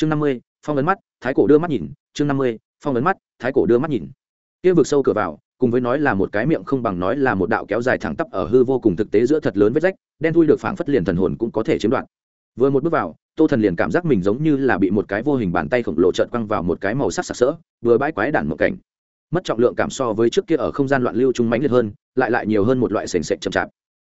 chương năm mươi, phong ấn mắt, thái cổ đưa mắt nhìn. Chương năm mươi, phong ấn mắt, thái cổ đưa mắt nhìn. Kia vực sâu cửa vào, cùng với nói là một cái miệng không bằng nói là một đạo kéo dài thẳng tắp ở hư vô cùng thực tế giữa thật lớn vết rách, đen thui được phảng phất liền thần hồn cũng có thể chiếm đoạt. Vừa một bước vào, tô thần liền cảm giác mình giống như là bị một cái vô hình bàn tay khổng lồ trợn quăng vào một cái màu sắc sặc sỡ, vừa bãi quái đản một cảnh. Mất trọng lượng cảm so với trước kia ở không gian loạn lưu trung mãnh liệt hơn, lại lại nhiều hơn một loại sềnh sệch chậm chạp.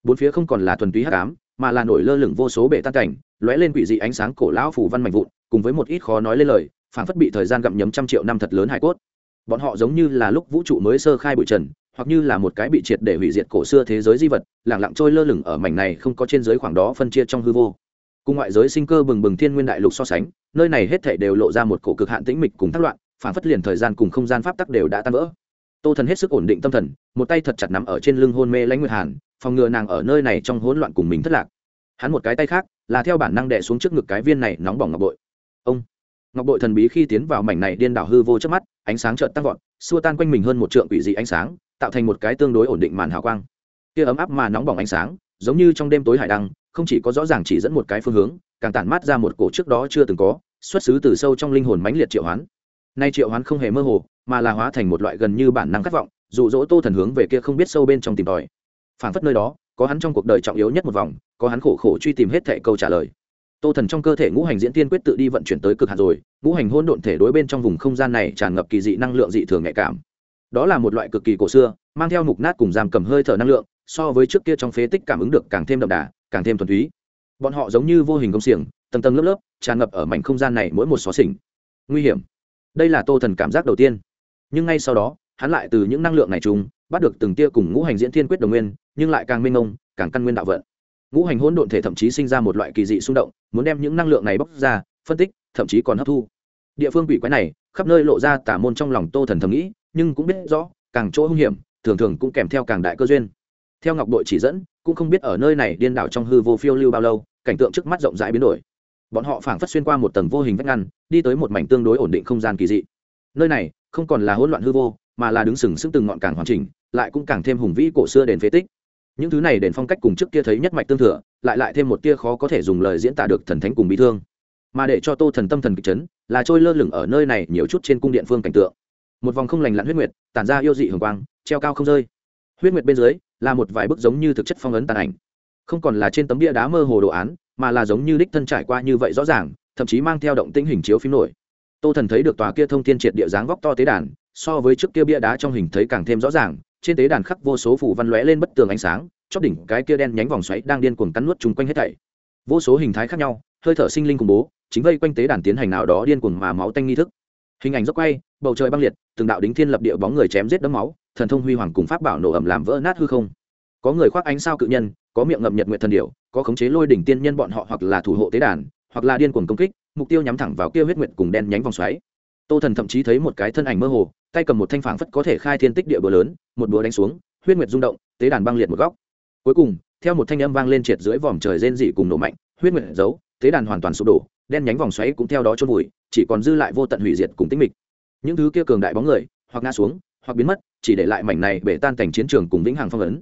Bốn phía không còn là thuần túy hắc ám, mà là nổi lơ lửng vô số bể tan cảnh, lóe lên quỷ dị ánh sáng cổ lão phủ văn mạnh vụn cùng với một ít khó nói lên lời, phảng phất bị thời gian gặm nhấm trăm triệu năm thật lớn hải cốt. Bọn họ giống như là lúc vũ trụ mới sơ khai bụi trần, hoặc như là một cái bị triệt để hủy diệt cổ xưa thế giới di vật lẳng lặng trôi lơ lửng ở mảnh này không có trên giới khoảng đó phân chia trong hư vô. Cùng ngoại giới sinh cơ bừng bừng thiên nguyên đại lục so sánh, nơi này hết thảy đều lộ ra một cổ cực hạn tĩnh mịch cùng thác loạn phản phất liền thời gian cùng không gian pháp tắc đều đã tan vỡ. Tô thần hết sức ổn định tâm thần, một tay thật chặt nắm ở trên lưng hôn mê lãnh nguyệt hàn, phòng ngừa nàng ở nơi này trong hỗn loạn cùng mình thất lạc. Hắn một cái tay khác, là theo bản năng đè xuống trước ngực cái viên này nóng bỏng ngọc bội ông ngọc bội thần bí khi tiến vào mảnh này điên đảo hư vô trước mắt, ánh sáng trợn tăng vọt, xua tan quanh mình hơn một trượng quỷ dị ánh sáng, tạo thành một cái tương đối ổn định màn hào quang. Kia ấm áp mà nóng bỏng ánh sáng, giống như trong đêm tối hải đăng, không chỉ có rõ ràng chỉ dẫn một cái phương hướng, càng tản mát ra một cổ trước đó chưa từng có, xuất xứ từ sâu trong linh hồn mãnh liệt triệu hoán. Nay triệu hoán không hề mơ hồ, mà là hóa thành một loại gần như bản năng khát vọng, dụ dỗ tô thần hướng về kia không biết sâu bên trong tìm tòi. Phản phất nơi đó, có hắn trong cuộc đời trọng yếu nhất một vòng, có hắn khổ khổ truy tìm hết thệ câu trả lời tô thần trong cơ thể ngũ hành diễn tiên quyết tự đi vận chuyển tới cực hạt rồi ngũ hành hôn độn thể đối bên trong vùng không gian này tràn ngập kỳ dị năng lượng dị thường nhạy cảm. Đó là một loại cực kỳ cổ xưa mang theo mục nát cùng giam cầm hơi thở năng lượng so với trước kia trong phế tích cảm ứng được càng thêm đậm đà càng thêm thuần túy. Bọn họ giống như vô hình công xiềng tầng tầng lớp lớp tràn ngập ở mảnh không gian này mỗi một xó xỉnh. Nguy hiểm. Đây là tô thần cảm giác đầu tiên. Nhưng ngay sau đó hắn lại từ những năng lượng này chung bắt được từng tia cùng ngũ hành diễn thiên quyết đồng nguyên nhưng lại càng minh ông, càng căn nguyên đạo vận ngũ hành hỗn độn thể thậm chí sinh ra một loại kỳ dị xung động, muốn đem những năng lượng này bóc ra, phân tích, thậm chí còn hấp thu. Địa phương quỷ quái này, khắp nơi lộ ra tả môn trong lòng tô thần thầm nghĩ, nhưng cũng biết rõ, càng chỗ hung hiểm, thường thường cũng kèm theo càng đại cơ duyên. Theo ngọc đội chỉ dẫn, cũng không biết ở nơi này điên đảo trong hư vô phiêu lưu bao lâu, cảnh tượng trước mắt rộng rãi biến đổi. Bọn họ phảng phất xuyên qua một tầng vô hình vách ngăn, đi tới một mảnh tương đối ổn định không gian kỳ dị. Nơi này, không còn là hỗn loạn hư vô, mà là đứng sừng sững từng ngọn càng hoàn chỉnh, lại cũng càng thêm hùng vĩ cổ xưa đền phế tích những thứ này đền phong cách cùng trước kia thấy nhất mạch tương thừa, lại lại thêm một tia khó có thể dùng lời diễn tả được thần thánh cùng bị thương. Mà để cho tô thần tâm thần kịch chấn, là trôi lơ lửng ở nơi này nhiều chút trên cung điện phương cảnh tượng. Một vòng không lành lặn huyết nguyệt, tản ra yêu dị hường quang, treo cao không rơi. Huyết nguyệt bên dưới, là một vài bức giống như thực chất phong ấn tàn ảnh. Không còn là trên tấm bia đá mơ hồ đồ án, mà là giống như đích thân trải qua như vậy rõ ràng, thậm chí mang theo động tĩnh hình chiếu phim nổi. Tô thần thấy được tòa kia thông tin triệt địa dáng vóc to tế đàn, so với trước kia bia đá trong hình thấy càng thêm rõ ràng trên tế đàn khắc vô số phủ văn lóe lên bất tường ánh sáng, chóp đỉnh cái kia đen nhánh vòng xoáy đang điên cuồng cắn nuốt chung quanh hết thảy. Vô số hình thái khác nhau, hơi thở sinh linh cùng bố, chính vây quanh tế đàn tiến hành nào đó điên cuồng mà máu tanh nghi thức. Hình ảnh dốc quay, bầu trời băng liệt, từng đạo đính thiên lập địa bóng người chém giết đấm máu, thần thông huy hoàng cùng pháp bảo nổ ẩm làm vỡ nát hư không. Có người khoác ánh sao cự nhân, có miệng ngậm nhật nguyện thần điểu, có khống chế lôi đỉnh tiên nhân bọn họ hoặc là thủ hộ tế đàn, hoặc là điên cuồng công kích, mục tiêu nhắm thẳng vào kia huyết nguyện cùng đen nhánh vòng xoáy tô thần thậm chí thấy một cái thân ảnh mơ hồ, tay cầm một thanh phảng phất có thể khai thiên tích địa bờ lớn, một búa đánh xuống, huyết nguyệt rung động, tế đàn băng liệt một góc. Cuối cùng, theo một thanh âm vang lên triệt dưới vòm trời rên dị cùng nổ mạnh, huyết nguyệt giấu, tế đàn hoàn toàn sụp đổ, đen nhánh vòng xoáy cũng theo đó chôn vùi, chỉ còn dư lại vô tận hủy diệt cùng tĩnh mịch. Những thứ kia cường đại bóng người, hoặc ngã xuống, hoặc biến mất, chỉ để lại mảnh này bể tan cảnh chiến trường cùng vĩnh hằng phong ấn.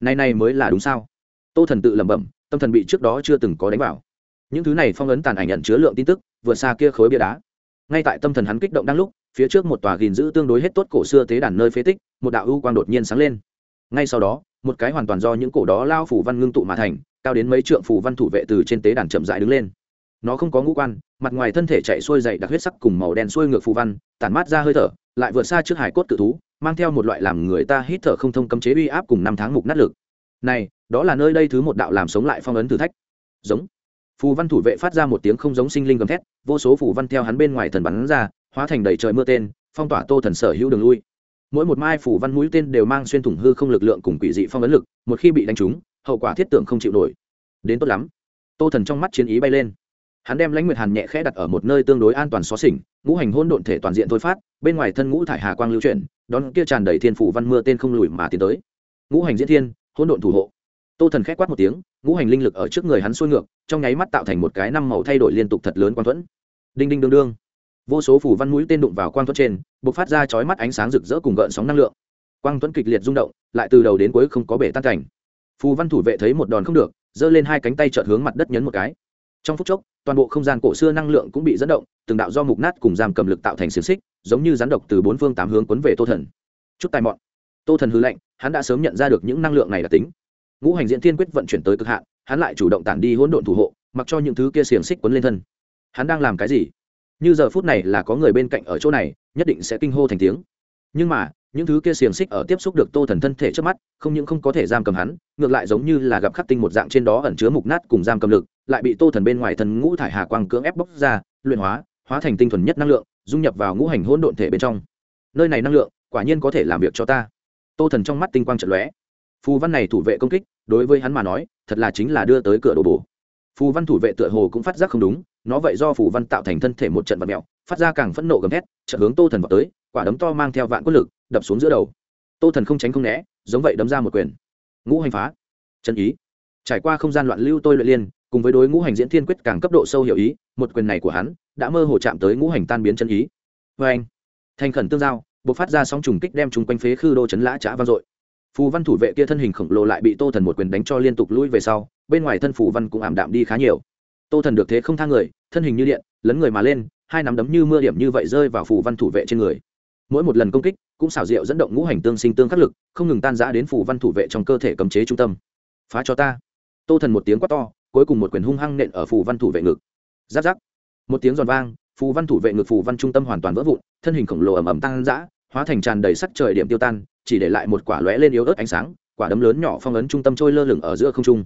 Này này mới là đúng sao? Tô thần tự lẩm bẩm, tâm thần bị trước đó chưa từng có đánh vào. Những thứ này phong ấn tàn ảnh nhận chứa lượng tin tức vượt xa kia khối bia đá ngay tại tâm thần hắn kích động đang lúc, phía trước một tòa gìn giữ tương đối hết tốt cổ xưa tế đàn nơi phế tích, một đạo ưu quang đột nhiên sáng lên. Ngay sau đó, một cái hoàn toàn do những cổ đó lao phủ văn ngưng tụ mà thành, cao đến mấy trượng phủ văn thủ vệ từ trên tế đàn chậm dại đứng lên. Nó không có ngũ quan, mặt ngoài thân thể chạy xuôi dày đặc huyết sắc cùng màu đen xuôi ngược phù văn, tản mát ra hơi thở, lại vượt xa trước hải cốt cự thú, mang theo một loại làm người ta hít thở không thông cấm chế uy áp cùng năm tháng mục nát lực. Này, đó là nơi đây thứ một đạo làm sống lại phong ấn thử thách. Giống phù văn thủ vệ phát ra một tiếng không giống sinh linh gầm thét, vô số phù văn theo hắn bên ngoài thần bắn ra, hóa thành đầy trời mưa tên, phong tỏa tô thần sở hữu đường lui. Mỗi một mai phù văn mũi tên đều mang xuyên thủng hư không lực lượng cùng quỷ dị phong ấn lực, một khi bị đánh trúng, hậu quả thiết tưởng không chịu nổi. Đến tốt lắm. Tô thần trong mắt chiến ý bay lên. Hắn đem lãnh nguyệt hàn nhẹ khẽ đặt ở một nơi tương đối an toàn xó xỉnh, ngũ hành hôn độn thể toàn diện thôi phát, bên ngoài thân ngũ thải hà quang lưu chuyển, đón kia tràn đầy thiên phủ văn mưa tên không lùi mà tiến tới. Ngũ hành diễn thiên hôn độn thủ hộ tô thần khẽ quát một tiếng, ngũ hành linh lực ở trước người hắn xuôi ngược, trong nháy mắt tạo thành một cái năm màu thay đổi liên tục thật lớn quang thuẫn. Đinh đinh đương đương. Vô số phủ văn mũi tên đụng vào quang thuẫn trên b ộ c phát ra chói mắt ánh sáng rực rỡ cùng gợn sóng năng lượng. Quang thuẫn kịch liệt rung động, lại từ đầu đến cuối không có bể tan cảnh. Phù văn thủ vệ thấy một đòn không được, giơ lên hai cánh tay trợt hướng mặt đất nhấn một cái. Trong phút chốc, toàn bộ không gian cổ xưa năng lượng cũng bị dẫn động, từng đạo do mục nát cùng giam cầm lực tạo thành xiềng xích, giống như rắn độc từ bốn phương tám hướng quấn về tô thần. Chút tài mọn. Tô thần hư lệnh hắn đã sớm nhận ra được những năng lượng này là tính ngũ hành diễn thiên quyết vận chuyển tới cực hạn, hắn lại chủ động tản đi hỗn độn thủ hộ, mặc cho những thứ kia xiềng xích quấn lên thân. Hắn đang làm cái gì? Như giờ phút này là có người bên cạnh ở chỗ này, nhất định sẽ kinh hô thành tiếng. Nhưng mà, những thứ kia xiềng xích ở tiếp xúc được tô thần thân thể trước mắt, không những không có thể giam cầm hắn, ngược lại giống như là gặp khắc tinh một dạng trên đó ẩn chứa mục nát cùng giam cầm lực, lại bị tô thần bên ngoài thần ngũ thải hà quang cưỡng ép bóc ra, luyện hóa hóa thành tinh thuần nhất năng lượng, dung nhập vào ngũ hành hỗn độn thể bên trong. Nơi này năng lượng, quả nhiên có thể làm việc cho ta. Tô thần trong mắt tinh quang trận lóe phù văn này thủ vệ công kích, đối với hắn mà nói, thật là chính là đưa tới cửa đổ bổ. Phù văn thủ vệ tựa hồ cũng phát giác không đúng, nó vậy do phù văn tạo thành thân thể một trận vật mèo phát ra càng phẫn nộ gầm thét. trận hướng tô thần vào tới, quả đấm to mang theo vạn quân lực, đập xuống giữa đầu. Tô thần không tránh không né, giống vậy đấm ra một quyền. Ngũ hành phá. Chân ý. Trải qua không gian loạn lưu tôi luyện liên, cùng với đối ngũ hành diễn thiên quyết càng cấp độ sâu hiểu ý, một quyền này của hắn đã mơ hồ chạm tới ngũ hành tan biến chân ý. Vê anh thành khẩn tương giao b ộ c phát ra sóng trùng kích đem chung quanh phế khư đô chấn lã trá vang dội phù văn thủ vệ kia thân hình khổng lồ lại bị tô thần một quyền đánh cho liên tục lui về sau, bên ngoài thân phù văn cũng ảm đạm đi khá nhiều. Tô thần được thế không thang người, thân hình như điện, lấn người mà lên, hai nắm đấm như mưa điểm như vậy rơi vào phù văn thủ vệ trên người. Mỗi một lần công kích cũng xảo diệu dẫn động ngũ hành tương sinh tương khắc lực, không ngừng tan giã đến phù văn thủ vệ trong cơ thể cấm chế trung tâm. Phá cho ta. Tô thần một tiếng quát to, cuối cùng một quyền hung hăng nện ở phù văn thủ vệ ngực. Giáp giáp. Một tiếng giòn vang, phù văn thủ vệ ngực phù văn trung tâm hoàn toàn vỡ vụn, thân hình khổng lồ ầm ầm tăng giã hóa thành tràn đầy sắc trời điểm tiêu tan chỉ để lại một quả lóe lên yếu ớt ánh sáng, quả đấm lớn nhỏ phong ấn trung tâm trôi lơ lửng ở giữa không trung.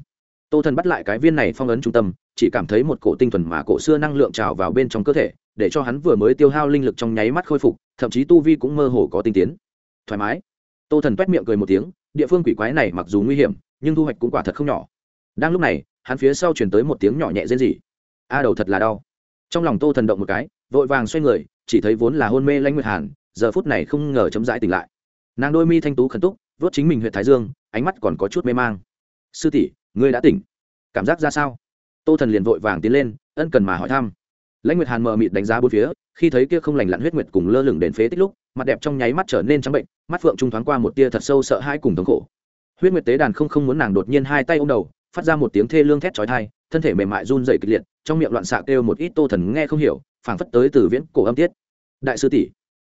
Tô thần bắt lại cái viên này phong ấn trung tâm, chỉ cảm thấy một cổ tinh thuần mà cổ xưa năng lượng trào vào bên trong cơ thể, để cho hắn vừa mới tiêu hao linh lực trong nháy mắt khôi phục, thậm chí tu vi cũng mơ hồ có tinh tiến. Thoải mái. Tô thần quét miệng cười một tiếng, địa phương quỷ quái này mặc dù nguy hiểm, nhưng thu hoạch cũng quả thật không nhỏ. Đang lúc này, hắn phía sau chuyển tới một tiếng nhỏ nhẹ rên rỉ. A, đầu thật là đau. Trong lòng tô thần động một cái, vội vàng xoay người, chỉ thấy vốn là hôn mê lanh nguyệt hàn, giờ phút này không ngờ chấm dãi tỉnh lại nàng đôi mi thanh tú khẩn túc, vớt chính mình huyện thái dương, ánh mắt còn có chút mê mang. Sư tỷ, ngươi đã tỉnh. Cảm giác ra sao? Tô thần liền vội vàng tiến lên, ân cần mà hỏi thăm. Lãnh nguyệt hàn mờ mịt đánh giá bốn phía, khi thấy kia không lành lặn huyết nguyệt cùng lơ lửng đến phế tích lúc, mặt đẹp trong nháy mắt trở nên trắng bệnh, mắt phượng trung thoáng qua một tia thật sâu sợ hãi cùng thống khổ. Huyết nguyệt tế đàn không không muốn nàng đột nhiên hai tay ôm đầu, phát ra một tiếng thê lương thét chói tai, thân thể mềm mại run dày kịch liệt, trong miệng loạn xạ kêu một ít tô thần nghe không hiểu, phảng phất tới từ viễn cổ âm tiết. Đại sư tỷ,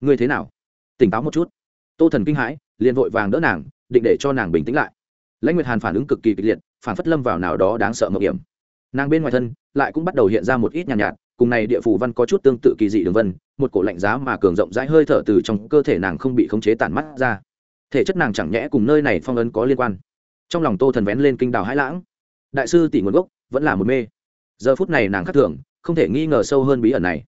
ngươi thế nào? Tỉnh táo một chút tô thần kinh hãi liền vội vàng đỡ nàng định để cho nàng bình tĩnh lại. Lãnh nguyệt hàn phản ứng cực kỳ kịch liệt phản phất lâm vào nào đó đáng sợ mậu hiểm. Nàng bên ngoài thân lại cũng bắt đầu hiện ra một ít nhàn nhạt, nhạt cùng này địa phủ văn có chút tương tự kỳ dị đường vân một cổ lạnh giá mà cường rộng rãi hơi thở từ trong cơ thể nàng không bị khống chế tản mắt ra. Thể chất nàng chẳng nhẽ cùng nơi này phong ấn có liên quan. Trong lòng tô thần vén lên kinh đào hãi lãng. Đại sư tỷ nguồn gốc vẫn là một mê. Giờ phút này nàng khắc thường không thể nghi ngờ sâu hơn bí ẩn này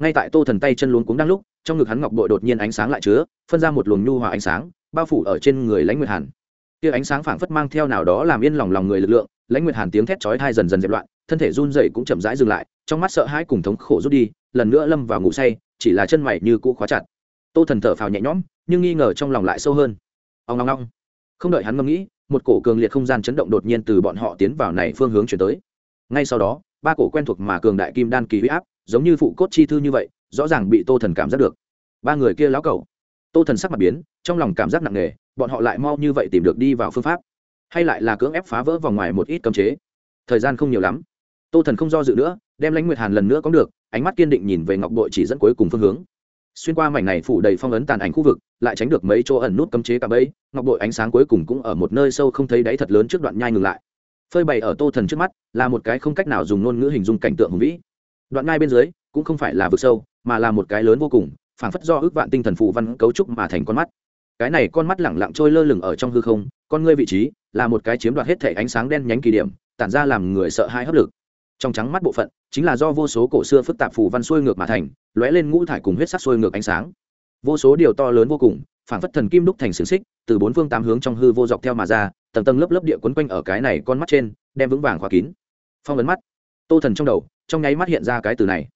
ngay tại tô thần tay chân luống cuống đang lúc, trong ngực hắn ngọc bội đột nhiên ánh sáng lại chứa, phân ra một luồng nhu hòa ánh sáng, bao phủ ở trên người lãnh nguyệt hàn. Kia ánh sáng phảng phất mang theo nào đó làm yên lòng lòng người lực lượng, lãnh nguyệt hàn tiếng thét chói thai dần dần dẹp loạn, thân thể run dậy cũng chậm rãi dừng lại, trong mắt sợ hãi cùng thống khổ rút đi, lần nữa lâm vào ngủ say, chỉ là chân mày như cũ khóa chặt. Tô thần thở phào nhẹ nhõm, nhưng nghi ngờ trong lòng lại sâu hơn. Ông ngong ngong không đợi hắn ngẫm nghĩ, một cổ cường liệt không gian chấn động đột nhiên từ bọn họ tiến vào này phương hướng chuyển tới. Ngay sau đó, ba cổ quen thuộc mà cường đại kim đan kỳ huy áp giống như phụ cốt chi thư như vậy, rõ ràng bị tô thần cảm giác được. Ba người kia láo cầu tô thần sắc mặt biến, trong lòng cảm giác nặng nề, bọn họ lại mau như vậy tìm được đi vào phương pháp. Hay lại là cưỡng ép phá vỡ vòng ngoài một ít cấm chế. Thời gian không nhiều lắm. Tô thần không do dự nữa, đem lãnh nguyệt hàn lần nữa có được, ánh mắt kiên định nhìn về ngọc bội chỉ dẫn cuối cùng phương hướng. Xuyên qua mảnh này phủ đầy phong ấn tàn ảnh khu vực, lại tránh được mấy chỗ ẩn nút cấm chế cả bẫy, ngọc bội ánh sáng cuối cùng cũng ở một nơi sâu không thấy đáy thật lớn trước đoạn nhai ngừng lại. Phơi bày ở tô thần trước mắt, là một cái không cách nào dùng ngôn ngữ hình dung cảnh tượng hùng vĩ đoạn ngai bên dưới, cũng không phải là vực sâu, mà là một cái lớn vô cùng, phảng phất do ước vạn tinh thần phù văn cấu trúc mà thành con mắt. Cái này con mắt lẳng lặng trôi lơ lửng ở trong hư không, con ngươi vị trí là một cái chiếm đoạt hết thể ánh sáng đen nhánh kỳ điểm, tản ra làm người sợ hãi hấp lực. Trong trắng mắt bộ phận, chính là do vô số cổ xưa phức tạp phù văn xuôi ngược mà thành, lóe lên ngũ thải cùng huyết sắc xuôi ngược ánh sáng. Vô số điều to lớn vô cùng phản phất thần kim đúc thành xiềng xích, từ bốn phương tám hướng trong hư vô dọc theo mà ra, tầng tầng lớp lớp địa quấn quanh ở cái này con mắt trên, đem vững vàng khóa kín. Phong ấn mắt tô thần trong đầu, trong nháy mắt hiện ra cái từ này.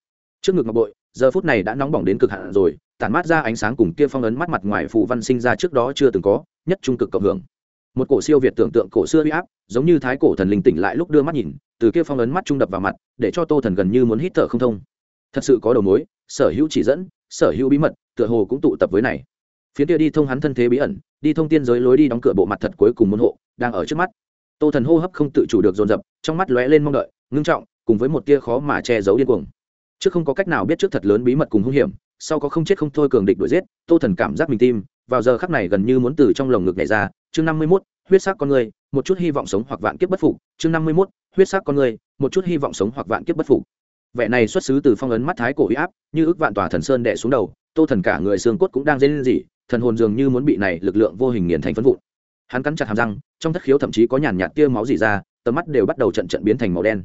Trước ngực ngọc bội, giờ phút này đã nóng bỏng đến cực hạn rồi, tản mát ra ánh sáng cùng kia phong ấn mắt mặt ngoài phù văn sinh ra trước đó chưa từng có, nhất trung cực cộng hưởng. Một cổ siêu việt tưởng tượng cổ xưa uy áp, giống như thái cổ thần linh tỉnh lại lúc đưa mắt nhìn, từ kia phong ấn mắt trung đập vào mặt, để cho tô thần gần như muốn hít thở không thông. Thật sự có đầu mối, sở hữu chỉ dẫn, sở hữu bí mật, tựa hồ cũng tụ tập với này. Phía kia đi thông hắn thân thế bí ẩn, đi thông tiên giới lối đi đóng cửa bộ mặt thật cuối cùng môn hộ, đang ở trước mắt. Tô thần hô hấp không tự chủ được dồn dập, trong mắt lóe lên mong đợi, ngưng trọng cùng với một tia khó mà che giấu điên cuồng. Trước không có cách nào biết trước thật lớn bí mật cùng hung hiểm, sau có không chết không thôi cường địch đuổi giết, tô thần cảm giác mình tim, vào giờ khắc này gần như muốn từ trong lồng ngực nhảy ra. Chương năm mươi mốt, huyết sắc con người, một chút hy vọng sống hoặc vạn kiếp bất phục. Chương năm mươi mốt, huyết sắc con người, một chút hy vọng sống hoặc vạn kiếp bất phục. Vẻ này xuất xứ từ phong ấn mắt thái cổ huy áp, như ước vạn tòa thần sơn đẻ xuống đầu, tô thần cả người xương cốt cũng đang dây lên gì thần hồn dường như muốn bị này lực lượng vô hình nghiền thành phân vụn. Hắn cắn chặt hàm răng, trong thất khiếu thậm chí có nhàn nhạt tia máu dì ra, tầm mắt đều bắt đầu trận trận biến thành màu đen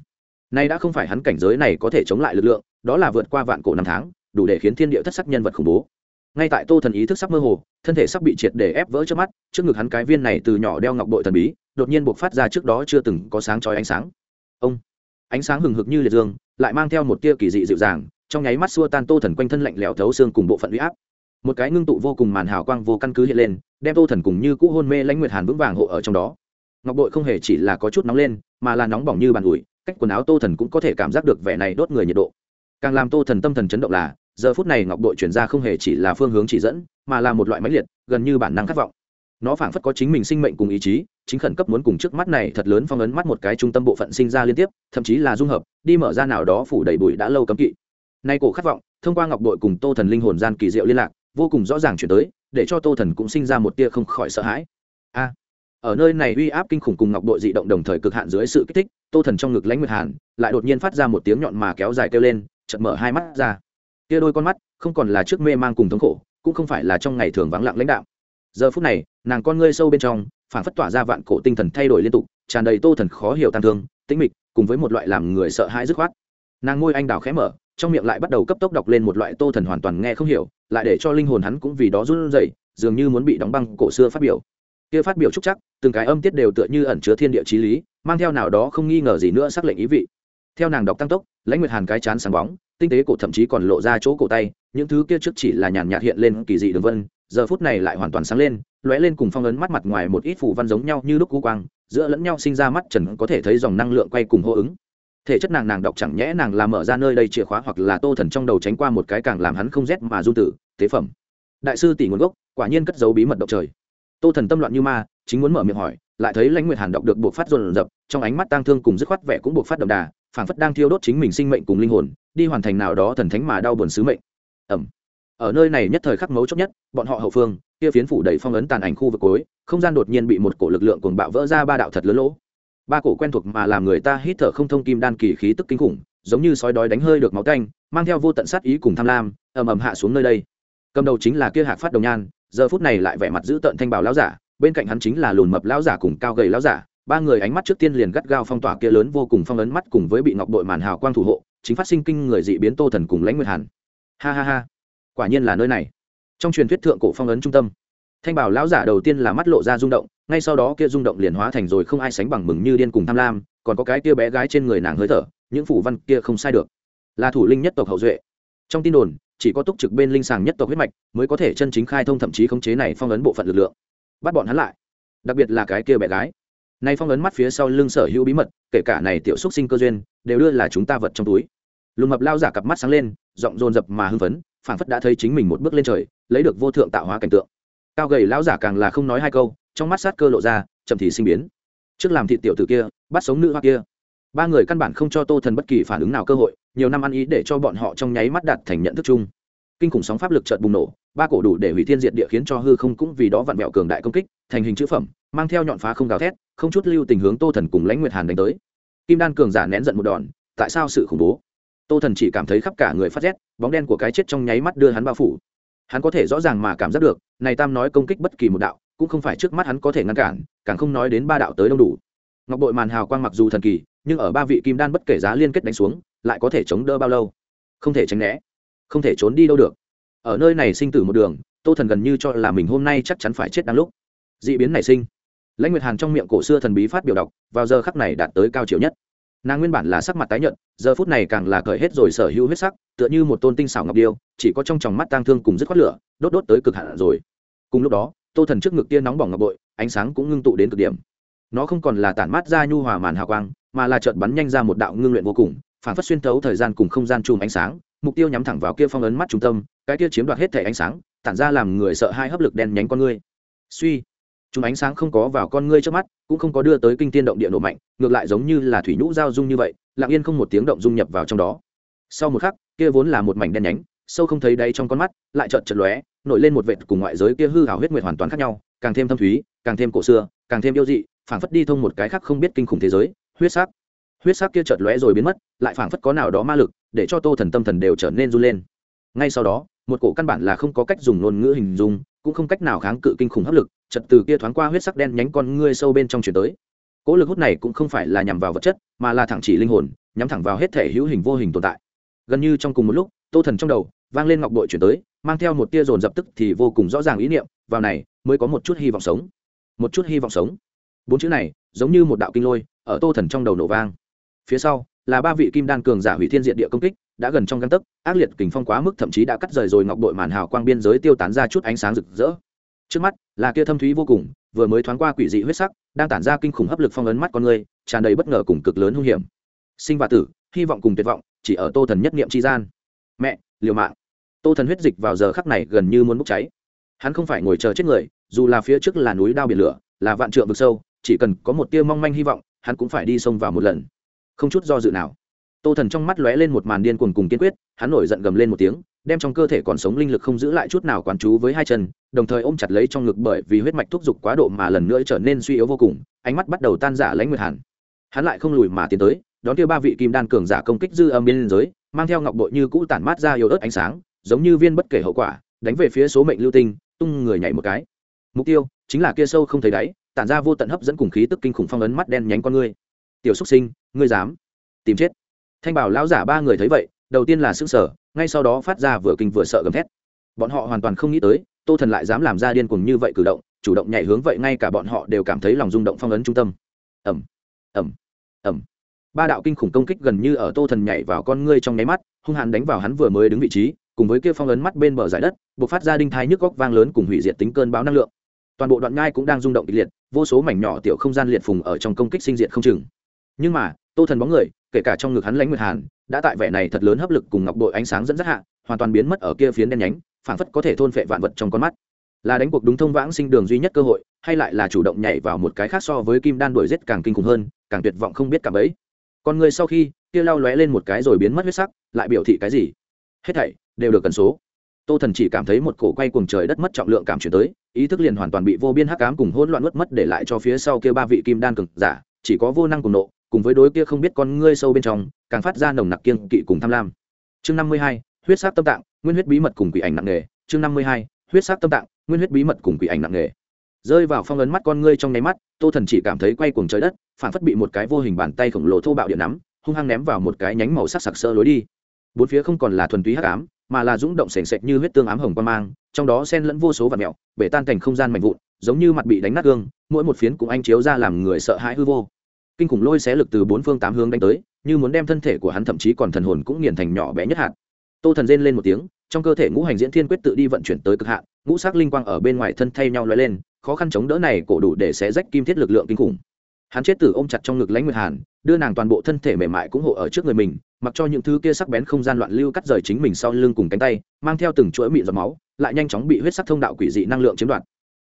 nay đã không phải hắn cảnh giới này có thể chống lại lực lượng, đó là vượt qua vạn cổ năm tháng, đủ để khiến thiên địa thất sắc nhân vật khủng bố. Ngay tại tô thần ý thức sắp mơ hồ, thân thể sắp bị triệt để ép vỡ trước mắt, trước ngực hắn cái viên này từ nhỏ đeo ngọc bội thần bí, đột nhiên buộc phát ra trước đó chưa từng có sáng chói ánh sáng. Ông! Ánh sáng hừng hực như liệt dương, lại mang theo một tia kỳ dị dịu dàng, trong nháy mắt xua tan tô thần quanh thân lạnh lẽo thấu xương cùng bộ phận huy áp. Một cái ngưng tụ vô cùng màn hào quang vô căn cứ hiện lên, đem tô thần cùng như cũ hôn mê lãnh nguyệt hàn vững vàng hộ ở trong đó. Ngọc bội không hề chỉ là có chút nóng lên, mà là nóng bỏng như bàn ủi cách quần áo tô thần cũng có thể cảm giác được vẻ này đốt người nhiệt độ. Càng làm tô thần tâm thần chấn động là, giờ phút này ngọc đội chuyển ra không hề chỉ là phương hướng chỉ dẫn, mà là một loại máy liệt, gần như bản năng khát vọng. Nó phảng phất có chính mình sinh mệnh cùng ý chí, chính khẩn cấp muốn cùng trước mắt này thật lớn phong ấn mắt một cái trung tâm bộ phận sinh ra liên tiếp, thậm chí là dung hợp, đi mở ra nào đó phủ đầy bụi đã lâu cấm kỵ. Nay cổ khát vọng, thông qua ngọc đội cùng tô thần linh hồn gian kỳ diệu liên lạc, vô cùng rõ ràng chuyển tới, để cho tô thần cũng sinh ra một tia không khỏi sợ hãi. A ở nơi này uy áp kinh khủng cùng ngọc bội dị động đồng thời cực hạn dưới sự kích thích, tô thần trong ngực lãnh nguyệt hàn, lại đột nhiên phát ra một tiếng nhọn mà kéo dài kêu lên, chợt mở hai mắt ra. Tia đôi con mắt, không còn là trước mê mang cùng thống khổ, cũng không phải là trong ngày thường vắng lặng lãnh đạo. Giờ phút này, nàng con ngươi sâu bên trong, phản phất tỏa ra vạn cổ tinh thần thay đổi liên tục, tràn đầy tô thần khó hiểu tàn thương, tĩnh mịch, cùng với một loại làm người sợ hãi dứt khoát. Nàng ngôi anh đào khẽ mở, trong miệng lại bắt đầu cấp tốc đọc lên một loại tô thần hoàn toàn nghe không hiểu, lại để cho linh hồn hắn cũng vì đó run rẩy, dường như muốn bị đóng băng cổ xưa phát biểu kia phát biểu trúc chắc, từng cái âm tiết đều tựa như ẩn chứa thiên địa trí lý, mang theo nào đó không nghi ngờ gì nữa xác lệnh ý vị. Theo nàng đọc tăng tốc, lãnh nguyệt hàn cái chán sáng bóng, tinh tế cổ thậm chí còn lộ ra chỗ cổ tay, những thứ kia trước chỉ là nhàn nhạt hiện lên kỳ dị đường vân, giờ phút này lại hoàn toàn sáng lên, lóe lên cùng phong ấn mắt mặt ngoài một ít phủ văn giống nhau như lúc cú quang, giữa lẫn nhau sinh ra mắt trần có thể thấy dòng năng lượng quay cùng hô ứng. Thể chất nàng nàng đọc chẳng nhẽ nàng làm mở ra nơi đây chìa khóa hoặc là tô thần trong đầu tránh qua một cái càng làm hắn không rét mà du tử tế phẩm. Đại sư tỷ nguồn gốc, quả nhiên cất giấu bí mật động trời tô thần tâm loạn như ma, chính muốn mở miệng hỏi, lại thấy lãnh nguyệt hàn đọc được buộc phát dồn dập, trong ánh mắt tang thương cùng dứt khoát vẻ cũng buộc phát đậm đà, phảng phất đang thiêu đốt chính mình sinh mệnh cùng linh hồn, đi hoàn thành nào đó thần thánh mà đau buồn sứ mệnh. Ẩm. Ở nơi này nhất thời khắc mấu chốc nhất, bọn họ hậu phương, kia phiến phủ đầy phong ấn tàn ảnh khu vực cối không gian đột nhiên bị một cổ lực lượng cuồng bạo vỡ ra ba đạo thật lớn lỗ. Ba cổ quen thuộc mà làm người ta hít thở không thông kim đan kỳ khí tức kinh khủng, giống như sói đói đánh hơi được máu canh mang theo vô tận sát ý cùng tham lam, ầm ầm hạ xuống nơi đây. Cầm đầu chính là kia hạc phát đồng nhan giờ phút này lại vẻ mặt giữ tận thanh bảo lão giả, bên cạnh hắn chính là lùn mập lão giả cùng cao gầy lão giả, ba người ánh mắt trước tiên liền gắt gao phong tỏa kia lớn vô cùng phong ấn mắt cùng với bị ngọc đội màn hào quang thủ hộ, chính phát sinh kinh người dị biến tô thần cùng lãnh nguyệt hàn. Ha ha ha, quả nhiên là nơi này. Trong truyền thuyết thượng cổ phong ấn trung tâm, thanh bảo lão giả đầu tiên là mắt lộ ra rung động, ngay sau đó kia rung động liền hóa thành rồi không ai sánh bằng mừng như điên cùng tham lam, còn có cái kia bé gái trên người nàng hơi thở, những phủ văn kia không sai được. Là thủ linh nhất tộc hậu duệ. Trong tin đồn chỉ có túc trực bên linh sàng nhất tộc huyết mạch mới có thể chân chính khai thông thậm chí khống chế này phong ấn bộ phận lực lượng. Bắt bọn hắn lại. Đặc biệt là cái kia bé gái. Nay phong ấn mắt phía sau lưng sở hữu bí mật, kể cả này tiểu xúc sinh cơ duyên, đều đưa là chúng ta vật trong túi. Lùn mập lao giả cặp mắt sáng lên, giọng dồn dập mà hưng phấn, phảng phất đã thấy chính mình một bước lên trời, lấy được vô thượng tạo hóa cảnh tượng. Cao gầy lão giả càng là không nói hai câu, trong mắt sát cơ lộ ra, chậm thì sinh biến. Trước làm thị tiểu tử kia, bắt sống nữ hoa kia. Ba người căn bản không cho tô thần bất kỳ phản ứng nào cơ hội nhiều năm ăn ý để cho bọn họ trong nháy mắt đạt thành nhận thức chung. Kinh khủng sóng pháp lực chợt bùng nổ, ba cổ đủ để hủy thiên diệt địa khiến cho hư không cũng vì đó vặn vẹo cường đại công kích, thành hình chữ phẩm, mang theo nhọn phá không gào thét, không chút lưu tình hướng tô thần cùng lãnh nguyệt hàn đánh tới. Kim đan cường giả nén giận một đòn, tại sao sự khủng bố? Tô thần chỉ cảm thấy khắp cả người phát rét, bóng đen của cái chết trong nháy mắt đưa hắn bao phủ. Hắn có thể rõ ràng mà cảm giác được, này tam nói công kích bất kỳ một đạo, cũng không phải trước mắt hắn có thể ngăn cản, càng không nói đến ba đạo tới đông đủ. Ngọc bội màn hào quang mặc dù thần kỳ, nhưng ở ba vị kim đan bất kể giá liên kết đánh xuống lại có thể chống đỡ bao lâu? Không thể tránh né, không thể trốn đi đâu được. Ở nơi này sinh tử một đường, tô thần gần như cho là mình hôm nay chắc chắn phải chết đang lúc. D ị biến nảy sinh. Lãnh nguyệt hàn trong miệng cổ xưa thần bí phát biểu đọc, vào giờ khắc này đạt tới cao chiều nhất. Nàng nguyên bản là sắc mặt tái nhợt, giờ phút này càng là cởi hết rồi sở hữu huyết sắc, tựa như một tôn tinh xảo ngọc điêu, chỉ có trong tròng mắt tang thương cùng dứt khoát lửa, đốt đốt tới cực hạn rồi. Cùng lúc đó, tô thần trước ngực tia nóng bỏng ngọc bội, ánh sáng cũng ngưng tụ đến cực điểm. Nó không còn là tản mát ra nhu hòa màn hào quang, mà là trợt bắn nhanh ra một đạo ngưng luyện vô cùng phản phát xuyên thấu thời gian cùng không gian chùm ánh sáng, mục tiêu nhắm thẳng vào kia phong ấn mắt trung tâm, cái kia chiếm đoạt hết thể ánh sáng, tản ra làm người sợ hai hấp lực đen nhánh con ngươi. Suy chúng ánh sáng không có vào con ngươi trước mắt, cũng không có đưa tới kinh tiên động địa nổ mạnh, ngược lại giống như là thủy nhũ giao dung như vậy, lặng yên không một tiếng động dung nhập vào trong đó. Sau một khắc, kia vốn là một mảnh đen nhánh, sâu không thấy đáy trong con mắt, lại chợt chợt lóe, nổi lên một vệt cùng ngoại giới kia hư hào huyết nguyệt hoàn toàn khác nhau, càng thêm thâm thúy, càng thêm cổ xưa, càng thêm yêu dị, phảng phất đi thông một cái khác không biết kinh khủng thế giới, huyết sắc huyết sắc kia chợt lóe rồi biến mất, lại phảng phất có nào đó ma lực, để cho tô thần tâm thần đều trở nên run lên. Ngay sau đó, một cổ căn bản là không có cách dùng ngôn ngữ hình dung, cũng không cách nào kháng cự kinh khủng hấp lực chật từ kia thoáng qua huyết sắc đen nhánh con ngươi sâu bên trong chuyển tới. Cỗ lực hút này cũng không phải là nhằm vào vật chất, mà là thẳng chỉ linh hồn, nhắm thẳng vào hết thể hữu hình vô hình tồn tại. Gần như trong cùng một lúc, tô thần trong đầu vang lên ngọc bội chuyển tới, mang theo một tia dồn dập tức thì vô cùng rõ ràng ý niệm, vào này mới có một chút hy vọng sống. Một chút hy vọng sống. Bốn chữ này giống như một đạo kinh lôi ở tô thần trong đầu nổ vang phía sau, là ba vị kim đan cường giả hủy thiên diện địa công kích, đã gần trong găng tấc, ác liệt kình phong quá mức thậm chí đã cắt rời rồi ngọc bội màn hào quang biên giới tiêu tán ra chút ánh sáng rực rỡ. Trước mắt, là kia thâm thúy vô cùng, vừa mới thoáng qua quỷ dị huyết sắc, đang tản ra kinh khủng hấp lực phong ấn mắt con người, tràn đầy bất ngờ cùng cực lớn hung hiểm. Sinh và tử, hy vọng cùng tuyệt vọng, chỉ ở tô thần nhất niệm tri gian. Mẹ, liều mạng. Tô thần huyết dịch vào giờ khắc này gần như muốn bốc cháy. Hắn không phải ngồi chờ chết người, dù là phía trước là núi đao biển lửa, là vạn trượng vực sâu, chỉ cần có một tia mong manh hy vọng, hắn cũng phải đi xông vào một lần không chút do dự nào. Tô thần trong mắt lóe lên một màn điên cuồng cùng kiên quyết, hắn nổi giận gầm lên một tiếng, đem trong cơ thể còn sống linh lực không giữ lại chút nào quán chú với hai chân, đồng thời ôm chặt lấy trong ngực bởi vì huyết mạch thúc giục quá độ mà lần nữa trở nên suy yếu vô cùng, ánh mắt bắt đầu tan giả lãnh nguyệt hàn. Hắn lại không lùi mà tiến tới, đón kia ba vị kim đan cường giả công kích dư âm biên giới, mang theo ngọc bội như cũ tản mát ra yếu ớt ánh sáng, giống như viên bất kể hậu quả, đánh về phía số mệnh lưu tinh, tung người nhảy một cái. Mục tiêu chính là kia sâu không thấy đáy, tản ra vô tận hấp dẫn cùng khí tức kinh khủng phong ấn mắt đen nhánh con ngươi. Tiểu xúc sinh ngươi dám tìm chết. Thanh bảo lão giả ba người thấy vậy, đầu tiên là s ư sở ngay sau đó phát ra vừa kinh vừa sợ gầm thét. Bọn họ hoàn toàn không nghĩ tới, tô thần lại dám làm ra điên cuồng như vậy cử động, chủ động nhảy hướng vậy ngay cả bọn họ đều cảm thấy lòng rung động phong ấn trung tâm. Ẩm ẩm ẩm ba đạo kinh khủng công kích gần như ở tô thần nhảy vào con ngươi trong nháy mắt, hung hãn đánh vào hắn vừa mới đứng vị trí, cùng với kia phong ấn mắt bên bờ giải đất buộc phát ra đinh thai nhức góc vang lớn cùng hủy diệt tính cơn bão năng lượng. Toàn bộ đoạn ngai cũng đang rung động kịch liệt, vô số mảnh nhỏ tiểu không gian liệt phùng ở trong công kích sinh diệt không chừng nhưng mà, tô thần bóng người, kể cả trong ngực hắn lãnh nguyệt hàn, đã tại vẻ này thật lớn hấp lực cùng ngọc bội ánh sáng dẫn dắt hạ, hoàn toàn biến mất ở kia phiến đen nhánh, phảng phất có thể thôn phệ vạn vật trong con mắt. Là đánh cuộc đúng thông vãng sinh đường duy nhất cơ hội, hay lại là chủ động nhảy vào một cái khác so với kim đan đuổi giết càng kinh khủng hơn, càng tuyệt vọng không biết cả bấy con người sau khi, kia lao lóe lên một cái rồi biến mất huyết sắc, lại biểu thị cái gì? Hết thảy đều được cần số. Tô thần chỉ cảm thấy một cổ quay cuồng trời đất mất trọng lượng cảm chuyển tới, ý thức liền hoàn toàn bị vô biên hắc ám cùng hỗn loạn mất mất để lại cho phía sau kia ba vị kim đan cực giả, chỉ có vô năng cùng nộ cùng với đối kia không biết con ngươi sâu bên trong, càng phát ra nồng nặc kiên kỵ cùng tham lam. Chương năm mươi hai, huyết sắc tâm tạng, nguyên huyết bí mật cùng quỷ ảnh nặng nghề chương năm mươi hai, huyết sắc tâm tạng, nguyên huyết bí mật cùng quỷ ảnh nặng nghề rơi vào phong ấn mắt con ngươi trong nháy mắt, tô thần chỉ cảm thấy quay cuồng trời đất, phản phất bị một cái vô hình bàn tay khổng lồ thô bạo điện nắm, hung hăng ném vào một cái nhánh màu sắc sặc sỡ lối đi. Bốn phía không còn là thuần túy hắc ám, mà là rung động sền sệt như huyết tương ám hồng qua mang, trong đó xen lẫn vô số vật mẹo, bể tan thành không gian mạnh vụn, giống như mặt bị đánh nát gương, mỗi một phiến cũng anh chiếu ra làm người sợ hãi hư vô kinh khủng lôi xé lực từ bốn phương tám hướng đánh tới, như muốn đem thân thể của hắn thậm chí còn thần hồn cũng nghiền thành nhỏ bé nhất hạt. Tô thần rên lên một tiếng, trong cơ thể ngũ hành diễn thiên quyết tự đi vận chuyển tới cực hạn, ngũ sắc linh quang ở bên ngoài thân thay nhau lóe lên, khó khăn chống đỡ này cổ đủ để xé rách kim thiết lực lượng kinh khủng. Hắn chết tử ôm chặt trong ngực lãnh nguyệt hàn, đưa nàng toàn bộ thân thể mềm mại cũng hộ ở trước người mình, mặc cho những thứ kia sắc bén không gian loạn lưu cắt rời chính mình sau lưng cùng cánh tay, mang theo từng chuỗi mịn giọt máu, lại nhanh chóng bị huyết sắc thông đạo quỷ dị năng lượng chiếm đoạt.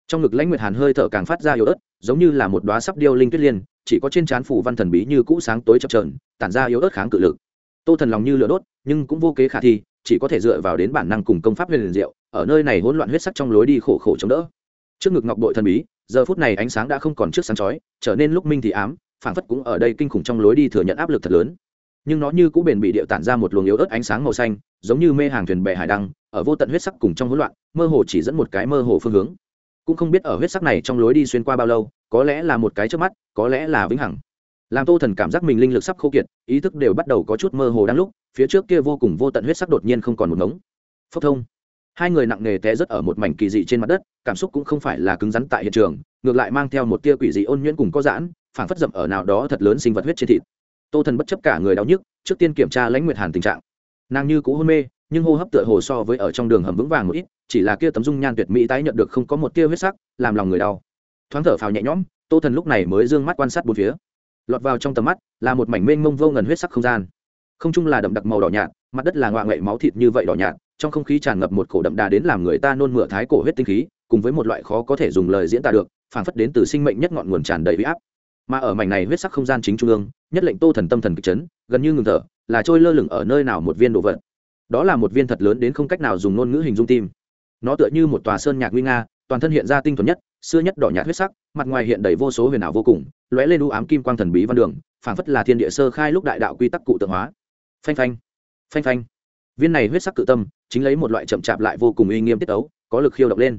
Trong ngực lãnh nguyệt hàn hơi thở càng phát ra yếu ớt giống như là một đóa sắp điêu linh tuyết liên, chỉ có trên trán phủ văn thần bí như cũ sáng tối chập trờn tản ra yếu ớt kháng cự lực. Tô thần lòng như lửa đốt, nhưng cũng vô kế khả thi, chỉ có thể dựa vào đến bản năng cùng công pháp huyền liền diệu, ở nơi này hỗn loạn huyết sắc trong lối đi khổ khổ chống đỡ. Trước ngực ngọc bội thần bí, giờ phút này ánh sáng đã không còn trước sáng chói, trở nên lúc minh thì ám, phảng phất cũng ở đây kinh khủng trong lối đi thừa nhận áp lực thật lớn. Nhưng nó như cũng bền bị điệu tản ra một luồng yếu ớt ánh sáng màu xanh, giống như mê hàng thuyền bè hải đăng, ở vô tận huyết sắc cùng trong hỗn loạn, mơ hồ chỉ dẫn một cái mơ hồ phương hướng cũng không biết ở huyết sắc này trong lối đi xuyên qua bao lâu, có lẽ là một cái trước mắt, có lẽ là vĩnh hằng. Làm tô thần cảm giác mình linh lực sắp khô kiệt, ý thức đều bắt đầu có chút mơ hồ đang lúc, phía trước kia vô cùng vô tận huyết sắc đột nhiên không còn một ngống. Phốc thông. Hai người nặng nề té rất ở một mảnh kỳ dị trên mặt đất, cảm xúc cũng không phải là cứng rắn tại hiện trường, ngược lại mang theo một tia quỷ dị ôn nhuyễn cùng có giãn, phảng phất dậm ở nào đó thật lớn sinh vật huyết trên thịt. Tô thần bất chấp cả người đau nhức, trước tiên kiểm tra lãnh nguyệt hàn tình trạng. Nàng như cũ hôn mê nhưng hô hấp tựa hồ so với ở trong đường hầm vững vàng một ít, chỉ là kia tấm dung nhan tuyệt mỹ tái nhận được không có một tia huyết sắc, làm lòng người đau. Thoáng thở phào nhẹ nhõm, tô thần lúc này mới d ư ơ n g mắt quan sát bốn phía. Lọt vào trong tầm mắt, là một mảnh mênh mông vô ngần huyết sắc không gian. Không chung là đậm đặc màu đỏ nhạt, mặt đất là ngoạ ngậy máu thịt như vậy đỏ nhạt, trong không khí tràn ngập một cổ đậm đà đến làm người ta nôn mửa thái cổ huyết tinh khí, cùng với một loại khó có thể dùng lời diễn tả được, phảng phất đến từ sinh mệnh nhất ngọn nguồn tràn đầy huy áp. Mà ở mảnh này huyết sắc không gian chính trung ương, nhất lệnh tô thần tâm thần kịch chấn, gần như ngừng thở, là trôi lơ lửng ở nơi nào một viên đồ vật đó là một viên thật lớn đến không cách nào dùng ngôn ngữ hình dung tim. Nó tựa như một tòa sơn nhạc nguy nga, toàn thân hiện ra tinh thuần nhất, xưa nhất đỏ nhạt huyết sắc, mặt ngoài hiện đầy vô số huyền ảo vô cùng, lóe lên u ám kim quang thần bí văn đường, phảng phất là thiên địa sơ khai lúc đại đạo quy tắc cụ tượng hóa. Phanh phanh phanh phanh. Viên này huyết sắc cự tâm, chính lấy một loại chậm chạp lại vô cùng uy nghiêm tiết ấu có lực khiêu động lên.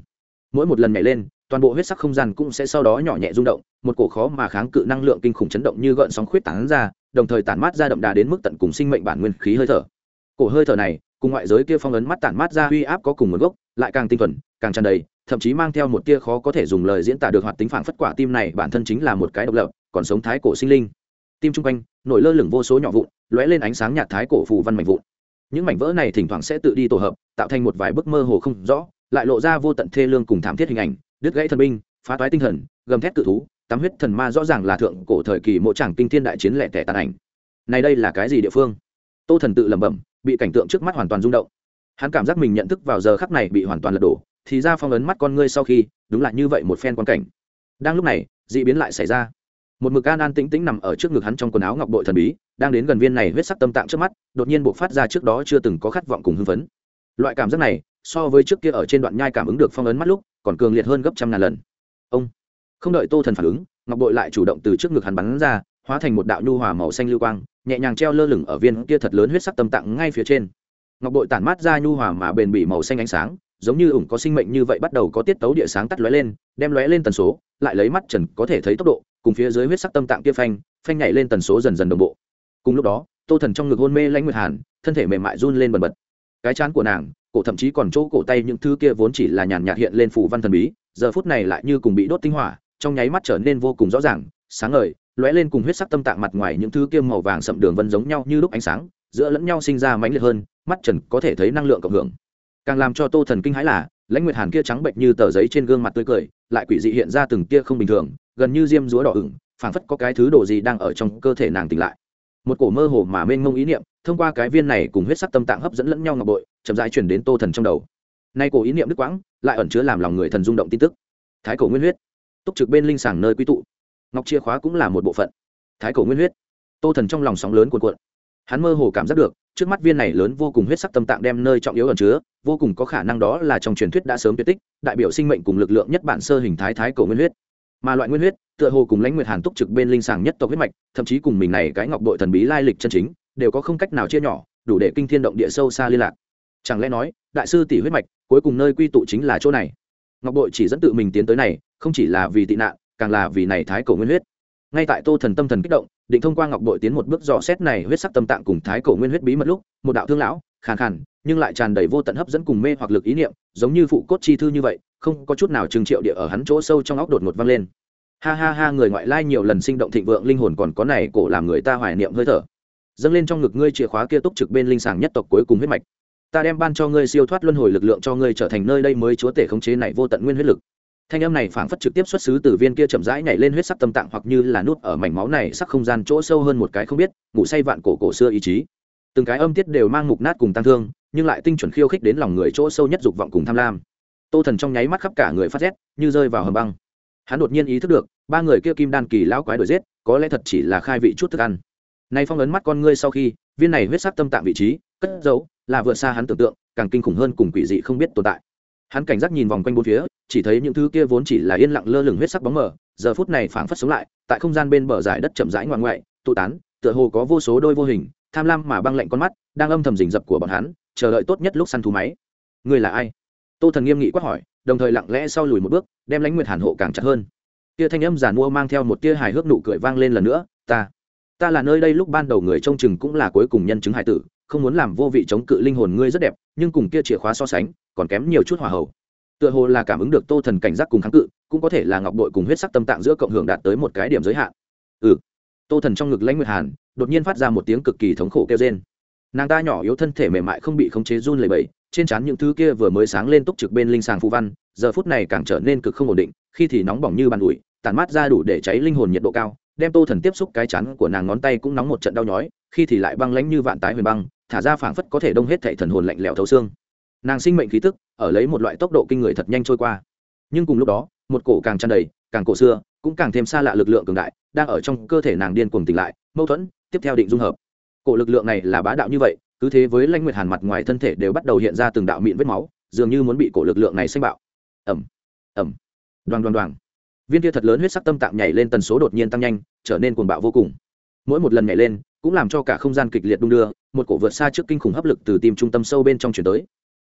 Mỗi một lần nhảy lên, toàn bộ huyết sắc không gian cũng sẽ sau đó nhỏ nhẹ rung động, một cổ khó mà kháng cự năng lượng kinh khủng chấn động như gợn sóng khuyết tán ra, đồng thời tản mát ra đậm đà đến mức tận cùng sinh mệnh bản nguyên khí hơi thở. Cổ hơi thở này cùng ngoại giới kia phong ấn mắt tản mát ra uy áp có cùng nguồn gốc, lại càng tinh thuần, càng tràn đầy, thậm chí mang theo một tia khó có thể dùng lời diễn tả được hoạt tính phản phất quả tim này bản thân chính là một cái độc lập, còn sống thái cổ sinh linh. Tim trung quanh, nổi lơ lửng vô số nhỏ vụn, lóe lên ánh sáng nhạt thái cổ phù văn mảnh vụn. Những mảnh vỡ này thỉnh thoảng sẽ tự đi tổ hợp, tạo thành một vài bức mơ hồ không rõ, lại lộ ra vô tận thê lương cùng thảm thiết hình ảnh, đứt gãy thần binh, phá toái tinh thần, gầm thét cự thú, tắm huyết thần ma rõ ràng là thượng cổ thời kỳ mộ tràng kinh thiên đại chiến lẻ tẻ tàn ảnh. Này đây là cái gì địa phương? Tô thần tự lẩm bẩm bị cảnh tượng trước mắt hoàn toàn rung động. Hắn cảm giác mình nhận thức vào giờ khắc này bị hoàn toàn lật đổ, thì ra phong ấn mắt con ngươi sau khi, đúng là như vậy một phen quan cảnh. Đang lúc này d ị biến lại xảy ra. Một mực an an tĩnh tĩnh nằm ở trước ngực hắn trong quần áo ngọc bội thần bí, đang đến gần viên này huyết sắc tâm tạng trước mắt, đột nhiên buộc phát ra trước đó chưa từng có khát vọng cùng hưng phấn. Loại cảm giác này, so với trước kia ở trên đoạn nhai cảm ứng được phong ấn mắt lúc, còn cường liệt hơn gấp trăm ngàn lần. Ông, không đợi tô thần phản ứng, ngọc bội lại chủ động từ trước ngực hắn bắn ra hóa thành một đạo nhu hòa màu xanh lưu quang, nhẹ nhàng treo lơ lửng ở viên kia thật lớn huyết sắc tâm tạng ngay phía trên. Ngọc bội tản mát ra nhu hòa mà bền bỉ màu xanh ánh sáng, giống như ủng có sinh mệnh như vậy bắt đầu có tiết tấu địa sáng tắt lóe lên, đem lóe lên tần số, lại lấy mắt trần có thể thấy tốc độ, cùng phía dưới huyết sắc tâm tạng kia phanh phanh nhảy lên tần số dần dần đồng bộ. Cùng lúc đó, tô thần trong ngực hôn mê lãnh nguyệt hàn, thân thể mềm mại run lên bần bật. Cái chán của nàng, cổ thậm chí còn chỗ cổ tay những thứ kia vốn chỉ là nhàn nhạt hiện lên phủ văn thần bí, giờ phút này lại như cùng bị đốt tinh hỏa, trong nháy mắt trở nên vô cùng rõ ràng, sáng ngời lóe lên cùng huyết sắc tâm tạng mặt ngoài những thứ kiêm màu vàng sậm đường vân giống nhau như lúc ánh sáng, giữa lẫn nhau sinh ra mãnh liệt hơn, mắt trần có thể thấy năng lượng cộng hưởng. Càng làm cho tô thần kinh hãi là, lãnh nguyệt hàn kia trắng bệnh như tờ giấy trên gương mặt tươi cười, lại quỷ dị hiện ra từng tia không bình thường, gần như diêm rúa đỏ ửng, phảng phất có cái thứ đồ gì đang ở trong cơ thể nàng tỉnh lại. Một cổ mơ hồ mà mênh mông ý niệm, thông qua cái viên này cùng huyết sắc tâm tạng hấp dẫn lẫn nhau ngọc bội, chậm rãi chuyển đến tô thần trong đầu. Nay cổ ý niệm đức quãng, lại ẩn chứa làm lòng người thần rung động tin tức. Thái cổ nguyên huyết, túc trực bên linh sàng nơi quy tụ ngọc chìa khóa cũng là một bộ phận. Thái cổ nguyên huyết. Tô thần trong lòng sóng lớn cuồn cuộn. Hắn mơ hồ cảm giác được, trước mắt viên này lớn vô cùng huyết sắc tâm tạng đem nơi trọng yếu ẩn chứa, vô cùng có khả năng đó là trong truyền thuyết đã sớm tuyệt tích, đại biểu sinh mệnh cùng lực lượng nhất bản sơ hình thái thái cổ nguyên huyết. Mà loại nguyên huyết, tựa hồ cùng lãnh nguyệt hàn túc trực bên linh sàng nhất tộc huyết mạch, thậm chí cùng mình này cái ngọc bội thần bí lai lịch chân chính, đều có không cách nào chia nhỏ, đủ để kinh thiên động địa sâu xa liên lạc. Chẳng lẽ nói, đại sư tỷ huyết mạch, cuối cùng nơi quy tụ chính là chỗ này? Ngọc bội chỉ dẫn tự mình tiến tới này, không chỉ là vì tị nạn càng là vì này thái cổ nguyên huyết. Ngay tại tô thần tâm thần kích động, định thông qua ngọc bội tiến một bước dò xét này huyết sắc tâm tạng cùng thái cổ nguyên huyết bí mật lúc, một đạo thương lão, khàn khàn, nhưng lại tràn đầy vô tận hấp dẫn cùng mê hoặc lực ý niệm, giống như phụ cốt chi thư như vậy, không có chút nào trừng triệu địa ở hắn chỗ sâu trong óc đột ngột vang lên. Ha ha ha, người ngoại lai nhiều lần sinh động thịnh vượng linh hồn còn có này cổ làm người ta hoài niệm hơi thở. Dâng lên trong ngực ngươi chìa khóa kia túc trực bên linh sàng nhất tộc cuối cùng huyết mạch. Ta đem ban cho ngươi siêu thoát luân hồi lực lượng cho ngươi trở thành nơi đây mới chúa tể khống chế này vô tận nguyên huyết lực thanh âm này phảng phất trực tiếp xuất xứ từ viên kia chậm rãi nhảy lên huyết sắc tâm tạng hoặc như là nút ở mảnh máu này sắc không gian chỗ sâu hơn một cái không biết, ngủ say vạn cổ cổ xưa ý chí. Từng cái âm tiết đều mang mục nát cùng tăng thương, nhưng lại tinh chuẩn khiêu khích đến lòng người chỗ sâu nhất dục vọng cùng tham lam. Tô thần trong nháy mắt khắp cả người phát rét, như rơi vào hầm băng. Hắn đột nhiên ý thức được, ba người kia kim đan kỳ lão quái đổi giết, có lẽ thật chỉ là khai vị chút thức ăn. Nay phong ấn mắt con ngươi sau khi, viên này huyết sắc tâm tạng vị trí, cất giấu, là vượt xa hắn tưởng tượng, càng kinh khủng hơn cùng quỷ dị không biết tồn tại hắn cảnh giác nhìn vòng quanh bốn phía, chỉ thấy những thứ kia vốn chỉ là yên lặng lơ lửng huyết sắc bóng mờ, giờ phút này phảng phất sống lại, tại không gian bên bờ giải đất chậm rãi ngoan ngoại, tụ tán, tựa hồ có vô số đôi vô hình, tham lam mà băng lạnh con mắt, đang âm thầm rình rập của bọn hắn, chờ đợi tốt nhất lúc săn thú máy. Người là ai? Tô thần nghiêm nghị quát hỏi, đồng thời lặng lẽ sau lùi một bước, đem lãnh nguyệt hàn hộ càng chặt hơn. Tia thanh âm giàn mua mang theo một tia hài hước nụ cười vang lên lần nữa, ta ta là nơi đây lúc ban đầu người trông chừng cũng là cuối cùng nhân chứng hải tử không muốn làm vô vị chống cự linh hồn ngươi rất đẹp, nhưng cùng kia chìa khóa so sánh, còn kém nhiều chút hòa hậu tựa hồ là cảm ứng được tô thần cảnh giác cùng kháng cự, cũng có thể là ngọc đội cùng huyết sắc tâm tạng giữa cộng hưởng đạt tới một cái điểm giới hạn. Ừ. Tô thần trong ngực lãnh nguyệt hàn, đột nhiên phát ra một tiếng cực kỳ thống khổ kêu trên nàng ta nhỏ yếu thân thể mềm mại không bị khống chế run lẩy bẩy, trên trán những thứ kia vừa mới sáng lên túc trực bên linh sàng phù văn, giờ phút này càng trở nên cực không ổn định, khi thì nóng bỏng như bàn ủi tàn mát ra đủ để cháy linh hồn nhiệt độ cao, đem tô thần tiếp xúc cái chắn của nàng ngón tay cũng nóng một trận đau nhói khi thì lại băng lãnh như vạn tái huyền băng, thả ra phảng phất có thể đông hết thệ thần hồn lạnh lẽo thấu xương. Nàng sinh mệnh khí tức, ở lấy một loại tốc độ kinh người thật nhanh trôi qua. Nhưng cùng lúc đó, một cổ càng tràn đầy, càng cổ xưa, cũng càng thêm xa lạ lực lượng cường đại, đang ở trong cơ thể nàng điên cuồng tỉnh lại, mâu thuẫn, tiếp theo định dung hợp. Cổ lực lượng này là bá đạo như vậy, cứ thế với lãnh nguyệt hàn mặt ngoài thân thể đều bắt đầu hiện ra từng đạo mịn vết máu, dường như muốn bị cổ lực lượng này xanh bạo. Ẩm ẩm đoàn đoàn đoàn viên kia thật lớn huyết sắc tâm tạng nhảy lên tần số đột nhiên tăng nhanh, trở nên cuồng bạo vô cùng. Mỗi một lần nhảy lên cũng làm cho cả không gian kịch liệt đung đưa, một cổ vượt xa trước kinh khủng hấp lực từ tim trung tâm sâu bên trong chuyển tới.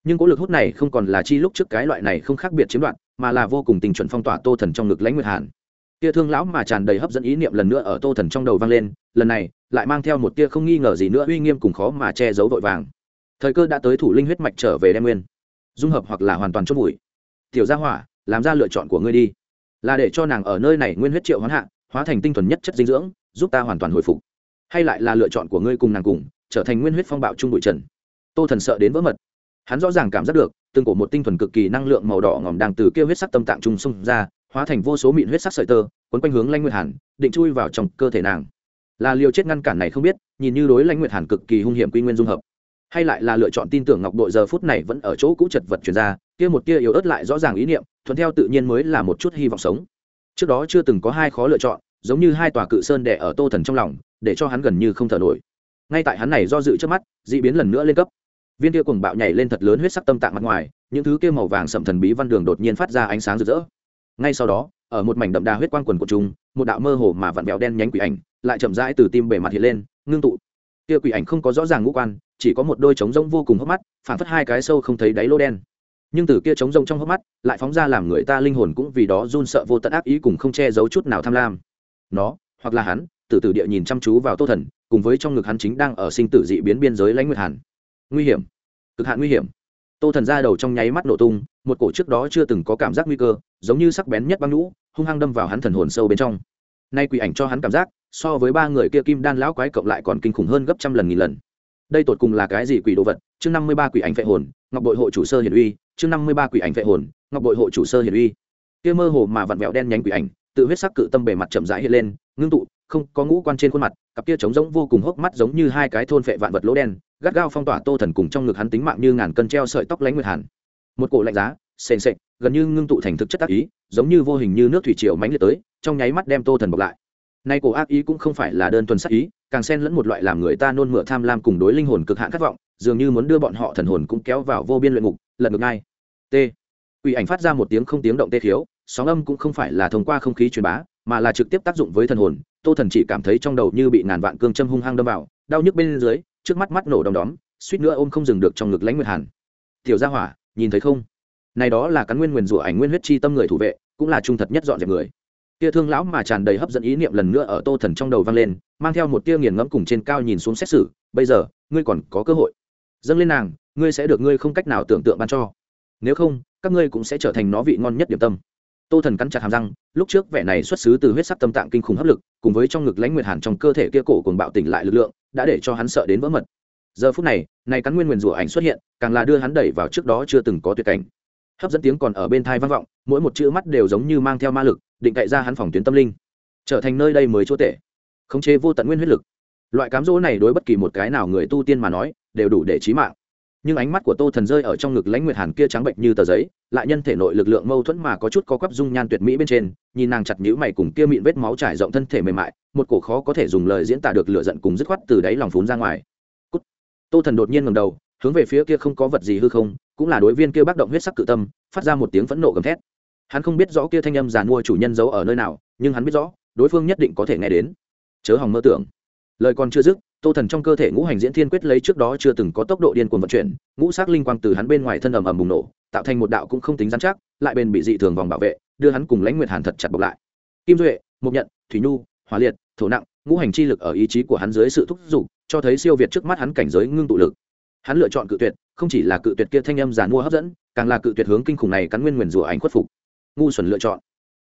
Nhưng cỗ lực hút này không còn là chi lúc trước cái loại này không khác biệt chiếm đoạt, mà là vô cùng tình chuẩn phong tỏa tô thần trong ngực lãnh nguyệt hàn. Tia thương lão mà tràn đầy hấp dẫn ý niệm lần nữa ở tô thần trong đầu vang lên, lần này, lại mang theo một tia không nghi ngờ gì nữa uy nghiêm cùng khó mà che giấu vội vàng. Thời cơ đã tới thủ linh huyết mạch trở về đem nguyên. Dung hợp hoặc là hoàn toàn chốt bụi tiểu gia hỏa, làm ra lựa chọn của ngươi đi. Là để cho nàng ở nơi này nguyên huyết triệu hoán hạ, hóa thành tinh thuần nhất chất dinh dưỡng, giúp ta hoàn toàn hồi phục hay lại là lựa chọn của ngươi cùng nàng cùng, trở thành nguyên huyết phong bạo trung bụi trần. Tô thần sợ đến vỡ mật. Hắn rõ ràng cảm giác được, từng cổ một tinh thuần cực kỳ năng lượng màu đỏ ngòm đang từ kia huyết sắc tâm tạng trung xung ra, hóa thành vô số mịn huyết sắc sợi tơ quấn quanh hướng lanh nguyệt hàn, định chui vào trong cơ thể nàng. Là liều chết ngăn cản này không biết, nhìn như đối lãnh nguyệt hàn cực kỳ hung hiểm quy nguyên dung hợp. Hay lại là lựa chọn tin tưởng ngọc đội giờ phút này vẫn ở chỗ cũ chật vật chuyển ra, kia một kia yếu ớt lại rõ ràng ý niệm, thuận theo tự nhiên mới là một chút hy vọng sống. Trước đó chưa từng có hai khó lựa chọn, giống như hai tòa cự sơn đẻ ở tô thần trong lòng để cho hắn gần như không thở nổi. Ngay tại hắn này do dự trước mắt d ị biến lần nữa lên cấp. Viên kia cùng bạo nhảy lên thật lớn huyết sắc tâm tạng mặt ngoài, những thứ kia màu vàng sậm thần bí văn đường đột nhiên phát ra ánh sáng rực rỡ. Ngay sau đó, ở một mảnh đậm đà huyết quang quần của chúng, một đạo mơ hồ mà vặn vẹo đen nhánh quỷ ảnh lại chậm rãi từ tim bề mặt hiện lên, ngưng tụ. Kia quỷ ảnh không có rõ ràng ngũ quan, chỉ có một đôi trống rông vô cùng hốc mắt phản phất hai cái sâu không thấy đáy lô đen. Nhưng từ kia trống rông trong hốc mắt, lại phóng ra làm người ta linh hồn cũng vì đó run sợ vô tận ác ý cùng không che giấu chút nào tham lam. Nó, hoặc là hắn từ từ địa nhìn chăm chú vào tô thần cùng với trong ngực hắn chính đang ở sinh tử dị biến biên giới lãnh nguyệt hàn. Nguy hiểm. Cực hạn nguy hiểm. Tô thần ra đầu trong nháy mắt nổ tung một cổ trước đó chưa từng có cảm giác nguy cơ giống như sắc bén nhất băng lũ, hung hăng đâm vào hắn thần hồn sâu bên trong. Nay quỷ ảnh cho hắn cảm giác so với ba người kia kim đan lão quái cộng lại còn kinh khủng hơn gấp trăm lần nghìn lần. Đây tột cùng là cái gì quỷ đồ vật? Chương năm mươi ba quỷ ảnh vệ hồn ngọc bội hộ chủ sơ hiển uy chương năm mươi ba quỷ ảnh vệ hồn ngọc bội hộ chủ sơ hiển uy. Kia mơ hồ mà vặn vẹo đen nhánh quỷ ảnh tự huyết sắc cự tâm bề mặt chậm rãi hiện lên ngưng tụ không có ngũ quan trên khuôn mặt, cặp kia trống rỗng vô cùng hốc mắt giống như hai cái thôn phệ vạn vật lỗ đen, gắt gao phong tỏa tô thần cùng trong ngực hắn tính mạng như ngàn cân treo sợi tóc lánh nguyệt hàn. Một cổ lạnh giá, sền sệt, gần như ngưng tụ thành thực chất tác ý, giống như vô hình như nước thủy triều mánh liệt tới, trong nháy mắt đem tô thần bọc lại. Nay cổ ác ý cũng không phải là đơn thuần sắc ý, càng xen lẫn một loại làm người ta nôn mửa tham lam cùng đối linh hồn cực hạn khát vọng, dường như muốn đưa bọn họ thần hồn cũng kéo vào vô biên luyện ngục, lật ngược ngay. T. Ủy ảnh phát ra một tiếng không tiếng động tê thiếu, sóng âm cũng không phải là thông qua không khí truyền bá, mà là trực tiếp tác dụng với thần hồn tô thần chỉ cảm thấy trong đầu như bị ngàn vạn cương châm hung hăng đâm vào, đau nhức bên dưới, trước mắt mắt nổ đom đóm, suýt nữa ôm không dừng được trong ngực lãnh nguyệt hàn. Tiểu gia hỏa, nhìn thấy không? Này đó là cắn nguyên nguyền rủa ảnh nguyên huyết chi tâm người thủ vệ, cũng là trung thật nhất dọn dẹp người. Tia thương lão mà tràn đầy hấp dẫn ý niệm lần nữa ở tô thần trong đầu vang lên, mang theo một tia nghiền ngẫm cùng trên cao nhìn xuống xét xử, bây giờ, ngươi còn có cơ hội. Dâng lên nàng, ngươi sẽ được ngươi không cách nào tưởng tượng ban cho. Nếu không, các ngươi cũng sẽ trở thành nó vị ngon nhất điểm tâm tô thần cắn chặt hàm răng, lúc trước vẻ này xuất xứ từ huyết sắc tâm tạng kinh khủng hấp lực, cùng với trong ngực lãnh nguyệt hàn trong cơ thể kia cổ cùng bạo tỉnh lại lực lượng, đã để cho hắn sợ đến vỡ mật. Giờ phút này này cắn nguyên nguyền rủa ảnh xuất hiện, càng là đưa hắn đẩy vào trước đó chưa từng có tuyệt cảnh. Hấp dẫn tiếng còn ở bên thai vang vọng, mỗi một chữ mắt đều giống như mang theo ma lực, định cậy ra hắn phòng tuyến tâm linh. Trở thành nơi đây mới chỗ tệ. Khống chế vô tận nguyên huyết lực. Loại cám dỗ này đối bất kỳ một cái nào người tu tiên mà nói, đều đủ để trí mạng nhưng ánh mắt của tô thần rơi ở trong ngực lãnh nguyệt hàn kia trắng bệnh như tờ giấy, lại nhân thể nội lực lượng mâu thuẫn mà có chút có quắp dung nhan tuyệt mỹ bên trên, nhìn nàng chặt nhữ mày cùng kia mịn vết máu trải rộng thân thể mềm mại, một cổ khó có thể dùng lời diễn tả được lựa giận cùng dứt khoát từ đáy lòng phún ra ngoài. Cút. tô thần đột nhiên ngầm đầu, hướng về phía kia không có vật gì hư không, cũng là đối viên kia bác động huyết sắc cự tâm, phát ra một tiếng phẫn nộ gầm thét. Hắn không biết rõ kia thanh âm giàn mua chủ nhân giấu ở nơi nào, nhưng hắn biết rõ, đối phương nhất định có thể nghe đến. Chớ hòng mơ tưởng. Lời còn chưa dứt tô thần trong cơ thể ngũ hành diễn thiên quyết lấy trước đó chưa từng có tốc độ điên cuồng vận chuyển, ngũ sắc linh quang từ hắn bên ngoài thân ầm ầm bùng nổ, tạo thành một đạo cũng không tính giám chắc, lại bền bị dị thường vòng bảo vệ, đưa hắn cùng lãnh nguyệt hàn thật chặt bọc lại. Kim duệ mục nhận thủy nhu, hỏa liệt, thổ nặng, ngũ hành chi lực ở ý chí của hắn dưới sự thúc giục, cho thấy siêu việt trước mắt hắn cảnh giới ngưng tụ lực. Hắn lựa chọn cự tuyệt, không chỉ là cự tuyệt kia thanh âm giàn mua hấp dẫn, càng là cự tuyệt hướng kinh khủng này cắn nguyên nguyền rủa ảnh khuất phục. Ngu xuẩn lựa chọn.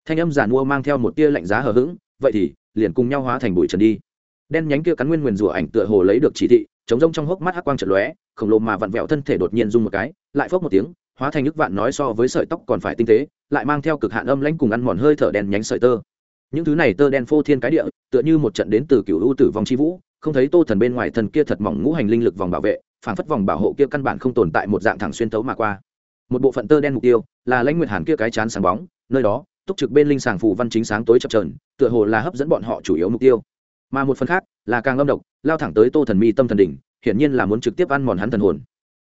Thanh âm giàn mua mang theo một tia lạnh giá hờ hững, vậy thì liền cùng nhau hóa thành bụi trần đi đen nhánh kia cắn nguyên nguyền rủa ảnh tựa hồ lấy được chỉ thị, chống rông trong hốc mắt hắc quang trận lóe, khổng lồ mà vặn vẹo thân thể đột nhiên rung một cái, lại phốc một tiếng, hóa thành nước vạn nói so với sợi tóc còn phải tinh tế, lại mang theo cực hạn âm lãnh cùng ăn mòn hơi thở đen nhánh sợi tơ. Những thứ này tơ đen phô thiên cái địa, tựa như một trận đến từ cựu ưu tử vong chi vũ, không thấy tô thần bên ngoài thần kia thật mỏng ngũ hành linh lực vòng bảo vệ phản phất vòng bảo hộ kia căn bản không tồn tại một dạng thẳng xuyên tấu mà qua. Một bộ phận tơ đen mục tiêu là lãnh nguyệt hàn kia cái chán sáng bóng, nơi đó, túc trực bên linh sàng phù văn chính sáng tối chập trờn tựa hồ là hấp dẫn bọn họ chủ yếu mục tiêu mà một phần khác là càng âm độc, lao thẳng tới tô thần mi tâm thần đỉnh, hiển nhiên là muốn trực tiếp ăn mòn hắn thần hồn.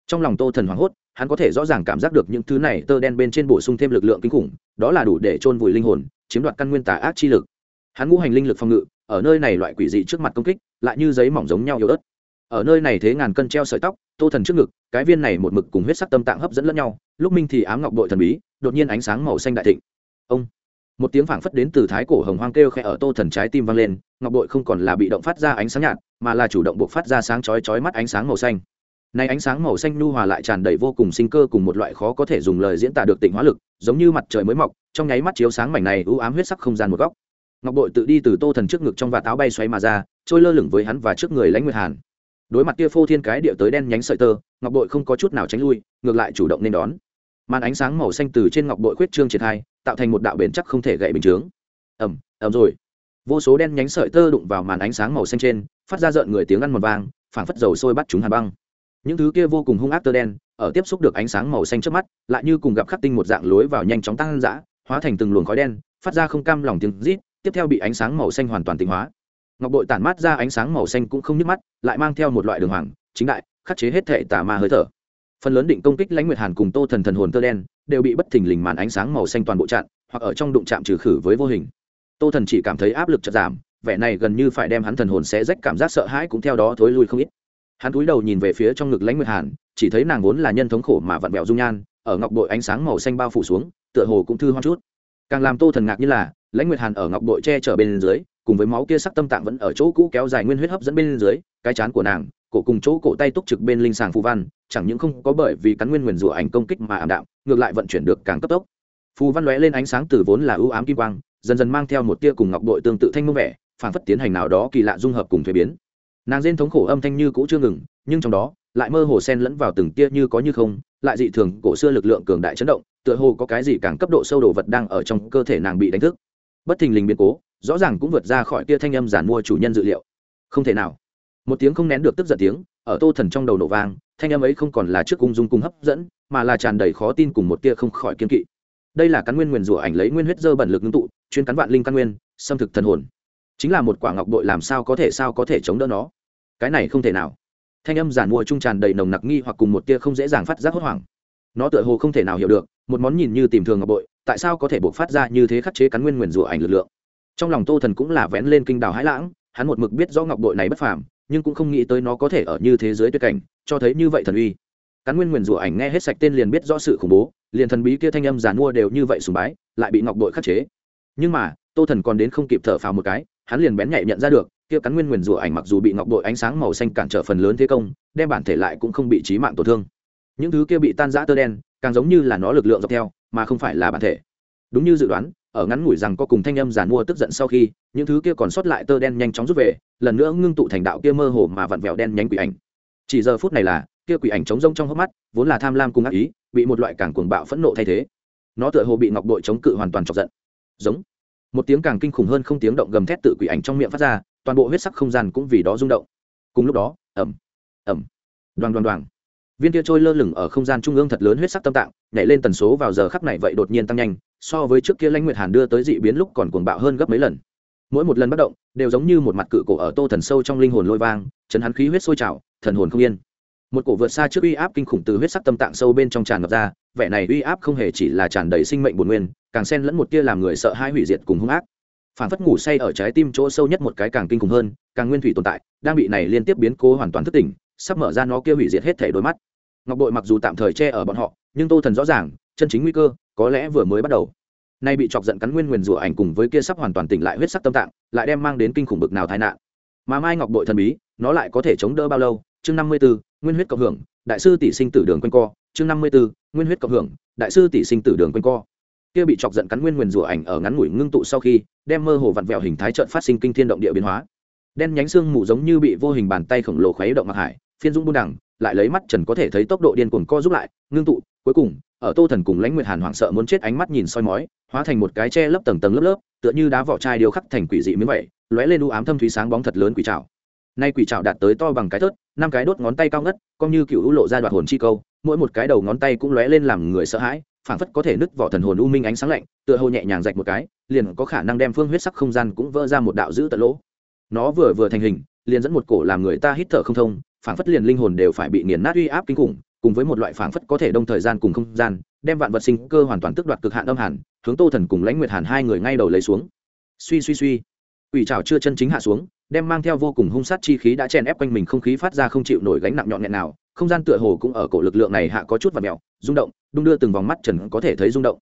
Trong lòng tô thần hoảng hốt, hắn có thể rõ ràng cảm giác được những thứ này tơ đen bên trên bổ sung thêm lực lượng kinh khủng, đó là đủ để chôn vùi linh hồn, chiếm đoạt căn nguyên tà ác chi lực. Hắn ngũ hành linh lực phòng ngự, ở nơi này loại quỷ dị trước mặt công kích, lại như giấy mỏng giống nhau yếu ớt. Ở nơi này thế ngàn cân treo sợi tóc, tô thần trước ngực, cái viên này một mực cùng huyết sắc tâm tạng hấp dẫn lẫn nhau, lúc minh thì ám ngọc bội thần bí, đột nhiên ánh sáng màu xanh đại thịnh. Ông! Một tiếng phảng phất đến từ thái cổ hồng hoang kêu khẽ ở tô thần trái tim vang lên, ngọc bội không còn là bị động phát ra ánh sáng nhạt, mà là chủ động buộc phát ra sáng chói chói mắt ánh sáng màu xanh. Này ánh sáng màu xanh nhu hòa lại tràn đầy vô cùng sinh cơ cùng một loại khó có thể dùng lời diễn tả được tịnh hóa lực, giống như mặt trời mới mọc, trong nháy mắt chiếu sáng mảnh này u ám huyết sắc không gian một góc. Ngọc bội tự đi từ tô thần trước ngực trong và táo bay xoay mà ra, trôi lơ lửng với hắn và trước người lãnh nguyệt hàn. Đối mặt kia phô thiên cái địa tới đen nhánh sợi tơ, ngọc bội không có chút nào tránh lui, ngược lại chủ động nên đón. Màn ánh sáng màu xanh từ trên ngọc bội khuyết trương triển khai tạo thành một đạo bền chắc không thể gậy bình chướng. Ẩm ẩm rồi. Vô số đen nhánh sợi tơ đụng vào màn ánh sáng màu xanh trên, phát ra rợn người tiếng ăn một vang, phảng phất dầu sôi bắt chúng hàn băng. Những thứ kia vô cùng hung ác tơ đen, ở tiếp xúc được ánh sáng màu xanh trước mắt, lại như cùng gặp khắc tinh một dạng lối vào nhanh chóng tăng dã, hóa thành từng luồng khói đen, phát ra không cam lòng tiếng rít, tiếp theo bị ánh sáng màu xanh hoàn toàn tịnh hóa. Ngọc bội tản mát ra ánh sáng màu xanh cũng không nhức mắt, lại mang theo một loại đường hoàng, chính đại, khắc chế hết thệ tà ma hơi thở phần lớn định công kích lãnh nguyệt hàn cùng tô thần thần hồn tơ đen đều bị bất thình lình màn ánh sáng màu xanh toàn bộ chặn, hoặc ở trong đụng chạm trừ khử với vô hình. Tô thần chỉ cảm thấy áp lực chật giảm, vẻ này gần như phải đem hắn thần hồn sẽ rách cảm giác sợ hãi cũng theo đó thối lui không ít. Hắn cúi đầu nhìn về phía trong ngực lãnh nguyệt hàn, chỉ thấy nàng vốn là nhân thống khổ mà vặn vẹo dung nhan, ở ngọc bội ánh sáng màu xanh bao phủ xuống, tựa hồ cũng thư hoa chút. Càng làm tô thần ngạc như là, lãnh nguyệt hàn ở ngọc bội che chở bên dưới, cùng với máu kia sắc tâm tạng vẫn ở chỗ cũ kéo dài nguyên huyết hấp dẫn bên dưới, cái chán của nàng cổ cùng chỗ cổ tay túc trực bên linh sàng phù văn, chẳng những không có bởi vì cắn nguyên nguyền rủa ảnh công kích mà ảm đạm, ngược lại vận chuyển được càng cấp tốc. Phù văn lóe lên ánh sáng từ vốn là ưu ám kim quang, dần dần mang theo một tia cùng ngọc bội tương tự thanh mông vẻ phản phất tiến hành nào đó kỳ lạ dung hợp cùng thuế biến. Nàng rên thống khổ âm thanh như cũ chưa ngừng, nhưng trong đó, lại mơ hồ sen lẫn vào từng tia như có như không, lại dị thường, cổ xưa lực lượng cường đại chấn động, tựa hồ có cái gì càng cấp độ sâu đồ vật đang ở trong cơ thể nàng bị đánh thức. Bất thình lình biến cố, rõ ràng cũng vượt ra khỏi tia thanh âm giản mua chủ nhân dự liệu. Không thể nào một tiếng không nén được tức giận tiếng, ở tô thần trong đầu nổ vang, thanh âm ấy không còn là trước cung dung cung hấp dẫn, mà là tràn đầy khó tin cùng một tia không khỏi kiên kỵ. Đây là cắn nguyên nguyền rủa ảnh lấy nguyên huyết dơ bẩn lực ngưng tụ, chuyên cắn vạn linh căn nguyên, xâm thực thần hồn. Chính là một quả ngọc bội làm sao có thể sao có thể chống đỡ nó? Cái này không thể nào. Thanh âm giản mua trung tràn đầy nồng nặc nghi hoặc cùng một tia không dễ dàng phát giác hốt hoảng. Nó tựa hồ không thể nào hiểu được, một món nhìn như tìm thường ngọc bội, tại sao có thể buộc phát ra như thế khắc chế cắn nguyên nguyền rủa ảnh lực lượng. Trong lòng tô thần cũng là vén lên kinh đào hãi lãng, hắn một mực biết rõ ngọc bội này bất phàm nhưng cũng không nghĩ tới nó có thể ở như thế giới tuyệt cảnh, cho thấy như vậy thần uy. Cắn nguyên nguyền rủa ảnh nghe hết sạch tên liền biết rõ sự khủng bố, liền thần bí kia thanh âm giàn mua đều như vậy sùng bái, lại bị ngọc đội khắc chế. Nhưng mà, tô thần còn đến không kịp thở phào một cái, hắn liền bén nhạy nhận ra được, kia cắn nguyên nguyền rủa ảnh mặc dù bị ngọc đội ánh sáng màu xanh cản trở phần lớn thế công, đem bản thể lại cũng không bị trí mạng tổn thương. Những thứ kia bị tan rã tơ đen, càng giống như là nó lực lượng dọc theo, mà không phải là bản thể. Đúng như dự đoán ở ngắn ngủi rằng có cùng thanh âm giàn mua tức giận sau khi, những thứ kia còn sót lại tơ đen nhanh chóng rút về, lần nữa ngưng tụ thành đạo kia mơ hồ mà vặn vẹo đen nhánh quỷ ảnh. Chỉ giờ phút này là, kia quỷ ảnh trống rông trong hốc mắt, vốn là tham lam cùng ác ý, bị một loại càng cuồng bạo phẫn nộ thay thế. Nó tựa hồ bị ngọc đội chống cự hoàn toàn chọc giận. Giống. Một tiếng càng kinh khủng hơn không tiếng động gầm thét tự quỷ ảnh trong miệng phát ra, toàn bộ huyết sắc không gian cũng vì đó rung động. Cùng lúc đó ẩm ẩm đoàn đoàn đoàn viên kia trôi lơ lửng ở không gian trung ương thật lớn huyết sắc tâm tạng, nhảy lên tần số vào giờ khắc này vậy đột nhiên tăng nhanh, so với trước kia lãnh nguyệt hàn đưa tới dị biến lúc còn cuồng bạo hơn gấp mấy lần. Mỗi một lần bất động, đều giống như một mặt cự cổ ở tô thần sâu trong linh hồn lôi vang, chấn hắn khí huyết sôi trào, thần hồn không yên. Một cổ vượt xa trước uy áp kinh khủng từ huyết sắc tâm tạng sâu bên trong tràn ngập ra, vẻ này uy áp không hề chỉ là tràn đầy sinh mệnh bồn nguyên, càng xen lẫn một tia làm người sợ hai hủy diệt cùng hung ác. Phản phất ngủ say ở trái tim chỗ sâu nhất một cái càng kinh khủng hơn, càng nguyên thủy tồn tại, đang bị này liên tiếp biến cố hoàn toàn thức tỉnh sắp mở ra nó kia hủy diệt hết thể đôi mắt. Ngọc bội mặc dù tạm thời che ở bọn họ, nhưng tô thần rõ ràng, chân chính nguy cơ, có lẽ vừa mới bắt đầu. Nay bị chọc giận cắn nguyên nguyền rủa ảnh cùng với kia sắp hoàn toàn tỉnh lại huyết sắc tâm tạng, lại đem mang đến kinh khủng bực nào tai nạn. Mà mai ngọc bội thần bí, nó lại có thể chống đỡ bao lâu? Chương năm mươi b ố nguyên huyết cộng hưởng, đại sư tỷ sinh tử đường quanh co. Chương năm mươi b ố nguyên huyết cộng hưởng, đại sư tỷ sinh tử đường quanh co. Kia bị chọc giận cắn nguyên nguyền rủa ảnh ở ngắn ngủi ngưng tụ sau khi, đem mơ hồ vặn vẹo hình thái trợn phát sinh kinh thiên động địa biến hóa. Đen nhánh xương mù giống như bị vô hình bàn tay khổng lồ khuấy động mặc hải phiên dung buôn đẳng lại lấy mắt trần có thể thấy tốc độ điên cuồng co giúp lại, ngưng tụ, cuối cùng, ở tô thần cùng lãnh nguyệt hàn hoảng sợ muốn chết ánh mắt nhìn soi mói, hóa thành một cái che lấp tầng tầng lớp lớp, tựa như đá vỏ chai điêu khắc thành quỷ dị miếng vậy, lóe lên u ám thâm thúy sáng bóng thật lớn quỷ trào nay quỷ trào đạt tới to bằng cái thớt, năm cái đốt ngón tay cao ngất cong như cựu lộ ra đoạt hồn chi câu, mỗi một cái đầu ngón tay cũng lóe lên làm người sợ hãi, phảng phất có thể nứt vỏ thần hồn u minh ánh sáng lạnh, tựa hồ nhẹ nhàng rạch một cái, liền có khả năng đem phương huyết sắc không gian cũng vỡ ra một đạo dữ tận lỗ. Nó vừa vừa thành hình, liền dẫn một cổ làm người ta hít thở không thông phảng phất liền linh hồn đều phải bị nghiền nát uy áp kinh khủng, cùng với một loại phảng phất có thể đông thời gian cùng không gian, đem vạn vật sinh cơ hoàn toàn tước đoạt cực hạn âm hàn, hướng tô thần cùng lãnh nguyệt hàn hai người ngay đầu lấy xuống. Suy suy suy ủy trào chưa chân chính hạ xuống, đem mang theo vô cùng hung sát chi khí đã chèn ép quanh mình không khí phát ra không chịu nổi gánh nặng nhọn nhẹ nào, không gian tựa hồ cũng ở cổ lực lượng này hạ có chút và mèo, rung động, đung đưa từng vòng mắt trần có thể thấy rung động.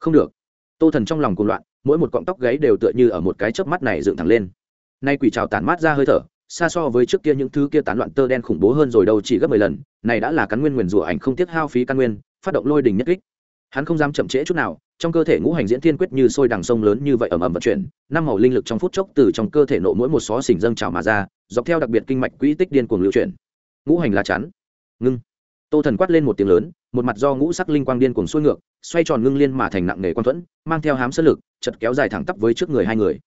Không được. Tô thần trong lòng cuồng loạn, mỗi một cọng tóc gáy đều tựa như ở một cái chớp mắt này dựng thẳng lên. Nay quỷ trào tản mát ra hơi thở xa so với trước kia những thứ kia tán loạn tơ đen khủng bố hơn rồi đâu chỉ gấp mười lần, này đã là cắn nguyên nguyền rủa ảnh không tiếc hao phí căn nguyên, phát động lôi đình nhất kích. Hắn không dám chậm trễ chút nào, trong cơ thể ngũ hành diễn thiên quyết như sôi đằng sông lớn như vậy ầm ầm vận chuyển, năm màu linh lực trong phút chốc từ trong cơ thể nộ mỗi một xó xỉnh dâng trào mà ra, dọc theo đặc biệt kinh mạch quỹ tích điên cuồng lưu chuyển. Ngũ hành lá chắn. Ngưng. Tô thần quát lên một tiếng lớn, một mặt do ngũ sắc linh quang điên cuồng xuôi ngược, xoay tròn ngưng liên mà thành nặng nghề quan thuẫn, mang theo hám sơ lực, chật kéo dài thẳng tắp với trước người hai người.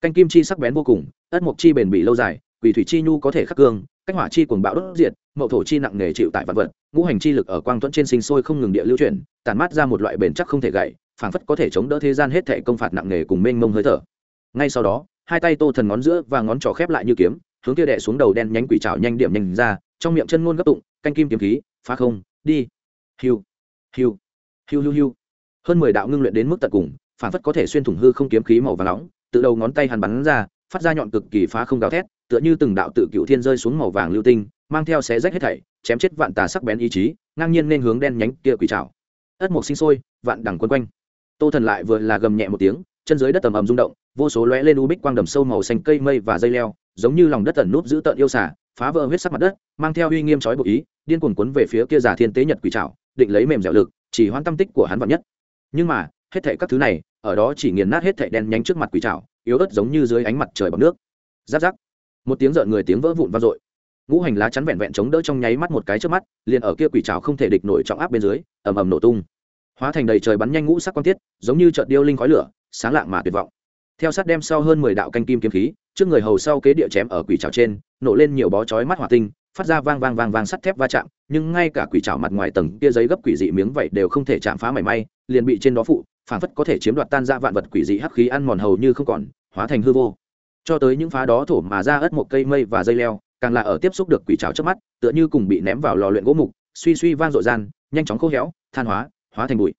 Canh kim chi sắc bén vô cùng, ất mộc chi bền bỉ lâu dài quỷ thủy chi nhu có thể khắc cương, cách hỏa chi cuồng bạo đốt diệt, mậu thổ chi nặng nghề chịu tại vạn vật, ngũ hành chi lực ở quang thuẫn trên sinh sôi không ngừng địa lưu chuyển tàn mát ra một loại bền chắc không thể gãy, phảng phất có thể chống đỡ thế gian hết thệ công phạt nặng nghề cùng mênh mông hơi thở. Ngay sau đó, hai tay tô thần ngón giữa và ngón trỏ khép lại như kiếm, hướng kia đè xuống đầu đen nhánh quỷ trảo nhanh điểm nhanh ra, trong miệng chân ngôn gấp tụng, canh kim kiếm khí, phá không, đi. Hiu hiu hiu hiu hiu. Hơn mười đạo ngưng luyện đến mức tận cùng, phảng phất có thể xuyên thủng hư không kiếm khí màu vàng nóng, từ đầu ngón tay hắn bắn ra, phát ra nhọn cực kỳ phá không gào thét tựa như từng đạo tự cựu thiên rơi xuống màu vàng lưu tinh, mang theo xé rách hết thảy, chém chết vạn tà sắc bén ý chí, ngang nhiên nên hướng đen nhánh kia quỷ trào ất mộc sinh sôi, vạn đằng quân quanh. Tô thần lại vừa là gầm nhẹ một tiếng, chân dưới đất tầm ầm rung động, vô số lóe lên u bích quang đầm sâu màu xanh cây mây và dây leo, giống như lòng đất tẩn núp giữ tợn yêu xả phá vỡ huyết sắc mặt đất, mang theo uy nghiêm trói bộ ý, điên cuồng cuốn về phía kia giả thiên tế nhật quỷ trảo, định lấy mềm dẻo lực, chỉ hoan tâm tích của hắn vạn nhất. Nhưng mà, hết thảy các thứ này, ở đó chỉ nghiền nát hết thảy đen nhánh trước mặt quỷ trảo, yếu ớt giống như dưới ánh mặt trời bằng nước. Giáp giáp một tiếng rợn người tiếng vỡ vụn vang dội. Ngũ hành lá chắn vẹn vẹn chống đỡ trong nháy mắt một cái trước mắt, liền ở kia quỷ trào không thể địch nổi trọng áp bên dưới, ầm ầm nổ tung. Hóa thành đầy trời bắn nhanh ngũ sắc quan tiết, giống như chợt điêu linh khói lửa, sáng lạng mà tuyệt vọng. Theo sát đem sau hơn mười đạo canh kim kiếm khí, trước người hầu sau kế địa chém ở quỷ trào trên, nổ lên nhiều bó chói mắt hỏa tinh, phát ra vang vang vang vang sắt thép va chạm, nhưng ngay cả quỷ trào mặt ngoài tầng kia giấy gấp quỷ dị miếng vậy đều không thể chạm phá mảy may, liền bị trên đó phụ phản phất có thể chiếm đoạt tan ra vạn vật quỷ dị hắc khí ăn mòn hầu như không còn, hóa thành hư vô cho tới những phá đó thổ mà ra ớt một cây mây và dây leo, càng là ở tiếp xúc được quỷ cháo trước mắt, tựa như cùng bị ném vào lò luyện gỗ mục, suy suy vang dội gian, nhanh chóng khô héo, than hóa hóa thành bụi.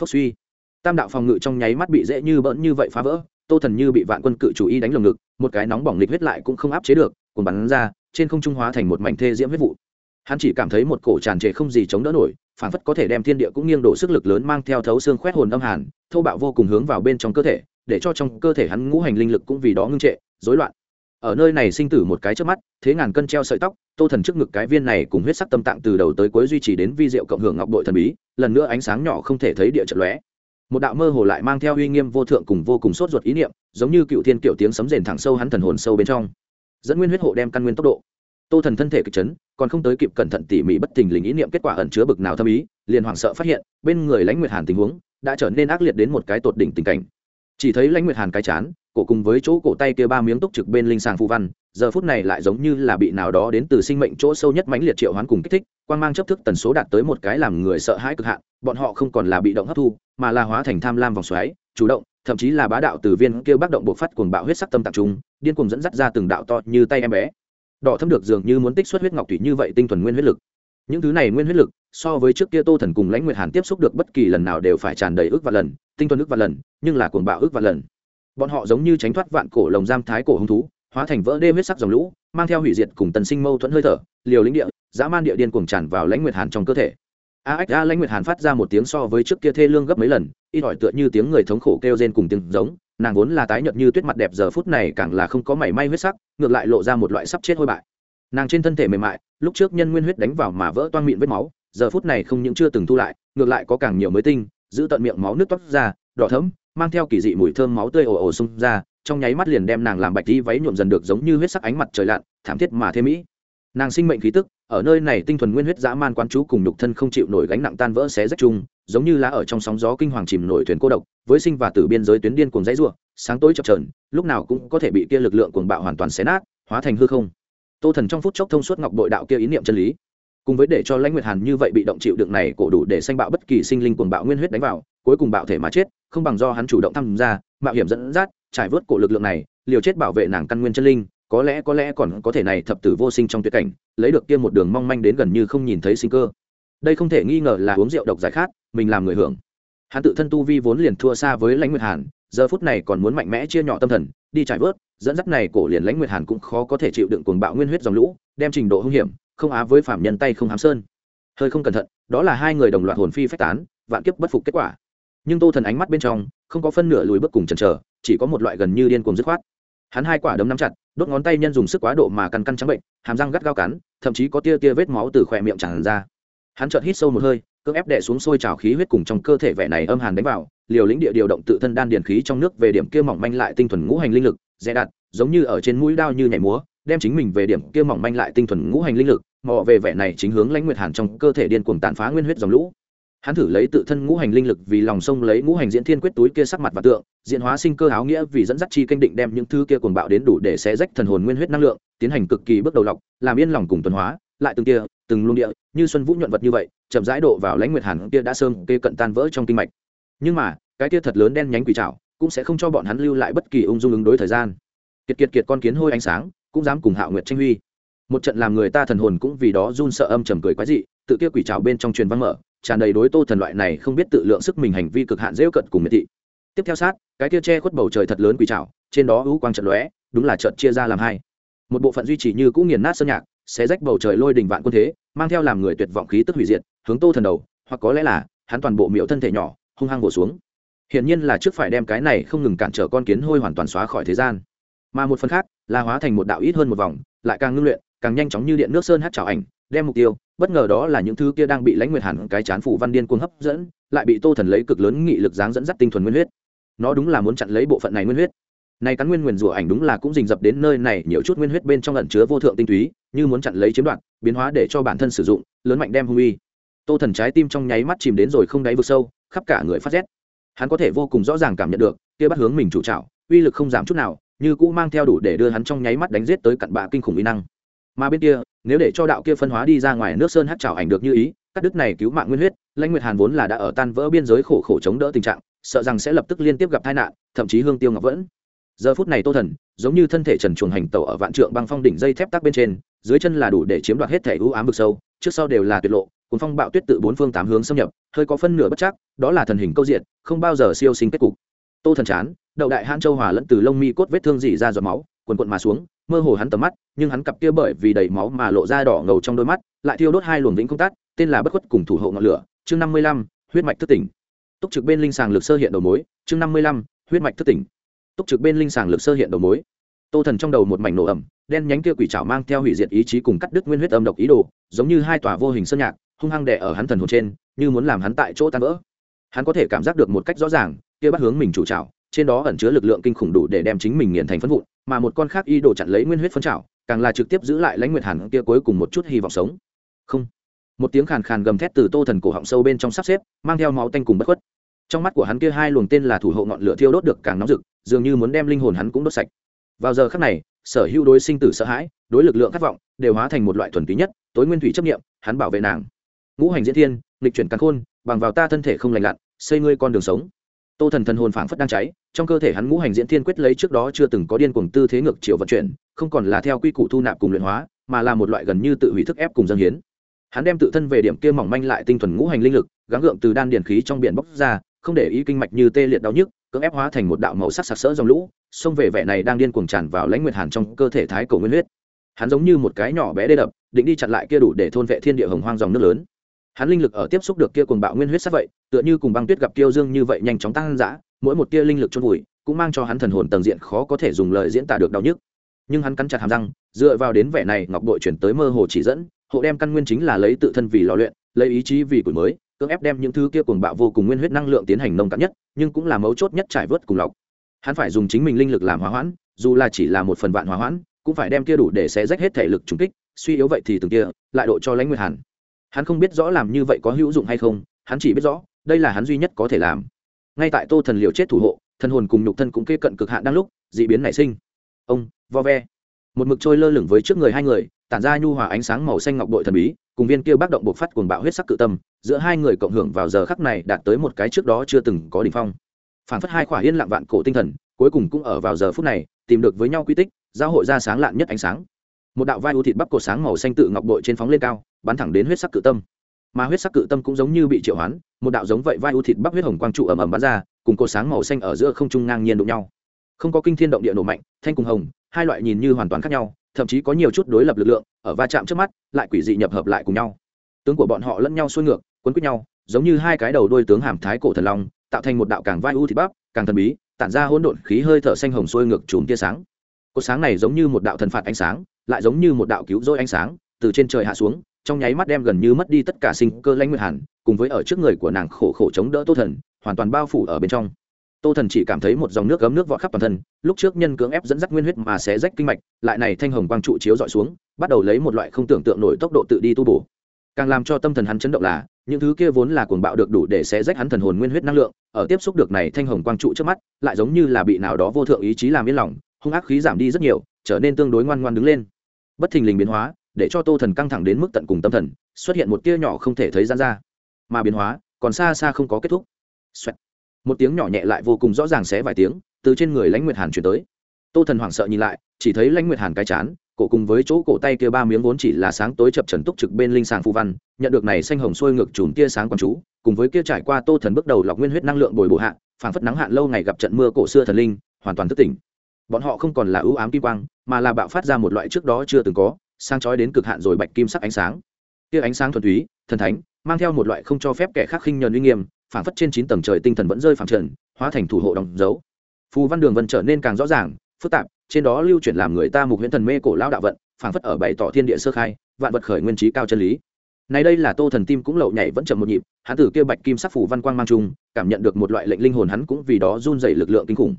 Phốc suy. Tam đạo phòng ngự trong nháy mắt bị dễ như bỡn như vậy phá vỡ, tô thần như bị vạn quân cự chủ y đánh lồng ngực, một cái nóng bỏng lịch huyết lại cũng không áp chế được cùng bắn ra, trên không trung hóa thành một mảnh thê diễm huyết vụ. Hắn chỉ cảm thấy một cổ tràn trề không gì chống đỡ nổi phản phất có thể đem thiên địa cũng nghiêng đổ sức lực lớn mang theo thấu xương khoét hồn âm hàn thâu bạo vô cùng hướng vào bên trong cơ thể để cho trong cơ thể hắn ngũ hành linh lực cũng vì đó ngưng trệ, rối loạn. Ở nơi này sinh tử một cái trước mắt, thế ngàn cân treo sợi tóc, tô thần trước ngực cái viên này cùng huyết sắc tâm tạng từ đầu tới cuối duy trì đến vi diệu cộng hưởng ngọc bội thần bí, lần nữa ánh sáng nhỏ không thể thấy địa trận lóe. Một đạo mơ hồ lại mang theo uy nghiêm vô thượng cùng vô cùng sốt ruột ý niệm, giống như cựu thiên kiểu tiếng sấm rền thẳng sâu hắn thần hồn sâu bên trong. Dẫn nguyên huyết hộ đem căn nguyên tốc độ. Tô thần thân thể kịch chấn, còn không tới kịp cẩn thận tỉ mỉ bất thình lình ý niệm kết quả ẩn chứa bực nào thâm ý, liền hoảng sợ phát hiện, bên người lãnh nguyệt hàn tình huống đã trở nên ác liệt đến một cái tột đỉnh tình cảnh chỉ thấy lãnh nguyệt hàn cái chán, cổ cùng với chỗ cổ tay kia ba miếng túc trực bên linh sàng phù văn, giờ phút này lại giống như là bị nào đó đến từ sinh mệnh chỗ sâu nhất mãnh liệt triệu hoán cùng kích thích quan mang chấp thức tần số đạt tới một cái làm người sợ hãi cực hạn, bọn họ không còn là bị động hấp thu, mà là hóa thành tham lam vòng xoáy, chủ động, thậm chí là bá đạo từ viên kêu bác động buộc phát cuồng bạo huyết sắc tâm tạp trung, điên cuồng dẫn dắt ra từng đạo to như tay em bé. Đỏ thâm được dường như muốn tích xuất huyết ngọc thủy như vậy tinh thuần nguyên huyết lực những thứ này nguyên huyết lực, so với trước kia tô thần cùng lãnh nguyệt hàn tiếp xúc được bất kỳ lần nào đều phải tràn đầy ước và lần, tinh thuần ước và lần, nhưng là cuồng bạo ước và lần. Bọn họ giống như tránh thoát vạn cổ lồng giam thái cổ hứng thú, hóa thành vỡ đê huyết sắc dòng lũ, mang theo hủy diệt cùng tần sinh mâu thuẫn hơi thở, liều lĩnh địa, dã man địa điên cuồng tràn vào lãnh nguyệt hàn trong cơ thể. A ách a lãnh nguyệt hàn phát ra một tiếng so với trước kia thê lương gấp mấy lần, ít ỏi tựa như tiếng người thống khổ kêu rên cùng tiếng giống, nàng vốn là tái nhợt như tuyết mặt đẹp, giờ phút này càng là không có mảy may huyết sắc, ngược lại lộ ra một loại sắp chết hôi bại. Nàng trên thân thể mềm mại lúc trước nhân nguyên huyết đánh vào mà vỡ toang miệng vết máu, giờ phút này không những chưa từng thu lại, ngược lại có càng nhiều mới tinh, giữ tận miệng máu nước toát ra, đỏ thấm mang theo kỳ dị mùi thơm máu tươi ồ ồ xông ra, trong nháy mắt liền đem nàng làm bạch đi váy nhuộm dần được giống như huyết sắc ánh mặt trời lặn, thảm thiết mà thêm mỹ. Nàng sinh mệnh khí tức, ở nơi này tinh thuần nguyên huyết dã man quán chú cùng nhục thân không chịu nổi gánh nặng tan vỡ xé rách chung, giống như lá ở trong sóng gió kinh hoàng chìm nổi thuyền cô độc, với sinh và tử biên giới tuyến điên cuồng dãy ruộng sáng tối chập trờn lúc nào cũng có thể bị kia lực lượng cuồng bạo hoàn toàn xé nát, hóa thành hư không tô thần trong phút chốc thông suốt ngọc bội đạo kia ý niệm chân lý, cùng với để cho lãnh nguyệt hàn như vậy bị động chịu đựng này cổ đủ để sanh bạo bất kỳ sinh linh cuồng bạo nguyên huyết đánh vào, cuối cùng bạo thể mà chết, không bằng do hắn chủ động tham gia, mạo hiểm dẫn dắt, trải vớt cổ lực lượng này, liều chết bảo vệ nàng căn nguyên chân linh, có lẽ có lẽ còn có thể này thập tử vô sinh trong tuyệt cảnh, lấy được kia một đường mong manh đến gần như không nhìn thấy sinh cơ. Đây không thể nghi ngờ là uống rượu độc giải khát, mình làm người hưởng. Hắn tự thân tu vi vốn liền thua xa với lãnh nguyệt hàn, giờ phút này còn muốn mạnh mẽ chia nhỏ tâm thần, đi trải vớt dẫn dắt này cổ liền lãnh nguyệt hàn cũng khó có thể chịu đựng cuồng bạo nguyên huyết dòng lũ, đem trình độ hung hiểm, không á với phạm nhân tay không hám sơn. Hơi không cẩn thận, đó là hai người đồng loạt hồn phi phách tán, vạn kiếp bất phục kết quả. Nhưng tô thần ánh mắt bên trong, không có phân nửa lùi bước cùng chần chờ, chỉ có một loại gần như điên cuồng dứt khoát. Hắn hai quả đấm nắm chặt, đốt ngón tay nhân dùng sức quá độ mà căn căn trắng bệnh, hàm răng gắt gao cắn, thậm chí có tia tia vết máu từ khỏe miệng tràn ra. Hắn chợt hít sâu một hơi, cưỡng ép đè xuống sôi trào khí huyết cùng trong cơ thể vẻ này âm hàn đánh vào, liều lĩnh địa điều động tự thân đan điền khí trong nước về điểm kia mỏng manh lại tinh thuần ngũ hành linh lực dè đặt, giống như ở trên mũi đao như nhảy múa, đem chính mình về điểm kia mỏng manh lại tinh thuần ngũ hành linh lực mò về vẻ này chính hướng lãnh nguyệt hàn trong cơ thể điên cuồng tàn phá nguyên huyết dòng lũ. Hắn thử lấy tự thân ngũ hành linh lực vì lòng sông lấy ngũ hành diễn thiên quyết túi kia sắc mặt và tượng, diễn hóa sinh cơ áo nghĩa vì dẫn dắt chi canh định đem những thứ kia cuồng bạo đến đủ để xé rách thần hồn nguyên huyết năng lượng, tiến hành cực kỳ bước đầu lọc, làm yên lòng cùng tuần hóa, lại từng kia, từng luồng địa, như xuân vũ nhuận vật như vậy, chậm rãi độ vào lãnh nguyệt hàn kia đã sơn kê cận tan vỡ trong kinh mạch. Nhưng mà, cái kia thật lớn đen nhánh quỷ trảo cũng sẽ không cho bọn hắn lưu lại bất kỳ ung dung ứng đối thời gian. Kiệt kiệt kiệt con kiến hôi ánh sáng, cũng dám cùng hạo nguyệt tranh huy. Một trận làm người ta thần hồn cũng vì đó run sợ âm trầm cười quái dị, tự kia quỷ trào bên trong truyền văn mở, tràn đầy đối tô thần loại này không biết tự lượng sức mình hành vi cực hạn dễ cận cùng miệt thị. Tiếp theo sát, cái kia che khuất bầu trời thật lớn quỷ trào trên đó ưu quang trận lóe, đúng là trận chia ra làm hai. Một bộ phận duy trì như cũng nghiền nát sơn nhạc sẽ rách bầu trời lôi đình vạn quân thế, mang theo làm người tuyệt vọng khí tức hủy diệt, hướng tô thần đầu, hoặc có lẽ là, hắn toàn bộ miệng thân thể nhỏ, hung hăng bổ xuống hiển nhiên là trước phải đem cái này không ngừng cản trở con kiến hôi hoàn toàn xóa khỏi thế gian. Mà một phần khác, là hóa thành một đạo ít hơn một vòng, lại càng ngưng luyện, càng nhanh chóng như điện nước sơn hát trào ảnh, đem mục tiêu, bất ngờ đó là những thứ kia đang bị lãnh nguyệt hẳn cái chán phủ văn điên cuồng hấp dẫn, lại bị tô thần lấy cực lớn nghị lực dáng dẫn dắt tinh thuần nguyên huyết. Nó đúng là muốn chặn lấy bộ phận này nguyên huyết. Này cắn nguyên nguyền rủa ảnh đúng là cũng rình rập đến nơi này, nhiều chút nguyên huyết bên trong ẩn chứa vô thượng tinh túy, như muốn chặn lấy chiếm đoạt, biến hóa để cho bản thân sử dụng, lớn mạnh đem hung uy. Tô thần trái tim trong nháy mắt chìm đến rồi không đáy vực sâu, khắp cả người phát rét hắn có thể vô cùng rõ ràng cảm nhận được, kia bắt hướng mình chủ trạo uy lực không giảm chút nào, như cũ mang theo đủ để đưa hắn trong nháy mắt đánh giết tới cặn bạ kinh khủng uy năng. Mà bên kia, nếu để cho đạo kia phân hóa đi ra ngoài nước sơn hát trào ảnh được như ý, cắt đứt này cứu mạng nguyên huyết, lãnh nguyệt hàn vốn là đã ở tan vỡ biên giới khổ khổ chống đỡ tình trạng, sợ rằng sẽ lập tức liên tiếp gặp tai nạn, thậm chí hương tiêu ngọc vẫn. Giờ phút này tô thần, giống như thân thể trần chuồng hành tẩu ở vạn trượng băng phong đỉnh dây thép tắc bên trên, dưới chân là đủ để chiếm đoạt hết thể ưu ám vực sâu, trước sau đều là tuyệt lộ cuốn phong bạo tuyết tự bốn phương tám hướng xâm nhập, hơi có phân nửa bất chắc, đó là thần hình câu diện, không bao giờ siêu sinh kết cục. Tô thần chán, đậu đại hãn châu hòa lẫn từ lông mi cốt vết thương dỉ ra giọt máu quần quận mà xuống, mơ hồ hắn tầm mắt, nhưng hắn cặp kia bởi vì đầy máu mà lộ ra đỏ ngầu trong đôi mắt, lại thiêu đốt hai luồng vĩnh công tát tên là bất khuất cùng thủ hộ ngọn lửa, chương năm mươi lăm, huyết mạch thức tỉnh. Túc trực bên linh sàng lực sơ hiện đầu mối, chương năm mươi lăm, huyết mạch thức tỉnh. Túc trực bên linh sàng lực sơ hiện đầu mối. Tô thần trong đầu một mảnh nổ ẩm, đen nhánh kia quỷ trảo mang theo hủy diệt ý chí cùng cắt đứt nguyên huyết âm độc ý đồ, giống như hai tòa vô hình sơn nhạc hung hăng đè ở hắn thần hồn trên, như muốn làm hắn tại chỗ tan vỡ. Hắn có thể cảm giác được một cách rõ ràng, kia bắt hướng mình chủ trảo, trên đó ẩn chứa lực lượng kinh khủng đủ để đem chính mình nghiền thành phân vụn, mà một con khác y đồ chặn lấy nguyên huyết phân trảo, càng là trực tiếp giữ lại lãnh nguyệt hàn kia cuối cùng một chút hy vọng sống. Không. Một tiếng khàn khàn gầm thét từ tô thần cổ họng sâu bên trong sắp xếp, mang theo máu tanh cùng bất khuất. Trong mắt của hắn kia hai luồng tên là thủ hộ ngọn lửa thiêu đốt được càng nóng rực, dường như muốn đem linh hồn hắn cũng đốt sạch. Vào giờ khắc này, sở hữu đối sinh tử sợ hãi, đối lực lượng khát vọng, đều hóa thành một loại thuần túy nhất, tối nguyên thủy chấp nghiệm hắn bảo vệ nàng ngũ hành diễn thiên, nghịch chuyển càn khôn, bằng vào ta thân thể không lành lặn, xây ngươi con đường sống. Tô thần thần hồn phảng phất đang cháy, trong cơ thể hắn ngũ hành diễn thiên quyết lấy trước đó chưa từng có điên cuồng tư thế ngược chiều vận chuyển, không còn là theo quy củ thu nạp cùng luyện hóa, mà là một loại gần như tự hủy thức ép cùng dân hiến. Hắn đem tự thân về điểm kia mỏng manh lại tinh thuần ngũ hành linh lực, gắng gượng từ đan điển khí trong biển bốc ra, không để ý kinh mạch như tê liệt đau nhức, cưỡng ép hóa thành một đạo màu sắc sặc sỡ dòng lũ, xông về vẻ này đang điên cuồng tràn vào lãnh nguyệt hàn trong cơ thể thái cổ nguyên huyết. Hắn giống như một cái nhỏ bé đê đập, định đi chặn lại kia đủ để thôn vệ thiên địa hồng hoang dòng nước lớn hắn linh lực ở tiếp xúc được kia cuồng bạo nguyên huyết sắc vậy, tựa như cùng băng tuyết gặp kiêu dương như vậy nhanh chóng tăng dã, mỗi một tia linh lực chôn vùi, cũng mang cho hắn thần hồn tầng diện khó có thể dùng lời diễn tả được đau nhức. Nhưng hắn cắn chặt hàm răng, dựa vào đến vẻ này, ngọc bội chuyển tới mơ hồ chỉ dẫn, hộ đem căn nguyên chính là lấy tự thân vì lò luyện, lấy ý chí vì củi mới, cưỡng ép đem những thứ kia cuồng bạo vô cùng nguyên huyết năng lượng tiến hành nông cạn nhất, nhưng cũng là mấu chốt nhất trải vớt cùng lọc. Hắn phải dùng chính mình linh lực làm hóa hoãn, dù là chỉ là một phần vạn hóa hoãn, cũng phải đem kia đủ để xé rách hết thể lực trùng kích, suy yếu vậy thì từng kia, lại độ cho lãnh nguyệt hàn hắn không biết rõ làm như vậy có hữu dụng hay không, hắn chỉ biết rõ, đây là hắn duy nhất có thể làm. Ngay tại tô thần liều chết thủ hộ thân hồn cùng nhục thân cũng kê cận cực hạn đang lúc d ị biến nảy sinh. Ông, vo ve. Một mực trôi lơ lửng với trước người hai người, tản ra nhu hòa ánh sáng màu xanh ngọc bội thần bí, cùng viên kia bác động bộc phát cuồng bạo huyết sắc cự tâm, giữa hai người cộng hưởng vào giờ khắc này đạt tới một cái trước đó chưa từng có đỉnh phong. Phản phất hai khỏa yên lặng vạn cổ tinh thần, cuối cùng cũng ở vào giờ phút này, tìm được với nhau quy tích, giao hội ra sáng lạn nhất ánh sáng một đạo vai u thịt bắp cổ sáng màu xanh tự ngọc bội trên phóng lên cao, bắn thẳng đến huyết sắc cự tâm. Mà huyết sắc cự tâm cũng giống như bị triệu hoán, một đạo giống vậy vai u thịt bắp huyết hồng quang trụ ầm ầm bắn ra, cùng cột sáng màu xanh ở giữa không trung ngang nhiên đụng nhau. Không có kinh thiên động địa nổ mạnh, thanh cùng hồng, hai loại nhìn như hoàn toàn khác nhau, thậm chí có nhiều chút đối lập lực lượng, ở va chạm trước mắt, lại quỷ dị nhập hợp lại cùng nhau. Tướng của bọn họ lẫn nhau xuôi ngược, quấn quýt nhau, giống như hai cái đầu đôi tướng hàm thái cổ thần long, tạo thành một đạo càng vai u thịt bắp, càng thần bí, tản ra hỗn độn khí hơi thở xanh hồng xuôi ngược chùm tia sáng. Cột sáng này giống như một đạo thần phạt ánh sáng lại giống như một đạo cứu rỗi ánh sáng, từ trên trời hạ xuống, trong nháy mắt đem gần như mất đi tất cả sinh cơ lãnh nguyệt hàn cùng với ở trước người của nàng khổ khổ chống đỡ tô thần, hoàn toàn bao phủ ở bên trong. Tô thần chỉ cảm thấy một dòng nước gấm nước vọt khắp toàn thân, lúc trước nhân cưỡng ép dẫn dắt nguyên huyết mà sẽ rách kinh mạch, lại này thanh hồng quang trụ chiếu dọi xuống, bắt đầu lấy một loại không tưởng tượng nổi tốc độ tự đi tu bổ. Càng làm cho tâm thần hắn chấn động là, những thứ kia vốn là cuồng bạo được đủ để sẽ rách hắn thần hồn nguyên huyết năng lượng, ở tiếp xúc được này thanh hồng quang trụ trước mắt, lại giống như là bị nào đó vô thượng ý chí làm yên lòng hung ác khí giảm đi rất nhiều, trở nên tương đối ngoan ngoan đứng lên. Bất thình lình biến hóa, để cho tô thần căng thẳng đến mức tận cùng tâm thần, xuất hiện một tia nhỏ không thể thấy gian ra. Mà biến hóa, còn xa xa không có kết thúc、Xoẹt. Một tiếng nhỏ nhẹ lại vô cùng rõ ràng xé vài tiếng, từ trên người lãnh nguyệt hàn chuyển tới. Tô thần hoảng sợ nhìn lại, chỉ thấy lãnh nguyệt hàn cái chán, cổ cùng với chỗ cổ tay kia ba miếng vốn chỉ là sáng tối chập trần túc trực bên linh sàng phu văn, nhận được này xanh hồng sôi ngược chùm tia sáng quang chú, cùng với kia trải qua tô thần bước đầu lọc nguyên huyết năng lượng bồi bổ hạ, phảng phất nắng hạn lâu ngày gặp trận mưa cổ xưa thần linh, hoàn toàn thức tỉnh bọn họ không còn là ưu ám kim quang, mà là bạo phát ra một loại trước đó chưa từng có sang chói đến cực hạn rồi bạch kim sắc ánh sáng. Kia ánh sáng thuần túy, thần thánh, mang theo một loại không cho phép kẻ khác khinh nhờn uy nghiêm, phảng phất trên chín tầng trời tinh thần vẫn rơi phẳng trần, hóa thành thủ hộ đóng dấu. Phù văn đường vân trở nên càng rõ ràng, phức tạp, trên đó lưu chuyển làm người ta mục huyễn thần mê cổ lao đạo vận, phảng phất ở bày tỏ thiên địa sơ khai, vạn vật khởi nguyên trí cao chân lý. Này đây là tô thần tim cũng lậu nhảy vẫn chậm một nhịp, hắn tử kia bạch kim sắc phủ văn quang mang chung, cảm nhận được một loại lệnh linh hồn hắn cũng vì đó run dày lực lượng kinh khủng.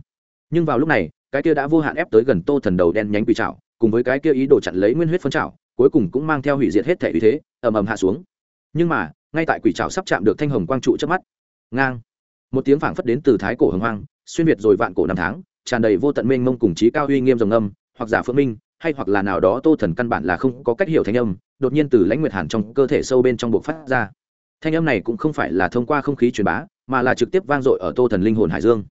Nhưng vào lúc này cái kia đã vô hạn ép tới gần tô thần đầu đen nhánh quỷ trảo, cùng với cái kia ý đồ chặn lấy nguyên huyết phân trảo, cuối cùng cũng mang theo hủy diệt hết thể uy thế, ầm ầm hạ xuống. Nhưng mà, ngay tại quỷ trảo sắp chạm được thanh hồng quang trụ trước mắt, ngang, một tiếng phảng phất đến từ thái cổ hồng hoang, xuyên việt rồi vạn cổ năm tháng, tràn đầy vô tận mênh mông cùng trí cao uy nghiêm rồng âm, hoặc giả phượng minh, hay hoặc là nào đó tô thần căn bản là không có cách hiểu thanh âm, đột nhiên từ lãnh nguyệt hàn trong cơ thể sâu bên trong buộc phát ra. Thanh âm này cũng không phải là thông qua không khí truyền bá, mà là trực tiếp vang dội ở tô thần linh hồn hải dương.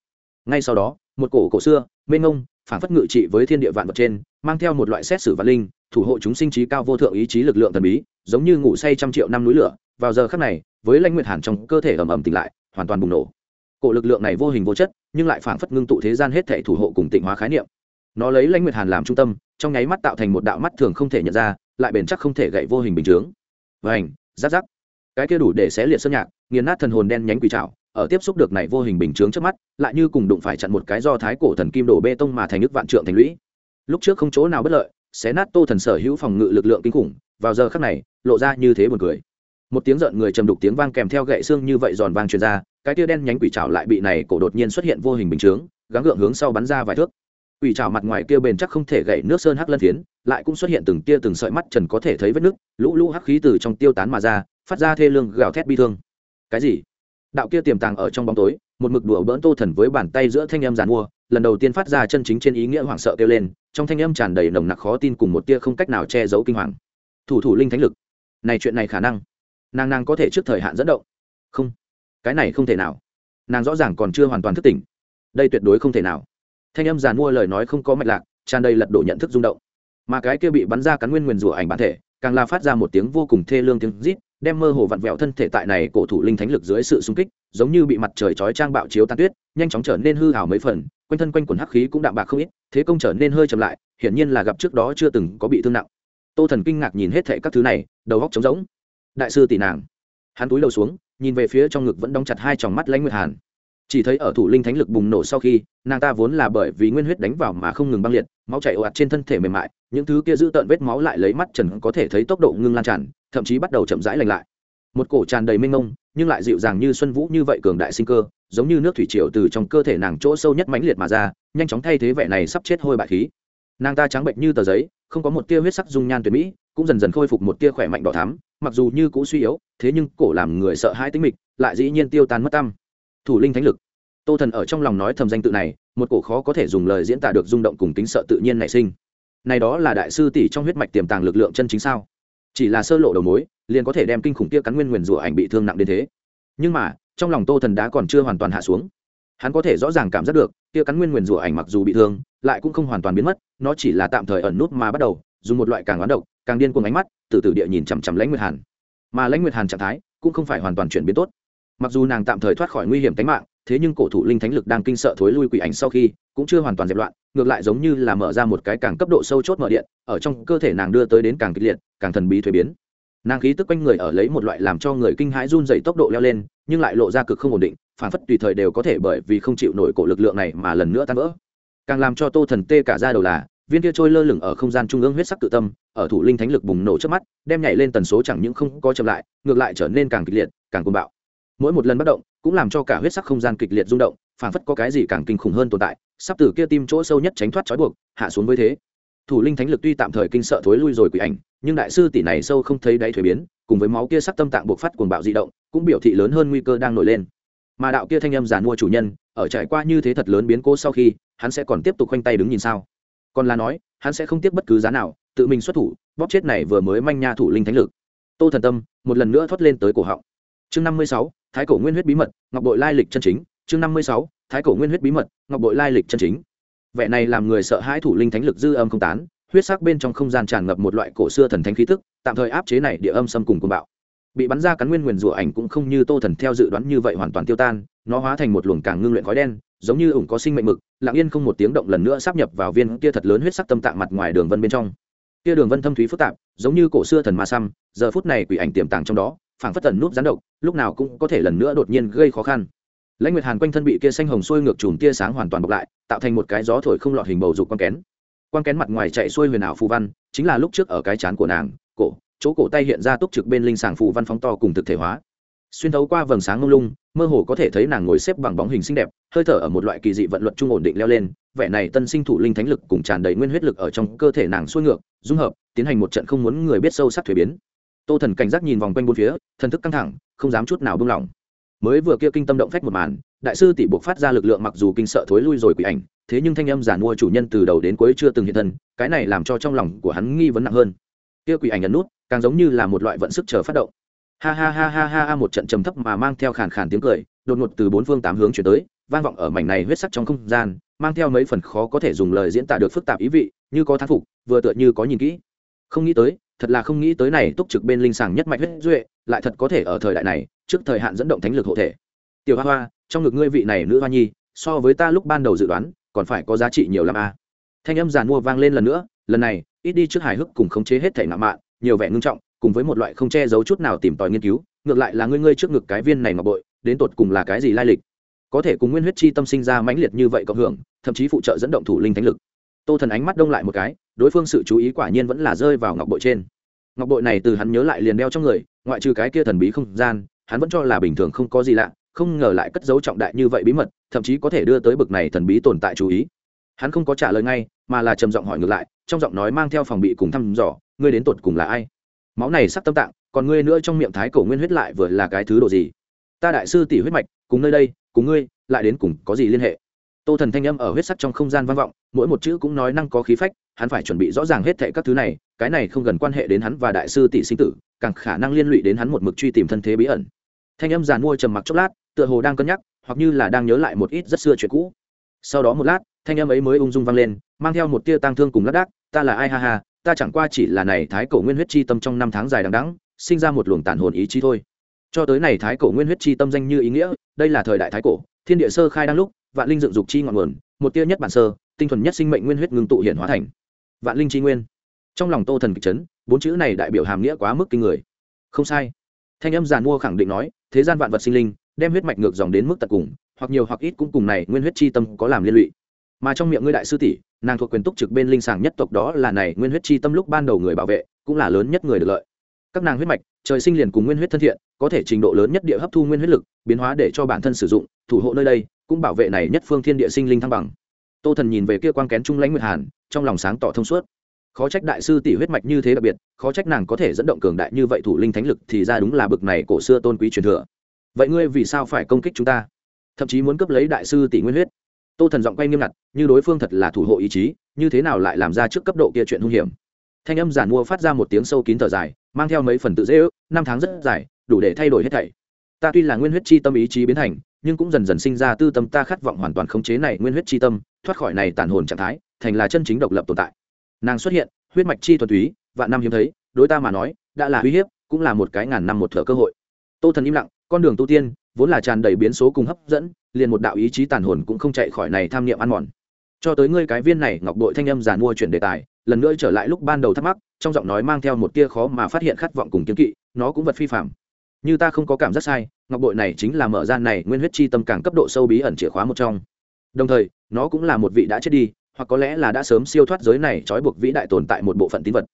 Ngay sau đó, một cổ cổ xưa mênh mông phản phất ngự trị với thiên địa vạn vật trên, mang theo một loại xét xử vạn linh, thủ hộ chúng sinh trí cao vô thượng ý chí lực lượng thần bí, giống như ngủ say trăm triệu năm núi lửa. Vào giờ khắc này, với lãnh nguyệt hàn trong cơ thể ầm ầm tỉnh lại, hoàn toàn bùng nổ. Cổ lực lượng này vô hình vô chất, nhưng lại phảng phất ngưng tụ thế gian hết thể thủ hộ cùng tịnh hóa khái niệm. Nó lấy lãnh nguyệt hàn làm trung tâm, trong nháy mắt tạo thành một đạo mắt thường không thể nhận ra, lại bền chắc không thể gậy vô hình bình chướng. Vành giáp giáp cái kia đủ để xé liệt sơn nhạc, nghiền nát thần hồn đen nhánh quỷ trảo ở tiếp xúc được này vô hình bình chướng trước mắt, lại như cùng đụng phải chặn một cái do thái cổ thần kim đổ bê tông mà thành nước vạn trượng thành lũy. Lúc trước không chỗ nào bất lợi, xé nát tô thần sở hữu phòng ngự lực lượng kinh khủng, vào giờ khắc này, lộ ra như thế buồn cười. Một tiếng giận người trầm đục tiếng vang kèm theo gậy xương như vậy giòn vang truyền ra, cái tia đen nhánh quỷ trảo lại bị này cổ đột nhiên xuất hiện vô hình bình chướng, gắng gượng hướng sau bắn ra vài thước. Quỷ trảo mặt ngoài kia bền chắc không thể gậy nước sơn hắc lân phiến, lại cũng xuất hiện từng tia từng sợi mắt trần có thể thấy vết nước, lũ lũ hắc khí từ trong tiêu tán mà ra, phát ra thê lương gào thét bi thương. Cái gì? Đạo kia tiềm tàng ở trong bóng tối, một mực đùa bỡn tô thần với bàn tay giữa thanh âm giàn mua, lần đầu tiên phát ra chân chính trên ý nghĩa hoảng sợ kêu lên, trong thanh âm tràn đầy nồng nặc khó tin cùng một tia không cách nào che giấu kinh hoàng. Thủ thủ linh thánh lực. Này chuyện này khả năng. Nàng nàng có thể trước thời hạn dẫn động. Không. Cái này không thể nào. Nàng rõ ràng còn chưa hoàn toàn thức tỉnh. Đây tuyệt đối không thể nào. Thanh âm giàn mua lời nói không có mạch lạc, tràn đầy lật đổ nhận thức rung động. Mà cái kia bị bắn ra cắn nguyên nguyền rủa ảnh bản thể, càng là phát ra một tiếng vô cùng thê lương tiếng rít đem mơ hồ vặn vẹo thân thể tại này cổ thủ linh thánh lực dưới sự xung kích, giống như bị mặt trời chói trang bạo chiếu tan tuyết, nhanh chóng trở nên hư ảo mấy phần, quanh thân quanh quần hắc khí cũng đạm bạc không ít, thế công trở nên hơi chậm lại, hiển nhiên là gặp trước đó chưa từng có bị thương nặng. Tô thần kinh ngạc nhìn hết thảy các thứ này, đầu óc trống rỗng. Đại sư tỷ nàng. Hắn túi đầu xuống, nhìn về phía trong ngực vẫn đóng chặt hai tròng mắt lãnh nguyệt hàn. Chỉ thấy ở thủ linh thánh lực bùng nổ sau khi, nàng ta vốn là bởi vì nguyên huyết đánh vào mà không ngừng băng liệt máu chảy ồ ạt trên thân thể mềm mại, những thứ kia giữ tợn vết máu lại lấy mắt trần có thể thấy tốc độ ngưng lan tràn, thậm chí bắt đầu chậm rãi lành lại. Một cổ tràn đầy mênh mông, nhưng lại dịu dàng như xuân vũ như vậy cường đại sinh cơ, giống như nước thủy triều từ trong cơ thể nàng chỗ sâu nhất mãnh liệt mà ra, nhanh chóng thay thế vẻ này sắp chết hôi bại khí. Nàng ta trắng bệnh như tờ giấy, không có một tia huyết sắc dung nhan tuyệt mỹ, cũng dần dần khôi phục một tia khỏe mạnh đỏ thắm, mặc dù như cũ suy yếu, thế nhưng cổ làm người sợ hãi tính mịch, lại dĩ nhiên tiêu tan mất tâm. Thủ linh thánh lực tô thần ở trong lòng nói thầm danh tự này, một cổ khó có thể dùng lời diễn tả được rung động cùng tính sợ tự nhiên nảy sinh. Này đó là đại sư tỷ trong huyết mạch tiềm tàng lực lượng chân chính sao? Chỉ là sơ lộ đầu mối, liền có thể đem kinh khủng kia cắn nguyên nguyền rủa ảnh bị thương nặng đến thế. Nhưng mà, trong lòng tô thần đã còn chưa hoàn toàn hạ xuống. Hắn có thể rõ ràng cảm giác được, kia cắn nguyên nguyền rủa ảnh mặc dù bị thương, lại cũng không hoàn toàn biến mất, nó chỉ là tạm thời ẩn nút mà bắt đầu, dùng một loại càng oán độc, càng điên cuồng ánh mắt, từ từ địa nhìn chằm chằm lãnh nguyệt hàn. Mà lãnh nguyệt hàn trạng thái, cũng không phải hoàn toàn chuyển biến tốt. Mặc dù nàng tạm thời thoát khỏi nguy hiểm tính mạng thế nhưng cổ thụ linh thánh lực đang kinh sợ thối lui quỷ ảnh sau khi cũng chưa hoàn toàn dẹp loạn, ngược lại giống như là mở ra một cái càng cấp độ sâu chốt mở điện, ở trong cơ thể nàng đưa tới đến càng kịch liệt, càng thần bí thuế biến. Nàng khí tức quanh người ở lấy một loại làm cho người kinh hãi run dày tốc độ leo lên, nhưng lại lộ ra cực không ổn định, phản phất tùy thời đều có thể bởi vì không chịu nổi cổ lực lượng này mà lần nữa tan vỡ. Càng làm cho tô thần tê cả ra đầu là, viên kia trôi lơ lửng ở không gian trung ương huyết sắc tự tâm, ở thủ linh thánh lực bùng nổ trước mắt, đem nhảy lên tần số chẳng những không có chậm lại, ngược lại trở nên càng kịch liệt, càng cuồng bạo. Mỗi một lần bất động cũng làm cho cả huyết sắc không gian kịch liệt rung động phản phất có cái gì càng kinh khủng hơn tồn tại, sắp từ kia tim chỗ sâu nhất tránh thoát trói buộc, hạ xuống với thế. Thủ linh thánh lực tuy tạm thời kinh sợ thối lui rồi quỷ ảnh, nhưng đại sư tỷ này sâu không thấy đáy thuế biến, cùng với máu kia sắc tâm tạng buộc phát cuồng bạo di động, cũng biểu thị lớn hơn nguy cơ đang nổi lên. Mà đạo kia thanh âm giàn mua chủ nhân, ở trải qua như thế thật lớn biến cố sau khi, hắn sẽ còn tiếp tục khoanh tay đứng nhìn sao? Còn là nói, hắn sẽ không tiếp bất cứ giá nào, tự mình xuất thủ, bóp chết này vừa mới manh nha thủ linh thánh lực. Tô thần tâm, một lần nữa thoát lên tới cổ họng. Chương năm mươi sáu thái cổ nguyên huyết bí mật, ngọc bội lai lịch chân chính, chương năm mươi sáu, thái cổ nguyên huyết bí mật, ngọc bội lai lịch chân chính. Vẻ này làm người sợ hãi thủ linh thánh lực dư âm không tán, huyết sắc bên trong không gian tràn ngập một loại cổ xưa thần thánh khí tức, tạm thời áp chế này địa âm xâm cùng côn bạo. Bị bắn ra cắn nguyên nguyền rủa ảnh cũng không như tô thần theo dự đoán như vậy hoàn toàn tiêu tan, nó hóa thành một luồng càng ngưng luyện khói đen, giống như ủng có sinh mệnh mực, lặng yên không một tiếng động lần nữa sắp nhập vào viên kia thật lớn huyết sắc tâm tạng mặt ngoài đường vân bên trong. Kia đường vân thâm thúy phức tạp, giống như cổ xưa thần ma xăm, giờ phút này quỷ ảnh tiềm tàng trong đó phảng phất tần núp gián độc, lúc nào cũng có thể lần nữa đột nhiên gây khó khăn. Lãnh nguyệt hàn quanh thân bị kia xanh hồng xuôi ngược chùm tia sáng hoàn toàn bọc lại, tạo thành một cái gió thổi không lọt hình bầu dục quang kén. Quang kén mặt ngoài chạy xuôi huyền ảo phù văn, chính là lúc trước ở cái chán của nàng, cổ, chỗ cổ tay hiện ra túc trực bên linh sàng phù văn phóng to cùng thực thể hóa. Xuyên thấu qua vầng sáng ngông lung, mơ hồ có thể thấy nàng ngồi xếp bằng bóng hình xinh đẹp, hơi thở ở một loại kỳ dị vận luật trung ổn định leo lên, vẻ này tân sinh thủ linh thánh lực cùng tràn đầy nguyên huyết lực ở trong cơ thể nàng xuôi ngược, dung hợp, tiến hành một trận không muốn người biết sâu sắc thuế biến tô thần cảnh giác nhìn vòng quanh bốn phía, thần thức căng thẳng, không dám chút nào buông lỏng. Mới vừa kia kinh tâm động phách một màn, đại sư tỷ buộc phát ra lực lượng mặc dù kinh sợ thối lui rồi quỷ ảnh, thế nhưng thanh âm giả mua chủ nhân từ đầu đến cuối chưa từng hiện thân, cái này làm cho trong lòng của hắn nghi vấn nặng hơn. Kia quỷ ảnh ấn nút, càng giống như là một loại vận sức chờ phát động. Ha ha ha ha ha ha, một trận trầm thấp mà mang theo khàn khàn tiếng cười, đột ngột từ bốn phương tám hướng chuyển tới, vang vọng ở mảnh này huyết sắc trong không gian, mang theo mấy phần khó có thể dùng lời diễn tả được phức tạp ý vị, như có thán phục, vừa tựa như có nhìn kỹ. Không nghĩ tới thật là không nghĩ tới này túc trực bên linh sàng nhất mạnh huyết duệ lại thật có thể ở thời đại này, trước thời hạn dẫn động thánh lực hộ thể. Tiểu hoa hoa, trong ngực ngươi vị này nữ hoa nhi, so với ta lúc ban đầu dự đoán, còn phải có giá trị nhiều lắm a. À. thanh âm giàn mua vang lên lần nữa, lần này, ít đi trước hài hước cùng khống chế hết thể ngạo mạn, nhiều vẻ ngưng trọng, cùng với một loại không che giấu chút nào tìm tòi nghiên cứu, ngược lại là ngươi ngươi trước ngực cái viên này ngọc bội, đến tột cùng là cái gì lai lịch? Có thể cùng nguyên huyết chi tâm sinh ra mãnh liệt như vậy cộng hưởng, thậm chí phụ trợ dẫn động thủ linh thánh lực. Tô thần ánh mắt đông lại một cái đối phương sự chú ý quả nhiên vẫn là rơi vào ngọc bội trên. Ngọc bội này từ hắn nhớ lại liền đeo trong người, ngoại trừ cái kia thần bí không gian, hắn vẫn cho là bình thường không có gì lạ, không ngờ lại cất giấu trọng đại như vậy bí mật, thậm chí có thể đưa tới bực này thần bí tồn tại chú ý. Hắn không có trả lời ngay, mà là trầm giọng hỏi ngược lại, trong giọng nói mang theo phòng bị cùng thăm dò, ngươi đến tột cùng là ai? Máu này sắp tâm tạng, còn ngươi nữa trong miệng thái cổ nguyên huyết lại vừa là cái thứ độ gì? Ta đại sư tỷ huyết mạch, cùng nơi đây, cùng ngươi, lại đến cùng có gì liên hệ? Tô thần thanh âm ở huyết sắc trong không gian vang vọng, mỗi một chữ cũng nói năng có khí phách hắn phải chuẩn bị rõ ràng hết thệ các thứ này, cái này không gần quan hệ đến hắn và đại sư tỷ sinh tử, càng khả năng liên lụy đến hắn một mực truy tìm thân thế bí ẩn. Thanh âm giàn mua trầm mặc chốc lát, tựa hồ đang cân nhắc, hoặc như là đang nhớ lại một ít rất xưa chuyện cũ. Sau đó một lát, thanh âm ấy mới ung dung vang lên, mang theo một tia tang thương cùng lác đác ta là ai ha ha, ta chẳng qua chỉ là này thái cổ nguyên huyết chi tâm trong năm tháng dài đằng đẵng, sinh ra một luồng tàn hồn ý chí thôi. Cho tới này thái cổ nguyên huyết chi tâm danh như ý nghĩa, đây là thời đại thái cổ, thiên địa sơ khai đang lúc, vạn linh dựng dục chi ngọn nguồn, một tia nhất bản sơ, tinh thuần nhất sinh mệnh nguyên huyết ngưng tụ hiện hóa thành vạn linh chi nguyên. Trong lòng tô thần kịch chấn, bốn chữ này đại biểu hàm nghĩa quá mức kinh người. Không sai. Thanh âm giàn mua khẳng định nói, thế gian vạn vật sinh linh, đem huyết mạch ngược dòng đến mức tận cùng, hoặc nhiều hoặc ít cũng cùng này nguyên huyết chi tâm có làm liên lụy. Mà trong miệng ngươi đại sư tỷ, nàng thuộc quyền túc trực bên linh sàng nhất tộc đó là này nguyên huyết chi tâm lúc ban đầu người bảo vệ, cũng là lớn nhất người được lợi. Các nàng huyết mạch, trời sinh liền cùng nguyên huyết thân thiện, có thể trình độ lớn nhất địa hấp thu nguyên huyết lực, biến hóa để cho bản thân sử dụng, thủ hộ nơi đây, cũng bảo vệ này nhất phương thiên địa sinh linh thăng bằng. Tô thần nhìn về kia quan kén trung lãnh nguyệt hàn trong lòng sáng tỏ thông suốt. Khó trách đại sư tỷ huyết mạch như thế đặc biệt, khó trách nàng có thể dẫn động cường đại như vậy thủ linh thánh lực thì ra đúng là bực này cổ xưa tôn quý truyền thừa. Vậy ngươi vì sao phải công kích chúng ta? Thậm chí muốn cướp lấy đại sư tỷ nguyên huyết. Tô thần giọng quay nghiêm ngặt, như đối phương thật là thủ hộ ý chí, như thế nào lại làm ra trước cấp độ kia chuyện hung hiểm? Thanh âm giản mua phát ra một tiếng sâu kín thở dài, mang theo mấy phần tự dễ ước, năm tháng rất dài, đủ để thay đổi hết thảy ta tuy là nguyên huyết chi tâm ý chí biến thành, nhưng cũng dần dần sinh ra tư tâm ta khát vọng hoàn toàn khống chế này nguyên huyết chi tâm, thoát khỏi này tàn hồn trạng thái, thành là chân chính độc lập tồn tại. Nàng xuất hiện, huyết mạch chi thuần túy, vạn năm hiếm thấy, đối ta mà nói, đã là uy hiếp, cũng là một cái ngàn năm một thở cơ hội. Tô thần im lặng, con đường tu tiên, vốn là tràn đầy biến số cùng hấp dẫn, liền một đạo ý chí tàn hồn cũng không chạy khỏi này tham niệm ăn mòn. Cho tới ngươi cái viên này, ngọc bội thanh âm giàn mua chuyển đề tài, lần nữa trở lại lúc ban đầu thắc mắc, trong giọng nói mang theo một tia khó mà phát hiện khát vọng cùng kiếm kỵ, nó cũng vật phi phạm như ta không có cảm giác sai, ngọc bội này chính là mở ra này nguyên huyết chi tâm càng cấp độ sâu bí ẩn chìa khóa một trong. Đồng thời, nó cũng là một vị đã chết đi, hoặc có lẽ là đã sớm siêu thoát giới này trói buộc vĩ đại tồn tại một bộ phận tín vật.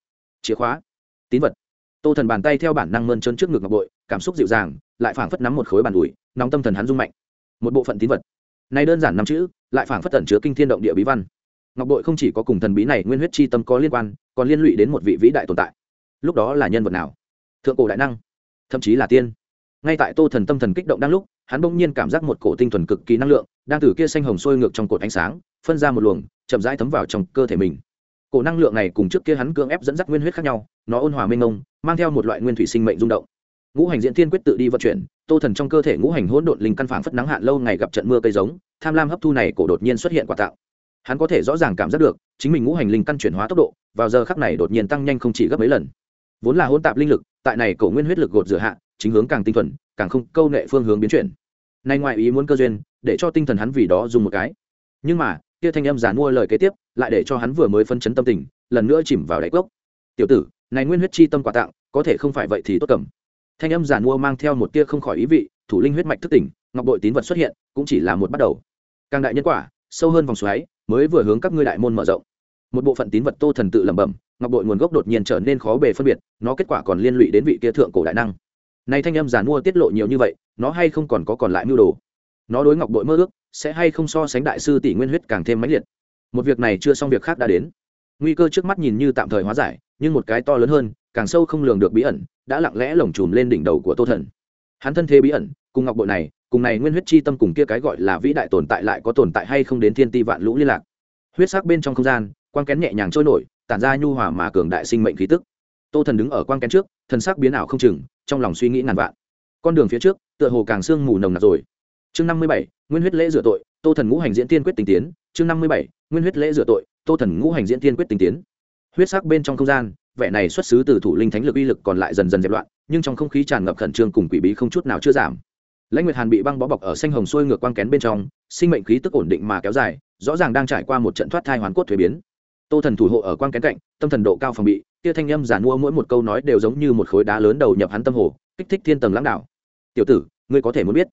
Chìa khóa. Tín vật. Tô thần bàn tay theo bản năng mơn trơn trước ngực ngọc bội, cảm xúc dịu dàng, lại phảng phất nắm một khối bàn ủi, nóng tâm thần hắn rung mạnh. Một bộ phận tín vật. Này đơn giản năm chữ, lại phảng phất tẩn chứa kinh thiên động địa bí văn. Ngọc bội không chỉ có cùng thần bí này nguyên huyết chi tâm có liên quan, còn liên lụy đến một vị vĩ đại tồn tại. Lúc đó là nhân vật nào? Thượng cổ đại năng thậm chí là tiên. Ngay tại tô thần tâm thần kích động đang lúc, hắn bỗng nhiên cảm giác một cổ tinh thuần cực kỳ năng lượng, đang từ kia xanh hồng sôi ngược trong cột ánh sáng, phân ra một luồng, chậm rãi thấm vào trong cơ thể mình. Cổ năng lượng này cùng trước kia hắn cưỡng ép dẫn dắt nguyên huyết khác nhau, nó ôn hòa mênh mông, mang theo một loại nguyên thủy sinh mệnh rung động. Ngũ hành diễn thiên quyết tự đi vận chuyển, tô thần trong cơ thể ngũ hành hỗn độn linh căn phảng phất nắng hạn lâu ngày gặp trận mưa cây giống, tham lam hấp thu này cổ đột nhiên xuất hiện quả tạo. Hắn có thể rõ ràng cảm giác được, chính mình ngũ hành linh căn chuyển hóa tốc độ, vào giờ khắc này đột nhiên tăng nhanh không chỉ gấp mấy lần. Vốn là hỗn tạp linh lực tại này cổ nguyên huyết lực gột rửa hạ, chính hướng càng tinh thuần, càng không câu nệ phương hướng biến chuyển. Nay ngoại ý muốn cơ duyên, để cho tinh thần hắn vì đó dùng một cái. Nhưng mà, kia thanh âm giả mua lời kế tiếp, lại để cho hắn vừa mới phân chấn tâm tình, lần nữa chìm vào đáy cốc. Tiểu tử, này nguyên huyết chi tâm quà tặng, có thể không phải vậy thì tốt cầm. Thanh âm giả mua mang theo một tia không khỏi ý vị, thủ linh huyết mạch thức tỉnh, ngọc bội tín vật xuất hiện, cũng chỉ là một bắt đầu. Càng đại nhân quả, sâu hơn vòng xoáy, mới vừa hướng các ngươi đại môn mở rộng một bộ phận tín vật tô thần tự lẩm bẩm, ngọc bội nguồn gốc đột nhiên trở nên khó bề phân biệt, nó kết quả còn liên lụy đến vị kia thượng cổ đại năng. Này thanh âm giàn mua tiết lộ nhiều như vậy, nó hay không còn có còn lại mưu đồ? Nó đối ngọc bội mơ ước, sẽ hay không so sánh đại sư tỷ nguyên huyết càng thêm mãnh liệt? Một việc này chưa xong việc khác đã đến. Nguy cơ trước mắt nhìn như tạm thời hóa giải, nhưng một cái to lớn hơn, càng sâu không lường được bí ẩn, đã lặng lẽ lồng trùm lên đỉnh đầu của tô thần. Hắn thân thế bí ẩn, cùng ngọc bội này, cùng này nguyên huyết chi tâm cùng kia cái gọi là vĩ đại tồn tại lại có tồn tại hay không đến thiên ti vạn lũ liên lạc. Huyết sắc bên trong không gian quang kén nhẹ nhàng trôi nổi, tản ra nhu hòa mà cường đại sinh mệnh khí tức. Tô thần đứng ở quang kén trước thần sắc biến ảo không chừng, trong lòng suy nghĩ ngàn vạn. Con đường phía trước, tựa hồ càng sương mù nồng nặc rồi. Chương năm mươi bảy, nguyên huyết lễ rửa tội, tô thần ngũ hành diễn tiên quyết tình tiến. Chương năm mươi bảy, nguyên huyết lễ rửa tội, tô thần ngũ hành diễn tiên quyết tình tiến. Huyết sắc bên trong không gian, vẻ này xuất xứ từ thủ linh thánh lực uy lực còn lại dần dần dẹp loạn, nhưng trong không khí tràn ngập khẩn trương cùng quỷ bí không chút nào chưa giảm. Lãnh nguyệt hàn bị băng bó bọc ở xanh hồng xuôi ngược quang kén bên trong, sinh mệnh khí tức ổn định mà kéo dài, rõ ràng đang trải qua một trận thoát thai hoàn cốt thuế biến tô thần thủ hộ ở quang kén cạnh, tâm thần độ cao phòng bị, tia thanh âm giản mua mỗi một câu nói đều giống như một khối đá lớn đầu nhập hắn tâm hồ, kích thích thiên tầng lãng đạo tiểu tử, ngươi có thể muốn biết?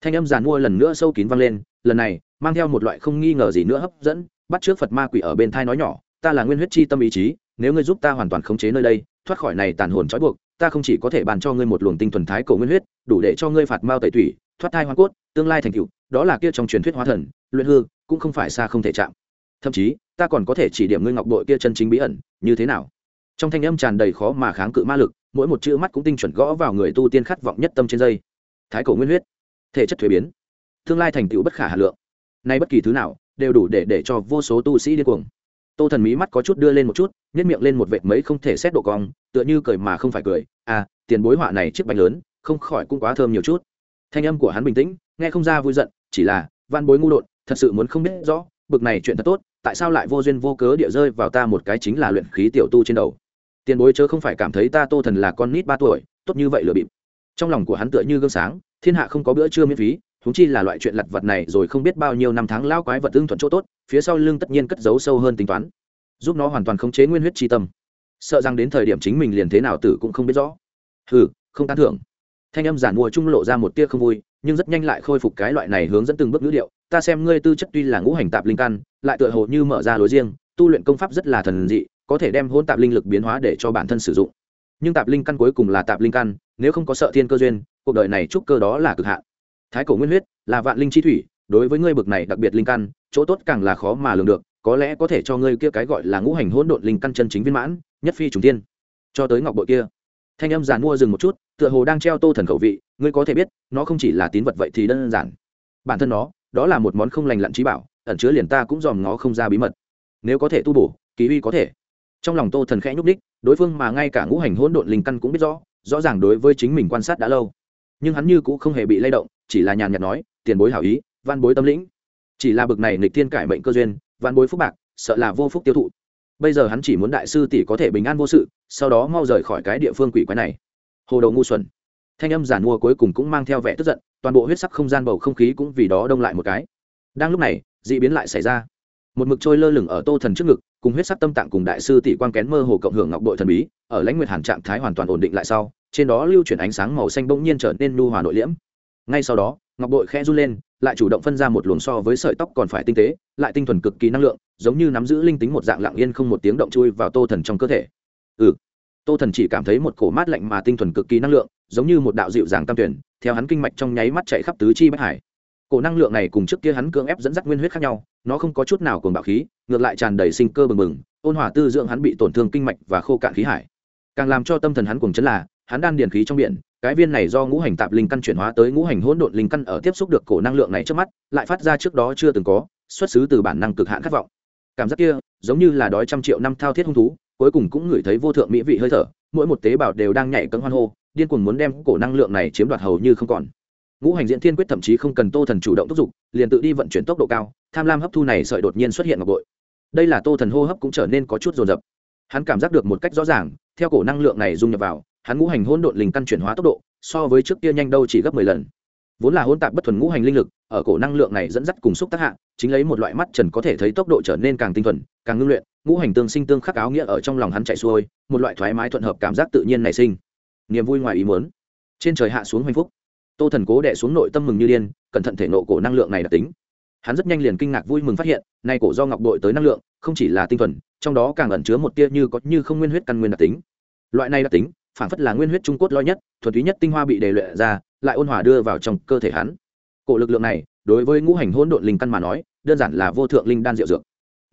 Thanh âm giàn mua lần nữa sâu kín vang lên, lần này, mang theo một loại không nghi ngờ gì nữa hấp dẫn, bắt trước phật ma quỷ ở bên thai nói nhỏ, ta là nguyên huyết chi tâm ý chí, nếu ngươi giúp ta hoàn toàn khống chế nơi đây, thoát khỏi này tàn hồn trói buộc, ta không chỉ có thể bàn cho ngươi một luồng tinh thuần thái cầu nguyên huyết, đủ để cho ngươi phạt mao tẩy thủy thoát thai hoa cốt, tương lai thành cựu đó là kia trong truyền thuyết hóa thần, luyện hư, cũng không phải xa không thể chạm. Thậm chí ta còn có thể chỉ điểm ngươi ngọc bội kia chân chính bí ẩn, như thế nào? Trong thanh âm tràn đầy khó mà kháng cự ma lực, mỗi một chữ mắt cũng tinh chuẩn gõ vào người tu tiên khát vọng nhất tâm trên dây. Thái cổ nguyên huyết, thể chất thuế biến, tương lai thành tựu bất khả hà lượng. Nay bất kỳ thứ nào đều đủ để để cho vô số tu sĩ điên cuồng. Tô thần mí mắt có chút đưa lên một chút nhét miệng lên một vệt mấy không thể xét độ cong, tựa như cười mà không phải cười. À tiền bối họa này chiếc bánh lớn, không khỏi cũng quá thơm nhiều chút. Thanh âm của hắn bình tĩnh, nghe không ra vui giận, chỉ là van bối ngu đột, thật sự muốn không biết rõ, bực này chuyện thật tốt tại sao lại vô duyên vô cớ địa rơi vào ta một cái chính là luyện khí tiểu tu trên đầu? Tiền bối chớ không phải cảm thấy ta tô thần là con nít ba tuổi, tốt như vậy lừa bịp. Trong lòng của hắn tựa như gương sáng, thiên hạ không có bữa trưa miễn phí thúng chi là loại chuyện lặt vật này rồi không biết bao nhiêu năm tháng lao quái vật ưng thuận chỗ tốt, phía sau lưng tất nhiên cất giấu sâu hơn tính toán. Giúp nó hoàn toàn khống chế nguyên huyết tri tâm. Sợ rằng đến thời điểm chính mình liền thế nào tử cũng không biết rõ. Hừ, không tán thưởng. Thanh âm giản mùa trung lộ ra một tia không vui, nhưng rất nhanh lại khôi phục cái loại này hướng dẫn từng bước ngữ điệu ta xem ngươi tư chất tuy là ngũ hành tạp linh căn, lại tựa hồ như mở ra lối riêng, tu luyện công pháp rất là thần dị, có thể đem hôn tạp linh lực biến hóa để cho bản thân sử dụng. Nhưng tạp linh căn cuối cùng là tạp linh căn, nếu không có sợ thiên cơ duyên, cuộc đời này trúc cơ đó là cực hạn. Thái cổ nguyên huyết là vạn linh chi thủy, đối với ngươi bực này đặc biệt linh căn, chỗ tốt càng là khó mà lường được, có lẽ có thể cho ngươi kia cái gọi là ngũ hành hỗn độn linh căn chân chính viên mãn, nhất phi trùng tiên cho tới ngọc bội kia, thanh âm giàn mua dừng một chút, tựa hồ đang treo tô thần khẩu vị, ngươi có thể biết, nó không chỉ là tín vật vậy thì đơn giản. Bản thân nó đó là một món không lành lặn trí bảo, ẩn chứa liền ta cũng dòm ngó không ra bí mật. Nếu có thể tu bổ, kỳ uy có thể. Trong lòng tô thần khẽ nhúc đích đối phương mà ngay cả ngũ hành hỗn độn linh căn cũng biết rõ rõ ràng đối với chính mình quan sát đã lâu. Nhưng hắn như cũng không hề bị lay động, chỉ là nhàn nhạt nói, tiền bối hảo ý, văn bối tâm lĩnh. Chỉ là bực này nghịch tiên cải mệnh cơ duyên, văn bối phúc bạc, sợ là vô phúc tiêu thụ. Bây giờ hắn chỉ muốn đại sư tỷ có thể bình an vô sự, sau đó mau rời khỏi cái địa phương quỷ quái này. Hồ đầu ngu xuẩn thanh âm giản mua cuối cùng cũng mang theo vẻ tức giận, toàn bộ huyết sắc không gian bầu không khí cũng vì đó đông lại một cái. Đang lúc này d ị biến lại xảy ra. Một mực trôi lơ lửng ở tô thần trước ngực, cùng huyết sắc tâm tạng cùng đại sư tỷ quan kén mơ hồ cộng hưởng ngọc đội thần bí, ở lãnh nguyệt hàn trạng thái hoàn toàn ổn định lại sau, trên đó lưu chuyển ánh sáng màu xanh bỗng nhiên trở nên nu hòa nội liễm. Ngay sau đó, ngọc đội khẽ run lên, lại chủ động phân ra một luồng so với sợi tóc còn phải tinh tế, lại tinh thuần cực kỳ năng lượng, giống như nắm giữ linh tính một dạng lặng yên không một tiếng động chui vào tô thần trong cơ thể. Ừ tô thần chỉ cảm thấy một cổ mát lạnh mà tinh thuần cực kỳ năng lượng giống như một đạo dịu dàng tam tuyển, theo hắn kinh mạch trong nháy mắt chạy khắp tứ chi bách hải. Cổ năng lượng này cùng trước kia hắn cưỡng ép dẫn dắt nguyên huyết khác nhau, nó không có chút nào cùng bạo khí, ngược lại tràn đầy sinh cơ bừng bừng, ôn hòa tư dưỡng hắn bị tổn thương kinh mạch và khô cạn khí hải. Càng làm cho tâm thần hắn cuồng chấn là, hắn đan điền khí trong biển, cái viên này do ngũ hành tạp linh căn chuyển hóa tới ngũ hành hỗn độn linh căn ở tiếp xúc được cổ năng lượng này trước mắt, lại phát ra trước đó chưa từng có, xuất xứ từ bản năng cực hạn khát vọng. Cảm giác kia, giống như là đói trăm triệu năm thao thiết hung thú, cuối cùng cũng ngửi thấy vô thượng mỹ vị hơi thở, mỗi một tế bào đều đang nhảy cấm hoan hô điên cuồng muốn đem cổ năng lượng này chiếm đoạt hầu như không còn. Ngũ hành diễn thiên quyết thậm chí không cần tô thần chủ động thúc giục, liền tự đi vận chuyển tốc độ cao, tham lam hấp thu này sợi đột nhiên xuất hiện ngọc bội. Đây là tô thần hô hấp cũng trở nên có chút rồn rập hắn cảm giác được một cách rõ ràng, theo cổ năng lượng này dung nhập vào, hắn ngũ hành hỗn độn linh căn chuyển hóa tốc độ, so với trước kia nhanh đâu chỉ gấp mười lần. Vốn là hỗn tạp bất thuần ngũ hành linh lực, ở cổ năng lượng này dẫn dắt cùng xúc tác hạ, chính lấy một loại mắt trần có thể thấy tốc độ trở nên càng tinh thuần, càng ngưng luyện, ngũ hành tương sinh tương khắc áo nghĩa ở trong lòng hắn chạy xuôi, một loại thoải mái thuận hợp cảm giác tự nhiên nảy sinh niềm vui ngoài ý muốn. Trên trời hạ xuống hoành phúc. Tô thần cố đẻ xuống nội tâm mừng như điên, cẩn thận thể nộ cổ năng lượng này đặc tính. Hắn rất nhanh liền kinh ngạc vui mừng phát hiện, nay cổ do ngọc đội tới năng lượng, không chỉ là tinh thuần, trong đó càng ẩn chứa một tia như có như không nguyên huyết căn nguyên đặc tính. Loại này đặc tính, phản phất là nguyên huyết trung cốt lo nhất, thuần túy nhất tinh hoa bị đề luyện ra, lại ôn hòa đưa vào trong cơ thể hắn. Cổ lực lượng này, đối với ngũ hành hỗn độn linh căn mà nói, đơn giản là vô thượng linh đan diệu dược.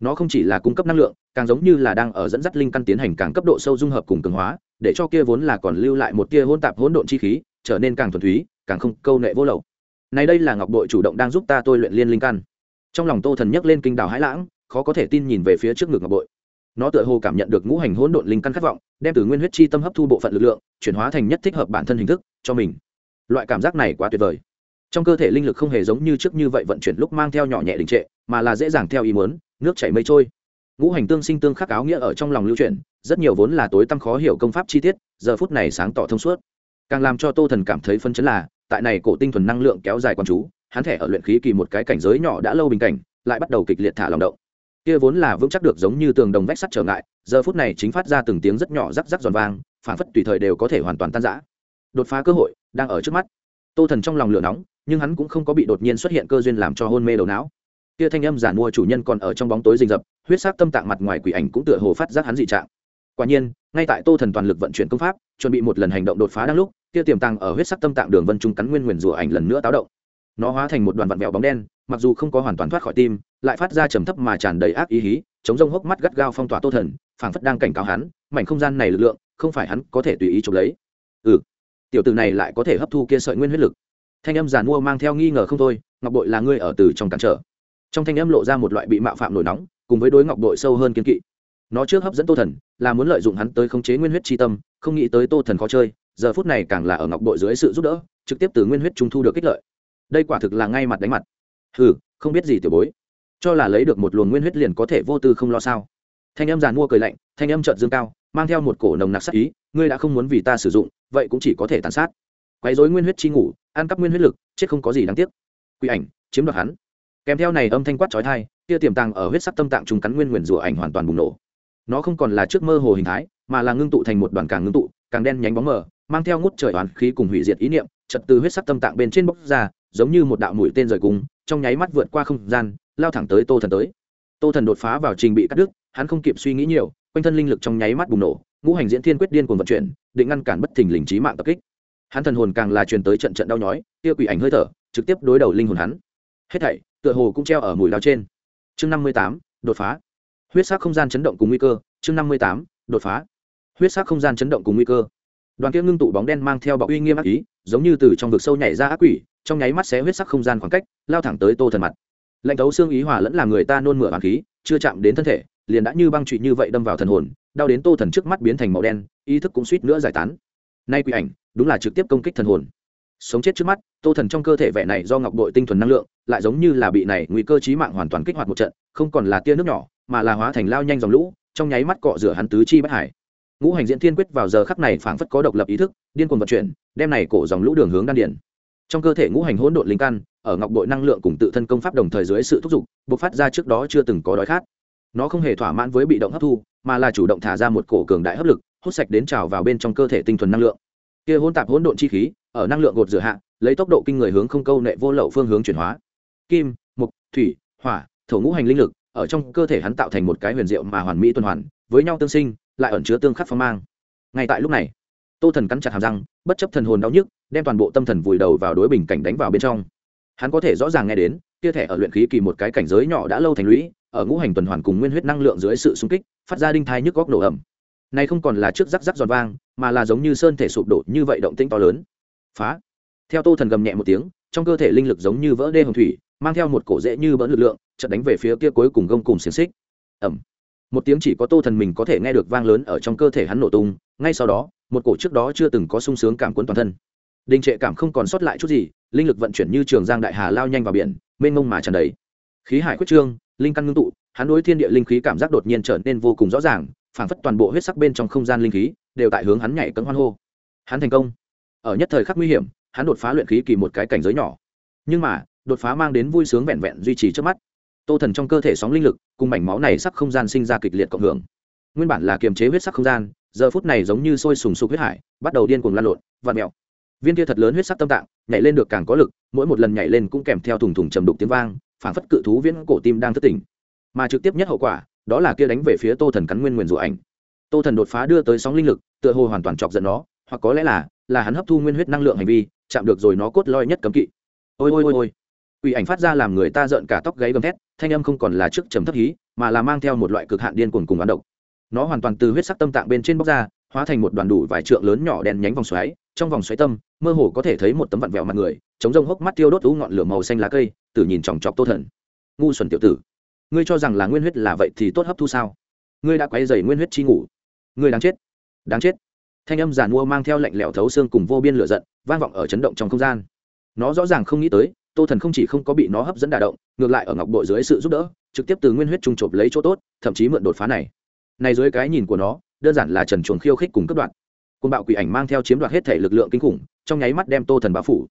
Nó không chỉ là cung cấp năng lượng, càng giống như là đang ở dẫn dắt linh căn tiến hành càng cấp độ sâu dung hợp cùng cường hóa để cho kia vốn là còn lưu lại một tia hỗn tạp hỗn độn chi khí, trở nên càng thuần túy, càng không câu nệ vô lậu. Này đây là ngọc đội chủ động đang giúp ta tôi luyện liên linh căn. Trong lòng tô thần nhấc lên kinh đảo hãi lãng, khó có thể tin nhìn về phía trước ngực ngọc bội. Nó tựa hồ cảm nhận được ngũ hành hỗn độn linh căn khát vọng, đem từ nguyên huyết chi tâm hấp thu bộ phận lực lượng, chuyển hóa thành nhất thích hợp bản thân hình thức, cho mình. Loại cảm giác này quá tuyệt vời. Trong cơ thể linh lực không hề giống như trước như vậy vận chuyển lúc mang theo nhỏ nhẹ đình trệ, mà là dễ dàng theo ý muốn, nước chảy mây trôi ngũ hành tương sinh tương khắc áo nghĩa ở trong lòng lưu truyền rất nhiều vốn là tối tăm khó hiểu công pháp chi tiết, giờ phút này sáng tỏ thông suốt. Càng làm cho tô thần cảm thấy phân chấn là, tại này cổ tinh thuần năng lượng kéo dài quán chú, hắn thẻ ở luyện khí kỳ một cái cảnh giới nhỏ đã lâu bình cảnh, lại bắt đầu kịch liệt thả lòng động. Kia vốn là vững chắc được giống như tường đồng vách sắt trở ngại, giờ phút này chính phát ra từng tiếng rất nhỏ rắc rắc giòn vang phản phất tùy thời đều có thể hoàn toàn tan rã. Đột phá cơ hội đang ở trước mắt. Tô thần trong lòng lửa nóng, nhưng hắn cũng không có bị đột nhiên xuất hiện cơ duyên làm cho hôn mê đầu não kia thanh âm giản mua chủ nhân còn ở trong bóng tối rình rập, huyết sắc tâm tạng mặt ngoài quỷ ảnh cũng tựa hồ phát giác hắn dị trạng. Quả nhiên, ngay tại tô thần toàn lực vận chuyển công pháp, chuẩn bị một lần hành động đột phá đang lúc, kia tiềm tàng ở huyết sắc tâm tạng đường vân trung cắn nguyên nguyền rủa ảnh lần nữa táo động. Nó hóa thành một đoàn vặn vẹo bóng đen, mặc dù không có hoàn toàn thoát khỏi tim, lại phát ra trầm thấp mà tràn đầy ác ý hí, chống rông hốc mắt gắt gao phong tỏa tô thần, phảng phất đang cảnh cáo hắn, mảnh không gian này lực lượng, không phải hắn có thể tùy ý chụp lấy. Ừ tiểu tử này lại có thể hấp thu kia sợi nguyên huyết lực. Thanh âm giàn mua mang theo nghi ngờ không thôi, ngọc bội là ngươi ở từ trong cản trở trong thanh âm lộ ra một loại bị mạo phạm nổi nóng, cùng với đối ngọc đội sâu hơn kiên kỵ. Nó trước hấp dẫn tô thần, là muốn lợi dụng hắn tới khống chế nguyên huyết tri tâm, không nghĩ tới tô thần khó chơi, giờ phút này càng là ở ngọc đội dưới sự giúp đỡ, trực tiếp từ nguyên huyết trung thu được kích lợi. Đây quả thực là ngay mặt đánh mặt. Ừ không biết gì tiểu bối. Cho là lấy được một luồng nguyên huyết liền có thể vô tư không lo sao. Thanh âm giàn mua cười lạnh, thanh âm trợn dương cao, mang theo một cổ nồng nặc sắc ý, ngươi đã không muốn vì ta sử dụng, vậy cũng chỉ có thể tàn sát. Quấy dối nguyên huyết chi ngủ, ăn cắp nguyên huyết lực, chết không có gì đáng tiếc. Quy ảnh, chiếm đoạt hắn kèm theo này âm thanh quát trói thai kia tiềm tàng ở huyết sắc tâm tạng trùng cắn nguyên nguyền rủa ảnh hoàn toàn bùng nổ. Nó không còn là trước mơ hồ hình thái, mà là ngưng tụ thành một đoàn càng ngưng tụ, càng đen nhánh bóng mờ, mang theo ngút trời oán khí cùng hủy diệt ý niệm trật từ huyết sắc tâm tạng bên trên bốc ra, giống như một đạo mũi tên rời cung trong nháy mắt vượt qua không gian, lao thẳng tới tô thần tới. Tô thần đột phá vào trình bị cắt đứt, hắn không kịp suy nghĩ nhiều, quanh thân linh lực trong nháy mắt bùng nổ, ngũ hành diễn thiên quyết điên cuồng vận chuyển, định ngăn cản bất thình lình trí mạng tập kích. Hắn thần hồn càng là truyền tới trận trận đau nhói, kia quỷ ảnh hơi thở, trực tiếp đối đầu linh hồn hắn hết thảy, tựa hồ cũng treo ở mũi lao trên. Chương năm mươi tám, đột phá. Huyết sắc không gian chấn động cùng nguy cơ. Chương năm mươi tám, đột phá. Huyết sắc không gian chấn động cùng nguy cơ. Đoàn kia ngưng tụ bóng đen mang theo bọc uy nghiêm ác ý, giống như từ trong vực sâu nhảy ra ác quỷ, trong nháy mắt xé huyết sắc không gian khoảng cách, lao thẳng tới tô thần mặt. Lệnh thấu xương ý hòa lẫn là người ta nôn mửa bàn khí, chưa chạm đến thân thể, liền đã như băng trụy như vậy đâm vào thần hồn, đau đến tô thần trước mắt biến thành màu đen, ý thức cũng suýt nữa giải tán. Nay quỷ ảnh, đúng là trực tiếp công kích thần hồn sống chết trước mắt, tô thần trong cơ thể vẻ này do ngọc bội tinh thuần năng lượng, lại giống như là bị này nguy cơ chí mạng hoàn toàn kích hoạt một trận, không còn là tia nước nhỏ, mà là hóa thành lao nhanh dòng lũ, trong nháy mắt cọ rửa hắn tứ chi bất hải ngũ hành diễn thiên quyết vào giờ khắc này phảng phất có độc lập ý thức, điên cuồng vận chuyển, đem này cổ dòng lũ đường hướng đan điển trong cơ thể ngũ hành hỗn độn linh căn, ở ngọc bội năng lượng cùng tự thân công pháp đồng thời dưới sự thúc giục, bộc phát ra trước đó chưa từng có đói khát. Nó không hề thỏa mãn với bị động hấp thu, mà là chủ động thả ra một cổ cường đại hấp lực, hút sạch đến trào vào bên trong cơ thể tinh thuần năng lượng. Kia hỗn tạp hỗn độn chi khí ở năng lượng gột rửa hạ, lấy tốc độ kinh người hướng không câu nệ vô lậu phương hướng chuyển hóa. Kim, mục, thủy, hỏa, thổ ngũ hành linh lực, ở trong cơ thể hắn tạo thành một cái huyền diệu mà hoàn mỹ tuần hoàn, với nhau tương sinh, lại ẩn chứa tương khắc phong mang. Ngay tại lúc này, tô thần cắn chặt hàm răng, bất chấp thần hồn đau nhức, đem toàn bộ tâm thần vùi đầu vào đối bình cảnh đánh vào bên trong. Hắn có thể rõ ràng nghe đến kia thẻ ở luyện khí kỳ một cái cảnh giới nhỏ đã lâu thành lũy, ở ngũ hành tuần hoàn cùng nguyên huyết năng lượng dưới sự xung kích, phát ra đinh thai nhức góc nổ ẩm này không còn là trước rắc rắc giòn vang, mà là giống như sơn thể sụp đổ như vậy động tĩnh to lớn phá. Theo tô thần gầm nhẹ một tiếng, trong cơ thể linh lực giống như vỡ đê hồng thủy, mang theo một cổ dễ như bỡn lực lượng, chợt đánh về phía kia cuối cùng gông cùng xiềng xích. Ẩm một tiếng chỉ có tô thần mình có thể nghe được vang lớn ở trong cơ thể hắn nổ tung, ngay sau đó, một cổ trước đó chưa từng có sung sướng cảm cuốn toàn thân. Đình trệ cảm không còn sót lại chút gì, linh lực vận chuyển như trường giang đại hà lao nhanh vào biển, mênh mông mà tràn đầy. Khí hải quyết trương, linh căn ngưng tụ, hắn đối thiên địa linh khí cảm giác đột nhiên trở nên vô cùng rõ ràng, phảng phất toàn bộ huyết sắc bên trong không gian linh khí đều tại hướng hắn nhảy cấm hoan hô. Hắn thành công ở nhất thời khắc nguy hiểm, hắn đột phá luyện khí kỳ một cái cảnh giới nhỏ. Nhưng mà, đột phá mang đến vui sướng vẹn vẹn duy trì trước mắt. Tô thần trong cơ thể sóng linh lực, cùng mảnh máu này sắc không gian sinh ra kịch liệt cộng hưởng. Nguyên bản là kiềm chế huyết sắc không gian, giờ phút này giống như sôi sùng sục huyết hải, bắt đầu điên cuồng lan lộn vạt mèo. Viên kia thật lớn huyết sắc tâm tạng, nhảy lên được càng có lực, mỗi một lần nhảy lên cũng kèm theo thùng thùng trầm đục tiếng vang, phảng phất cự thú viễn cổ tim đang thất tỉnh. Mà trực tiếp nhất hậu quả, đó là kia đánh về phía tô thần cắn nguyên nguyền rủa ảnh. Tô thần đột phá đưa tới sóng linh lực, tựa hồ hoàn toàn chọc giận nó hoặc có lẽ là là hắn hấp thu nguyên huyết năng lượng hành vi, chạm được rồi nó cốt lõi nhất cấm kỵ. Ôi ôi ôi ôi. Ủy ảnh phát ra làm người ta giận cả tóc gáy gầm thét, thanh âm không còn là trước trầm thấp hí, mà là mang theo một loại cực hạn điên cuồng cùng bán độc. Nó hoàn toàn từ huyết sắc tâm tạng bên trên bóc ra, hóa thành một đoàn đủ vài trượng lớn nhỏ đen nhánh vòng xoáy, trong vòng xoáy tâm, mơ hồ có thể thấy một tấm vặn vẹo mặt người, chống rông hốc mắt tiêu đốt u ngọn lửa màu xanh lá cây, tử nhìn chòng chọc tô thần. Ngu xuẩn tiểu tử, ngươi cho rằng là nguyên huyết là vậy thì tốt hấp thu sao? Ngươi đã quay dày nguyên huyết chi ngủ. Ngươi đáng chết đáng chết thanh âm giàn mua mang theo lạnh lẽo thấu xương cùng vô biên lửa giận, vang vọng ở chấn động trong không gian. Nó rõ ràng không nghĩ tới, tô thần không chỉ không có bị nó hấp dẫn đả động, ngược lại ở ngọc bội dưới sự giúp đỡ, trực tiếp từ nguyên huyết trung chộp lấy chỗ tốt, thậm chí mượn đột phá này. Này dưới cái nhìn của nó, đơn giản là trần chuồng khiêu khích cùng cướp đoạn côn bạo quỷ ảnh mang theo chiếm đoạt hết thể lực lượng kinh khủng, trong nháy mắt đem tô thần bao phủ.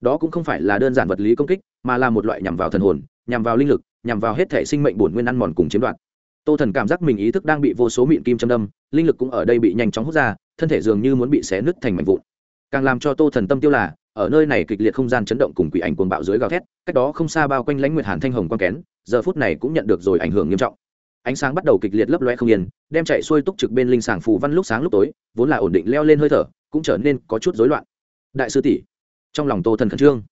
Đó cũng không phải là đơn giản vật lý công kích, mà là một loại nhằm vào thần hồn, nhằm vào linh lực, nhằm vào hết thể sinh mệnh bổn nguyên ăn mòn cùng chiếm đoạt. Tô thần cảm giác mình ý thức đang bị vô số mịn kim châm đâm, linh lực cũng ở đây bị nhanh chóng hút ra thân thể dường như muốn bị xé nứt thành mảnh vụn. Càng làm cho tô thần tâm tiêu là, ở nơi này kịch liệt không gian chấn động cùng quỷ ảnh cuồng bạo dưới gào thét, cách đó không xa bao quanh lãnh nguyệt hàn thanh hồng quang kén, giờ phút này cũng nhận được rồi ảnh hưởng nghiêm trọng. Ánh sáng bắt đầu kịch liệt lấp loe không yên, đem chạy xuôi túc trực bên linh sàng phù văn lúc sáng lúc tối, vốn là ổn định leo lên hơi thở, cũng trở nên có chút rối loạn. Đại sư tỷ, trong lòng tô thần khẩn trương.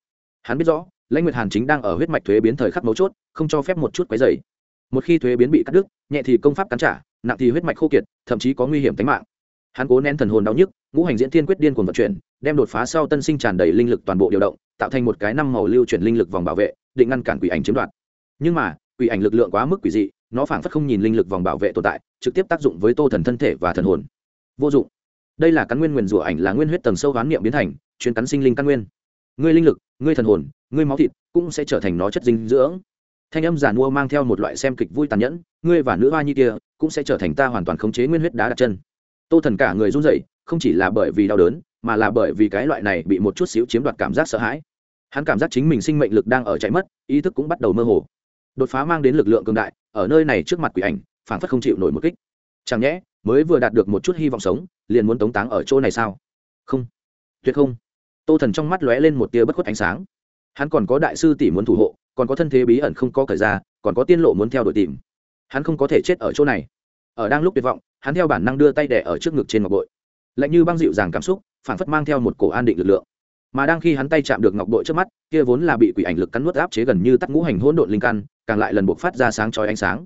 Hắn biết rõ, lãnh nguyệt hàn chính đang ở huyết mạch thuế biến thời khắc mấu chốt, không cho phép một chút quấy dày một khi thuế biến bị cắt đứt, nhẹ thì công pháp cắn trả, nặng thì huyết mạch khô kiệt, thậm chí có nguy hiểm tính mạng hắn cố nén thần hồn đau nhức, ngũ hành diễn thiên quyết điên cuồng vận chuyển, đem đột phá sau tân sinh tràn đầy linh lực toàn bộ điều động, tạo thành một cái năm màu lưu chuyển linh lực vòng bảo vệ, định ngăn cản quỷ ảnh chiếm đoạt. Nhưng mà, quỷ ảnh lực lượng quá mức quỷ dị, nó phảng phất không nhìn linh lực vòng bảo vệ tồn tại, trực tiếp tác dụng với tô thần thân thể và thần hồn. Vô dụng. Đây là cắn nguyên nguyền rủa ảnh là nguyên huyết tầng sâu hoán niệm biến thành, chuyên cắn sinh linh căn nguyên. Ngươi linh lực, ngươi thần hồn, ngươi máu thịt cũng sẽ trở thành nó chất dinh dưỡng. Thanh âm giản mua mang theo một loại xem kịch vui tàn nhẫn, ngươi và nữ hoa nhi kia cũng sẽ trở thành ta hoàn toàn khống chế nguyên huyết đá đặt chân tô thần cả người run rẩy, không chỉ là bởi vì đau đớn, mà là bởi vì cái loại này bị một chút xíu chiếm đoạt cảm giác sợ hãi. Hắn cảm giác chính mình sinh mệnh lực đang ở chạy mất, ý thức cũng bắt đầu mơ hồ. Đột phá mang đến lực lượng cường đại, ở nơi này trước mặt quỷ ảnh phản phất không chịu nổi một kích. Chẳng nhẽ, mới vừa đạt được một chút hy vọng sống, liền muốn tống táng ở chỗ này sao? Không. Tuyệt không. Tô thần trong mắt lóe lên một tia bất khuất ánh sáng. Hắn còn có đại sư tỷ muốn thủ hộ, còn có thân thế bí ẩn không có cởi ra, còn có tiên lộ muốn theo đuổi tìm. Hắn không có thể chết ở chỗ này. Ở đang lúc tuyệt vọng hắn theo bản năng đưa tay đẻ ở trước ngực trên ngọc bội. Lạnh như băng dịu dàng cảm xúc phản phất mang theo một cổ an định lực lượng. Mà đang khi hắn tay chạm được ngọc bội trước mắt, kia vốn là bị quỷ ảnh lực cắn nuốt áp chế gần như tắt ngũ hành hỗn độn linh căn, càng lại lần buộc phát ra sáng chói ánh sáng.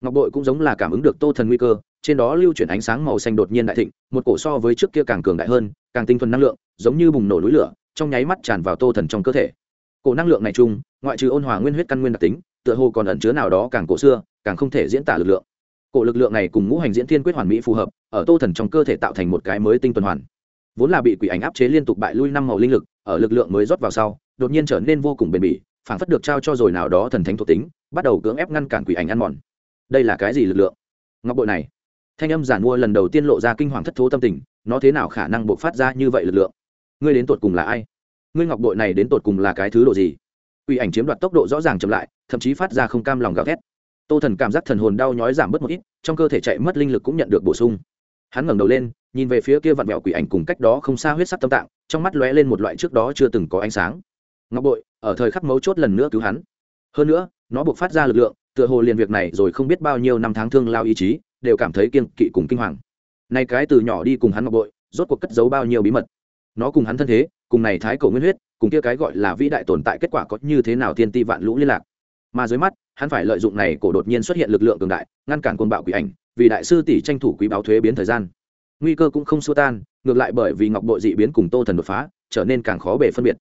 Ngọc bội cũng giống là cảm ứng được tô thần nguy cơ, trên đó lưu chuyển ánh sáng màu xanh đột nhiên đại thịnh, một cổ so với trước kia càng cường đại hơn, càng tinh thuần năng lượng, giống như bùng nổ núi lửa, trong nháy mắt tràn vào tô thần trong cơ thể. Cổ năng lượng này chung, ngoại trừ ôn hòa nguyên huyết căn nguyên đặc tính, tựa hồ còn ẩn chứa nào đó càng cổ xưa, càng không thể diễn tả lực lượng cổ lực lượng này cùng ngũ hành diễn thiên quyết hoàn mỹ phù hợp, ở tô thần trong cơ thể tạo thành một cái mới tinh tuần hoàn. Vốn là bị quỷ ảnh áp chế liên tục bại lui năm màu linh lực, ở lực lượng mới rót vào sau, đột nhiên trở nên vô cùng bền bỉ phảng phất được trao cho rồi nào đó thần thánh thuộc tính, bắt đầu cưỡng ép ngăn cản quỷ ảnh ăn mòn. Đây là cái gì lực lượng? Ngọc bội này. Thanh âm giản mua lần đầu tiên lộ ra kinh hoàng thất thố tâm tình, nó thế nào khả năng buộc phát ra như vậy lực lượng? Ngươi đến tột cùng là ai? Ngươi ngọc bội này đến tột cùng là cái thứ độ gì? Quỷ ảnh chiếm đoạt tốc độ rõ ràng chậm lại, thậm chí phát ra không cam lòng gào thét tô thần cảm giác thần hồn đau nhói giảm bớt một ít, trong cơ thể chạy mất linh lực cũng nhận được bổ sung. Hắn ngẩng đầu lên, nhìn về phía kia vặn vẹo quỷ ảnh cùng cách đó không xa huyết sắc tâm tạng, trong mắt lóe lên một loại trước đó chưa từng có ánh sáng. Ngọc bội, ở thời khắc mấu chốt lần nữa cứu hắn. Hơn nữa, nó buộc phát ra lực lượng, tựa hồ liền việc này rồi không biết bao nhiêu năm tháng thương lao ý chí, đều cảm thấy kiên kỵ cùng kinh hoàng. Nay cái từ nhỏ đi cùng hắn ngọc bội, rốt cuộc cất giấu bao nhiêu bí mật. Nó cùng hắn thân thế, cùng này thái cổ nguyên huyết, cùng kia cái gọi là vĩ đại tồn tại kết quả có như thế nào thiên ti vạn lũ liên lạc. Mà dưới mắt hắn phải lợi dụng này cổ đột nhiên xuất hiện lực lượng cường đại, ngăn cản côn bạo quỷ ảnh, vì đại sư tỷ tranh thủ quý báo thuế biến thời gian. Nguy cơ cũng không xua tan, ngược lại bởi vì ngọc bội dị biến cùng tô thần đột phá, trở nên càng khó bể phân biệt.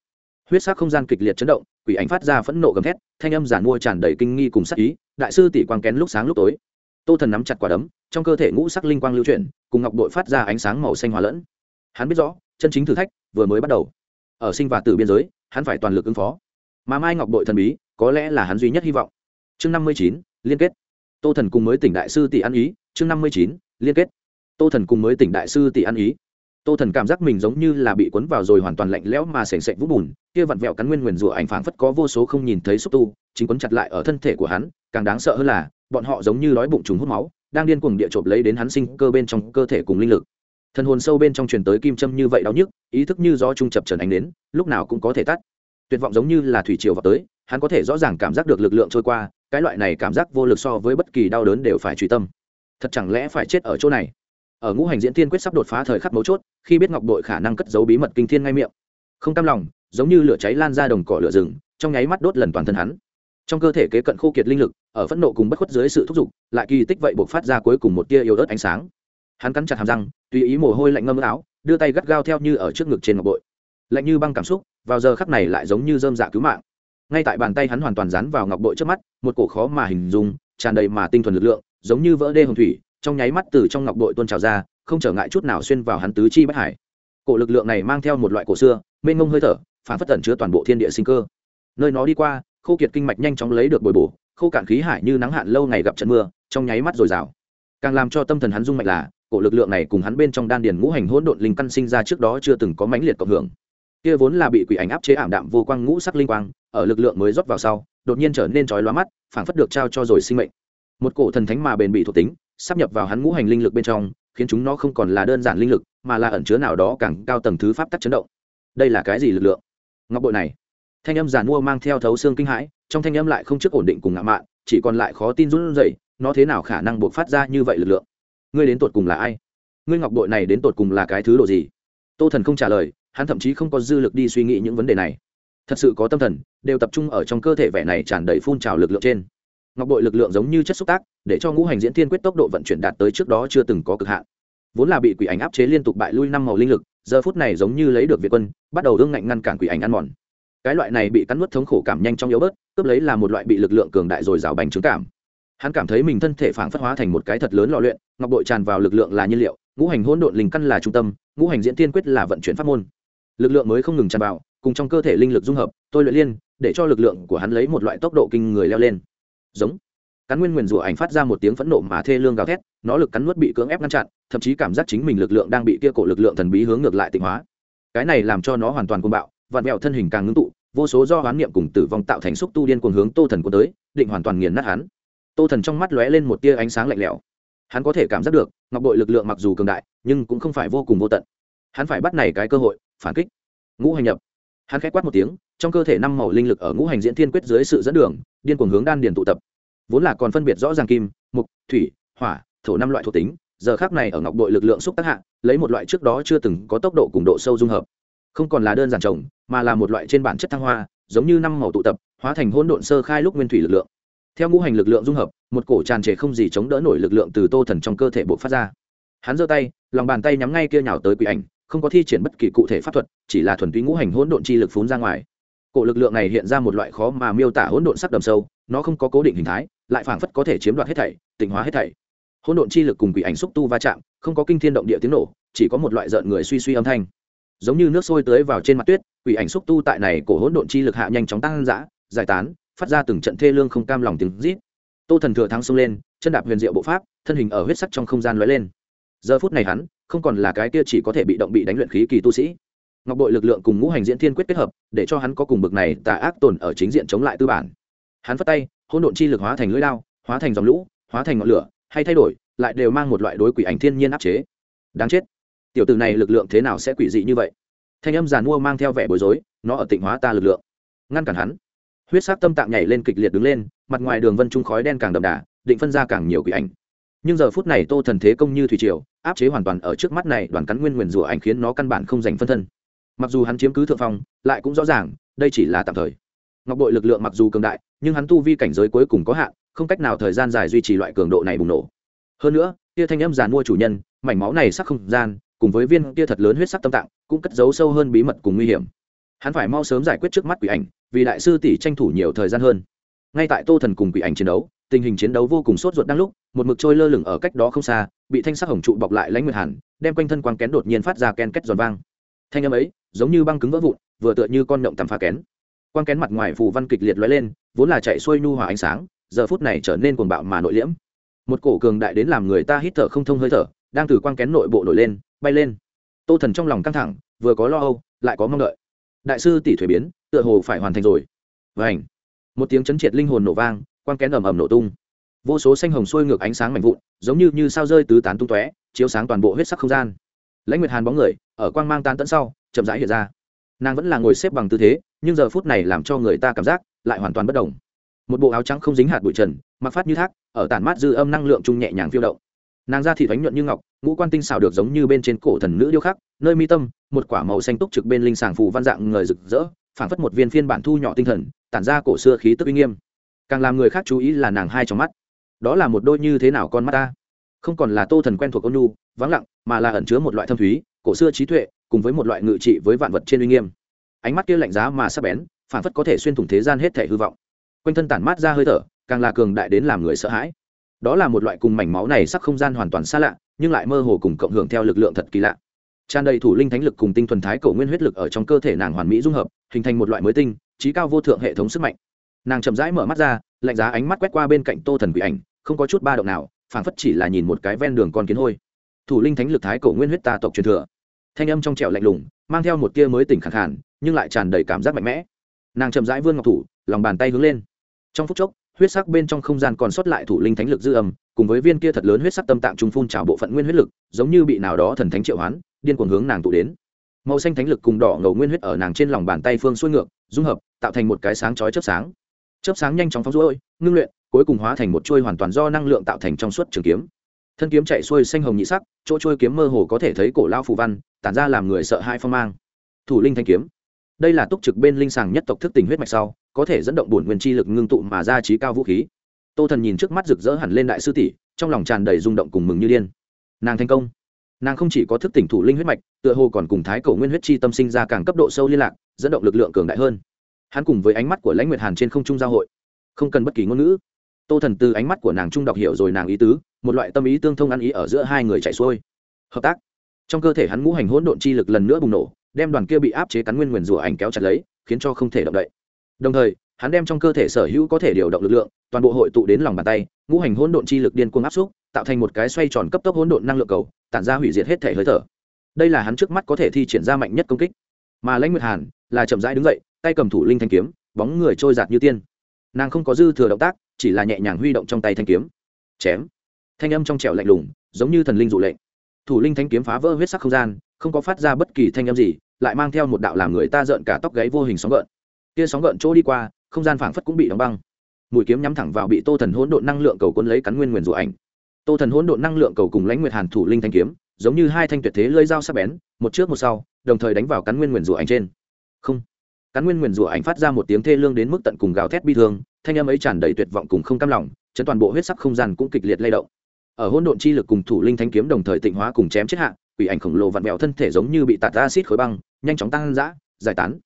Huyết sắc không gian kịch liệt chấn động, quỷ ảnh phát ra phẫn nộ gầm thét, thanh âm giản mua tràn đầy kinh nghi cùng sắc ý, đại sư tỷ quang kén lúc sáng lúc tối. Tô thần nắm chặt quả đấm, trong cơ thể ngũ sắc linh quang lưu chuyển, cùng ngọc bội phát ra ánh sáng màu xanh hòa lẫn. Hắn biết rõ, chân chính thử thách vừa mới bắt đầu. Ở sinh và tử biên giới, hắn phải toàn lực ứng phó. Mà mai ngọc bội thần bí, có lẽ là hắn duy nhất hy vọng chương năm mươi chín, liên kết. Tô thần cùng mới tỉnh đại sư tỷ ăn ý, chương năm mươi chín, liên kết. Tô thần cùng mới tỉnh đại sư tỷ ăn ý. Tô thần cảm giác mình giống như là bị cuốn vào rồi hoàn toàn lạnh lẽo mà sềnh sệch vũng bùn, kia vặn vẹo cắn nguyên nguyền rủa ảnh phảng phất có vô số không nhìn thấy xúc tu, chính quấn chặt lại ở thân thể của hắn, càng đáng sợ hơn là, bọn họ giống như đói bụng trùng hút máu, đang điên cuồng địa chộp lấy đến hắn sinh cơ bên trong cơ thể cùng linh lực. Thân hồn sâu bên trong truyền tới kim châm như vậy đau nhức, ý thức như gió trung chập trần ánh đến, lúc nào cũng có thể tắt. Tuyệt vọng giống như là thủy triều vào tới, hắn có thể rõ ràng cảm giác được lực lượng trôi qua cái loại này cảm giác vô lực so với bất kỳ đau đớn đều phải truy tâm. Thật chẳng lẽ phải chết ở chỗ này? Ở ngũ hành diễn thiên quyết sắp đột phá thời khắc mấu chốt, khi biết ngọc đội khả năng cất giấu bí mật kinh thiên ngay miệng. Không cam lòng, giống như lửa cháy lan ra đồng cỏ lửa rừng, trong nháy mắt đốt lần toàn thân hắn. Trong cơ thể kế cận khô kiệt linh lực, ở phẫn nộ cùng bất khuất dưới sự thúc giục, lại kỳ tích vậy buộc phát ra cuối cùng một tia yếu ớt ánh sáng. Hắn cắn chặt hàm răng, tùy ý mồ hôi lạnh ngâm áo, đưa tay gắt gao theo như ở trước ngực trên ngọc bội. Lạnh như băng cảm xúc, vào giờ khắc này lại giống như dơm dạ cứu mạng ngay tại bàn tay hắn hoàn toàn dán vào ngọc bội trước mắt, một cổ khó mà hình dung, tràn đầy mà tinh thuần lực lượng, giống như vỡ đê hồng thủy, trong nháy mắt từ trong ngọc bội tuôn trào ra, không trở ngại chút nào xuyên vào hắn tứ chi bất hải. Cổ lực lượng này mang theo một loại cổ xưa, mênh mông hơi thở, phản phất tẩn chứa toàn bộ thiên địa sinh cơ. Nơi nó đi qua, khô kiệt kinh mạch nhanh chóng lấy được bồi bổ, khô cạn khí hải như nắng hạn lâu ngày gặp trận mưa, trong nháy mắt dồi dào. Càng làm cho tâm thần hắn rung mạnh là, cổ lực lượng này cùng hắn bên trong đan điền ngũ hành hỗn độn linh căn sinh ra trước đó chưa từng có mãnh liệt cộng hưởng kia vốn là bị quỷ ảnh áp chế ảm đạm vô quang ngũ sắc linh quang, ở lực lượng mới rót vào sau, đột nhiên trở nên chói lóa mắt, phảng phất được trao cho rồi sinh mệnh. Một cổ thần thánh mà bền bỉ thuộc tính, sắp nhập vào hắn ngũ hành linh lực bên trong, khiến chúng nó không còn là đơn giản linh lực, mà là ẩn chứa nào đó càng cao tầng thứ pháp tắc chấn động. Đây là cái gì lực lượng? Ngọc bội này. Thanh âm giản mua mang theo thấu xương kinh hãi, trong thanh âm lại không trước ổn định cùng ngạo mạn, chỉ còn lại khó tin run rẩy, nó thế nào khả năng buộc phát ra như vậy lực lượng? Ngươi đến tột cùng là ai? Ngươi ngọc bội này đến tột cùng là cái thứ độ gì? Tô thần không trả lời hắn thậm chí không có dư lực đi suy nghĩ những vấn đề này. Thật sự có tâm thần, đều tập trung ở trong cơ thể vẻ này tràn đầy phun trào lực lượng trên. Ngọc bội lực lượng giống như chất xúc tác, để cho ngũ hành diễn thiên quyết tốc độ vận chuyển đạt tới trước đó chưa từng có cực hạn. Vốn là bị quỷ ảnh áp chế liên tục bại lui năm màu linh lực, giờ phút này giống như lấy được việt quân, bắt đầu đương ngạnh ngăn cản quỷ ảnh ăn mòn. Cái loại này bị cắn nuốt thống khổ cảm nhanh trong yếu bớt, cướp lấy là một loại bị lực lượng cường đại rồi rào bành trứng cảm. Hắn cảm thấy mình thân thể phản phất hóa thành một cái thật lớn lò luyện, ngọc bội tràn vào lực lượng là nhiên liệu, ngũ hành hỗn độn linh căn là trung tâm, ngũ hành diễn tiên quyết là vận chuyển pháp môn lực lượng mới không ngừng tràn vào, cùng trong cơ thể linh lực dung hợp, tôi luyện liên, để cho lực lượng của hắn lấy một loại tốc độ kinh người leo lên. Giống. Cắn nguyên nguyền rủa ảnh phát ra một tiếng phẫn nộ mà thê lương gào thét, nó lực cắn nuốt bị cưỡng ép ngăn chặn, thậm chí cảm giác chính mình lực lượng đang bị kia cổ lực lượng thần bí hướng ngược lại tịnh hóa. Cái này làm cho nó hoàn toàn côn bạo, vặn vẹo thân hình càng ngưng tụ, vô số do hoán niệm cùng tử vong tạo thành xúc tu điên cuồng hướng tô thần của tới, định hoàn toàn nghiền nát hắn. Tô thần trong mắt lóe lên một tia ánh sáng lạnh lẽo. Hắn có thể cảm giác được, ngọc bội lực lượng mặc dù cường đại, nhưng cũng không phải vô cùng vô tận. Hắn phải bắt này cái cơ hội phản kích. Ngũ hành nhập. Hắn k h á c quát một tiếng, trong cơ thể năm màu linh lực ở ngũ hành diễn thiên quyết dưới sự dẫn đường, điên cuồng hướng đan điền tụ tập. Vốn là còn phân biệt rõ ràng kim, mục, thủy, hỏa, thổ năm loại thuộc tính, giờ khác này ở ngọc đội lực lượng xúc tác hạ, lấy một loại trước đó chưa từng có tốc độ cùng độ sâu dung hợp. Không còn là đơn giản trồng mà là một loại trên bản chất thăng hoa, giống như năm màu tụ tập, hóa thành hỗn độn sơ khai lúc nguyên thủy lực lượng. Theo ngũ hành lực lượng dung hợp, một cổ tràn trề không gì chống đỡ nổi lực lượng từ tô thần trong cơ thể buộc phát ra. Hắn giơ tay, lòng bàn tay nhắm ngay kia nhào tới quỷ ảnh không có thi triển bất kỳ cụ thể pháp thuật, chỉ là thuần túy ngũ hành hỗn độn chi lực phún ra ngoài. Cổ lực lượng này hiện ra một loại khó mà miêu tả hỗn độn sắc đầm sâu, nó không có cố định hình thái, lại phảng phất có thể chiếm đoạt hết thảy, tịnh hóa hết thảy. Hỗn độn chi lực cùng quỷ ảnh xúc tu va chạm, không có kinh thiên động địa tiếng nổ, chỉ có một loại rợn người suy suy âm thanh. Giống như nước sôi tưới vào trên mặt tuyết, quỷ ảnh xúc tu tại này cổ hỗn độn chi lực hạ nhanh chóng tăng dã, giải tán, phát ra từng trận thê lương không cam lòng tiếng rít. Tô thần thừa thắng xông lên, chân đạp huyền diệu bộ pháp, thân hình ở huyết sắc trong không gian lóe lên giờ phút này hắn, không còn là cái kia chỉ có thể bị động bị đánh luyện khí kỳ tu sĩ. Ngọc bội lực lượng cùng ngũ hành diễn thiên quyết kết hợp, để cho hắn có cùng bực này tà ác tồn ở chính diện chống lại tư bản. Hắn phất tay, hỗn độn chi lực hóa thành lưỡi lao hóa thành dòng lũ, hóa thành ngọn lửa, hay thay đổi, lại đều mang một loại đối quỷ ảnh thiên nhiên áp chế. Đáng chết. Tiểu tử này lực lượng thế nào sẽ quỷ dị như vậy? Thanh âm giàn mua mang theo vẻ bối rối, nó ở tịnh hóa ta lực lượng. Ngăn cản hắn. Huyết sắc tâm tạng nhảy lên kịch liệt đứng lên, mặt ngoài đường vân trung khói đen càng đậm đà, định phân ra càng nhiều quỷ ảnh nhưng giờ phút này tô thần thế công như thủy triều, áp chế hoàn toàn ở trước mắt này, đoàn cắn nguyên nguyền rủa ảnh khiến nó căn bản không giành phân thân. Mặc dù hắn chiếm cứ thượng phong, lại cũng rõ ràng, đây chỉ là tạm thời. Ngọc bội lực lượng mặc dù cường đại, nhưng hắn tu vi cảnh giới cuối cùng có hạn, không cách nào thời gian dài duy trì loại cường độ này bùng nổ. Hơn nữa, kia thanh âm giàn mua chủ nhân, mảnh máu này sắc không gian, cùng với viên kia thật lớn huyết sắc tâm tạng, cũng cất giấu sâu hơn bí mật cùng nguy hiểm. Hắn phải mau sớm giải quyết trước mắt quỷ ảnh, vì đại sư tỷ tranh thủ nhiều thời gian hơn. Ngay tại tô thần cùng quỷ ảnh chiến đấu tình hình chiến đấu vô cùng sốt ruột đang lúc, một mực trôi lơ lửng ở cách đó không xa, bị thanh sắc hồng trụ bọc lại lãnh nguyệt hàn, đem quanh thân quang kén đột nhiên phát ra ken két giòn vang. Thanh âm ấy, giống như băng cứng vỡ vụn, vừa tựa như con nhộng tằm phá kén. Quang kén mặt ngoài phù văn kịch liệt lóe lên, vốn là chạy xuôi nhu hòa ánh sáng, giờ phút này trở nên cuồng bạo mà nội liễm. Một cổ cường đại đến làm người ta hít thở không thông hơi thở, đang từ quang kén nội bộ nổi lên, bay lên. Tô thần trong lòng căng thẳng, vừa có lo âu, lại có mong đợi. Đại sư tỷ thuế biến, tựa hồ phải hoàn thành rồi. Vảnh một tiếng chấn triệt linh hồn nổ vang quang kén ầm ầm nổ tung. Vô số xanh hồng xuôi ngược ánh sáng mạnh vụn, giống như như sao rơi tứ tán tung tóe, chiếu sáng toàn bộ huyết sắc không gian. Lãnh nguyệt hàn bóng người, ở quang mang tan tẫn sau, chậm rãi hiện ra. Nàng vẫn là ngồi xếp bằng tư thế, nhưng giờ phút này làm cho người ta cảm giác lại hoàn toàn bất đồng. Một bộ áo trắng không dính hạt bụi trần, mặc phát như thác, ở tản mát dư âm năng lượng trung nhẹ nhàng phiêu động. Nàng da thị thoánh nhuận như ngọc, ngũ quan tinh xảo được giống như bên trên cổ thần nữ điêu khắc, nơi mi tâm, một quả màu xanh túc trực bên linh sàng phù văn dạng người rực rỡ, phảng phất một viên phiên bản thu nhỏ tinh thần, tản ra cổ xưa khí tức uy nghiêm càng làm người khác chú ý là nàng hai trong mắt. Đó là một đôi như thế nào con mắt ta? Không còn là tô thần quen thuộc ôn nhu, vắng lặng, mà là ẩn chứa một loại thâm thúy, cổ xưa trí tuệ, cùng với một loại ngự trị với vạn vật trên uy nghiêm. Ánh mắt kia lạnh giá mà sắc bén phản phất có thể xuyên thủng thế gian hết thể hư vọng. Quanh thân tản mát ra hơi thở, càng là cường đại đến làm người sợ hãi. Đó là một loại cùng mảnh máu này sắc không gian hoàn toàn xa lạ, nhưng lại mơ hồ cùng cộng hưởng theo lực lượng thật kỳ lạ. Tràn đầy thủ linh thánh lực cùng tinh thuần thái cổ nguyên huyết lực ở trong cơ thể nàng hoàn mỹ dung hợp, hình thành một loại mới tinh, trí cao vô thượng hệ thống sức mạnh nàng chậm rãi mở mắt ra lạnh giá ánh mắt quét qua bên cạnh tô thần quỷ ảnh không có chút ba động nào phảng phất chỉ là nhìn một cái ven đường con kiến hôi. Thủ linh thánh lực thái cổ nguyên huyết ta tộc truyền thừa. Thanh âm trong trẻo lạnh lùng mang theo một tia mới tỉnh khẳng hẳn, nhưng lại tràn đầy cảm giác mạnh mẽ. Nàng chậm rãi vươn ngọc thủ lòng bàn tay hướng lên. Trong phút chốc huyết sắc bên trong không gian còn sót lại thủ linh thánh lực dư âm cùng với viên kia thật lớn huyết sắc tâm tạng trung phun trào bộ phận nguyên huyết lực giống như bị nào đó thần thánh triệu hoán điên cuồng hướng nàng tụ đến. Màu xanh thánh lực cùng đỏ ngầu nguyên huyết ở nàng trên lòng bàn tay phương xuôi ngược dung hợp tạo thành một cái sáng chói chớp sáng chớp sáng nhanh chóng phóng rối ngưng luyện, cuối cùng hóa thành một chuôi hoàn toàn do năng lượng tạo thành trong suốt trường kiếm. Thân kiếm chạy xuôi xanh hồng nhị sắc, chỗ chuôi kiếm mơ hồ có thể thấy cổ lao phù văn, tản ra làm người sợ hai phong mang. Thủ linh thanh kiếm. Đây là túc trực bên linh sàng nhất tộc thức tình huyết mạch sau, có thể dẫn động bổn nguyên chi lực ngưng tụ mà ra trí cao vũ khí. Tô thần nhìn trước mắt rực rỡ hẳn lên đại sư tỷ, trong lòng tràn đầy rung động cùng mừng như điên. Nàng thành công. Nàng không chỉ có thức tỉnh thủ linh huyết mạch, tựa hồ còn cùng thái cổ nguyên huyết chi tâm sinh ra càng cấp độ sâu liên lạc, dẫn động lực lượng cường đại hơn hắn cùng với ánh mắt của lãnh nguyệt hàn trên không trung giao hội. Không cần bất kỳ ngôn ngữ. Tô thần từ ánh mắt của nàng trung đọc hiểu rồi nàng ý tứ, một loại tâm ý tương thông ăn ý ở giữa hai người chạy xuôi. Hợp tác. Trong cơ thể hắn ngũ hành hỗn độn chi lực lần nữa bùng nổ, đem đoàn kia bị áp chế cắn nguyên nguyền rủa ảnh kéo chặt lấy, khiến cho không thể động đậy. Đồng thời, hắn đem trong cơ thể sở hữu có thể điều động lực lượng, toàn bộ hội tụ đến lòng bàn tay, ngũ hành hỗn độn chi lực điên cuồng áp xúc, tạo thành một cái xoay tròn cấp tốc hỗn độn năng lượng cầu, tản ra hủy diệt hết thể hơi thở. Đây là hắn trước mắt có thể thi triển ra mạnh nhất công kích. Mà lãnh nguyệt hàn là chậm rãi đứng dậy tay cầm thủ linh thanh kiếm, bóng người trôi giạt như tiên. Nàng không có dư thừa động tác, chỉ là nhẹ nhàng huy động trong tay thanh kiếm. Chém. Thanh âm trong trẻo lạnh lùng, giống như thần linh dụ lệnh. Thủ linh thanh kiếm phá vỡ huyết sắc không gian, không có phát ra bất kỳ thanh âm gì, lại mang theo một đạo làm người ta rợn cả tóc gáy vô hình sóng gợn. Kia sóng gợn chỗ đi qua, không gian phảng phất cũng bị đóng băng. Mũi kiếm nhắm thẳng vào bị tô thần hỗn độn năng lượng cầu cuốn lấy cắn nguyên nguyền rủa ảnh. Tô thần hỗn độn năng lượng cầu cùng lãnh nguyệt hàn thủ linh thanh kiếm, giống như hai thanh tuyệt thế lưỡi dao sắc bén, một trước một sau, đồng thời đánh vào cắn nguyên nguyền rủa ảnh trên. Không cắn nguyên nguyền rủa ảnh phát ra một tiếng thê lương đến mức tận cùng gào thét bi thương, thanh âm ấy tràn đầy tuyệt vọng cùng không cam lòng, chấn toàn bộ huyết sắc không gian cũng kịch liệt lay động. Ở hỗn độn chi lực cùng thủ linh thanh kiếm đồng thời tịnh hóa cùng chém chết hạ, quỷ ảnh khổng lồ vặn vẹo thân thể giống như bị tạt acid khối băng, nhanh chóng tăng dã giải tán.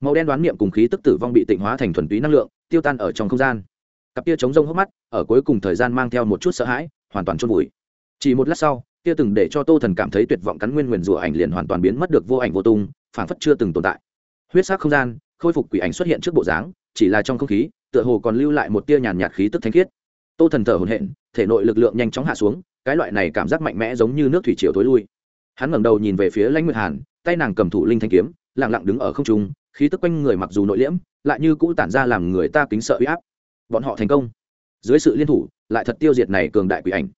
Màu đen đoán niệm cùng khí tức tử vong bị tịnh hóa thành thuần túy năng lượng, tiêu tan ở trong không gian. Cặp kia chống rông hốc mắt, ở cuối cùng thời gian mang theo một chút sợ hãi, hoàn toàn chôn vùi. Chỉ một lát sau kia từng để cho tô thần cảm thấy tuyệt vọng cắn nguyên nguyền rủa ảnh liền hoàn toàn biến mất được vô ảnh vô tung, phảng phất chưa từng tồn tại huyết sắc không gian, khôi phục quỷ ảnh xuất hiện trước bộ dáng, chỉ là trong không khí, tựa hồ còn lưu lại một tia nhàn nhạt khí tức thanh khiết. Tô thần thở hồn hện thể nội lực lượng nhanh chóng hạ xuống, cái loại này cảm giác mạnh mẽ giống như nước thủy triều tối lui. Hắn ngẩng đầu nhìn về phía lãnh nguyệt hàn, tay nàng cầm thủ linh thanh kiếm, lặng lặng đứng ở không trung, khí tức quanh người mặc dù nội liễm, lại như cũ tản ra làm người ta kính sợ uy áp. Bọn họ thành công. Dưới sự liên thủ, lại thật tiêu diệt này cường đại quỷ ảnh.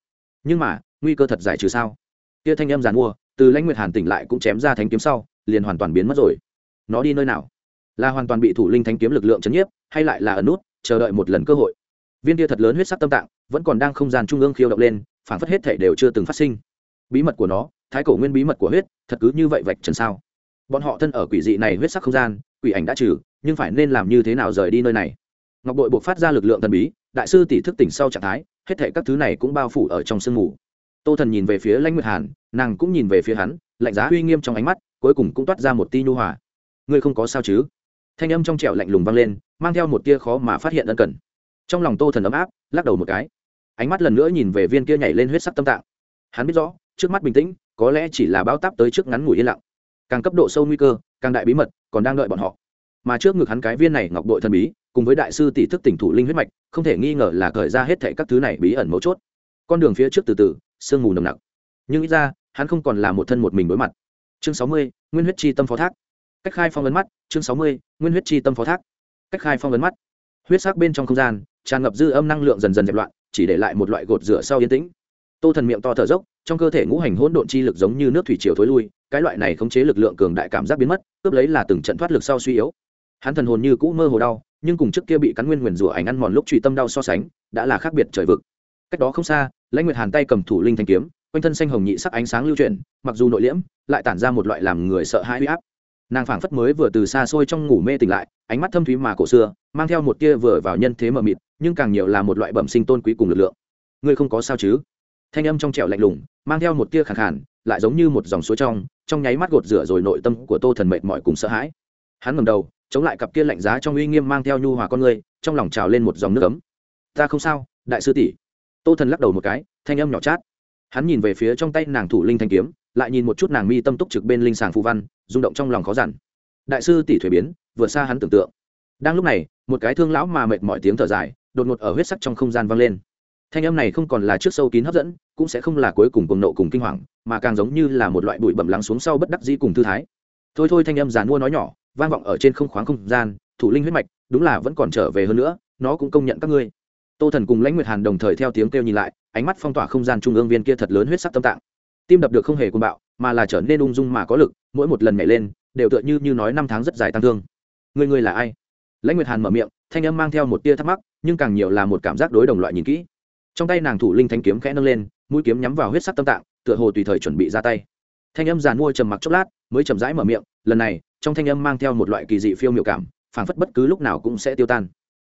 Nhưng mà, nguy cơ thật giải trừ sao? Tia thanh âm giàn mua, từ lãnh nguyệt hàn tỉnh lại cũng chém ra thanh kiếm sau, liền hoàn toàn biến mất rồi nó đi nơi nào? Là hoàn toàn bị thủ linh thanh kiếm lực lượng chấn nhiếp, hay lại là ẩn nút, chờ đợi một lần cơ hội? Viên kia thật lớn huyết sắc tâm tạng, vẫn còn đang không gian trung ương khiêu động lên phản phất hết thể đều chưa từng phát sinh. Bí mật của nó, thái cổ nguyên bí mật của huyết, thật cứ như vậy vạch trần sao? Bọn họ thân ở quỷ dị này huyết sắc không gian, quỷ ảnh đã trừ, nhưng phải nên làm như thế nào rời đi nơi này? Ngọc bội buộc phát ra lực lượng thần bí, đại sư tỷ thức tỉnh sau trạng thái, hết thể các thứ này cũng bao phủ ở trong sương mù. Tô thần nhìn về phía lãnh nguyệt hàn, nàng cũng nhìn về phía hắn, lạnh giá uy nghiêm trong ánh mắt, cuối cùng cũng toát ra một ti nhu hòa ngươi không có sao chứ? Thanh âm trong trẻo lạnh lùng vang lên, mang theo một tia khó mà phát hiện ân cần. Trong lòng tô thần ấm áp, lắc đầu một cái. Ánh mắt lần nữa nhìn về viên kia nhảy lên huyết sắc tâm tạng. Hắn biết rõ, trước mắt bình tĩnh, có lẽ chỉ là bao táp tới trước ngắn ngủi yên lặng. Càng cấp độ sâu nguy cơ, càng đại bí mật, còn đang đợi bọn họ. Mà trước ngực hắn cái viên này ngọc bội thần bí, cùng với đại sư tỷ thức tỉnh thủ linh huyết mạch, không thể nghi ngờ là cởi ra hết thệ các thứ này bí ẩn mấu chốt. Con đường phía trước từ từ, sương mù nồng nặc. Nhưng ít ra, hắn không còn là một thân một mình đối mặt. Chương sáu mươi, nguyên huyết chi tâm phó thác cách khai phong ấn mắt, chương sáu mươi, nguyên huyết chi tâm phó thác. Cách khai phong ấn mắt. Huyết sắc bên trong không gian, tràn ngập dư âm năng lượng dần dần dẹp loạn, chỉ để lại một loại gột rửa sau yên tĩnh. Tô thần miệng to thở dốc, trong cơ thể ngũ hành hỗn độn chi lực giống như nước thủy triều thối lui, cái loại này khống chế lực lượng cường đại cảm giác biến mất, cướp lấy là từng trận thoát lực sau suy yếu. Hắn thần hồn như cũ mơ hồ đau, nhưng cùng trước kia bị cắn nguyên nguyền rủa ảnh ăn mòn lúc truy tâm đau so sánh, đã là khác biệt trời vực. Cách đó không xa, lãnh nguyệt hàn tay cầm thủ linh thanh kiếm, quanh thân xanh hồng nhị sắc ánh sáng lưu chuyển, mặc dù nội liễm, lại tản ra một loại làm người sợ hãi huy áp nàng phảng phất mới vừa từ xa xôi trong ngủ mê tỉnh lại, ánh mắt thâm thúy mà cổ xưa, mang theo một tia vừa vào nhân thế mờ mịt, nhưng càng nhiều là một loại bẩm sinh tôn quý cùng lực lượng. Ngươi không có sao chứ? Thanh âm trong trẻo lạnh lùng, mang theo một tia khẳng khản lại giống như một dòng suối trong trong nháy mắt gột rửa rồi nội tâm của tô thần mệt mỏi cùng sợ hãi. Hắn ngầm đầu, chống lại cặp kia lạnh giá trong uy nghiêm mang theo nhu hòa con người, trong lòng trào lên một dòng nước ấm. Ta không sao, đại sư tỷ. Tô thần lắc đầu một cái, thanh âm nhỏ chát. Hắn nhìn về phía trong tay nàng thủ linh thanh kiếm lại nhìn một chút nàng mi tâm túc trực bên linh sàng phù văn, rung động trong lòng khó giản đại sư tỷ thuế biến, vượt xa hắn tưởng tượng. Đang lúc này, một cái thương lão mà mệt mọi tiếng thở dài, đột ngột ở huyết sắc trong không gian vang lên. Thanh âm này không còn là trước sâu kín hấp dẫn, cũng sẽ không là cuối cùng cùng nộ cùng kinh hoàng, mà càng giống như là một loại bụi bẩm lắng xuống sau bất đắc dĩ cùng thư thái. Thôi thôi thanh âm giàn mua nói nhỏ, vang vọng ở trên không khoáng không gian, thủ linh huyết mạch, đúng là vẫn còn trở về hơn nữa, nó cũng công nhận các ngươi. Tô thần cùng lãnh nguyệt hàn đồng thời theo tiếng kêu nhìn lại, ánh mắt phong tỏa không gian trung ương viên kia thật lớn huyết sắc tâm tạng tim đập được không hề cuồng bạo, mà là trở nên ung dung mà có lực, mỗi một lần nhảy lên, đều tựa như như nói năm tháng rất dài tăng thương. Người người là ai? Lãnh nguyệt hàn mở miệng, thanh âm mang theo một tia thắc mắc, nhưng càng nhiều là một cảm giác đối đồng loại nhìn kỹ. Trong tay nàng thủ linh thanh kiếm khẽ nâng lên, mũi kiếm nhắm vào huyết sắc tâm tạng, tựa hồ tùy thời chuẩn bị ra tay. Thanh âm giàn mua trầm mặc chốc lát, mới chậm rãi mở miệng, lần này, trong thanh âm mang theo một loại kỳ dị phiêu miệu cảm, phảng phất bất cứ lúc nào cũng sẽ tiêu tan.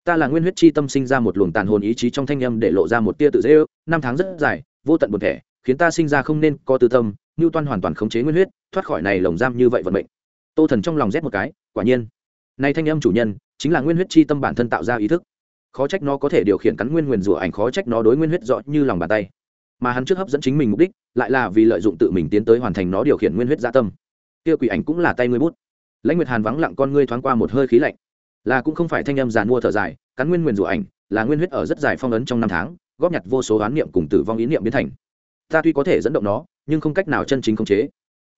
Ta là nguyên huyết chi tâm sinh ra một luồng tàn hồn ý chí trong thanh âm để lộ ra một tia tự dễ ước, năm tháng rất dài, vô tận buồn thể khiến ta sinh ra không nên có tư tâm ngưu toan hoàn toàn khống chế nguyên huyết, thoát khỏi này lồng giam như vậy vận mệnh. Tô thần trong lòng rét một cái, quả nhiên. Nay thanh âm chủ nhân, chính là nguyên huyết chi tâm bản thân tạo ra ý thức. Khó trách nó có thể điều khiển cắn nguyên nguyền rủa ảnh, khó trách nó đối nguyên huyết rõ như lòng bàn tay. Mà hắn trước hấp dẫn chính mình mục đích, lại là vì lợi dụng tự mình tiến tới hoàn thành nó điều khiển nguyên huyết gia tâm. Kia quỷ ảnh cũng là tay ngươi bút. Lãnh nguyệt hàn vắng lặng con ngươi thoáng qua một hơi khí lạnh. Là cũng không phải thanh âm giàn mua thở dài, cắn nguyên nguyền rủa ảnh, là nguyên huyết ở rất dài phong ấn trong năm tháng, góp nhặt vô số oán niệm cùng tử vong ý niệm biến thành ta tuy có thể dẫn động nó, nhưng không cách nào chân chính khống chế.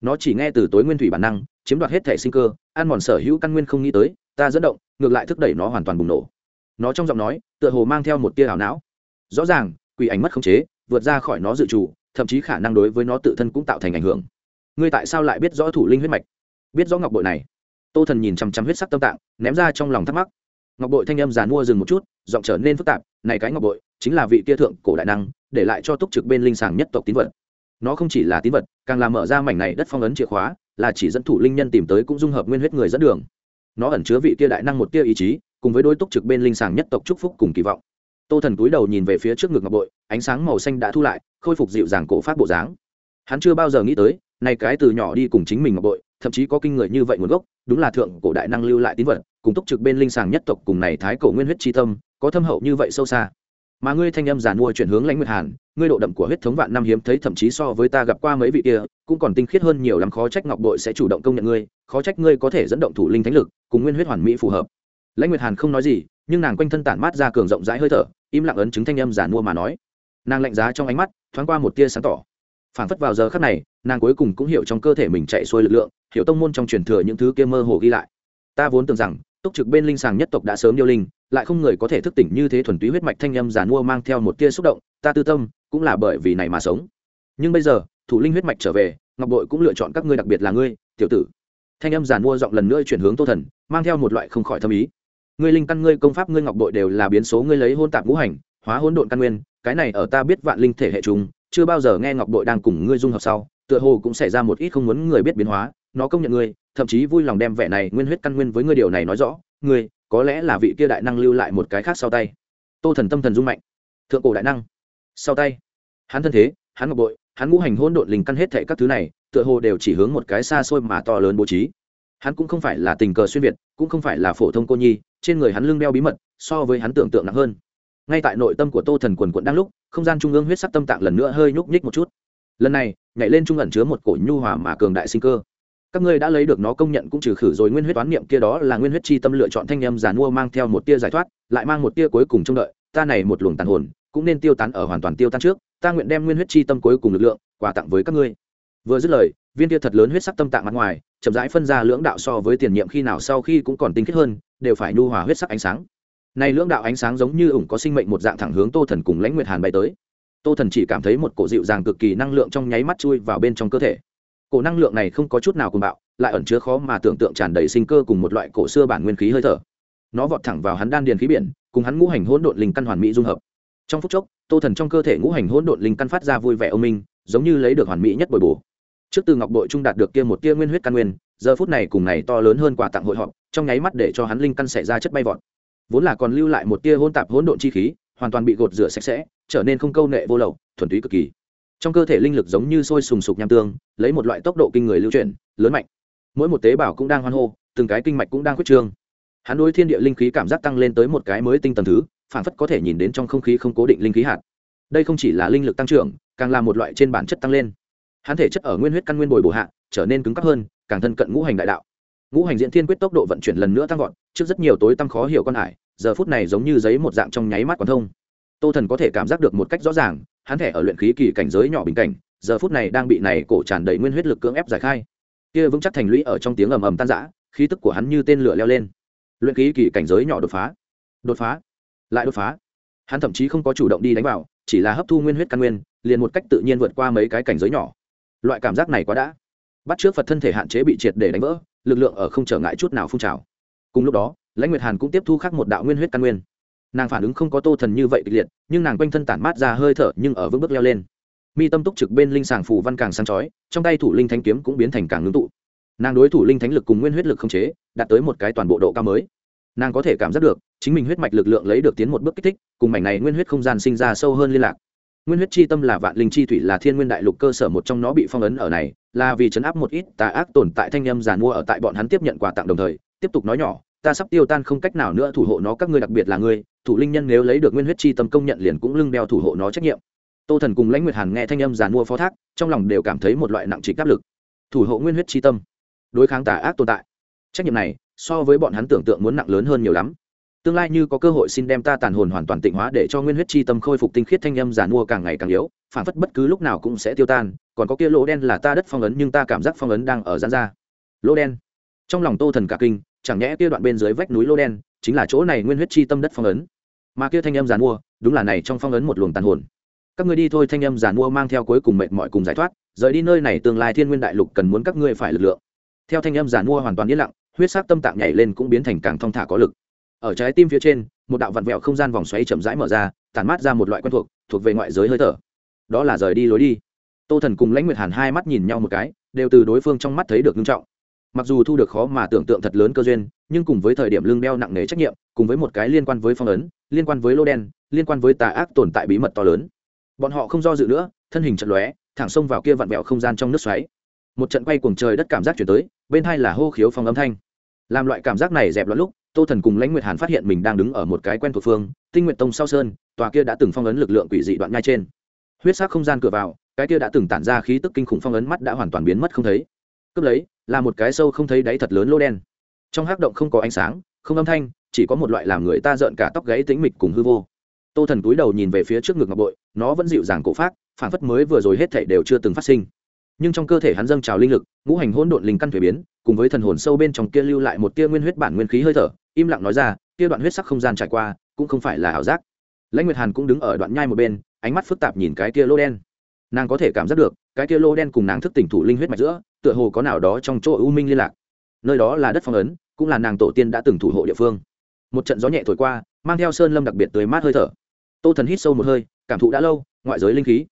Nó chỉ nghe từ tối nguyên thủy bản năng, chiếm đoạt hết thể sinh cơ, ăn mòn sở hữu căn nguyên không nghĩ tới, ta dẫn động, ngược lại thúc đẩy nó hoàn toàn bùng nổ. Nó trong giọng nói, tựa hồ mang theo một tia ảo não. Rõ ràng, quỷ ảnh mất khống chế, vượt ra khỏi nó dự trù, thậm chí khả năng đối với nó tự thân cũng tạo thành ảnh hưởng. Ngươi tại sao lại biết rõ thủ linh huyết mạch? Biết rõ ngọc bội này? Tô thần nhìn chằm chằm huyết sắc tâm tạng, ném ra trong lòng thắc mắc. Ngọc bội thanh âm giàn mua dừng một chút, giọng trở nên phức tạp, này cái ngọc bội chính là vị kia thượng cổ đại năng để lại cho túc trực bên linh sàng nhất tộc tín vật. Nó không chỉ là tín vật, càng làm mở ra mảnh này đất phong ấn chìa khóa, là chỉ dẫn thủ linh nhân tìm tới cũng dung hợp nguyên huyết người dẫn đường. Nó ẩn chứa vị kia đại năng một tia ý chí, cùng với đối túc trực bên linh sàng nhất tộc chúc phúc cùng kỳ vọng. Tô thần cúi đầu nhìn về phía trước ngực ngọc bội, ánh sáng màu xanh đã thu lại, khôi phục dịu dàng cổ phát bộ dáng. Hắn chưa bao giờ nghĩ tới, này cái từ nhỏ đi cùng chính mình ngọc bội, thậm chí có kinh người như vậy nguồn gốc, đúng là thượng cổ đại năng lưu lại tín vật, cùng túc trực bên linh sàng nhất tộc cùng này thái cổ nguyên huyết tri tâm, có thâm hậu như vậy sâu xa mà ngươi thanh âm giản mua chuyển hướng lãnh nguyệt hàn, ngươi độ đậm của huyết thống vạn năm hiếm thấy thậm chí so với ta gặp qua mấy vị kia, cũng còn tinh khiết hơn nhiều lắm, khó trách ngọc bội sẽ chủ động công nhận ngươi, khó trách ngươi có thể dẫn động thủ linh thánh lực, cùng nguyên huyết hoàn mỹ phù hợp. Lãnh nguyệt hàn không nói gì, nhưng nàng quanh thân tản mát ra cường rộng rãi hơi thở, im lặng ấn chứng thanh âm giản mua mà nói. Nàng lạnh giá trong ánh mắt, thoáng qua một tia sáng tỏ. Phản phất vào giờ khắc này, nàng cuối cùng cũng hiểu trong cơ thể mình chạy xuôi lực lượng, hiểu tông môn trong truyền thừa những thứ kia mơ hồ ghi lại. Ta vốn tưởng rằng, túc trực bên linh sàng nhất tộc đã sớm điêu linh lại không người có thể thức tỉnh như thế thuần túy huyết mạch thanh âm giàn mua mang theo một tia xúc động, ta tư tâm, cũng là bởi vì này mà sống. Nhưng bây giờ, thủ linh huyết mạch trở về, ngọc bội cũng lựa chọn các ngươi đặc biệt là ngươi, tiểu tử. Thanh âm giàn mua giọng lần nữa chuyển hướng tô thần, mang theo một loại không khỏi thâm ý. Ngươi linh căn ngươi, công pháp ngươi, ngọc bội đều là biến số ngươi lấy hôn tạp ngũ hành, hóa hỗn độn căn nguyên, cái này ở ta biết vạn linh thể hệ chúng, chưa bao giờ nghe ngọc bội đang cùng ngươi dung hợp sau, tựa hồ cũng xảy ra một ít không muốn người biết biến hóa, nó công nhận ngươi, thậm chí vui lòng đem vẻ này nguyên huyết căn nguyên với ngươi điều này nói rõ, ngươi có lẽ là vị kia đại năng lưu lại một cái khác sau tay. Tô thần tâm thần dung mạnh. Thượng cổ đại năng. Sau tay. Hắn thân thế, hắn ngọc bội, hắn ngũ hành hôn độn linh căn hết thệ các thứ này, tựa hồ đều chỉ hướng một cái xa xôi mà to lớn bố trí. Hắn cũng không phải là tình cờ xuyên việt, cũng không phải là phổ thông cô nhi, trên người hắn lưng đeo bí mật, so với hắn tưởng tượng nặng hơn. Ngay tại nội tâm của tô thần quần quận đang lúc, không gian trung ương huyết sắc tâm tạng lần nữa hơi nhúc nhích một chút. Lần này, nhảy lên trung ẩn chứa một cổ nhu hòa mà cường đại sinh cơ các ngươi đã lấy được nó công nhận cũng trừ khử rồi nguyên huyết toán niệm kia đó là nguyên huyết chi tâm lựa chọn thanh âm giàn mua mang theo một tia giải thoát, lại mang một tia cuối cùng trông đợi, ta này một luồng tàn hồn, cũng nên tiêu tán ở hoàn toàn tiêu tan trước, ta nguyện đem nguyên huyết chi tâm cuối cùng lực lượng, quà tặng với các ngươi. Vừa dứt lời, viên tia thật lớn huyết sắc tâm tạng mặt ngoài, chậm rãi phân ra lưỡng đạo so với tiền nhiệm khi nào sau khi cũng còn tinh khiết hơn, đều phải nhu hòa huyết sắc ánh sáng. Này lưỡng đạo ánh sáng giống như ủng có sinh mệnh một dạng thẳng hướng tô thần cùng lãnh nguyệt hàn bay tới. Tô thần chỉ cảm thấy một cổ dịu dàng cực kỳ năng lượng trong nháy mắt chui vào bên trong cơ thể cổ năng lượng này không có chút nào cùng bạo, lại ẩn chứa khó mà tưởng tượng tràn đầy sinh cơ cùng một loại cổ xưa bản nguyên khí hơi thở. Nó vọt thẳng vào hắn đan điền khí biển, cùng hắn ngũ hành hỗn độn linh căn hoàn mỹ dung hợp. Trong phút chốc, tô thần trong cơ thể ngũ hành hỗn độn linh căn phát ra vui vẻ ô minh, giống như lấy được hoàn mỹ nhất bồi bổ. Trước từ ngọc bội trung đạt được kia một tia nguyên huyết căn nguyên, giờ phút này cùng này to lớn hơn quà tặng hội họp, trong nháy mắt để cho hắn linh căn xảy ra chất bay vọt. Vốn là còn lưu lại một tia hỗn tạp hỗn độn chi khí, hoàn toàn bị gột rửa sạch sẽ, trở nên không câu nệ vô lậu, thuần túy cực kỳ trong cơ thể linh lực giống như sôi sùng sục nham tương, lấy một loại tốc độ kinh người lưu chuyển, lớn mạnh. Mỗi một tế bào cũng đang hoan hô, từng cái kinh mạch cũng đang khuyết trương. Hắn đối thiên địa linh khí cảm giác tăng lên tới một cái mới tinh tầm thứ, phản phất có thể nhìn đến trong không khí không cố định linh khí hạt. Đây không chỉ là linh lực tăng trưởng, càng là một loại trên bản chất tăng lên. Hắn thể chất ở nguyên huyết căn nguyên bồi bổ hạ, trở nên cứng cắp hơn, càng thân cận ngũ hành đại đạo. Ngũ hành diễn thiên quyết tốc độ vận chuyển lần nữa tăng vọt, trước rất nhiều tối tăm khó hiểu con hải giờ phút này giống như giấy một dạng trong nháy mắt còn thông. Tô thần có thể cảm giác được một cách rõ ràng hắn thể ở luyện khí kỳ cảnh giới nhỏ bình cảnh, giờ phút này đang bị này cổ tràn đầy nguyên huyết lực cưỡng ép giải khai. Kia vững chắc thành lũy ở trong tiếng ầm ầm tan rã, khí tức của hắn như tên lửa leo lên. Luyện khí kỳ cảnh giới nhỏ đột phá. Đột phá. Lại đột phá. Hắn thậm chí không có chủ động đi đánh vào, chỉ là hấp thu nguyên huyết căn nguyên, liền một cách tự nhiên vượt qua mấy cái cảnh giới nhỏ. Loại cảm giác này quá đã. Bắt trước phật thân thể hạn chế bị triệt để đánh vỡ, lực lượng ở không trở ngại chút nào phun trào. Cùng lúc đó, lãnh nguyệt hàn cũng tiếp thu khác một đạo nguyên huyết căn nguyên nàng phản ứng không có tô thần như vậy kịch liệt, nhưng nàng quanh thân tản mát ra hơi thở nhưng ở vững bước leo lên. Mi tâm túc trực bên linh sàng phù văn càng sáng chói, trong tay thủ linh thanh kiếm cũng biến thành càng ngưng tụ. Nàng đối thủ linh thánh lực cùng nguyên huyết lực không chế, đạt tới một cái toàn bộ độ cao mới. Nàng có thể cảm giác được, chính mình huyết mạch lực lượng lấy được tiến một bước kích thích, cùng mảnh này nguyên huyết không gian sinh ra sâu hơn liên lạc. Nguyên huyết chi tâm là vạn linh chi thủy là thiên nguyên đại lục cơ sở một trong nó bị phong ấn ở này, là vì chấn áp một ít tà ác tồn tại thanh âm giàn mua ở tại bọn hắn tiếp nhận quà tặng đồng thời, tiếp tục nói nhỏ, ta sắp tiêu tan không cách nào nữa thủ hộ nó, các ngươi đặc biệt là ngươi thủ linh nhân nếu lấy được nguyên huyết chi tâm công nhận liền cũng lưng đeo thủ hộ nó trách nhiệm. Tô thần cùng lãnh nguyệt hàn nghe thanh âm giàn mua phó thác, trong lòng đều cảm thấy một loại nặng trịch áp lực. Thủ hộ nguyên huyết chi tâm, đối kháng tà ác tồn tại. Trách nhiệm này, so với bọn hắn tưởng tượng muốn nặng lớn hơn nhiều lắm. Tương lai như có cơ hội xin đem ta tàn hồn hoàn toàn tịnh hóa để cho nguyên huyết chi tâm khôi phục tinh khiết thanh âm giàn mua càng ngày càng yếu, phản phất bất cứ lúc nào cũng sẽ tiêu tan, còn có kia lỗ đen là ta đất phong ấn nhưng ta cảm giác phong ấn đang ở gian ra. Lỗ đen. Trong lòng tô thần cả kinh, chẳng nhẽ kia đoạn bên dưới vách núi lỗ đen chính là chỗ này nguyên huyết chi tâm đất phong ấn mà kia thanh âm giàn mua, đúng là này trong phong ấn một luồng tàn hồn. Các ngươi đi thôi, thanh âm giàn mua mang theo cuối cùng mệt mỏi cùng giải thoát, rời đi nơi này tương lai thiên nguyên đại lục cần muốn các ngươi phải lực lượng. Theo thanh âm giàn mua hoàn toàn yên lặng, huyết sắc tâm tạng nhảy lên cũng biến thành càng thong thả có lực. Ở trái tim phía trên, một đạo vặn vẹo không gian vòng xoáy chậm rãi mở ra, tản mát ra một loại quen thuộc thuộc về ngoại giới hơi thở. Đó là rời đi lối đi. Tô thần cùng lãnh nguyệt hàn hai mắt nhìn nhau một cái, đều từ đối phương trong mắt thấy được nghiêm trọng mặc dù thu được khó mà tưởng tượng thật lớn cơ duyên, nhưng cùng với thời điểm lương đeo nặng nề trách nhiệm, cùng với một cái liên quan với phong ấn, liên quan với lô đen, liên quan với tà ác tồn tại bí mật to lớn. Bọn họ không do dự nữa, thân hình trận lóe, thẳng xông vào kia vặn vẹo không gian trong nước xoáy. Một trận quay cuồng trời đất cảm giác chuyển tới, bên hai là hô khiếu phong âm thanh. Làm loại cảm giác này dẹp loạn lúc, tô thần cùng lãnh nguyệt hàn phát hiện mình đang đứng ở một cái quen thuộc phương, tinh nguyện tông sau sơn, tòa kia đã từng phong ấn lực lượng quỷ dị đoạn ngay trên. Huyết sắc không gian cửa vào, cái kia đã từng tản ra khí tức kinh khủng phong ấn mắt đã hoàn toàn biến mất không thấy. Cướp lấy là một cái sâu không thấy đáy thật lớn lô đen. Trong hắc động không có ánh sáng, không âm thanh, chỉ có một loại làm người ta rợn cả tóc gáy tĩnh mịch cùng hư vô. Tô thần túi đầu nhìn về phía trước ngực ngọc bội, nó vẫn dịu dàng cổ phát, phản phất mới vừa rồi hết thảy đều chưa từng phát sinh. Nhưng trong cơ thể hắn dâng trào linh lực, ngũ hành hỗn độn linh căn thuế biến, cùng với thần hồn sâu bên trong kia lưu lại một tia nguyên huyết bản nguyên khí hơi thở, im lặng nói ra, kia đoạn huyết sắc không gian trải qua, cũng không phải là ảo giác. Lãnh nguyệt hàn cũng đứng ở đoạn nhai một bên, ánh mắt phức tạp nhìn cái kia lô đen. Nàng có thể cảm giác được, cái kia lô đen cùng nàng thức tỉnh thủ linh huyết mạch giữa tựa hồ có nào đó trong chỗ u minh liên lạc. Nơi đó là đất phong ấn, cũng là nàng tổ tiên đã từng thủ hộ địa phương. Một trận gió nhẹ thổi qua, mang theo sơn lâm đặc biệt tươi mát hơi thở. Tô thần hít sâu một hơi, cảm thụ đã lâu, ngoại giới linh khí.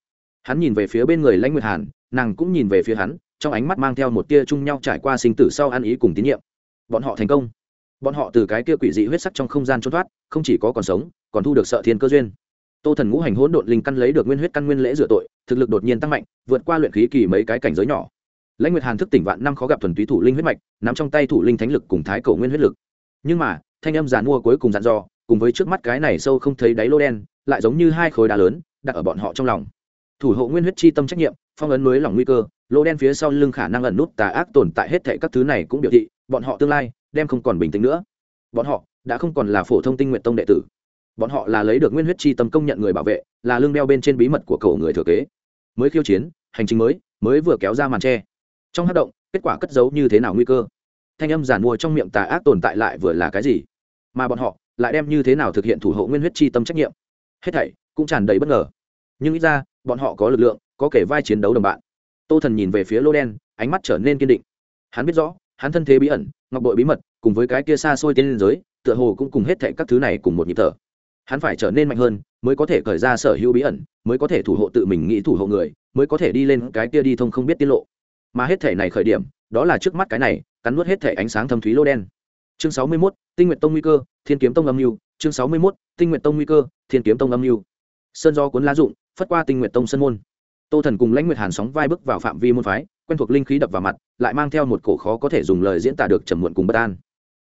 Hắn nhìn về phía bên người lãnh nguyệt hàn, nàng cũng nhìn về phía hắn, trong ánh mắt mang theo một tia chung nhau trải qua sinh tử sau ăn ý cùng tín nhiệm. Bọn họ thành công. Bọn họ từ cái kia quỷ dị huyết sắc trong không gian trốn thoát, không chỉ có còn sống, còn thu được sợ thiên cơ duyên. Tô thần ngũ hành hỗn độn linh căn lấy được nguyên huyết căn nguyên lễ rửa tội, thực lực đột nhiên tăng mạnh, vượt qua luyện khí kỳ mấy cái cảnh giới nhỏ lãnh nguyệt hàn thức tỉnh vạn năm khó gặp thuần túy thủ linh huyết mạch nằm trong tay thủ linh thánh lực cùng thái cổ nguyên huyết lực. Nhưng mà, thanh âm giàn mua cuối cùng dặn dò, cùng với trước mắt cái này sâu không thấy đáy lô đen, lại giống như hai khối đá lớn, đặt ở bọn họ trong lòng. Thủ hộ nguyên huyết chi tâm trách nhiệm, phong ấn mới lòng nguy cơ, lô đen phía sau lưng khả năng ẩn nút tà ác tồn tại hết thệ các thứ này cũng biểu thị, bọn họ tương lai, đem không còn bình tĩnh nữa. Bọn họ, đã không còn là phổ thông tinh nguyện tông đệ tử. Bọn họ là lấy được nguyên huyết chi tâm công nhận người bảo vệ, là lương đeo bên trên bí mật của cầu người thừa kế. Mới khiêu chiến, hành trình mới mới vừa kéo ra màn tre trong hát động, kết quả cất giấu như thế nào nguy cơ? Thanh âm giản mua trong miệng tà ác tồn tại lại vừa là cái gì? Mà bọn họ lại đem như thế nào thực hiện thủ hộ nguyên huyết chi tâm trách nhiệm? Hết thảy cũng tràn đầy bất ngờ. Nhưng ít ra, bọn họ có lực lượng, có kể vai chiến đấu đồng bạn. Tô thần nhìn về phía lô đen, ánh mắt trở nên kiên định. Hắn biết rõ, hắn thân thế bí ẩn, ngọc bội bí mật, cùng với cái kia xa xôi tên liên giới, tựa hồ cũng cùng hết thệ các thứ này cùng một nhịp thở. Hắn phải trở nên mạnh hơn, mới có thể cởi ra sở hữu bí ẩn, mới có thể thủ hộ tự mình nghĩ thủ hộ người, mới có thể đi lên cái kia đi thông không biết tiết lộ mà hết thể này khởi điểm đó là trước mắt cái này cắn nuốt hết thể ánh sáng thâm thúy lô đen. Chương sáu mươi 61, tinh nguyện tông nguy cơ thiên kiếm tông âm mưu. Chương sáu mươi 61, tinh nguyện tông nguy cơ thiên kiếm tông âm mưu. Sơn do cuốn lá dụng phất qua tinh nguyện tông sân môn. Tô thần cùng lãnh nguyệt hàn sóng vai bước vào phạm vi môn phái quen thuộc linh khí đập vào mặt lại mang theo một cổ khó có thể dùng lời diễn tả được trầm muộn cùng bất an.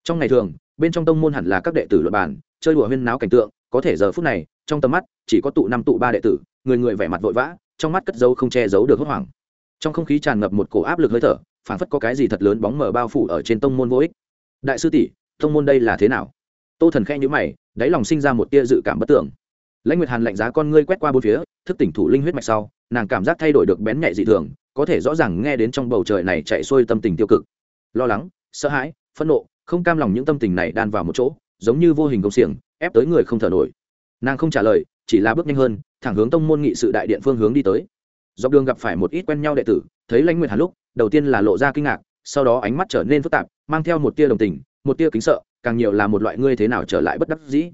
Trong ngày thường bên trong tông môn hẳn là các đệ tử luật bản chơi đùa huyên náo cảnh tượng có thể giờ phút này trong tầm mắt chỉ có tụ năm tụ ba đệ tử người người vẻ mặt vội vã trong mắt cất dấu không che giấu được hốt hoảng trong không khí tràn ngập một cổ áp lực hơi thở phảng phất có cái gì thật lớn bóng mờ bao phủ ở trên tông môn vô ích đại sư tỷ tông môn đây là thế nào tô thần khe nhữ mày đáy lòng sinh ra một tia dự cảm bất tưởng lãnh nguyệt hàn lạnh giá con ngươi quét qua bốn phía thức tỉnh thủ linh huyết mạch sau nàng cảm giác thay đổi được bén nhạy dị thường có thể rõ ràng nghe đến trong bầu trời này chạy xuôi tâm tình tiêu cực lo lắng sợ hãi phẫn nộ không cam lòng những tâm tình này đan vào một chỗ giống như vô hình công xiềng ép tới người không thở nổi nàng không trả lời chỉ là bước nhanh hơn thẳng hướng tông môn nghị sự đại điện phương hướng đi tới dọc đường gặp phải một ít quen nhau đệ tử, thấy lãnh nguyệt hàn lúc, đầu tiên là lộ ra kinh ngạc, sau đó ánh mắt trở nên phức tạp, mang theo một tia đồng tình, một tia kính sợ, càng nhiều là một loại ngươi thế nào trở lại bất đắc dĩ.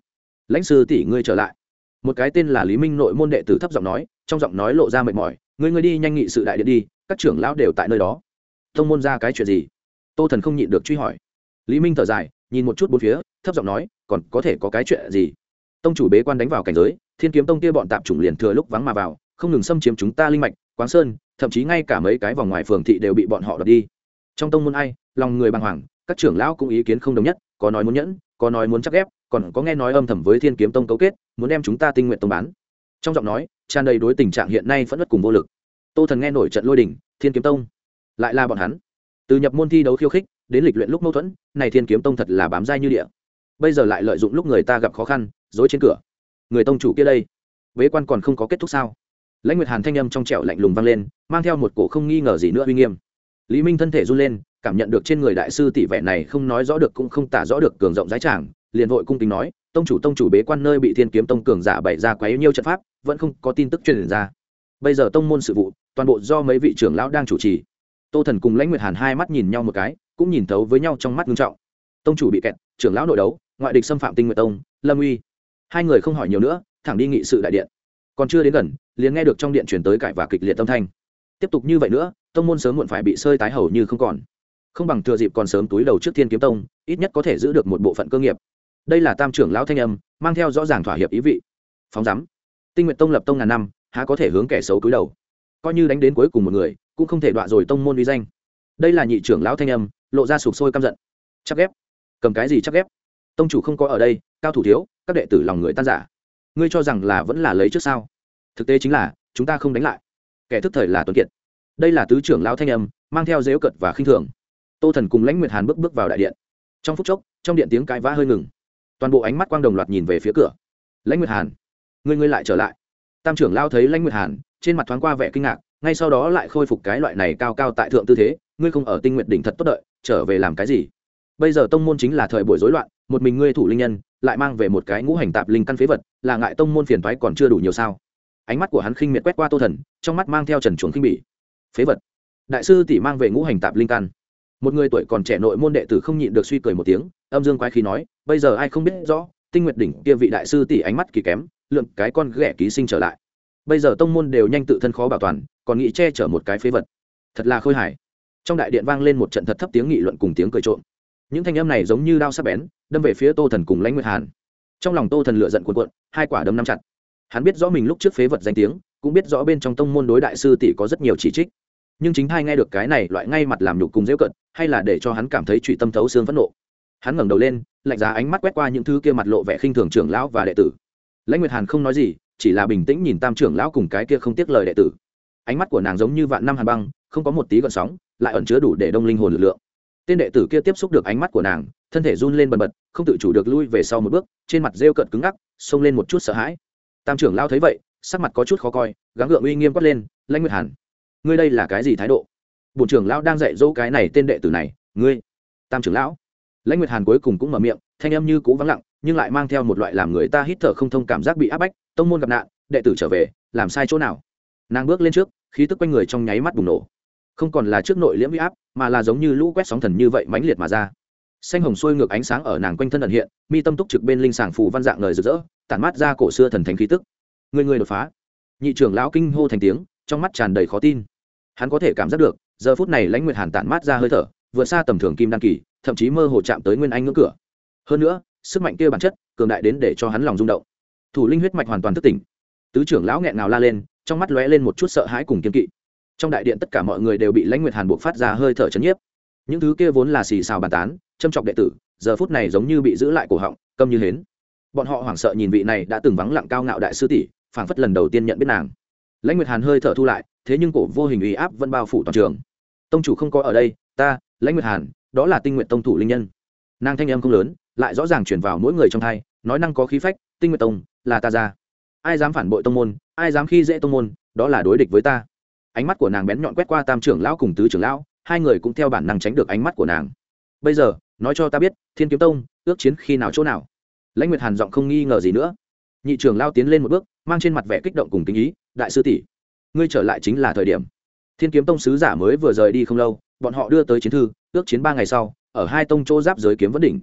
Lãnh sư tỷ ngươi trở lại. Một cái tên là lý minh nội môn đệ tử thấp giọng nói, trong giọng nói lộ ra mệt mỏi, ngươi ngươi đi nhanh nghị sự đại điện đi, các trưởng lão đều tại nơi đó. Tông môn ra cái chuyện gì? Tô thần không nhịn được truy hỏi. Lý minh thở dài, nhìn một chút bốn phía, thấp giọng nói, còn có thể có cái chuyện gì? Tông chủ bế quan đánh vào cảnh giới, thiên kiếm tông kia bọn tạp chủng liền thừa lúc vắng mà vào không ngừng xâm chiếm chúng ta linh mạch quáng sơn, thậm chí ngay cả mấy cái vòng ngoài phường thị đều bị bọn họ đoạt đi. Trong tông môn ai, lòng người bàng hoàng, các trưởng lão cũng ý kiến không đồng nhất, có nói muốn nhẫn, có nói muốn chắc ép còn có nghe nói âm thầm với thiên kiếm tông cấu kết, muốn đem chúng ta tinh nguyện tông bán. Trong giọng nói, tràn đầy đối tình trạng hiện nay phẫn nộ cùng vô lực. Tô thần nghe nổi trận lôi đình, thiên kiếm tông, lại là bọn hắn. Từ nhập môn thi đấu khiêu khích, đến lịch luyện lúc mâu thuẫn, này thiên kiếm tông thật là bám dai như địa. Bây giờ lại lợi dụng lúc người ta gặp khó khăn dối trên cửa. Người tông chủ kia đây, bế quan còn không có kết thúc sao? Lãnh nguyệt hàn thanh âm trong trẻo lạnh lùng vang lên, mang theo một cổ không nghi ngờ gì nữa uy nghiêm. Lý minh thân thể run lên, cảm nhận được trên người đại sư tỷ vẻ này không nói rõ được cũng không tả rõ được cường rộng giá tràng, liền vội cung kính nói, tông chủ tông chủ bế quan nơi bị thiên kiếm tông cường giả bày ra quá yếu nhiêu trận pháp, vẫn không có tin tức truyền ra. Bây giờ tông môn sự vụ, toàn bộ do mấy vị trưởng lão đang chủ trì. Tô thần cùng lãnh nguyệt hàn hai mắt nhìn nhau một cái, cũng nhìn thấu với nhau trong mắt nghiêm trọng. Tông chủ bị kẹt, trưởng lão nội đấu, ngoại địch xâm phạm tinh nguyệt tông, lâm uy. Hai người không hỏi nhiều nữa, thẳng đi nghị sự đại điện. Còn chưa đến gần liền nghe được trong điện chuyển tới cãi và kịch liệt tâm thanh. Tiếp tục như vậy nữa, tông môn sớm muộn phải bị sơi tái hầu như không còn. Không bằng thừa dịp còn sớm túi đầu trước thiên kiếm tông, ít nhất có thể giữ được một bộ phận cơ nghiệp. Đây là tam trưởng lão thanh âm, mang theo rõ ràng thỏa hiệp ý vị. Phóng giám. Tinh nguyện tông lập tông ngàn năm, há có thể hướng kẻ xấu túi đầu? Coi như đánh đến cuối cùng một người, cũng không thể đọa rồi tông môn uy danh. Đây là nhị trưởng lão thanh âm, lộ ra sụp sôi căm giận. Chắc ghép. Cầm cái gì chắc ghép? Tông chủ không có ở đây, cao thủ thiếu, các đệ tử lòng người tan giả ngươi cho rằng là vẫn là lấy trước sao? Thực tế chính là, chúng ta không đánh lại. Kẻ thức thời là tuấn kiệt. Đây là tứ trưởng lao thanh âm, mang theo dếu cật và khinh thường. Tô thần cùng lãnh nguyệt hàn bước bước vào đại điện. Trong phút chốc, trong điện tiếng cãi vã hơi ngừng. Toàn bộ ánh mắt quang đồng loạt nhìn về phía cửa. Lãnh nguyệt hàn, ngươi ngươi lại trở lại. Tam trưởng lao thấy lãnh nguyệt hàn, trên mặt thoáng qua vẻ kinh ngạc, ngay sau đó lại khôi phục cái loại này cao cao tại thượng tư thế, ngươi không ở tinh nguyện đỉnh thật tốt đợi, trở về làm cái gì? Bây giờ tông môn chính là thời buổi rối loạn, một mình ngươi thủ linh nhân, lại mang về một cái ngũ hành tạp linh căn phế vật, là ngại tông môn phiền thoái còn chưa đủ nhiều sao? Ánh mắt của hắn khinh miệt quét qua tô thần, trong mắt mang theo trần chuồng khinh bỉ. Phế vật. Đại sư tỷ mang về ngũ hành tạp linh căn. Một người tuổi còn trẻ nội môn đệ tử không nhịn được suy cười một tiếng, âm dương quái khí nói, bây giờ ai không biết rõ, tinh nguyệt đỉnh kia vị đại sư tỷ ánh mắt kỳ kém, lượng cái con ghẻ ký sinh trở lại. Bây giờ tông môn đều nhanh tự thân khó bảo toàn, còn nghĩ che chở một cái phế vật. Thật là khôi hài. Trong đại điện vang lên một trận thật thấp tiếng nghị luận cùng tiếng cười trộm. Những thanh âm này giống như đao sắp bén, đâm về phía tô thần cùng lãnh nguyệt hàn. Trong lòng tô thần lựa giận cuộn cuộn, hai quả đâm nắm chặt hắn biết rõ mình lúc trước phế vật danh tiếng, cũng biết rõ bên trong tông môn đối đại sư tỷ có rất nhiều chỉ trích. Nhưng chính thai nghe được cái này loại ngay mặt làm nhục cùng dễ cận, hay là để cho hắn cảm thấy trụy tâm thấu xương phẫn nộ. Hắn ngẩng đầu lên, lạnh giá ánh mắt quét qua những thứ kia mặt lộ vẻ khinh thường trưởng lão và đệ tử. Lãnh nguyệt hàn không nói gì, chỉ là bình tĩnh nhìn tam trưởng lão cùng cái kia không tiếc lời đệ tử. Ánh mắt của nàng giống như vạn năm hàn băng, không có một tí gợn sóng, lại ẩn chứa đủ để đông linh hồn lực lượng. Tên đệ tử kia tiếp xúc được ánh mắt của nàng, thân thể run lên bần bật, không tự chủ được lui về sau một bước, trên mặt rêu cận cứng ngắc, xông lên một chút sợ hãi tam trưởng lao thấy vậy, sắc mặt có chút khó coi, gắng gượng uy nghiêm quát lên, lãnh nguyệt hàn, ngươi đây là cái gì thái độ? Bổn trưởng lão đang dạy dỗ cái này tên đệ tử này, ngươi, tam trưởng lão. Lãnh nguyệt hàn cuối cùng cũng mở miệng, thanh âm như cũ vắng lặng, nhưng lại mang theo một loại làm người ta hít thở không thông cảm giác bị áp bách, tông môn gặp nạn, đệ tử trở về, làm sai chỗ nào? Nàng bước lên trước, khí tức quanh người trong nháy mắt bùng nổ. Không còn là trước nội liễm huy áp, mà là giống như lũ quét sóng thần như vậy mãnh liệt mà ra xanh hồng xuôi ngược ánh sáng ở nàng quanh thân ẩn hiện, mi tâm túc trực bên linh sàng phù văn dạng lời rực rỡ, tản mát ra cổ xưa thần thánh khí tức. Người người đột phá. Nhị trưởng lão kinh hô thành tiếng, trong mắt tràn đầy khó tin. Hắn có thể cảm giác được, giờ phút này lãnh nguyệt hàn tản mát ra hơi thở, vượt xa tầm thường kim đan kỳ, thậm chí mơ hồ chạm tới nguyên anh ngưỡng cửa. Hơn nữa, sức mạnh kia bản chất, cường đại đến để cho hắn lòng rung động. Thủ linh huyết mạch hoàn toàn thức tỉnh. Tứ trưởng lão nghẹn ngào la lên, trong mắt lóe lên một chút sợ hãi cùng kiên kỵ. Trong đại điện tất cả mọi người đều bị lãnh nguyệt hàn buộc phát ra hơi thở chấn nhiếp. Những thứ kia vốn là xì xào bàn tán châm trọng đệ tử, giờ phút này giống như bị giữ lại cổ họng, câm như hến. Bọn họ hoảng sợ nhìn vị này đã từng vắng lặng cao ngạo đại sư tỷ, phảng phất lần đầu tiên nhận biết nàng. Lãnh nguyệt hàn hơi thở thu lại, thế nhưng cổ vô hình uy áp vẫn bao phủ toàn trường. Tông chủ không có ở đây, ta, lãnh nguyệt hàn, đó là tinh nguyện tông thủ linh nhân. Nàng thanh âm không lớn, lại rõ ràng chuyển vào mỗi người trong thai, nói năng có khí phách, tinh nguyện tông, là ta ra. Ai dám phản bội tông môn, ai dám khi dễ tông môn, đó là đối địch với ta. Ánh mắt của nàng bén nhọn quét qua tam trưởng lão cùng tứ trưởng lão, hai người cũng theo bản năng tránh được ánh mắt của nàng. Bây giờ nói cho ta biết, thiên kiếm tông, ước chiến khi nào chỗ nào? Lãnh nguyệt hàn giọng không nghi ngờ gì nữa. Nhị trưởng lao tiến lên một bước, mang trên mặt vẻ kích động cùng tình ý, đại sư tỷ, ngươi trở lại chính là thời điểm. Thiên kiếm tông sứ giả mới vừa rời đi không lâu, bọn họ đưa tới chiến thư, ước chiến ba ngày sau, ở hai tông chỗ giáp giới kiếm vấn đỉnh.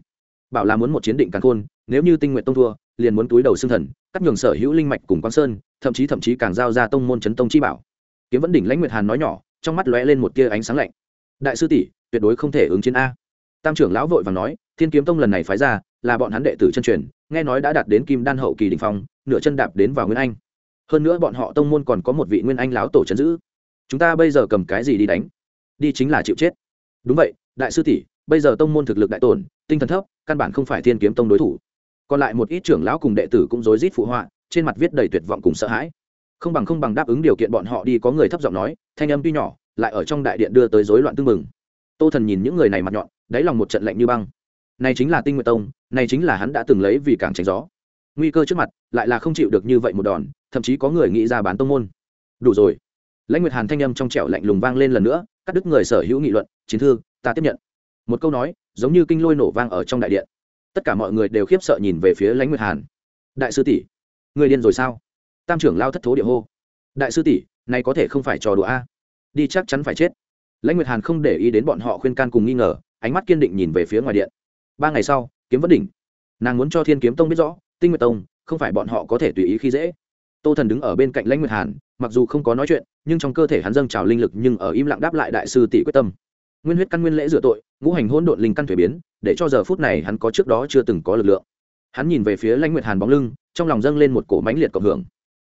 Bảo là muốn một chiến định càn khôn, nếu như tinh nguyện tông thua, liền muốn túi đầu xương thần, cắt nhường sở hữu linh mạch cùng quan sơn, thậm chí thậm chí càng giao ra tông môn chấn tông chi bảo. Kiếm vẫn đỉnh lãnh nguyệt hàn nói nhỏ, trong mắt lóe lên một tia ánh sáng lạnh. Đại sư tỷ, tuyệt đối không thể ứng chiến a tam trưởng lão vội và nói, thiên kiếm tông lần này phái ra, là bọn hắn đệ tử chân truyền, nghe nói đã đạt đến kim đan hậu kỳ đình phong, nửa chân đạp đến vào nguyên anh. Hơn nữa bọn họ tông môn còn có một vị nguyên anh lão tổ trấn giữ. Chúng ta bây giờ cầm cái gì đi đánh? Đi chính là chịu chết. Đúng vậy, đại sư tỷ, bây giờ tông môn thực lực đại tổn, tinh thần thấp, căn bản không phải thiên kiếm tông đối thủ. Còn lại một ít trưởng lão cùng đệ tử cũng rối rít phụ họa, trên mặt viết đầy tuyệt vọng cùng sợ hãi. Không bằng không bằng đáp ứng điều kiện bọn họ đi, có người thấp giọng nói, thanh âm tuy nhỏ, lại ở trong đại điện đưa tới rối loạn tương mừng tô thần nhìn những người này mặt nhọn đáy lòng một trận lạnh như băng. Này chính là tinh nguyện tông, này chính là hắn đã từng lấy vì càng tránh gió. Nguy cơ trước mặt, lại là không chịu được như vậy một đòn, thậm chí có người nghĩ ra bán tông môn. Đủ rồi. Lãnh nguyệt hàn thanh âm trong trẻo lạnh lùng vang lên lần nữa, cắt đứt người sở hữu nghị luận, chiến thư, ta tiếp nhận. Một câu nói, giống như kinh lôi nổ vang ở trong đại điện. Tất cả mọi người đều khiếp sợ nhìn về phía lãnh nguyệt hàn. Đại sư tỷ, người điên rồi sao? Tam trưởng lao thất thố địa hô. Đại sư tỷ, này có thể không phải trò đùa a? Đi chắc chắn phải chết. Lãnh nguyệt hàn không để ý đến bọn họ khuyên can cùng nghi ngờ ánh mắt kiên định nhìn về phía ngoài điện. Ba ngày sau, kiếm vẫn đỉnh. Nàng muốn cho thiên kiếm tông biết rõ, tinh nguyệt tông, không phải bọn họ có thể tùy ý khi dễ. Tô thần đứng ở bên cạnh lãnh nguyệt hàn, mặc dù không có nói chuyện, nhưng trong cơ thể hắn dâng trào linh lực nhưng ở im lặng đáp lại đại sư tỷ quyết tâm. Nguyên huyết căn nguyên lễ rửa tội, ngũ hành hôn độn linh căn thuế biến, để cho giờ phút này hắn có trước đó chưa từng có lực lượng. Hắn nhìn về phía lãnh nguyệt hàn bóng lưng, trong lòng dâng lên một cổ mãnh liệt cộng hưởng.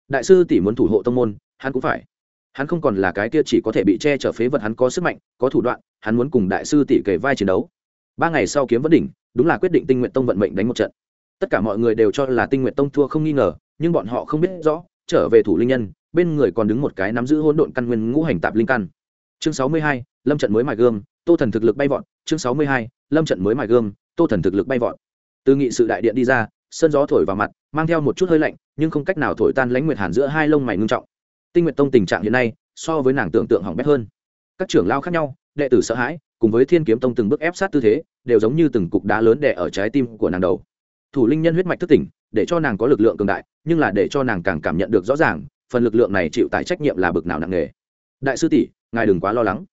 Đại sư tỷ muốn thủ hộ tông môn, hắn cũng phải hắn không còn là cái kia chỉ có thể bị che chở phế vật hắn có sức mạnh có thủ đoạn hắn muốn cùng đại sư tỷ kể vai chiến đấu. Ba ngày sau kiếm vẫn đỉnh đúng là quyết định tinh nguyện tông vận mệnh đánh một trận. Tất cả mọi người đều cho là tinh nguyện tông thua không nghi ngờ nhưng bọn họ không biết rõ trở về thủ linh nhân bên người còn đứng một cái nắm giữ hỗn độn căn nguyên ngũ hành tạp linh căn. Chương sáu mươi hai lâm trận mới mài gương, tô thần thực lực bay vọt. Chương sáu mươi hai lâm trận mới mài gương, tô thần thực lực bay vọt. Từ nghị sự đại điện đi ra sơn gió thổi vào mặt mang theo một chút hơi lạnh nhưng không cách nào thổi tan lãnh nguyệt hàn giữa hai lông mày ngưng trọng tinh nguyện tông tình trạng hiện nay so với nàng tưởng tượng hỏng bét hơn. Các trưởng lao khác nhau, đệ tử sợ hãi, cùng với thiên kiếm tông từng bước ép sát tư thế, đều giống như từng cục đá lớn đè ở trái tim của nàng đầu. Thủ linh nhân huyết mạch thức tỉnh, để cho nàng có lực lượng cường đại, nhưng là để cho nàng càng cảm nhận được rõ ràng, phần lực lượng này chịu tải trách nhiệm là bực nào nặng nề. Đại sư tỷ, ngài đừng quá lo lắng.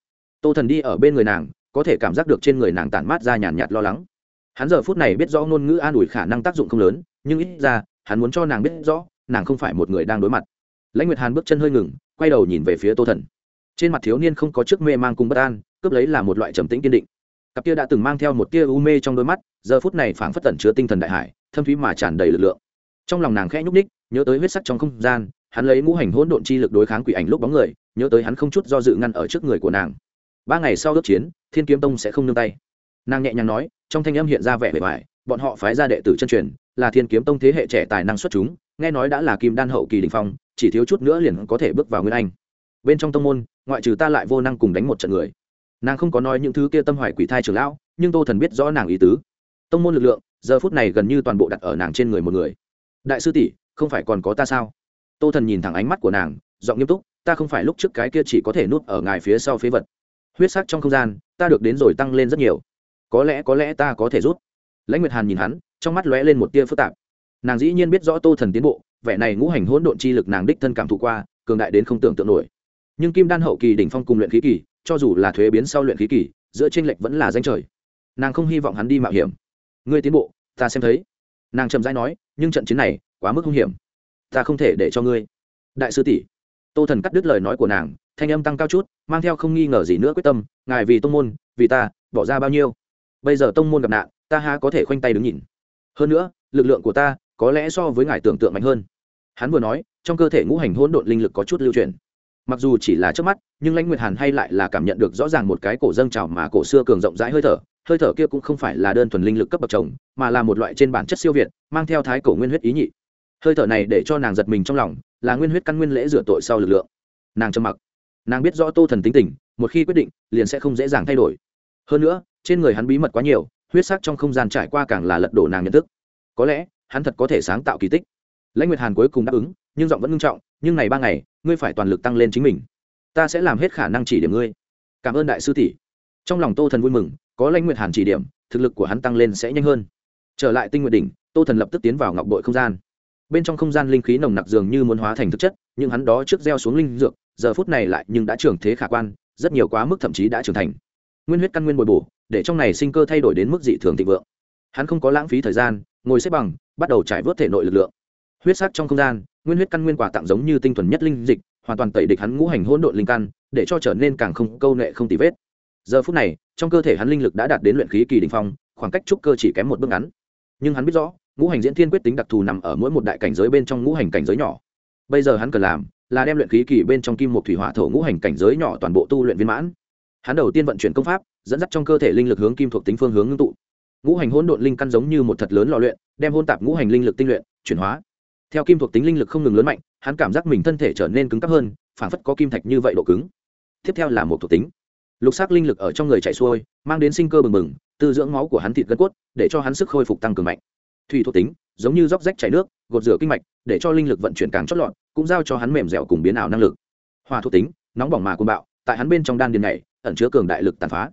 Tô thần đi ở bên người nàng, có thể cảm giác được trên người nàng tản mát ra nhàn nhạt lo lắng. Hắn giờ phút này biết rõ ngôn ngữ an ủi khả năng tác dụng không lớn, nhưng ít ra, hắn muốn cho nàng biết rõ, nàng không phải một người đang đối mặt lãnh nguyệt hàn bước chân hơi ngừng, quay đầu nhìn về phía tô thần. Trên mặt thiếu niên không có chiếc mê mang cùng bất an, cướp lấy là một loại trầm tĩnh kiên định. Cặp kia đã từng mang theo một tia u mê trong đôi mắt, giờ phút này phảng phất tẩn chứa tinh thần đại hải, thâm thúy mà tràn đầy lực lượng. Trong lòng nàng khẽ nhúc ních nhớ tới huyết sắc trong không gian, hắn lấy ngũ hành hỗn độn chi lực đối kháng quỷ ảnh lúc bóng người, nhớ tới hắn không chút do dự ngăn ở trước người của nàng. Ba ngày sau ước chiến, thiên kiếm tông sẽ không nương tay. Nàng nhẹ nhàng nói, trong thanh âm hiện ra vẻ vẻ vải bọn họ phái ra đệ tử chân truyền, là thiên kiếm tông thế hệ trẻ tài năng xuất chúng, nghe nói đã là kim đan hậu kỳ đình phong chỉ thiếu chút nữa liền có thể bước vào nguyên anh. Bên trong tông môn, ngoại trừ ta lại vô năng cùng đánh một trận người. Nàng không có nói những thứ kia tâm hoài quỷ thai trưởng lão, nhưng tô thần biết rõ nàng ý tứ. Tông môn lực lượng, giờ phút này gần như toàn bộ đặt ở nàng trên người một người. Đại sư tỷ, không phải còn có ta sao? Tô thần nhìn thẳng ánh mắt của nàng, giọng nghiêm túc, ta không phải lúc trước cái kia chỉ có thể nuốt ở ngài phía sau phế vật. Huyết sắc trong không gian, ta được đến rồi tăng lên rất nhiều. Có lẽ có lẽ ta có thể rút. Lãnh nguyệt hàn nhìn hắn, trong mắt lóe lên một tia phức tạp. Nàng dĩ nhiên biết rõ tô thần tiến bộ vẻ này ngũ hành hỗn độn chi lực nàng đích thân cảm thụ qua, cường đại đến không tưởng tượng nổi. Nhưng kim đan hậu kỳ đỉnh phong cùng luyện khí kỳ, cho dù là thuế biến sau luyện khí kỳ, giữa tranh lệch vẫn là danh trời. Nàng không hy vọng hắn đi mạo hiểm. Ngươi tiến bộ, ta xem thấy. Nàng chậm rãi nói, nhưng trận chiến này, quá mức hung hiểm. Ta không thể để cho ngươi. Đại sư tỷ, tô thần cắt đứt lời nói của nàng, thanh âm tăng cao chút, mang theo không nghi ngờ gì nữa quyết tâm, ngài vì tông môn, vì ta, bỏ ra bao nhiêu? Bây giờ tông môn gặp nạn, ta há có thể khoanh tay đứng nhìn. Hơn nữa, lực lượng của ta có lẽ so với ngài tưởng tượng mạnh hơn. Hắn vừa nói, trong cơ thể ngũ hành hỗn độn linh lực có chút lưu truyền mặc dù chỉ là trước mắt, nhưng lãnh nguyệt hàn hay lại là cảm nhận được rõ ràng một cái cổ dâng trào mà cổ xưa cường rộng rãi hơi thở. Hơi thở kia cũng không phải là đơn thuần linh lực cấp bậc chồng, mà là một loại trên bản chất siêu việt, mang theo thái cổ nguyên huyết ý nhị. Hơi thở này để cho nàng giật mình trong lòng, là nguyên huyết căn nguyên lễ rửa tội sau lực lượng. Nàng trầm mặc. Nàng biết rõ tô thần tính tình, một khi quyết định, liền sẽ không dễ dàng thay đổi. Hơn nữa, trên người hắn bí mật quá nhiều, huyết sắc trong không gian trải qua càng là lật đổ nàng nhận thức. Có lẽ hắn thật có thể sáng tạo kỳ tích. Lãnh nguyệt hàn cuối cùng đáp ứng, nhưng giọng vẫn nghiêm trọng, nhưng này ba ngày, ngươi phải toàn lực tăng lên chính mình. Ta sẽ làm hết khả năng chỉ điểm ngươi. Cảm ơn đại sư tỷ. Trong lòng tô thần vui mừng, có lãnh nguyệt hàn chỉ điểm, thực lực của hắn tăng lên sẽ nhanh hơn. Trở lại tinh nguyện đỉnh, tô thần lập tức tiến vào ngọc bội không gian. Bên trong không gian linh khí nồng nặc dường như muốn hóa thành thực chất, nhưng hắn đó trước gieo xuống linh dược, giờ phút này lại nhưng đã trưởng thế khả quan, rất nhiều quá mức thậm chí đã trưởng thành. Nguyên huyết căn nguyên bồi bổ, để trong này sinh cơ thay đổi đến mức dị thường thịnh vượng. Hắn không có lãng phí thời gian ngồi xếp bằng, bắt đầu trải vớt thể nội lực lượng. Huyết sắc trong không gian, nguyên huyết căn nguyên quả tặng giống như tinh thuần nhất linh dịch, hoàn toàn tẩy địch hắn ngũ hành hỗn độn linh căn, để cho trở nên càng không câu nệ không tì vết. Giờ phút này, trong cơ thể hắn linh lực đã đạt đến luyện khí kỳ đình phong, khoảng cách trúc cơ chỉ kém một bước ngắn. Nhưng hắn biết rõ, ngũ hành diễn thiên quyết tính đặc thù nằm ở mỗi một đại cảnh giới bên trong ngũ hành cảnh giới nhỏ. Bây giờ hắn cần làm là đem luyện khí kỳ bên trong kim một thủy hỏa thổ ngũ hành cảnh giới nhỏ toàn bộ tu luyện viên mãn. Hắn đầu tiên vận chuyển công pháp, dẫn dắt trong cơ thể linh lực hướng kim thuộc tính phương hướng ngưng tụ ngũ hành hỗn độn linh căn giống như một thật lớn lò luyện, đem hôn tạp ngũ hành linh lực tinh luyện, chuyển hóa. Theo kim thuộc tính linh lực không ngừng lớn mạnh, hắn cảm giác mình thân thể trở nên cứng cấp hơn phản phất có kim thạch như vậy độ cứng. Tiếp theo là một thuộc tính. Lục xác linh lực ở trong người chạy xuôi, mang đến sinh cơ bừng bừng, tư dưỡng máu của hắn thịt gân cốt, để cho hắn sức khôi phục tăng cường mạnh. Thủy thuộc tính, giống như róc rách chảy nước, gột rửa kinh mạch, để cho linh lực vận chuyển càng chót lọt, cũng giao cho hắn mềm dẻo cùng biến ảo năng lực. Hòa thuộc tính, nóng bỏng mà côn bạo, tại hắn bên trong đan điền này, ẩn chứa cường đại lực tàn phá.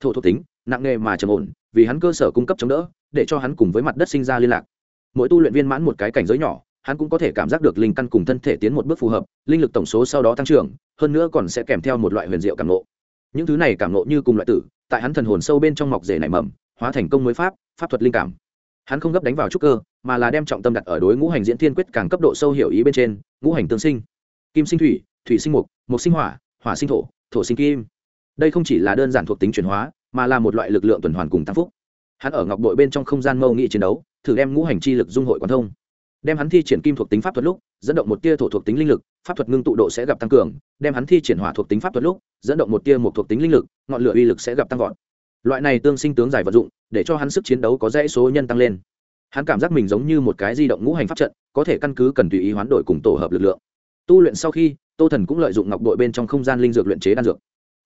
Thổ thuộc tính, nặng nghề mà trầm ổn vì hắn cơ sở cung cấp chống đỡ, để cho hắn cùng với mặt đất sinh ra liên lạc. Mỗi tu luyện viên mãn một cái cảnh giới nhỏ, hắn cũng có thể cảm giác được linh căn cùng thân thể tiến một bước phù hợp, linh lực tổng số sau đó tăng trưởng, hơn nữa còn sẽ kèm theo một loại huyền diệu cảm nộ những thứ này cảm nộ như cùng loại tử, tại hắn thần hồn sâu bên trong mọc rể nảy mầm, hóa thành công mới pháp pháp thuật linh cảm. Hắn không gấp đánh vào trúc cơ, mà là đem trọng tâm đặt ở đối ngũ hành diễn thiên quyết càng cấp độ sâu hiểu ý bên trên, ngũ hành tương sinh. Kim sinh thủy thủy sinh mục mục sinh hỏa hỏa sinh thổ thổ sinh kim. Đây không chỉ là đơn giản thuộc tính chuyển hóa mà là một loại lực lượng tuần hoàn cùng tăng phúc. Hắn ở ngọc đội bên trong không gian mâu nghị chiến đấu, thử đem ngũ hành chi lực dung hội quán thông. Đem hắn thi triển kim thuộc tính pháp thuật lúc, dẫn động một tia thổ thuộc tính linh lực, pháp thuật ngưng tụ độ sẽ gặp tăng cường. Đem hắn thi triển hỏa thuộc tính pháp thuật lúc, dẫn động một tia một thuộc tính linh lực, ngọn lửa uy lực sẽ gặp tăng vọt. Loại này tương sinh tướng giải vật dụng, để cho hắn sức chiến đấu có dãy số nhân tăng lên. Hắn cảm giác mình giống như một cái di động ngũ hành pháp trận, có thể căn cứ cần tùy ý hoán đổi cùng tổ hợp lực lượng. Tu luyện sau khi, tô thần cũng lợi dụng ngọc đội bên trong không gian linh dược luyện chế đan dược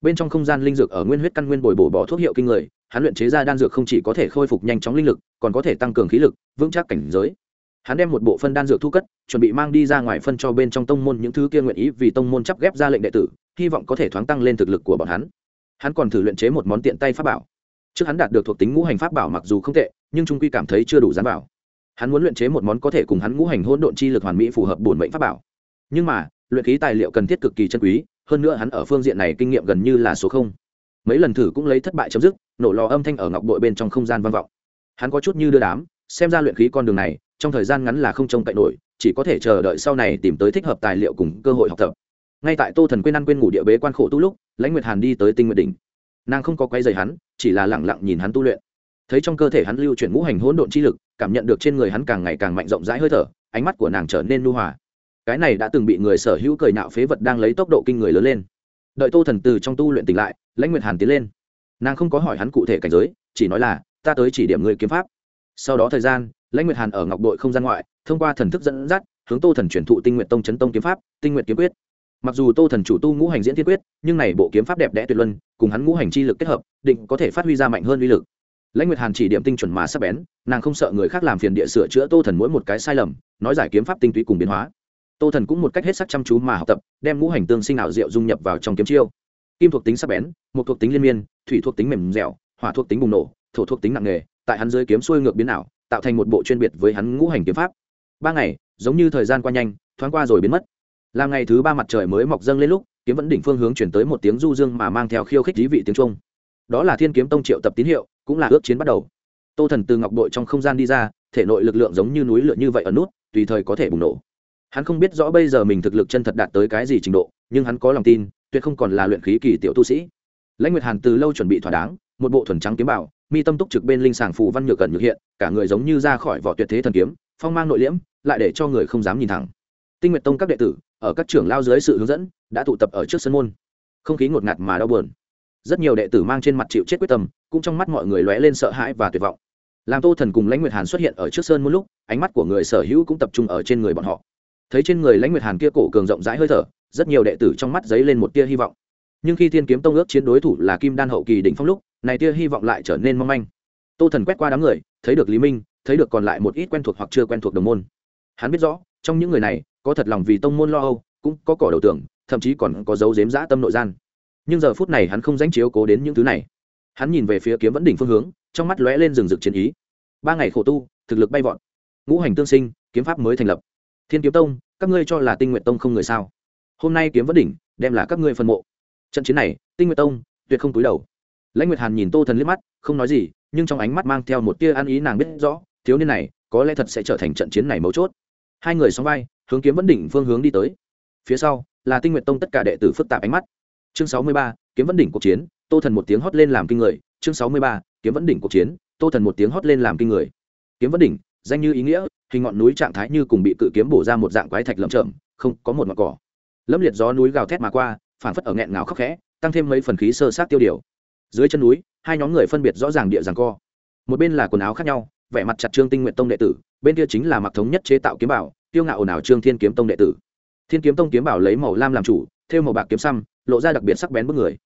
bên trong không gian linh dược ở nguyên huyết căn nguyên bồi bổ bỏ thuốc hiệu kinh người, hắn luyện chế ra đan dược không chỉ có thể khôi phục nhanh chóng linh lực, còn có thể tăng cường khí lực, vững chắc cảnh giới. Hắn đem một bộ phân đan dược thu cất, chuẩn bị mang đi ra ngoài phân cho bên trong tông môn những thứ kia nguyện ý vì tông môn chắp ghép ra lệnh đệ tử, hy vọng có thể thoáng tăng lên thực lực của bọn hắn. Hắn còn thử luyện chế một món tiện tay pháp bảo. Trước hắn đạt được thuộc tính ngũ hành pháp bảo mặc dù không tệ, nhưng trung quy cảm thấy chưa đủ dán bảo. Hắn muốn luyện chế một món có thể cùng hắn ngũ hành hỗn độn chi lực hoàn mỹ phù hợp bổn mệnh pháp bảo. Nhưng mà, luyện khí tài liệu cần thiết cực kỳ chân quý hơn nữa hắn ở phương diện này kinh nghiệm gần như là số không. Mấy lần thử cũng lấy thất bại chấm dứt, nổ lò âm thanh ở ngọc bội bên trong không gian vang vọng. Hắn có chút như đưa đám, xem ra luyện khí con đường này, trong thời gian ngắn là không trông cậy nổi, chỉ có thể chờ đợi sau này tìm tới thích hợp tài liệu cùng cơ hội học tập. Ngay tại tô thần quên ăn quên ngủ địa bế quan khổ tu lúc, lãnh nguyệt hàn đi tới tinh nguyệt đỉnh. Nàng không có quay dày hắn, chỉ là lẳng lặng nhìn hắn tu luyện. Thấy trong cơ thể hắn lưu chuyển ngũ hành hỗn độn chi lực, cảm nhận được trên người hắn càng ngày càng mạnh rộng rãi hơi thở, ánh mắt của nàng trở nên nu hòa cái này đã từng bị người sở hữu cười nạo phế vật đang lấy tốc độ kinh người lớn lên. Đợi tô thần từ trong tu luyện tỉnh lại, lãnh nguyệt hàn tiến lên. Nàng không có hỏi hắn cụ thể cảnh giới, chỉ nói là, ta tới chỉ điểm người kiếm pháp. Sau đó thời gian, lãnh nguyệt hàn ở ngọc đội không gian ngoại, thông qua thần thức dẫn dắt, hướng tô thần chuyển thụ tinh nguyện tông chấn tông kiếm pháp, tinh nguyện kiếm quyết. Mặc dù tô thần chủ tu ngũ hành diễn thiên quyết, nhưng này bộ kiếm pháp đẹp đẽ tuyệt luân, cùng hắn ngũ hành chi lực kết hợp, định có thể phát huy ra mạnh hơn uy lực. Lãnh nguyệt hàn chỉ điểm tinh chuẩn mà sắp bén, nàng không sợ người khác làm phiền địa sửa chữa tô thần mỗi một cái sai lầm, nói giải kiếm pháp tinh túy cùng biến hóa tô thần cũng một cách hết sắc chăm chú mà học tập, đem ngũ hành tương sinh ảo diệu dung nhập vào trong kiếm chiêu. Kim thuộc tính sắc bén một thuộc tính liên miên, thủy thuộc tính mềm dẻo, hỏa thuộc tính bùng nổ, thổ thuộc tính nặng nề, tại hắn dưới kiếm xuôi ngược biến ảo, tạo thành một bộ chuyên biệt với hắn ngũ hành kiếm pháp. Ba ngày, giống như thời gian qua nhanh, thoáng qua rồi biến mất. Làm ngày thứ ba mặt trời mới mọc dâng lên lúc, kiếm vẫn đỉnh phương hướng chuyển tới một tiếng du dương mà mang theo khiêu khích dí vị tiếng trung. Đó là thiên kiếm tông triệu tập tín hiệu, cũng là ước chiến bắt đầu. Tô thần từ ngọc đội trong không gian đi ra, thể nội lực lượng giống như núi lửa như vậy ở nút, tùy thời có thể bùng nổ hắn không biết rõ bây giờ mình thực lực chân thật đạt tới cái gì trình độ, nhưng hắn có lòng tin, tuyệt không còn là luyện khí kỳ tiểu tu sĩ. Lãnh nguyệt hàn từ lâu chuẩn bị thỏa đáng, một bộ thuần trắng kiếm bảo, mi tâm túc trực bên linh sàng phù văn nhược cần nhược hiện, cả người giống như ra khỏi vỏ tuyệt thế thần kiếm, phong mang nội liễm, lại để cho người không dám nhìn thẳng. Tinh nguyệt tông các đệ tử, ở các trưởng lao dưới sự hướng dẫn, đã tụ tập ở trước sân môn. Không khí ngột ngạt mà đau buồn. Rất nhiều đệ tử mang trên mặt chịu chết quyết tâm, cũng trong mắt mọi người lóe lên sợ hãi và tuyệt vọng. Làm tô thần cùng lãnh nguyệt hàn xuất hiện ở trước sơn một lúc, ánh mắt của người sở hữu cũng tập trung ở trên người bọn họ thấy trên người lãnh nguyệt hàn kia cổ cường rộng rãi hơi thở, rất nhiều đệ tử trong mắt dấy lên một tia hy vọng. Nhưng khi thiên kiếm tông ước chiến đối thủ là kim đan hậu kỳ đỉnh phong lúc, này tia hy vọng lại trở nên mong manh. Tô thần quét qua đám người, thấy được lý minh, thấy được còn lại một ít quen thuộc hoặc chưa quen thuộc đồng môn. Hắn biết rõ, trong những người này, có thật lòng vì tông môn lo âu, cũng có cỏ đầu tưởng, thậm chí còn có dấu dếm dã tâm nội gian. Nhưng giờ phút này hắn không dánh chiếu cố đến những thứ này. Hắn nhìn về phía kiếm vẫn đỉnh phương hướng, trong mắt lóe lên rừng rực chiến ý. Ba ngày khổ tu, thực lực bay vọt. Ngũ hành tương sinh, kiếm pháp mới thành lập thiên kiếm tông, các ngươi cho là tinh nguyện tông không người sao? Hôm nay kiếm vẫn đỉnh, đem là các ngươi phân mộ. Trận chiến này, tinh nguyện tông, tuyệt không túi đầu. Lãnh nguyệt hàn nhìn tô thần liếc mắt, không nói gì, nhưng trong ánh mắt mang theo một tia ăn ý nàng biết rõ, thiếu niên này, có lẽ thật sẽ trở thành trận chiến này mấu chốt. Hai người sóng vai, hướng kiếm vẫn đỉnh phương hướng đi tới. Phía sau, là tinh nguyện tông tất cả đệ tử phức tạp ánh mắt. Chương sáu mươi ba, kiếm vẫn đỉnh cuộc chiến, tô thần một tiếng hót lên làm kinh người. Chương sáu mươi ba, kiếm vẫn đỉnh cuộc chiến, tô thần một tiếng hót lên làm kinh người. Kiếm vẫn đỉnh, danh như ý nghĩa hình ngọn núi trạng thái như cùng bị cự kiếm bổ ra một dạng quái thạch lởm chởm, không có một ngọn cỏ. Lâm liệt gió núi gào thét mà qua, phản phất ở nghẹn ngào khóc khẽ, tăng thêm mấy phần khí sơ sát tiêu điều. Dưới chân núi, hai nhóm người phân biệt rõ ràng địa dạng co. Một bên là quần áo khác nhau, vẻ mặt chặt trương tinh nguyện tông đệ tử, bên kia chính là mặc thống nhất chế tạo kiếm bảo, tiêu ngạo ồn ào trương thiên kiếm tông đệ tử. Thiên kiếm tông kiếm bảo lấy màu lam làm chủ, thêu màu bạc kiếm xăm, lộ ra đặc biệt sắc bén bức người.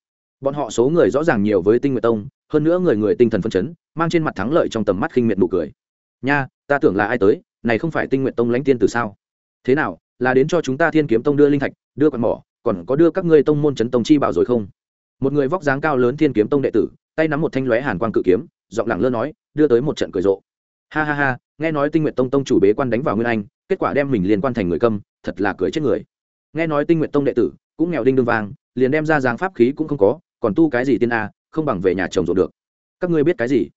Bọn họ số người rõ ràng nhiều với tinh nguyện tông, hơn nữa người người tinh thần phân chấn, mang trên mặt thắng lợi trong tầm mắt khinh miệt nụ cười. Nha, ta tưởng là ai tới này không phải tinh nguyện tông lãnh tiên từ sao? Thế nào, là đến cho chúng ta thiên kiếm tông đưa linh thạch, đưa quạt mỏ, còn có đưa các ngươi tông môn chấn tông chi bảo rồi không? Một người vóc dáng cao lớn thiên kiếm tông đệ tử, tay nắm một thanh lóe hàn quang cự kiếm, giọng lẳng lơ nói, đưa tới một trận cười rộ. Ha ha ha, nghe nói tinh nguyện tông tông chủ bế quan đánh vào nguyên anh, kết quả đem mình liên quan thành người câm, thật là cười chết người. Nghe nói tinh nguyện tông đệ tử cũng nghèo đinh đương vàng, liền đem ra dáng pháp khí cũng không có, còn tu cái gì tiên a, không bằng về nhà chồng ruộng được. Các ngươi biết cái gì?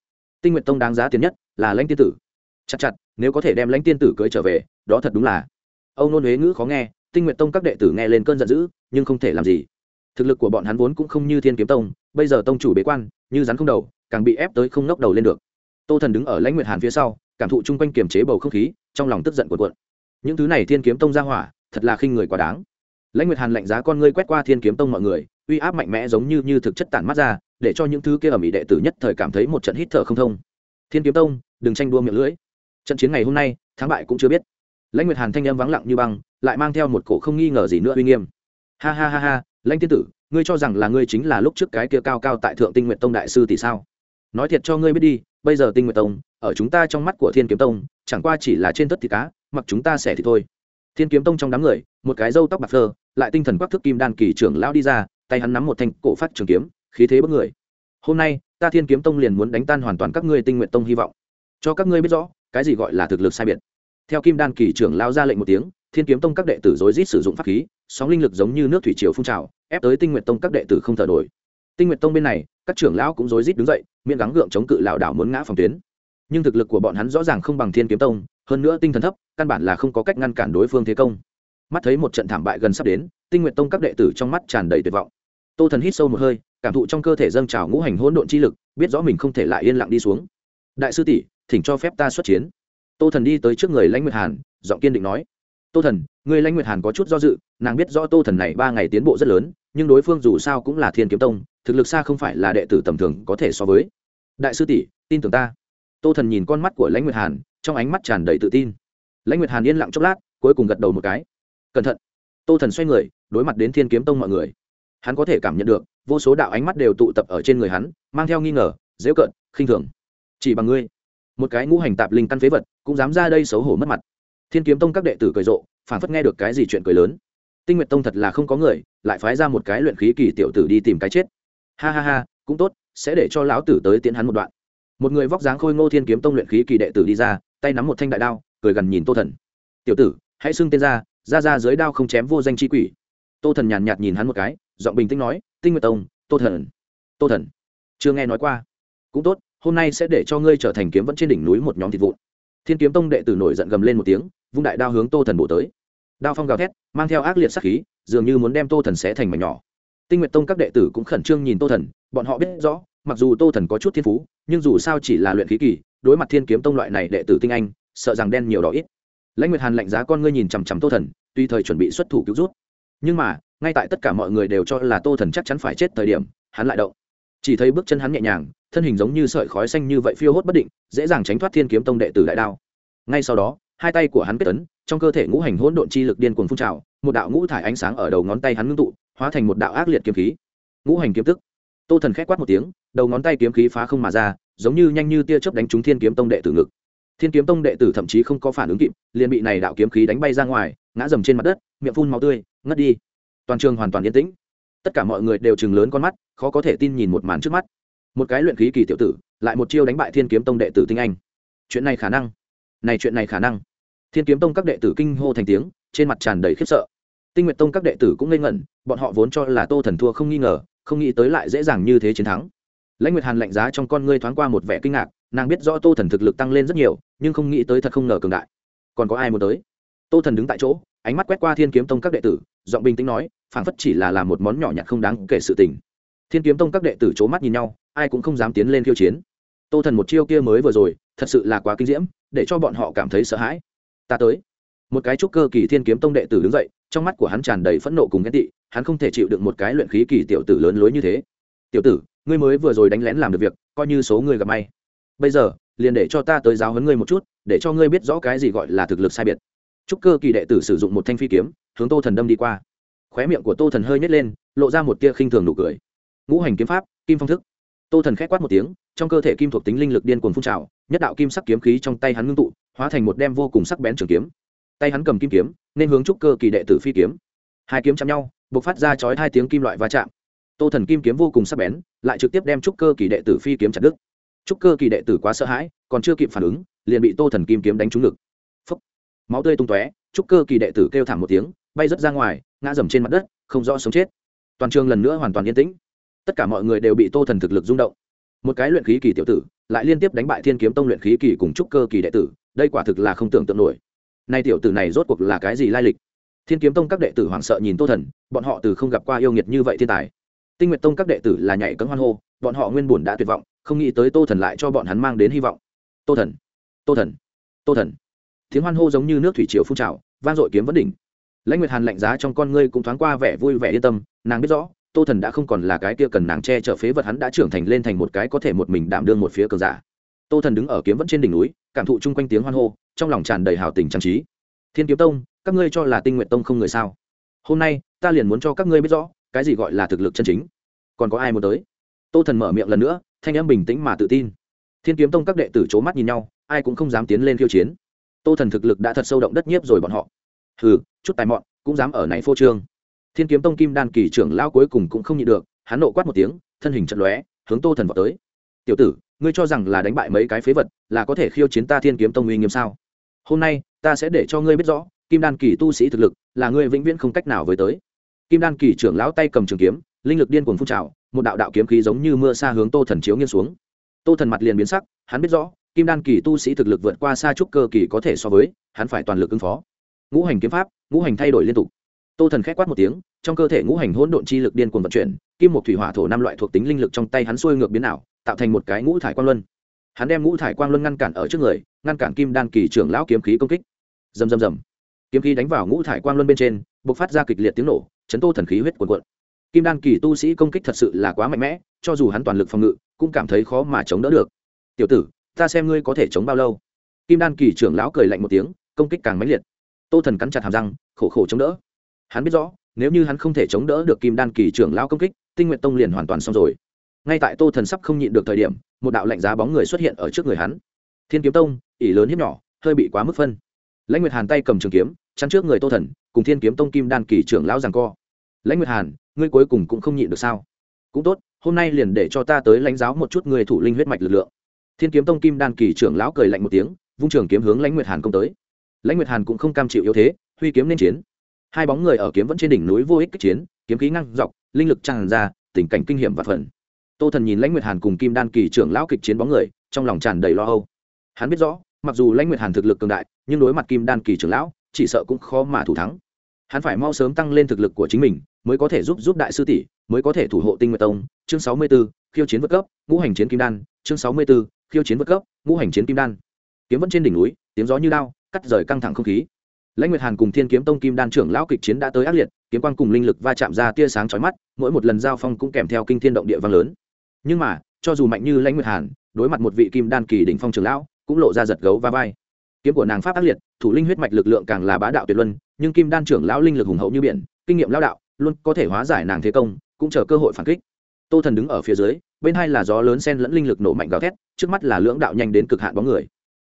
Tinh nguyện tông đáng giá tiền nhất là lãnh tiên tử chặt chặt, nếu có thể đem lãnh tiên tử cưới trở về, đó thật đúng là. Âu nôn huế ngữ khó nghe, tinh nguyện tông các đệ tử nghe lên cơn giận dữ, nhưng không thể làm gì. Thực lực của bọn hắn vốn cũng không như thiên kiếm tông, bây giờ tông chủ bế quan, như rắn không đầu, càng bị ép tới không nốc đầu lên được. Tô thần đứng ở lãnh nguyệt hàn phía sau, cảm thụ chung quanh kiềm chế bầu không khí, trong lòng tức giận cuộn cuộn. Những thứ này thiên kiếm tông ra hỏa, thật là khinh người quá đáng. Lãnh nguyệt hàn lạnh giá con ngươi quét qua thiên kiếm tông mọi người, uy áp mạnh mẽ giống như như thực chất tản mắt ra, để cho những thứ kia ở mỹ đệ tử nhất thời cảm thấy một trận hít thở không thông. Thiên kiếm tông, đừng tranh đua miệng lưỡi trận chiến ngày hôm nay, thắng bại cũng chưa biết. Lãnh nguyệt hàn thanh âm vắng lặng như băng, lại mang theo một cổ không nghi ngờ gì nữa uy nghiêm. Ha ha ha ha, lãnh tiên tử, ngươi cho rằng là ngươi chính là lúc trước cái kia cao cao tại thượng tinh nguyện tông đại sư tỷ sao? Nói thiệt cho ngươi biết đi, bây giờ tinh nguyện tông, ở chúng ta trong mắt của thiên kiếm tông, chẳng qua chỉ là trên tất thịt cá, mặc chúng ta xẻ thì thôi. Thiên kiếm tông trong đám người, một cái râu tóc bạc phơ, lại tinh thần quắc thức kim đan kỳ trưởng lão đi ra, tay hắn nắm một thanh cổ phát trường kiếm, khí thế bất người. Hôm nay, ta thiên kiếm tông liền muốn đánh tan hoàn toàn các ngươi tinh nguyện tông hy vọng. Cho các ngươi biết rõ cái gì gọi là thực lực sai biệt. Theo kim đan kỳ trưởng lao ra lệnh một tiếng, thiên kiếm tông các đệ tử rối rít sử dụng pháp khí, sóng linh lực giống như nước thủy triều phun trào, ép tới tinh nguyện tông các đệ tử không thở nổi. Tinh nguyện tông bên này, các trưởng lão cũng rối rít đứng dậy, miệng gắng gượng chống cự lão đảo muốn ngã phòng tuyến. Nhưng thực lực của bọn hắn rõ ràng không bằng thiên kiếm tông, hơn nữa tinh thần thấp, căn bản là không có cách ngăn cản đối phương thế công. Mắt thấy một trận thảm bại gần sắp đến, tinh nguyện tông các đệ tử trong mắt tràn đầy tuyệt vọng. Tô thần hít sâu một hơi, cảm thụ trong cơ thể dâng trào ngũ hành hỗn độn chi lực, biết rõ mình không thể lại yên lặng đi xuống. Đại sư tỷ thỉnh cho phép ta xuất chiến. Tô thần đi tới trước người lãnh nguyệt hàn, giọng kiên định nói, tô thần, người lãnh nguyệt hàn có chút do dự, nàng biết rõ tô thần này ba ngày tiến bộ rất lớn, nhưng đối phương dù sao cũng là thiên kiếm tông, thực lực xa không phải là đệ tử tầm thường có thể so với. Đại sư tỷ, tin tưởng ta. Tô thần nhìn con mắt của lãnh nguyệt hàn, trong ánh mắt tràn đầy tự tin. Lãnh nguyệt hàn yên lặng chốc lát, cuối cùng gật đầu một cái. Cẩn thận. Tô thần xoay người, đối mặt đến thiên kiếm tông mọi người. Hắn có thể cảm nhận được, vô số đạo ánh mắt đều tụ tập ở trên người hắn, mang theo nghi ngờ dễu cận khinh thường. Chỉ bằng ngươi một cái ngũ hành tạp linh căn phế vật, cũng dám ra đây xấu hổ mất mặt. Thiên kiếm tông các đệ tử cười rộ phản phất nghe được cái gì chuyện cười lớn. Tinh nguyện tông thật là không có người, lại phái ra một cái luyện khí kỳ tiểu tử đi tìm cái chết. Ha ha ha, cũng tốt, sẽ để cho lão tử tới tiến hắn một đoạn. Một người vóc dáng khôi ngô thiên kiếm tông luyện khí kỳ đệ tử đi ra, tay nắm một thanh đại đao, cười gần nhìn tô thần. Tiểu tử, hãy xưng tên ra ra ra dưới đao không chém vô danh chi quỷ. Tô thần nhàn nhạt nhìn hắn một cái, giọng bình tĩnh nói, tinh nguyệt tông, tô thần tô thần. Chưa nghe nói qua. Cũng tốt hôm nay sẽ để cho ngươi trở thành kiếm vẫn trên đỉnh núi một nhóm thịt vụn. Thiên kiếm tông đệ tử nổi giận gầm lên một tiếng, vung đại đao hướng tô thần bổ tới. Đao phong gào thét, mang theo ác liệt sắc khí, dường như muốn đem tô thần xé thành mảnh nhỏ. Tinh nguyệt tông các đệ tử cũng khẩn trương nhìn tô thần, bọn họ biết rõ, mặc dù tô thần có chút thiên phú, nhưng dù sao chỉ là luyện khí kỳ, đối mặt thiên kiếm tông loại này đệ tử tinh anh, sợ rằng đen nhiều đỏ ít. Lãnh nguyệt hàn lạnh giá con ngươi nhìn chằm chằm tô thần, tuy thời chuẩn bị xuất thủ cứu rút, nhưng mà, ngay tại tất cả mọi người đều cho là tô thần chắc chắn phải chết thời điểm, hắn lại động chỉ thấy bước chân hắn nhẹ nhàng, thân hình giống như sợi khói xanh như vậy phiêu hốt bất định, dễ dàng tránh thoát thiên kiếm tông đệ tử đại đao. Ngay sau đó, hai tay của hắn kết tấn trong cơ thể ngũ hành hỗn độn chi lực điên cuồng phun trào, một đạo ngũ thải ánh sáng ở đầu ngón tay hắn ngưng tụ, hóa thành một đạo ác liệt kiếm khí. Ngũ hành kiếm tức. Tô thần k h é c quát một tiếng, đầu ngón tay kiếm khí phá không mà ra, giống như nhanh như tia chớp đánh trúng thiên kiếm tông đệ tử ngực. Thiên kiếm tông đệ tử thậm chí không có phản ứng kịp, liền bị này đạo kiếm khí đánh bay ra ngoài, ngã dầm trên mặt đất, miệng phun màu tươi, ngất đi. Toàn trường hoàn toàn yên tĩnh tất cả mọi người đều chừng lớn con mắt, khó có thể tin nhìn một màn trước mắt. Một cái luyện khí kỳ tiểu tử, lại một chiêu đánh bại thiên kiếm tông đệ tử tinh anh. Chuyện này khả năng. Này chuyện này khả năng. Thiên kiếm tông các đệ tử kinh hô thành tiếng, trên mặt tràn đầy khiếp sợ. Tinh nguyện tông các đệ tử cũng ngây ngẩn, bọn họ vốn cho là tô thần thua không nghi ngờ, không nghĩ tới lại dễ dàng như thế chiến thắng. Lãnh nguyệt hàn lạnh giá trong con ngươi thoáng qua một vẻ kinh ngạc, nàng biết rõ tô thần thực lực tăng lên rất nhiều, nhưng không nghĩ tới thật không ngờ cường đại. Còn có ai muốn tới? Tô thần đứng tại chỗ ánh mắt quét qua thiên kiếm tông các đệ tử, giọng bình tĩnh nói, phảng phất chỉ là làm một món nhỏ nhặt không đáng kể sự tình. Thiên kiếm tông các đệ tử c h ố mắt nhìn nhau, ai cũng không dám tiến lên khiêu chiến. Tô thần một chiêu kia mới vừa rồi, thật sự là quá kinh diễm, để cho bọn họ cảm thấy sợ hãi. Ta tới. Một cái trúc cơ kỳ thiên kiếm tông đệ tử đứng dậy, trong mắt của hắn tràn đầy phẫn nộ cùng ghen tị, hắn không thể chịu được một cái luyện khí kỳ tiểu tử lớn lối như thế. Tiểu tử, ngươi mới vừa rồi đánh lén làm được việc, coi như số ngươi gặp may. Bây giờ, liền để cho ta tới giáo huấn ngươi một chút, để cho ngươi biết rõ cái gì gọi là thực lực sai biệt trúc cơ kỳ đệ tử sử dụng một thanh phi kiếm, hướng tô thần đâm đi qua. Khóe miệng của tô thần hơi nhét lên, lộ ra một tia khinh thường nụ cười. Ngũ hành kiếm pháp, kim phong thức. Tô thần k h é quát một tiếng, trong cơ thể kim thuộc tính linh lực điên cuồng phun trào, nhất đạo kim sắc kiếm khí trong tay hắn ngưng tụ, hóa thành một đem vô cùng sắc bén trường kiếm. Tay hắn cầm kim kiếm, nên hướng trúc cơ kỳ đệ tử phi kiếm. Hai kiếm chạm nhau b ộ c phát ra chói hai tiếng kim loại va chạm. Tô thần kim kiếm vô cùng sắc bén, lại trực tiếp đem trúc cơ kỳ đệ tử phi kiếm chặt đứt. Trúc cơ kỳ đệ tử quá sợ hãi, còn chưa kịp phản ứng, liền bị tô thần kim kiếm đánh trúng ngực máu tươi tung tóe trúc cơ kỳ đệ tử kêu thảm một tiếng, bay rớt ra ngoài, ngã dầm trên mặt đất, không rõ sống chết. Toàn trường lần nữa hoàn toàn yên tĩnh. Tất cả mọi người đều bị tô thần thực lực rung động. Một cái luyện khí kỳ tiểu tử, lại liên tiếp đánh bại thiên kiếm tông luyện khí kỳ cùng trúc cơ kỳ đệ tử, đây quả thực là không tưởng tượng nổi. Nay tiểu tử này rốt cuộc là cái gì lai lịch? Thiên kiếm tông các đệ tử hoảng sợ nhìn tô thần, bọn họ từ không gặp qua yêu nghiệt như vậy thiên tài. Tinh nguyệt tông các đệ tử là nhảy cấm hoan hô, bọn họ nguyên bùn đã tuyệt vọng, không nghĩ tới tô thần lại cho bọn hắn mang đến hy vọng. Tô thần tô thần tô thần tiếng hoan hô giống như nước thủy triều phun trào, vang dội kiếm vấn đỉnh. Lãnh nguyệt hàn lạnh giá trong con ngươi cũng thoáng qua vẻ vui vẻ yên tâm, nàng biết rõ, tô thần đã không còn là cái kia cần nàng che chở phế vật hắn đã trưởng thành lên thành một cái có thể một mình đảm đương một phía cờ giả. Tô thần đứng ở kiếm vẫn trên đỉnh núi, cảm thụ chung quanh tiếng hoan hô, trong lòng tràn đầy hào tình trang trí. Thiên kiếm tông, các ngươi cho là tinh nguyện tông không người sao? Hôm nay, ta liền muốn cho các ngươi biết rõ, cái gì gọi là thực lực chân chính. Còn có ai muốn tới? Tô thần mở miệng lần nữa, thanh âm bình tĩnh mà tự tin. Thiên kiếm tông các đệ tử c h ố mắt nhìn nhau, ai cũng không dám tiến lên khiêu chiến tô thần thực lực đã thật sâu động đất nhiếp rồi bọn họ. Hừ, chút tài mọn, cũng dám ở này phô trương. Thiên kiếm tông kim đan kỳ trưởng lao cuối cùng cũng không nhịn được, hắn nộ quát một tiếng, thân hình trận lóe, hướng tô thần vào tới. Tiểu tử, ngươi cho rằng là đánh bại mấy cái phế vật, là có thể khiêu chiến ta thiên kiếm tông uy nghiêm sao? Hôm nay, ta sẽ để cho ngươi biết rõ, kim đan kỳ tu sĩ thực lực, là ngươi vĩnh viễn không cách nào với tới. Kim đan kỳ trưởng lão tay cầm trường kiếm, linh lực điên cuồng phun trào, một đạo đạo kiếm khí giống như mưa xa hướng tô thần chiếu nghiêng xuống. Tô thần mặt liền biến sắc, hắn biết rõ kim đan kỳ tu sĩ thực lực vượt qua xa trúc cơ kỳ có thể so với, hắn phải toàn lực ứng phó. Ngũ hành kiếm pháp, ngũ hành thay đổi liên tục. Tô thần k h á c quát một tiếng, trong cơ thể ngũ hành hỗn độn chi lực điên cuồng vận chuyển, kim một thủy hỏa thổ năm loại thuộc tính linh lực trong tay hắn xuôi ngược biến ảo, tạo thành một cái ngũ thải quang luân. Hắn đem ngũ thải quang luân ngăn cản ở trước người, ngăn cản kim đan kỳ trưởng lão kiếm khí công kích. Dầm dầm dầm kiếm khí đánh vào ngũ thải quang luân bên trên b ộ c phát ra kịch liệt tiếng nổ, chấn tô thần khí huyết cuồn cuộn. Kim đan kỳ tu sĩ công kích thật sự là quá mạnh mẽ, cho dù hắn toàn lực phòng ngự, cũng cảm thấy khó mà chống đỡ được. Tiểu tử ta xem ngươi có thể chống bao lâu. Kim đan kỳ trưởng lão cười lạnh một tiếng, công kích càng mãnh liệt. Tô thần cắn chặt hàm răng, khổ khổ chống đỡ. Hắn biết rõ, nếu như hắn không thể chống đỡ được kim đan kỳ trưởng lão công kích, tinh nguyện tông liền hoàn toàn xong rồi. Ngay tại tô thần sắp không nhịn được thời điểm, một đạo lạnh giá bóng người xuất hiện ở trước người hắn. Thiên kiếm tông, ỷ lớn hiếp nhỏ, hơi bị quá mức phân. Lãnh nguyệt hàn tay cầm trường kiếm, chắn trước người tô thần, cùng thiên kiếm tông kim đan kỳ trưởng lão rằng co. Lãnh nguyệt hàn, ngươi cuối cùng cũng không nhịn được sao? Cũng tốt, hôm nay liền để cho ta tới lãnh giáo một chút người thủ linh huyết mạch lực lượng thiên kiếm tông kim đan kỳ trưởng lão cười lạnh một tiếng vung trường kiếm hướng lãnh nguyệt hàn công tới. Lãnh nguyệt hàn cũng không cam chịu yếu thế huy kiếm nên chiến. Hai bóng người ở kiếm vẫn trên đỉnh núi vô ích kích chiến kiếm khí ngăn dọc linh lực tràn ra tình cảnh kinh hiểm và phần. Tô thần nhìn lãnh nguyệt hàn cùng kim đan kỳ trưởng lão kịch chiến bóng người trong lòng tràn đầy lo âu. Hắn biết rõ mặc dù lãnh nguyệt hàn thực lực cường đại nhưng đối mặt kim đan kỳ trưởng lão chỉ sợ cũng khó mà thủ thắng. Hắn phải mau sớm tăng lên thực lực của chính mình mới có thể giúp giúp đại sư tỷ mới có thể thủ hộ tinh nguyệt tông. Chương sáu mươi 64, khiêu chiến vượt cấp ngũ hành chiến kim đan. Chương sáu mươi 64, khiêu chiến vượt cấp ngũ hành chiến kim đan. Kiếm vẫn trên đỉnh núi tiếng gió như đao, cắt rời căng thẳng không khí. Lãnh nguyệt hàn cùng thiên kiếm tông kim đan trưởng lão kịch chiến đã tới ác liệt kiếm quang cùng linh lực va chạm ra tia sáng chói mắt mỗi một lần giao phong cũng kèm theo kinh thiên động địa vang lớn. Nhưng mà cho dù mạnh như lãnh nguyệt hàn đối mặt một vị kim đan kỳ đỉnh phong trưởng lão cũng lộ ra giật gấu va vai. Kiếm của nàng pháp ác liệt thủ linh huyết mạch lực lượng càng là bá đạo tuyệt luân nhưng kim đan trưởng lão linh lực hùng hậu như biển kinh nghiệm lão đạo luôn có thể hóa giải nàng thế công cũng chờ cơ hội phản kích. Tô thần đứng ở phía dưới bên hai là gió lớn sen lẫn linh lực nổ mạnh gào thét, trước mắt là lưỡng đạo nhanh đến cực hạn bóng người.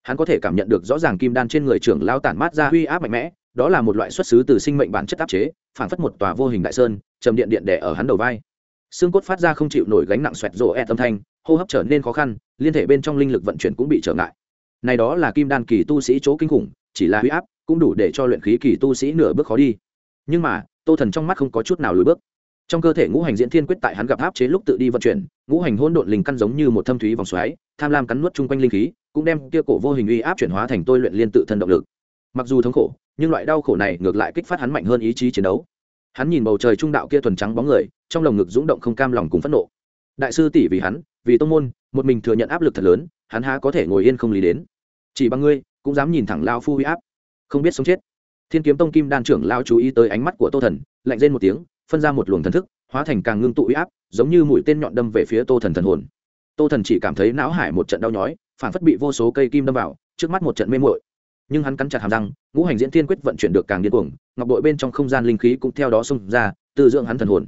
Hắn có thể cảm nhận được rõ ràng kim đan trên người trưởng lao tản mát ra uy áp mạnh mẽ, đó là một loại xuất xứ từ sinh mệnh bản chất áp chế phản phất một tòa vô hình đại sơn, trầm điện điện đẻ ở hắn đầu vai. Xương cốt phát ra không chịu nổi gánh nặng xoẹt rộ e tâm thanh, hô hấp trở nên khó khăn, liên thể bên trong linh lực vận chuyển cũng bị trở ngại. Này đó là kim đan kỳ tu sĩ chỗ kinh khủng, chỉ là uy áp cũng đủ để cho luyện khí kỳ tu sĩ nửa bước khó đi. Nhưng mà, tô thần trong mắt không có chút nào lùi bước trong cơ thể ngũ hành diễn thiên quyết tại hắn gặp áp chế lúc tự đi vận chuyển, ngũ hành hôn độn linh căn giống như một thâm thúy vòng xoáy, tham lam cắn nuốt chung quanh linh khí, cũng đem kia cổ vô hình uy áp chuyển hóa thành tôi luyện liên tự thân động lực. Mặc dù thống khổ, nhưng loại đau khổ này ngược lại kích phát hắn mạnh hơn ý chí chiến đấu. Hắn nhìn bầu trời trung đạo kia thuần trắng bóng người, trong lồng ngực rúng động không cam lòng cùng phẫn nộ. Đại sư tỷ vì hắn, vì tông môn, một mình thừa nhận áp lực thật lớn, hắn há có thể ngồi yên không lý đến. Chỉ bằng ngươi, cũng dám nhìn thẳng lao phu huy áp. Không biết sống chết. Thiên kiếm tông kim đan trưởng lao chú ý tới ánh mắt của tô thần, lạnh rên một tiếng phân ra một luồng thần thức, hóa thành càng ngưng tụ uy áp, giống như mũi tên nhọn đâm về phía tô thần thần hồn. Tô thần chỉ cảm thấy não hải một trận đau nhói, phản phất bị vô số cây kim đâm vào, trước mắt một trận mê mội nhưng hắn cắn chặt hàm răng, ngũ hành diễn thiên quyết vận chuyển được càng điên cuồng, ngọc đội bên trong không gian linh khí cũng theo đó xông ra tự dưỡng hắn thần hồn.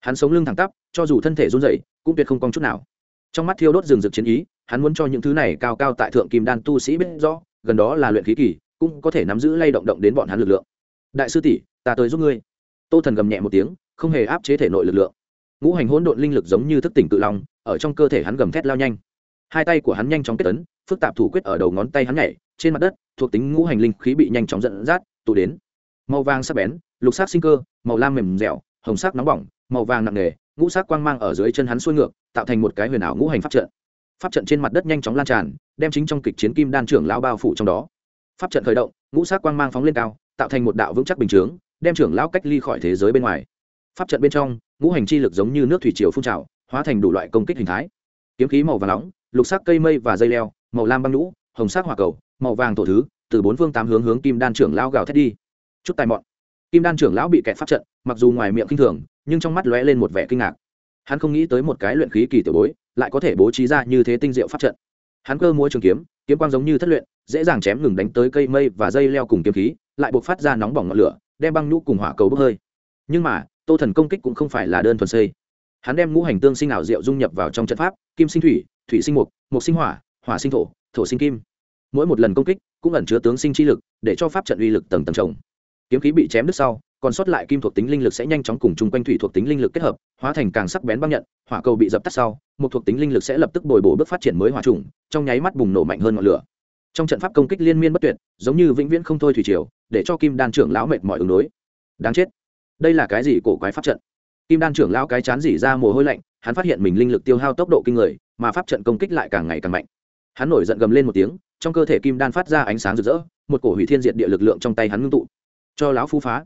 Hắn sống lưng thẳng tắp, cho dù thân thể run rẩy, cũng tuyệt không cong chút nào. Trong mắt thiêu đốt rừng rực chiến ý, hắn muốn cho những thứ này cao cao tại thượng kim đan tu sĩ biết rõ, gần đó là luyện khí kỳ, cũng có thể nắm giữ lay động động đến bọn hắn lực lượng. Đại sư tỷ, ta tới giúp ngươi tô thần gầm nhẹ một tiếng, không hề áp chế thể nội lực lượng. Ngũ hành hỗn độn linh lực giống như thức tỉnh tự lòng ở trong cơ thể hắn gầm thét lao nhanh. Hai tay của hắn nhanh chóng kết tấn, phức tạp thủ quyết ở đầu ngón tay hắn nhảy, trên mặt đất, thuộc tính ngũ hành linh khí bị nhanh chóng dẫn dắt, tụ đến. Màu vàng sắc bén, lục sắc sinh cơ, màu lam mềm dẻo, hồng sắc nóng bỏng, màu vàng nặng nề, ngũ sắc quang mang ở dưới chân hắn xuôi ngược, tạo thành một cái huyền ảo ngũ hành pháp trận. Pháp trận trên mặt đất nhanh chóng lan tràn, đem chính trong kịch chiến kim đan trưởng lao bao phủ trong đó. Pháp trận khởi động, ngũ sắc quang mang phóng lên cao, tạo thành một đạo vững chắc bình chướng đem trưởng lão cách ly khỏi thế giới bên ngoài. Pháp trận bên trong, ngũ hành chi lực giống như nước thủy triều phun trào, hóa thành đủ loại công kích hình thái. Kiếm khí màu vàng nóng, lục sắc cây mây và dây leo, màu lam băng lũ hồng sắc hỏa cầu, màu vàng tổ thứ, từ bốn phương tám hướng hướng kim đan trưởng lão gào thét đi. Chút tài mọn. Kim đan trưởng lão bị kẹt pháp trận, mặc dù ngoài miệng kinh thường, nhưng trong mắt lóe lên một vẻ kinh ngạc. Hắn không nghĩ tới một cái luyện khí kỳ tiểu bối, lại có thể bố trí ra như thế tinh diệu pháp trận. Hắn cơ múa trường kiếm kiếm quang giống như thất luyện, dễ dàng chém ngừng đánh tới cây mây và dây leo cùng kiếm khí, lại buộc phát ra nóng bỏng ngọn lửa đem băng nhũ cùng hỏa cầu bốc hơi. Nhưng mà, tô thần công kích cũng không phải là đơn thuần xây. Hắn đem ngũ hành tương sinh ảo diệu dung nhập vào trong trận pháp, kim sinh thủy thủy sinh mục mục sinh hỏa hỏa sinh thổ thổ sinh kim. Mỗi một lần công kích cũng ẩn chứa tướng sinh chi lực để cho pháp trận uy lực tầng tầng trồng. Kiếm khí bị chém đứt sau, còn sót lại kim thuộc tính linh lực sẽ nhanh chóng cùng chung quanh thủy thuộc tính linh lực kết hợp, hóa thành càng sắc bén băng nhận, hỏa cầu bị dập tắt sau một thuộc tính linh lực sẽ lập tức bồi bổ bước phát triển mới hỏa trùng, trong nháy mắt bùng nổ mạnh hơn ngọn lửa trong trận pháp công kích liên miên bất tuyệt, giống như vĩnh viễn không thôi thủy triều, để cho kim đan trưởng lão mệt mỏi ứng đối. Đáng chết. Đây là cái gì cổ quái pháp trận? Kim đan trưởng lão cái chán dỉ ra mồ hôi lạnh, hắn phát hiện mình linh lực tiêu hao tốc độ kinh người, mà pháp trận công kích lại càng ngày càng mạnh. Hắn nổi giận gầm lên một tiếng, trong cơ thể kim đan phát ra ánh sáng rực rỡ, một cổ hủy thiên diệt địa lực lượng trong tay hắn ngưng tụ. Cho lão phu phá.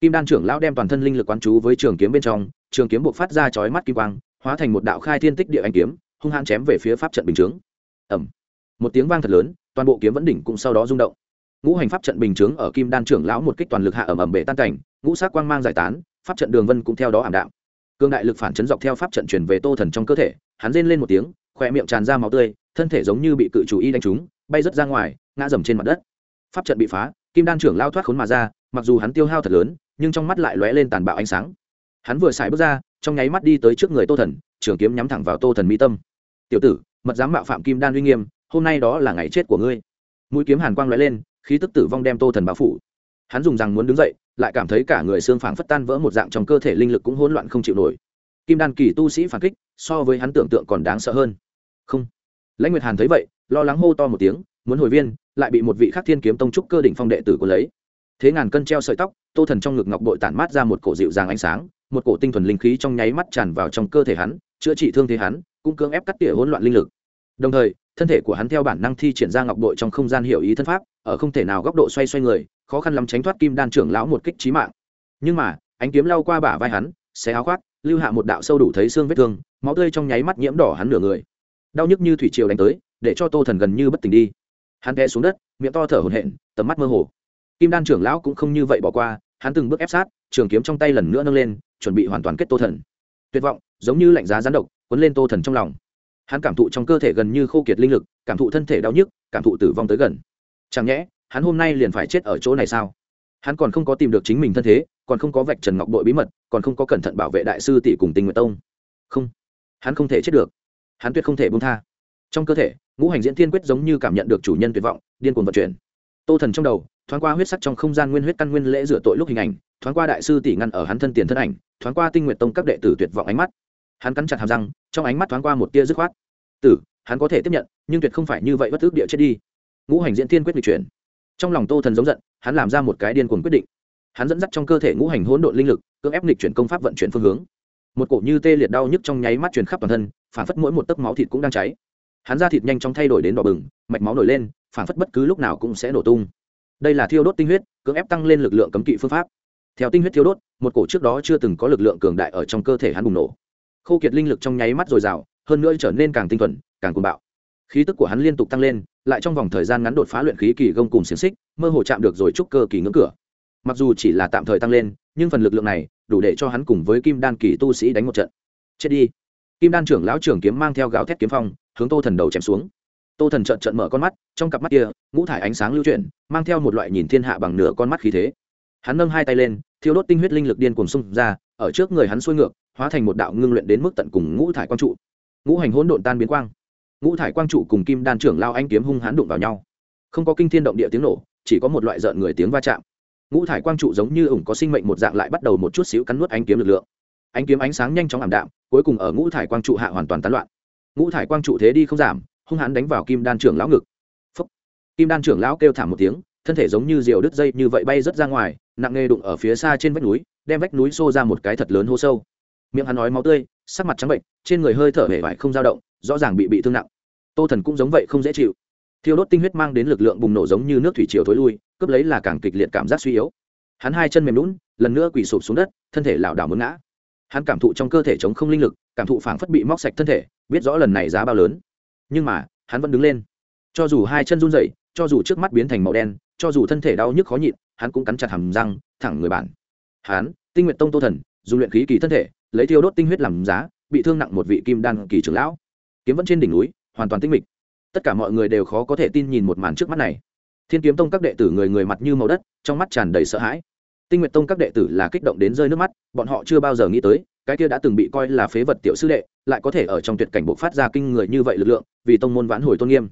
Kim đan trưởng lão đem toàn thân linh lực quán chú với trường kiếm bên trong, trường kiếm buộc phát ra chói mắt kim quang, hóa thành một đạo khai thiên tích địa anh kiếm, hung hãn chém về phía pháp trận bình chướng. Ẩm một tiếng vang thật lớn toàn bộ kiếm vẫn đỉnh cũng sau đó rung động. Ngũ hành pháp trận bình chướng ở kim đan trưởng lão một kích toàn lực hạ ẩm ẩm bể tan cảnh, ngũ sắc quang mang giải tán, pháp trận đường vân cũng theo đó ảm đạm. Cương đại lực phản chấn dọc theo pháp trận chuyển về tô thần trong cơ thể, hắn rên lên một tiếng, khỏe miệng tràn ra máu tươi, thân thể giống như bị cự chủ y đánh trúng, bay rớt ra ngoài, ngã dầm trên mặt đất. Pháp trận bị phá, kim đan trưởng lao thoát khốn mà ra, mặc dù hắn tiêu hao thật lớn, nhưng trong mắt lại lóe lên tàn bạo ánh sáng. Hắn vừa xài bước ra, trong nháy mắt đi tới trước người tô thần, trường kiếm nhắm thẳng vào tô thần mi tâm. Tiểu tử, mật dám mạo phạm kim đan uy nghiêm hôm nay đó là ngày chết của ngươi. Mũi kiếm hàn quang lóe lên, khí tức tử vong đem tô thần bao phủ. Hắn dùng rằng muốn đứng dậy, lại cảm thấy cả người xương phảng phất tan vỡ một dạng trong cơ thể linh lực cũng hỗn loạn không chịu nổi. Kim đan kỳ tu sĩ phản kích, so với hắn tưởng tượng còn đáng sợ hơn. Không. Lãnh nguyệt hàn thấy vậy, lo lắng hô to một tiếng, muốn hồi viên, lại bị một vị khắc thiên kiếm tông trúc cơ đỉnh phong đệ tử của lấy. Thế ngàn cân treo sợi tóc, tô thần trong ngực ngọc bội tản mát ra một cổ dịu dàng ánh sáng, một cổ tinh thuần linh khí trong nháy mắt tràn vào trong cơ thể hắn, chữa trị thương thế hắn, cũng cưỡng ép cắt tỉa hỗn loạn linh lực. Đồng thời thân thể của hắn theo bản năng thi triển ra ngọc bội trong không gian hiểu ý thân pháp, ở không thể nào góc độ xoay xoay người, khó khăn lắm tránh thoát kim đan trưởng lão một kích trí mạng. Nhưng mà, ánh kiếm lao qua bả vai hắn, xé áo khoác, lưu hạ một đạo sâu đủ thấy xương vết thương, máu tươi trong nháy mắt nhiễm đỏ hắn nửa người. Đau nhức như thủy triều đánh tới, để cho tô thần gần như bất tỉnh đi. Hắn té xuống đất, miệng to thở hổn hển, tầm mắt mơ hồ. Kim đan trưởng lão cũng không như vậy bỏ qua, hắn từng bước ép sát, trường kiếm trong tay lần nữa nâng lên, chuẩn bị hoàn toàn kết tô thần. Tuyệt vọng, giống như lạnh giá gián độc, cuốn lên tô thần trong lòng hắn cảm thụ trong cơ thể gần như khô kiệt linh lực, cảm thụ thân thể đau nhức, cảm thụ tử vong tới gần. Chẳng nhẽ, hắn hôm nay liền phải chết ở chỗ này sao? Hắn còn không có tìm được chính mình thân thế, còn không có vạch trần ngọc bội bí mật, còn không có cẩn thận bảo vệ đại sư tỷ cùng tình nguyện tông. Không, hắn không thể chết được. Hắn tuyệt không thể bông tha. Trong cơ thể, ngũ hành diễn thiên quyết giống như cảm nhận được chủ nhân tuyệt vọng, điên cuồng vận chuyển. Tô thần trong đầu, thoáng qua huyết sắc trong không gian nguyên huyết căn nguyên lễ rửa tội lúc hình ảnh, thoáng qua đại sư tỷ ngăn ở hắn thân tiền thân ảnh, thoáng qua tinh nguyện tông các đệ tử tuyệt vọng ánh mắt hắn cắn chặt hàm răng, trong ánh mắt thoáng qua một tia dứt khoát. Tử, hắn có thể tiếp nhận, nhưng tuyệt không phải như vậy bất ước địa chết đi. Ngũ hành diễn thiên quyết lịch chuyển. Trong lòng tô thần giống giận, hắn làm ra một cái điên cuồng quyết định. Hắn dẫn dắt trong cơ thể ngũ hành hỗn độn linh lực, cưỡng ép lịch chuyển công pháp vận chuyển phương hướng. Một cổ như tê liệt đau nhức trong nháy mắt truyền khắp toàn thân, phản phất mỗi một tấc máu thịt cũng đang cháy. Hắn da thịt nhanh chóng thay đổi đến đỏ bừng, mạch máu nổi lên, phản phất bất cứ lúc nào cũng sẽ nổ tung. Đây là thiêu đốt tinh huyết, cưỡng ép tăng lên lực lượng cấm kỵ phương pháp. Theo tinh huyết thiêu đốt, một cổ trước đó chưa từng có lực lượng cường đại ở trong cơ thể hắn bùng nổ. Khô kiệt linh lực trong nháy mắt dồi dào, hơn nữa trở nên càng tinh thuần, càng cuồng bạo. Khí tức của hắn liên tục tăng lên, lại trong vòng thời gian ngắn đột phá luyện khí kỳ gông cùng xiềng xích, mơ hồ chạm được rồi trúc cơ kỳ ngưỡng cửa. Mặc dù chỉ là tạm thời tăng lên, nhưng phần lực lượng này đủ để cho hắn cùng với kim đan kỳ tu sĩ đánh một trận. Chết đi. Kim đan trưởng lão trưởng kiếm mang theo gáo thét kiếm phong, hướng tô thần đầu chém xuống. Tô thần trận trận mở con mắt, trong cặp mắt kia, ngũ thải ánh sáng lưu chuyển, mang theo một loại nhìn thiên hạ bằng nửa con mắt khí thế. Hắn nâng hai tay lên, thiêu đốt tinh huyết linh lực điên cuồng xung ra, ở trước người hắn xuôi ngược hóa thành một đạo ngưng luyện đến mức tận cùng ngũ thải quang trụ. Ngũ hành hỗn độn tan biến quang. Ngũ thải quang trụ cùng kim đan trưởng lao anh kiếm hung hãn đụng vào nhau. Không có kinh thiên động địa tiếng nổ, chỉ có một loại rợn người tiếng va chạm. Ngũ thải quang trụ giống như ủng có sinh mệnh một dạng lại bắt đầu một chút xíu cắn nuốt ánh kiếm lực lượng. Ánh kiếm ánh sáng nhanh chóng ảm đạm, cuối cùng ở ngũ thải quang trụ hạ hoàn toàn tán loạn. Ngũ thải quang trụ thế đi không giảm, hung hãn đánh vào kim đan trưởng lão ngực. Phúc. kim đan trưởng lão kêu thảm một tiếng, thân thể giống như diều đứt dây như vậy bay rất ra ngoài, nặng nề đụng ở phía xa trên vách núi, đem vách núi xô ra một cái thật lớn hô sâu miệng hắn nói máu tươi, sắc mặt trắng bệnh, trên người hơi thở hể vải không dao động, rõ ràng bị bị thương nặng. Tô thần cũng giống vậy không dễ chịu. Thiêu đốt tinh huyết mang đến lực lượng bùng nổ giống như nước thủy chiều thối lui, cướp lấy là càng kịch liệt cảm giác suy yếu. Hắn hai chân mềm lún, lần nữa quỳ sụp xuống đất, thân thể lảo đảo muốn ngã. Hắn cảm thụ trong cơ thể chống không linh lực, cảm thụ phảng phất bị móc sạch thân thể, biết rõ lần này giá bao lớn. Nhưng mà, hắn vẫn đứng lên. Cho dù hai chân run rẩy, cho dù trước mắt biến thành màu đen, cho dù thân thể đau nhức khó nhịn, hắn cũng cắn chặt hàm răng, thẳng người bản hắn, tinh nguyện tông tô thần, dùng luyện khí kỳ thân thể lấy thiêu đốt tinh huyết làm giá, bị thương nặng một vị kim đan kỳ trưởng lão. Kiếm vẫn trên đỉnh núi, hoàn toàn tinh mịch. Tất cả mọi người đều khó có thể tin nhìn một màn trước mắt này. Thiên kiếm tông các đệ tử người người mặt như màu đất, trong mắt tràn đầy sợ hãi. Tinh nguyệt tông các đệ tử là kích động đến rơi nước mắt, bọn họ chưa bao giờ nghĩ tới, cái kia đã từng bị coi là phế vật tiểu sư đệ, lại có thể ở trong tuyệt cảnh bộ phát ra kinh người như vậy lực lượng, vì tông môn vãn hồi tôn nghiêm.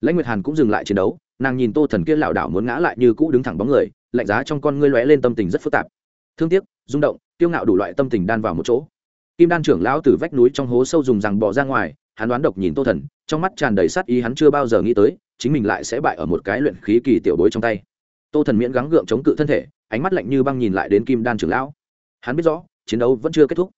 Lãnh nguyệt hàn cũng dừng lại chiến đấu, nàng nhìn tô thần kia lảo đảo muốn ngã lại như cũ đứng thẳng bóng người, lạnh giá trong con ngươi lóe lên tâm tình rất phức tạp. Thương tiếc rung động, kiêu ngạo đủ loại tâm tình đan vào một chỗ. Kim đan trưởng lão từ vách núi trong hố sâu dùng rằng bỏ ra ngoài, hắn đoán độc nhìn tô thần, trong mắt tràn đầy sát ý hắn chưa bao giờ nghĩ tới, chính mình lại sẽ bại ở một cái luyện khí kỳ tiểu bối trong tay. Tô thần miễn gắng gượng chống cự thân thể, ánh mắt lạnh như băng nhìn lại đến kim đan trưởng lão. Hắn biết rõ, chiến đấu vẫn chưa kết thúc.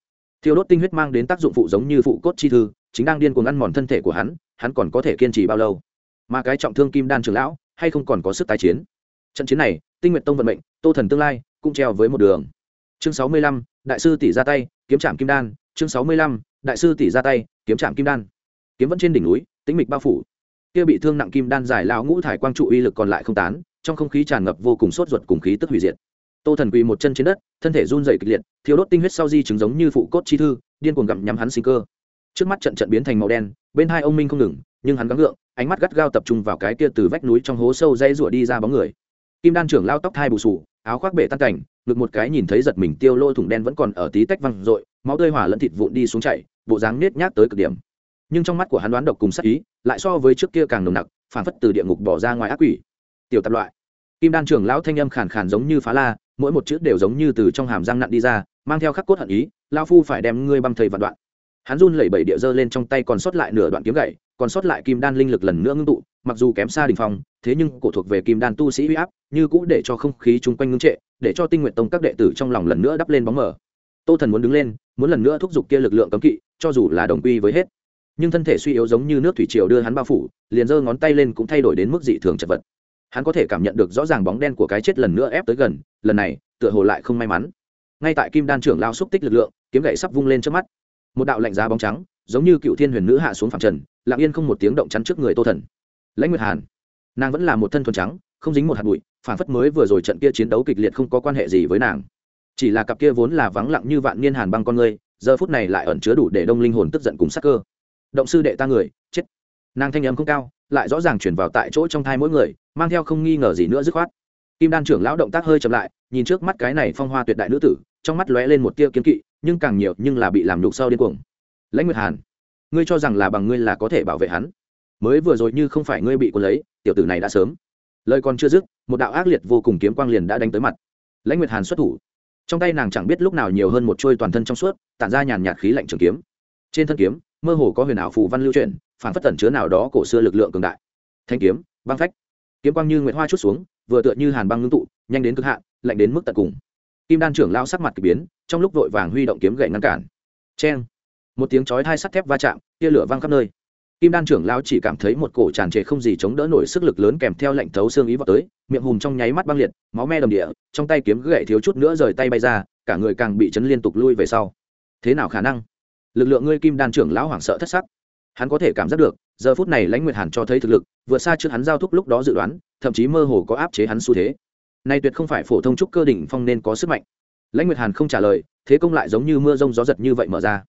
Thiêu đốt tinh huyết mang đến tác dụng phụ giống như phụ cốt chi thư, chính đang điên cuồng ăn mòn thân thể của hắn hắn còn có thể kiên trì bao lâu? Mà cái trọng thương kim đan trưởng lão, hay không còn có sức tái chiến? Trận chiến này, tinh nguyện tông vận mệnh, tô thần tương lai, cũng treo với một đường chương sáu mươi lăm, đại sư tỷ ra tay, kiếm trạm kim đan. Chương sáu mươi lăm, đại sư tỷ ra tay, kiếm trạm kim đan. Kiếm vẫn trên đỉnh núi, tĩnh mịch bao phủ. Kia bị thương nặng kim đan giải lão ngũ thải quang trụ uy lực còn lại không tán, trong không khí tràn ngập vô cùng sốt ruột cùng khí tức hủy diệt. Tô thần quỳ một chân trên đất, thân thể run dày kịch liệt thiếu đốt tinh huyết sau di chứng giống như phụ cốt chi thư, điên cuồng gặm nhắm hắn sinh cơ. Trước mắt trận trận biến thành màu đen, bên hai ông minh không ngừng, nhưng hắn gắng gượng, ánh mắt gắt gao tập trung vào cái kia từ vách núi trong hố sâu dây rủa đi ra bóng người. Kim đan trưởng lao tóc thai bù sù, áo khoác bể tan cảnh ngực một cái nhìn thấy giật mình tiêu lô thủng đen vẫn còn ở tí tách văng r máu tơi hỏa lẫn thịt vụn đi xuống chảy, bộ dáng nết nhác tới cực điểm. Nhưng trong mắt của hắn đoán độc cùng sắc ý, lại so với trước kia càng nồng nặc phản phất từ địa ngục bỏ ra ngoài ác quỷ. Tiểu tập loại. Kim đan trưởng lão thanh âm khàn khàn giống như phá la, mỗi một chữ đều giống như từ trong hàm răng nặn đi ra, mang theo khắc cốt hận ý lao phu phải đem ngươi băm thầy vạn đoạn. Hắn run lẩy bẩy địa dơ lên trong tay còn sót lại nửa đoạn kiếm gậy, còn sót lại kim đan linh lực lần nữa ngưng tụ, mặc dù kém xa đình phong, thế nhưng cổ thuộc về kim đan tu sĩ huy áp, như cũ để cho không khí chung quanh ngưng trệ để cho tinh nguyện tông các đệ tử trong lòng lần nữa đắp lên bóng mở tô thần muốn đứng lên, muốn lần nữa thúc giục kia lực lượng cấm kỵ, cho dù là đồng quy với hết. Nhưng thân thể suy yếu giống như nước thủy triều đưa hắn bao phủ, liền giơ ngón tay lên cũng thay đổi đến mức dị thường chật vật. Hắn có thể cảm nhận được rõ ràng bóng đen của cái chết lần nữa ép tới gần, lần này, tựa hồ lại không may mắn. Ngay tại kim đan trưởng lao xúc tích lực lượng, kiếm gậy sắp vung lên trước mắt. Một đạo lạnh giá bóng trắng, giống như cựu thiên huyền nữ hạ xuống phạm trần, lặng yên không một tiếng động chắn trước người tô thần. Lãnh nguyệt hàn, nàng vẫn là một thân thuần trắng, không dính một hạt bụi phản phất mới vừa rồi trận kia chiến đấu kịch liệt không có quan hệ gì với nàng. Chỉ là cặp kia vốn là vắng lặng như vạn niên hàn băng con người giờ phút này lại ẩn chứa đủ để đông linh hồn tức giận cùng sắc cơ. Động sư đệ ta người, chết. Nàng thanh âm không cao, lại rõ ràng chuyển vào tại chỗ trong thai mỗi người, mang theo không nghi ngờ gì nữa dứt khoát. Kim đan trưởng lão động tác hơi chậm lại, nhìn trước mắt cái này phong hoa tuyệt đại nữ tử, trong mắt lóe lên một tia kiến kỵ, nhưng càng nhiều nhưng là bị làm nhục sau điên cuồng. Lãnh nguyệt hàn, ngươi cho rằng là bằng ngươi là có thể bảo vệ hắn? Mới vừa rồi như không phải ngươi bị cuốn lấy, tiểu tử này đã sớm lời còn chưa dứt, một đạo ác liệt vô cùng kiếm quang liền đã đánh tới mặt. Lãnh nguyệt hàn xuất thủ. Trong tay nàng chẳng biết lúc nào nhiều hơn một trôi toàn thân trong suốt, tản ra nhàn nhạt khí lạnh trường kiếm. Trên thân kiếm, mơ hồ có huyền ảo phù văn lưu truyền phản phất tẩn chứa nào đó cổ xưa lực lượng cường đại. Thanh kiếm, băng phách. Kiếm quang như nguyệt hoa chút xuống, vừa tựa như hàn băng ngưng tụ, nhanh đến cực hạn, lạnh đến mức tận cùng. Kim đan trưởng lao sắc mặt k ỳ biến, trong lúc vội vàng huy động kiếm gậy ngăn cản. C một tiếng chói hai sắt thép va chạm, tia lửa văng khắp nơi kim đan trưởng Lão chỉ cảm thấy một cổ tràn trề không gì chống đỡ nổi sức lực lớn kèm theo lệnh thấu xương ý vào tới, miệng hùm trong nháy mắt băng liệt, máu me đầm địa, trong tay kiếm gậy thiếu chút nữa rời tay bay ra, cả người càng bị chấn liên tục lui về sau. Thế nào khả năng? Lực lượng ngươi kim đan trưởng lão hoảng sợ thất sắc. Hắn có thể cảm giác được, giờ phút này lãnh nguyệt hàn cho thấy thực lực, vượt xa trước hắn giao thúc lúc đó dự đoán, thậm chí mơ hồ có áp chế hắn xu thế. Nay tuyệt không phải phổ thông trúc cơ đỉnh phong nên có sức mạnh. Lãnh nguyệt hàn không trả lời, thế công lại giống như mưa rông gió giật như vậy mở ra.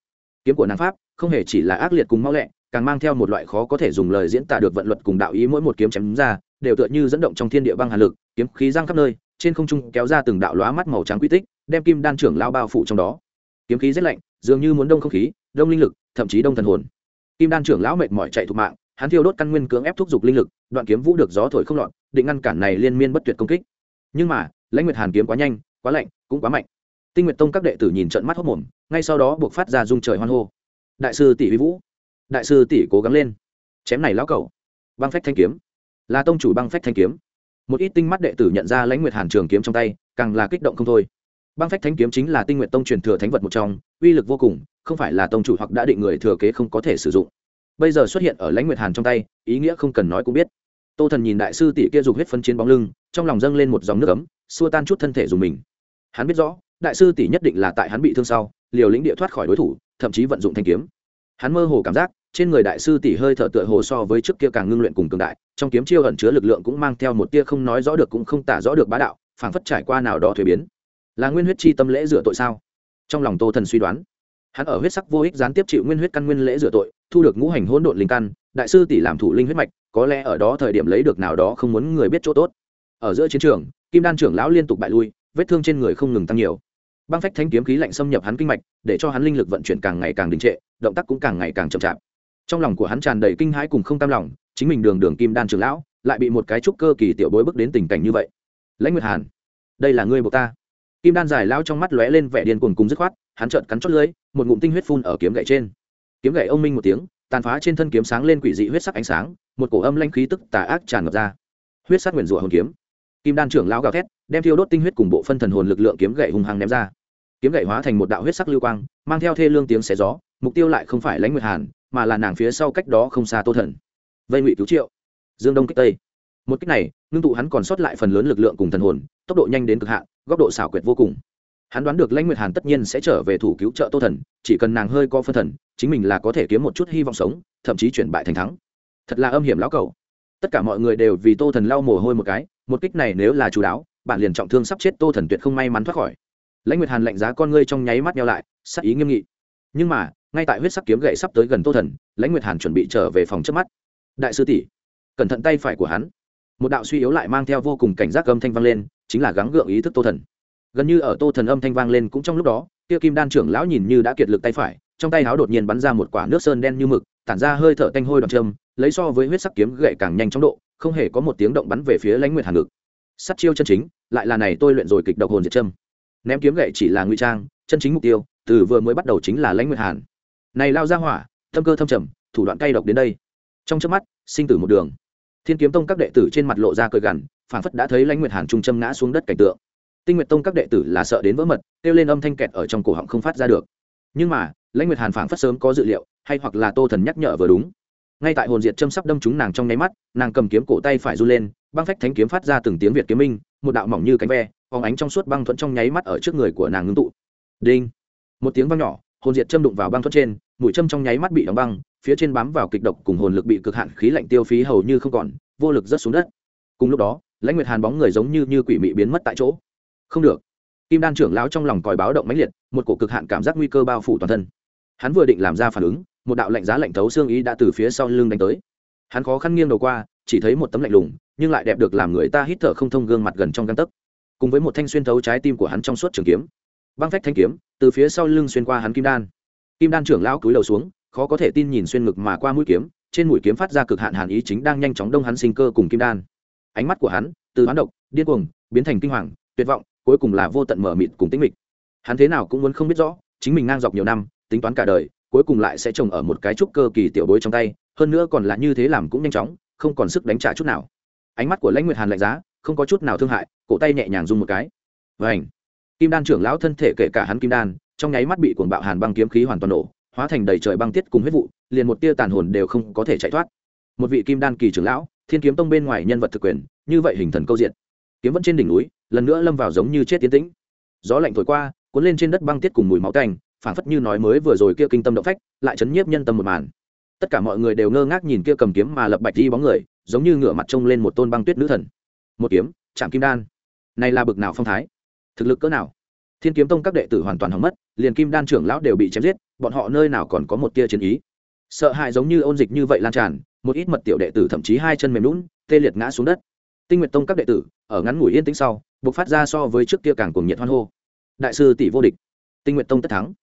Kiếm của nàng pháp, không hề chỉ là ác liệt cùng mau lẹ càng mang theo một loại khó có thể dùng lời diễn tả được vận luật cùng đạo ý mỗi một kiếm chém ra, đều tựa như dẫn động trong thiên địa băng hà lực, kiếm khí giang khắp nơi, trên không trung kéo ra từng đạo lóa mắt màu trắng quy tích, đem kim đan trưởng lao bao phủ trong đó. Kiếm khí rét lạnh, dường như muốn đông không khí, đông linh lực, thậm chí đông thần hồn. Kim đan trưởng lão mệt mỏi chạy thục mạng, hắn thiêu đốt căn nguyên cưỡng ép thúc giục linh lực, đoạn kiếm vũ được gió thổi không lọt, định ngăn cản này liên miên bất tuyệt công kích. Nhưng mà, lãnh nguyệt hàn kiếm quá nhanh, quá lạnh, cũng quá mạnh. Tinh nguyệt tông các đệ tử nhìn trận mắt hốc mồm, ngay sau đó buộc phát ra dung trời hoan hô. Đại sư tỷ vi vũ đại sư tỷ cố gắng lên. Chém này lão cẩu. Băng phách thanh kiếm. Là tông chủ băng phách thanh kiếm. Một ít tinh mắt đệ tử nhận ra lãnh nguyệt hàn trường kiếm trong tay, càng là kích động không thôi. Băng phách thanh kiếm chính là tinh nguyện tông truyền thừa thánh vật một trong, uy lực vô cùng, không phải là tông chủ hoặc đã định người thừa kế không có thể sử dụng. Bây giờ xuất hiện ở lãnh nguyệt hàn trong tay, ý nghĩa không cần nói cũng biết. Tô thần nhìn đại sư tỷ kia dục huyết phân chiến bóng lưng, trong lòng dâng lên một dòng nước ấm, xua tan chút thân thể dùng mình. Hắn biết rõ, đại sư tỷ nhất định là tại hắn bị thương sau, liều lĩnh địa thoát khỏi đối thủ, thậm chí vận dụng thanh kiếm hắn mơ hồ cảm giác, trên người đại sư tỷ hơi thở tựa hồ so với trước kia càng ngưng luyện cùng cường đại, trong kiếm chiêu ẩn chứa lực lượng cũng mang theo một tia không nói rõ được cũng không tả rõ được bá đạo, phảng phất trải qua nào đó thuế biến. Là nguyên huyết chi tâm lễ rửa tội sao? Trong lòng tô thần suy đoán. Hắn ở huyết sắc vô ích gián tiếp chịu nguyên huyết căn nguyên lễ rửa tội, thu được ngũ hành hỗn độn linh căn, đại sư tỷ làm thủ linh huyết mạch, có lẽ ở đó thời điểm lấy được nào đó không muốn người biết chỗ tốt. Ở giữa chiến trường, kim đan trưởng lão liên tục bại lui, vết thương trên người không ngừng tăng nhiều băng phách thanh kiếm khí lạnh xâm nhập hắn kinh mạch, để cho hắn linh lực vận chuyển càng ngày càng đình trệ, động tác cũng càng ngày càng chậm chạp. Trong lòng của hắn tràn đầy kinh hãi cùng không tam lòng, chính mình đường đường kim đan trưởng lão, lại bị một cái trúc cơ kỳ tiểu bối bước đến tình cảnh như vậy. Lãnh nguyệt hàn, đây là ngươi buộc ta. Kim đan dài lao trong mắt lóe lên vẻ điên cuồng cùng dứt khoát, hắn trợn cắn chót lưới một ngụm tinh huyết phun ở kiếm gậy trên. Kiếm gậy ông minh một tiếng, tàn phá trên thân kiếm sáng lên quỷ dị huyết sắc ánh sáng, một cổ âm lanh khí tức tà ác tràn ngập ra. Huyết sắc nguyền rủa hồn kiếm. Kim đan trưởng lao gào thét, đem thiêu đốt tinh huyết cùng bộ phân thần hồn lực lượng kiếm gậy hung hăng ném ra kiếm gậy hóa thành một đạo huyết sắc lưu quang, mang theo thê lương tiếng xé gió, mục tiêu lại không phải lãnh nguyệt hàn, mà là nàng phía sau cách đó không xa tô thần. Vây ngụy cứu triệu. Dương đông kích tây. Một cách này, ngưng tụ hắn còn sót lại phần lớn lực lượng cùng thần hồn, tốc độ nhanh đến cực hạn, góc độ xảo quyệt vô cùng. Hắn đoán được lãnh nguyệt hàn tất nhiên sẽ trở về thủ cứu trợ tô thần, chỉ cần nàng hơi co phân thần, chính mình là có thể kiếm một chút hy vọng sống, thậm chí chuyển bại thành thắng. Thật là âm hiểm lão cầu tất cả mọi người đều vì tô thần lau mồ hôi một cái, một kích này nếu là chú đáo, bạn liền trọng thương sắp chết tô thần tuyệt không may mắn thoát khỏi lãnh nguyệt hàn lạnh giá con ngươi trong nháy mắt nhau lại, sắc ý nghiêm nghị. Nhưng mà, ngay tại huyết sắc kiếm gậy sắp tới gần tô thần, lãnh nguyệt hàn chuẩn bị trở về phòng trước mắt. Đại sư tỷ, cẩn thận tay phải của hắn. Một đạo suy yếu lại mang theo vô cùng cảnh giác âm thanh vang lên, chính là gắng gượng ý thức tô thần. Gần như ở tô thần âm thanh vang lên cũng trong lúc đó tiêu kim đan trưởng lão nhìn như đã kiệt lực tay phải, trong tay háo đột nhiên bắn ra một quả nước sơn đen như mực, tản ra hơi thở tanh hôi đoạn trâm lấy so với huyết sắc kiếm gậy càng nhanh chóng độ, không hề có một tiếng động bắn về phía lãnh nguyệt hàn ngực. Sắt chiêu chân chính, lại là này tôi luyện rồi kịch độc hồn diệt trâm ném kiếm gậy chỉ là ngụy trang, chân chính mục tiêu, từ vừa mới bắt đầu chính là lãnh nguyệt hàn. Này lao ra hỏa thâm cơ thâm trầm, thủ đoạn cay độc đến đây. Trong trước mắt, sinh tử một đường. Thiên kiếm tông các đệ tử trên mặt lộ ra cười gằn, phảng phất đã thấy lãnh nguyệt hàn trung châm ngã xuống đất cảnh tượng. Tinh nguyệt tông các đệ tử là sợ đến vỡ mật, kêu lên âm thanh kẹt ở trong cổ họng không phát ra được. Nhưng mà, lãnh nguyệt hàn phảng phất sớm có dự liệu, hay hoặc là tô thần nhắc nhở vừa đúng ngay tại hồn diệt châm sắp đâm trúng nàng trong nháy mắt, nàng cầm kiếm cổ tay phải r u lên, băng phách thánh kiếm phát ra từng tiếng việt kiếm minh, một đạo mỏng như cánh ve, phóng ánh trong suốt băng thuẫn trong nháy mắt ở trước người của nàng ngưng tụ. Đinh! Một tiếng văng nhỏ, hồn diệt châm đụng vào băng thuẫn trên, mũi châm trong nháy mắt bị đóng băng, phía trên bám vào kịch độc cùng hồn lực bị cực hạn khí lạnh tiêu phí hầu như không còn, vô lực rớt xuống đất. Cùng lúc đó, lãnh nguyệt hàn bóng người giống như như quỷ mị biến mất tại chỗ. Không được. Kim đan trưởng lão trong lòng còi báo động mãnh liệt, một cổ cực hạn cảm giác nguy cơ bao phủ toàn thân. Hắn vừa định làm ra phản ứng một đạo lạnh giá lạnh thấu xương ý đã từ phía sau lưng đánh tới. Hắn khó khăn nghiêng đầu qua, chỉ thấy một tấm lạnh lùng, nhưng lại đẹp được làm người ta hít thở không thông gương mặt gần trong găng tấc. Cùng với một thanh xuyên thấu trái tim của hắn trong suốt trường kiếm. Băng phách thanh kiếm, từ phía sau lưng xuyên qua hắn kim đan. Kim đan trưởng lão cúi đầu xuống, khó có thể tin nhìn xuyên ngực mà qua mũi kiếm, trên mũi kiếm phát ra cực hạn hàn ý chính đang nhanh chóng đông hắn sinh cơ cùng kim đan. Ánh mắt của hắn, từ hoán độc, điên cuồng, biến thành kinh hoàng, tuyệt vọng, cuối cùng là vô tận mở mịt cùng tĩnh mịch. Hắn thế nào cũng muốn không biết rõ, chính mình ngang dọc nhiều năm, tính toán cả đời cuối cùng lại sẽ trồng ở một cái trúc cơ kỳ tiểu bối trong tay, hơn nữa còn là như thế làm cũng nhanh chóng, không còn sức đánh trả chút nào. Ánh mắt của lãnh nguyệt hàn lạnh giá, không có chút nào thương hại, cổ tay nhẹ nhàng rung một cái. Vảnh kim đan trưởng lão thân thể kể cả hắn kim đan, trong nháy mắt bị cuồng bạo hàn băng kiếm khí hoàn toàn nổ, hóa thành đầy trời băng tiết cùng huyết vụ, liền một tia tàn hồn đều không có thể chạy thoát. Một vị kim đan kỳ trưởng lão, thiên kiếm tông bên ngoài nhân vật thực quyền, như vậy hình thần câu diện. Kiếm vẫn trên đỉnh núi, lần nữa lâm vào giống như chết tiến tĩnh. Gió lạnh thổi qua, cuốn lên trên đất băng tiết cùng mùi máu tanh phảng phất như nói mới vừa rồi kia kinh tâm động phách, lại chấn nhiếp nhân tâm một màn. Tất cả mọi người đều ngơ ngác nhìn kia cầm kiếm mà lập bạch đi bóng người, giống như ngửa mặt trông lên một tôn băng tuyết nữ thần. Một kiếm, chạm kim đan. Này là bực nào phong thái? Thực lực cỡ nào? Thiên kiếm tông các đệ tử hoàn toàn hỏng mất, liền kim đan trưởng lão đều bị chém giết, bọn họ nơi nào còn có một tia chiến ý? Sợ hãi giống như ôn dịch như vậy lan tràn, một ít mật tiểu đệ tử thậm chí hai chân mềm lún tê liệt ngã xuống đất. Tinh nguyệt tông các đệ tử, ở ngắn ngủi yên tĩnh sau buộc phát ra so với trước kia càng cuồng nhiệt hoan hô. Đại sư tỷ vô địch. Tinh nguyệt tông tất thắng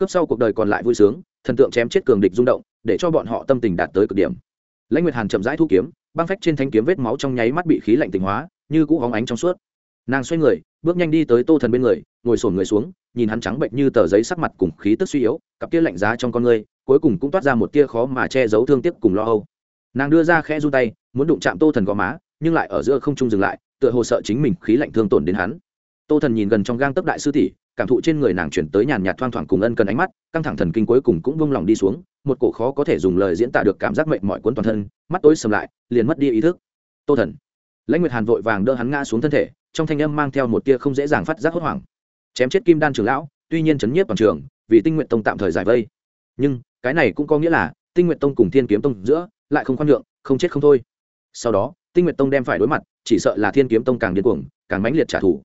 cướp sau cuộc đời còn lại vui sướng, thần tượng chém chết cường địch rung động, để cho bọn họ tâm tình đạt tới cực điểm. Lãnh nguyệt hàn chậm rãi thu kiếm, băng phách trên thanh kiếm vết máu trong nháy mắt bị khí lạnh tình hóa, như cũ hóng ánh trong suốt. Nàng xoay người, bước nhanh đi tới tô thần bên người, ngồi sổn người xuống, nhìn hắn trắng bệnh như tờ giấy sắc mặt cùng khí tức suy yếu, cặp kia lạnh giá trong con người cuối cùng cũng toát ra một tia khó mà che giấu thương tiếc cùng lo âu. Nàng đưa ra khẽ run tay, muốn đụng chạm tô thần gò má, nhưng lại ở giữa không trung dừng lại, tựa hồ sợ chính mình khí lạnh thương tổn đến hắn. Tô thần nhìn gần trong gang tấp đại sư tỷ cảm thụ trên người nàng chuyển tới nhàn nhạt thoang thoảng cùng ân cần ánh mắt, căng thẳng thần kinh cuối cùng cũng vung lòng đi xuống, một cổ khó có thể dùng lời diễn tả được cảm giác mệnh mọi cuốn toàn thân, mắt tối sầm lại, liền mất đi ý thức. Tô thần. Lãnh nguyệt hàn vội vàng đỡ hắn ngã xuống thân thể, trong thanh âm mang theo một tia không dễ dàng phát giác hốt hoảng. Chém chết kim đan trường lão, tuy nhiên chấn nhiếp toàn trường, vì tinh nguyện tông tạm thời giải vây. Nhưng, cái này cũng có nghĩa là, tinh nguyện tông cùng thiên kiếm tông giữa, lại không khoan nhượng, không chết không thôi. Sau đó, tinh nguyện tông đem phải đối mặt, chỉ sợ là thiên kiếm tông càng điên cuồng, càng mãnh liệt trả thù.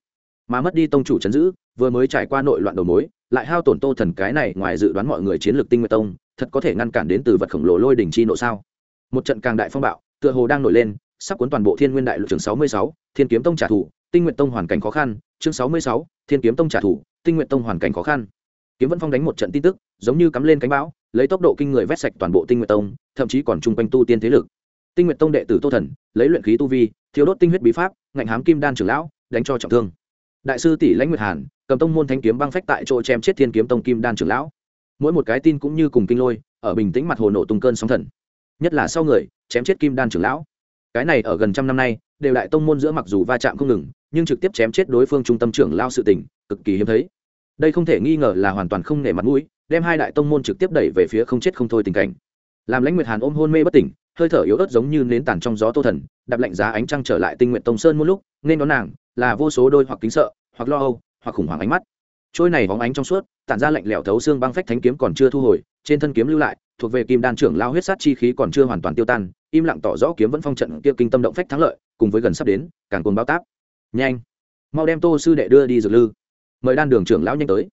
Mà mất đi tông chủ chấn giữ vừa mới trải qua nội loạn đầu mối, lại hao tổn tô thần cái này ngoài dự đoán mọi người chiến lược tinh nguyện tông, thật có thể ngăn cản đến từ vật khổng lồ lôi đỉnh chi nộ sao? Một trận càng đại phong bạo, tựa hồ đang nổi lên, sắp cuốn toàn bộ thiên nguyên đại lục trường sáu mươi sáu, thiên kiếm tông trả thù, tinh nguyện tông hoàn cảnh khó khăn, chương sáu mươi sáu, thiên kiếm tông trả thù, tinh nguyện tông hoàn cảnh khó khăn. Kiếm vân phong đánh một trận tin tức, giống như cắm lên cánh bão, lấy tốc độ kinh người vét sạch toàn bộ tinh nguyện tông, thậm chí còn chung quanh tu tiên thế lực. Tinh nguyện tông đệ tử tô thần, lấy luyện khí tu vi thiếu đốt tinh huyết bí pháp, ngạnh hám kim đan trưởng lão, đánh cho trọng thương. Đại sư tỷ lãnh nguyệt hàn cầm tông môn thanh kiếm băng phách tại chỗ chém chết thiên kiếm tông kim đan trưởng lão. Mỗi một cái tin cũng như cùng kinh lôi, ở bình tĩnh mặt hồ nổ tung cơn sóng thần. Nhất là sau người, chém chết kim đan trưởng lão. Cái này ở gần trăm năm nay, đều đại tông môn giữa mặc dù va chạm không ngừng, nhưng trực tiếp chém chết đối phương trung tâm trưởng lao sự tình, cực kỳ hiếm thấy. Đây không thể nghi ngờ là hoàn toàn không nể mặt mũi, đem hai đại tông môn trực tiếp đẩy về phía không chết không thôi tình cảnh. Làm lãnh nguyệt hàn ôm hôn mê bất tỉnh, hơi thở yếu ớt giống như nến tàn trong gió tô thần, đạp lạnh giá ánh trăng trở lại tinh nguyện tông sơn một lúc, nên đón nàng, là vô số đôi hoặc kính sợ, hoặc lo âu hoặc khủng hoảng ánh mắt. Trôi này bóng ánh trong suốt, tản ra lạnh lẽo thấu xương băng phách thánh kiếm còn chưa thu hồi, trên thân kiếm lưu lại, thuộc về kim đan trưởng lao huyết sát chi khí còn chưa hoàn toàn tiêu tan, im lặng tỏ rõ kiếm vẫn phong trận kia kinh tâm động phách thắng lợi, cùng với gần sắp đến, càng cồn bao táp. Nhanh! Mau đem tô sư đệ đưa đi dược lư. Mời đan đường trưởng lão nhanh tới.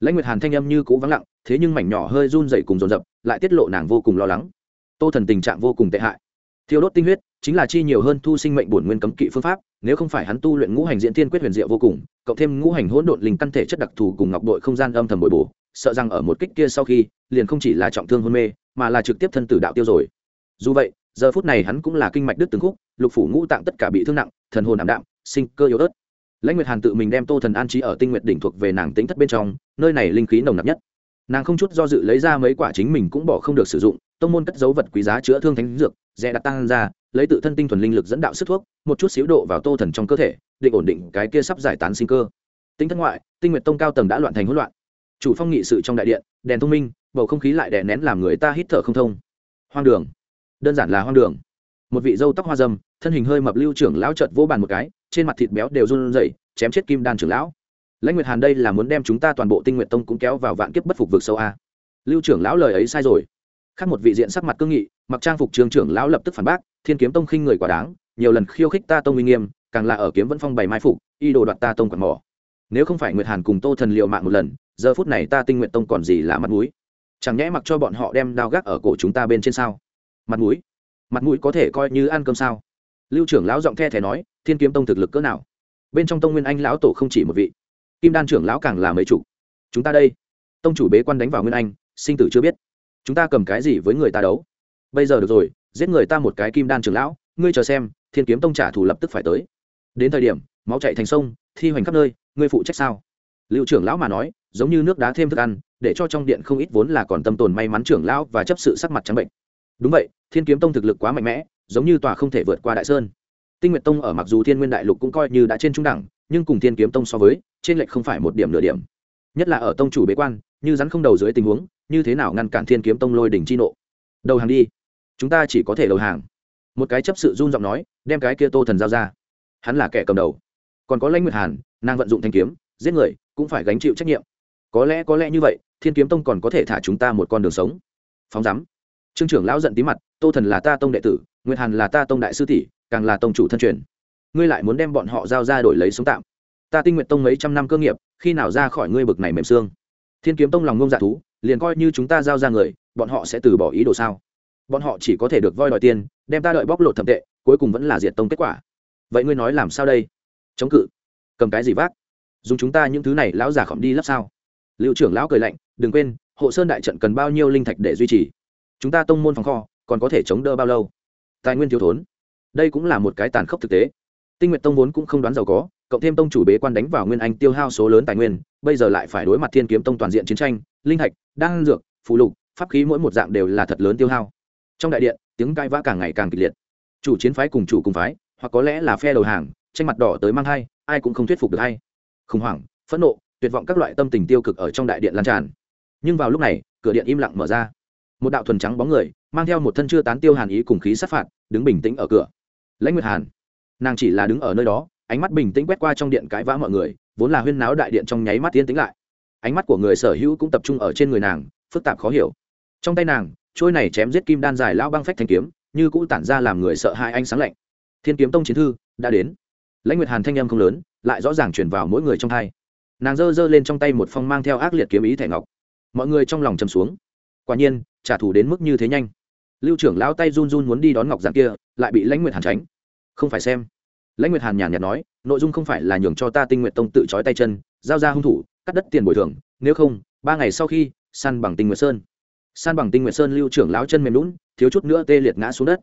Lãnh nguyệt hàn thanh âm như cũ vắng lặng, thế nhưng mảnh nhỏ hơi run dậy cùng dồn dập, lại tiết lộ nàng vô cùng lo lắng. Tô thần tình trạng vô cùng tệ hại thiêu đốt tinh huyết, chính là chi nhiều hơn thu sinh mệnh bổn nguyên cấm kỵ phương pháp, nếu không phải hắn tu luyện ngũ hành diễn tiên quyết huyền diệu vô cùng, cộng thêm ngũ hành hỗn độn linh căn thể chất đặc thù cùng ngọc đội không gian âm thầm bồi bổ, sợ rằng ở một kích kia sau khi, liền không chỉ là trọng thương hôn mê, mà là trực tiếp thân tử đạo tiêu rồi. Dù vậy, giờ phút này hắn cũng là kinh mạch đứt từng khúc, lục phủ ngũ tạng tất cả bị thương nặng, thần hồn ảm đạm, sinh cơ yếu ớt. Lãnh nguyệt hàn tự mình đem tô thần an trí ở tinh nguyệt đỉnh thuộc về nàng tính thất bên trong, nơi này linh khí nồng nặc nhất nàng không chút do dự lấy ra mấy quả chính mình cũng bỏ không được sử dụng, tông môn cất dấu vật quý giá chữa thương thánh dược dè đặt tăng ra, lấy tự thân tinh thuần linh lực dẫn đạo sức thuốc, một chút xíu độ vào tô thần trong cơ thể, định ổn định cái kia sắp giải tán sinh cơ. Tính thân ngoại, tinh nguyệt tông cao tầng đã loạn thành hỗn loạn. Chủ phong nghị sự trong đại điện, đèn thông minh, bầu không khí lại đè nén làm người ta hít thở không thông. Hoang đường. Đơn giản là hoang đường. Một vị dâu tóc hoa dâm, thân hình hơi mập lưu trưởng lão trợt vô bàn một cái, trên mặt thịt béo đều run rẩy, chém chết kim đan trưởng lão lãnh nguyệt hàn đây là muốn đem chúng ta toàn bộ tinh nguyện tông cũng kéo vào vạn kiếp bất phục vực sâu a. Lưu trưởng lão lời ấy sai rồi. Khác một vị diện sắc mặt cương nghị, mặc trang phục trường trưởng lão lập tức phản bác, thiên kiếm tông khinh người quả đáng, nhiều lần khiêu khích ta tông uy nghiêm, càng là ở kiếm vẫn phong bày mai phục y đồ đoạt ta tông quạt mỏ. Nếu không phải nguyệt hàn cùng tô thần liệu mạng một lần, giờ phút này ta tinh nguyện tông còn gì là mặt mũi? Chẳng nhẽ mặc cho bọn họ đem đao gác ở cổ chúng ta bên trên sao? Mặt mũi? Mặt mũi có thể coi như ăn cơm sao? Lưu trưởng lão giọng the thẻ nói, thiên kiếm tông thực lực cỡ nào? Bên trong tông nguyên anh lão tổ không chỉ một vị kim đan trưởng lão càng là mấy chủ chúng ta đây. Tông chủ bế quan đánh vào nguyên anh, sinh tử chưa biết. Chúng ta cầm cái gì với người ta đấu? Bây giờ được rồi, giết người ta một cái kim đan trưởng lão, ngươi chờ xem, thiên kiếm tông trả thù lập tức phải tới. Đến thời điểm, máu chạy thành sông, thi hoành khắp nơi, ngươi phụ trách sao? Liệu trưởng lão mà nói, giống như nước đá thêm thức ăn, để cho trong điện không ít vốn là còn tâm tồn may mắn trưởng lão và chấp sự sắc mặt trắng bệnh. Đúng vậy, thiên kiếm tông thực lực quá mạnh mẽ, giống như tòa không thể vượt qua đại sơn. Tinh nguyệt tông ở mặc dù thiên nguyên đại lục cũng coi như đã trên trung đẳng, nhưng cùng thiên kiếm tông so với trên lệch không phải một điểm nửa điểm. Nhất là ở tông chủ bế quan, như rắn không đầu dưới tình huống, như thế nào ngăn cản thiên kiếm tông lôi đỉnh chi nộ? Đầu hàng đi. Chúng ta chỉ có thể đầu hàng. Một cái chấp sự run giọng nói, đem cái kia tô thần giao ra. Hắn là kẻ cầm đầu. Còn có lãnh nguyệt hàn, nàng vận dụng thanh kiếm, giết người, cũng phải gánh chịu trách nhiệm. Có lẽ có lẽ như vậy, thiên kiếm tông còn có thể thả chúng ta một con đường sống. Phóng rắm trương trưởng lão giận tí mặt, tô thần là ta tông đệ tử, nguyệt hàn là ta tông đại sư tỷ, càng là tông chủ thân truyền. Ngươi lại muốn đem bọn họ giao ra đổi lấy sống tạm ta tinh nguyện tông mấy trăm năm cơ nghiệp, khi nào ra khỏi ngươi bực này mềm xương? Thiên kiếm tông lòng ngông dạ thú, liền coi như chúng ta giao ra người, bọn họ sẽ từ bỏ ý đồ sao? Bọn họ chỉ có thể được voi đòi tiền, đem ta đợi bóc lột thậm tệ, cuối cùng vẫn là diệt tông kết quả. Vậy ngươi nói làm sao đây? Chống cự. Cầm cái gì vác? Dùng chúng ta những thứ này lão già khỏm đi lắp sao? Liệu trưởng lão cười lạnh, đừng quên, hộ sơn đại trận cần bao nhiêu linh thạch để duy trì? Chúng ta tông môn phòng kho, còn có thể chống đỡ bao lâu? Tài nguyên thiếu thốn. Đây cũng là một cái tàn khốc thực tế. Tinh nguyện tông vốn cũng không đoán giàu có cộng thêm tông chủ bế quan đánh vào nguyên anh tiêu hao số lớn tài nguyên, bây giờ lại phải đối mặt thiên kiếm tông toàn diện chiến tranh, linh hạch, đan dược phụ lục, pháp khí mỗi một dạng đều là thật lớn tiêu hao. Trong đại điện, tiếng cãi vã càng ngày càng kịch liệt. Chủ chiến phái cùng chủ cùng phái, hoặc có lẽ là phe đầu hàng, tranh mặt đỏ tới mang hai, ai cũng không thuyết phục được hay khủng hoảng, phẫn nộ, tuyệt vọng các loại tâm tình tiêu cực ở trong đại điện lan tràn. Nhưng vào lúc này, cửa điện im lặng mở ra. Một đạo thuần trắng bóng người, mang theo một thân chưa tán tiêu hàn ý cùng khí sát phạt, đứng bình tĩnh ở cửa. Lãnh nguyệt hàn, nàng chỉ là đứng ở nơi đó ánh mắt bình tĩnh quét qua trong điện cãi vã mọi người, vốn là huyên náo đại điện trong nháy mắt tiến tĩnh lại. Ánh mắt của người sở hữu cũng tập trung ở trên người nàng, phức tạp khó hiểu. Trong tay nàng, trôi này chém giết kim đan dài lao băng phách thanh kiếm, như cũ tản ra làm người sợ hai anh sáng lạnh. Thiên kiếm tông chiến thư đã đến. Lãnh nguyệt hàn thanh âm không lớn, lại rõ ràng chuyển vào mỗi người trong hai. Nàng giơ giơ lên trong tay một phong mang theo ác liệt kiếm ý thẻ ngọc. Mọi người trong lòng chầm xuống. Quả nhiên, trả thù đến mức như thế nhanh. Lưu trưởng lão tay run run muốn đi đón ngọc giản kia, lại bị lãnh nguyệt hàn tránh. Không phải xem lãnh nguyệt hàn nhàn nhạt nói, nội dung không phải là nhường cho ta tinh nguyện tông tự trói tay chân, giao ra hung thủ, cắt đất tiền bồi thường, nếu không, ba ngày sau khi săn bằng tinh nguyệt sơn. San bằng tinh nguyệt sơn lưu trưởng lão chân mềm lún thiếu chút nữa tê liệt ngã xuống đất.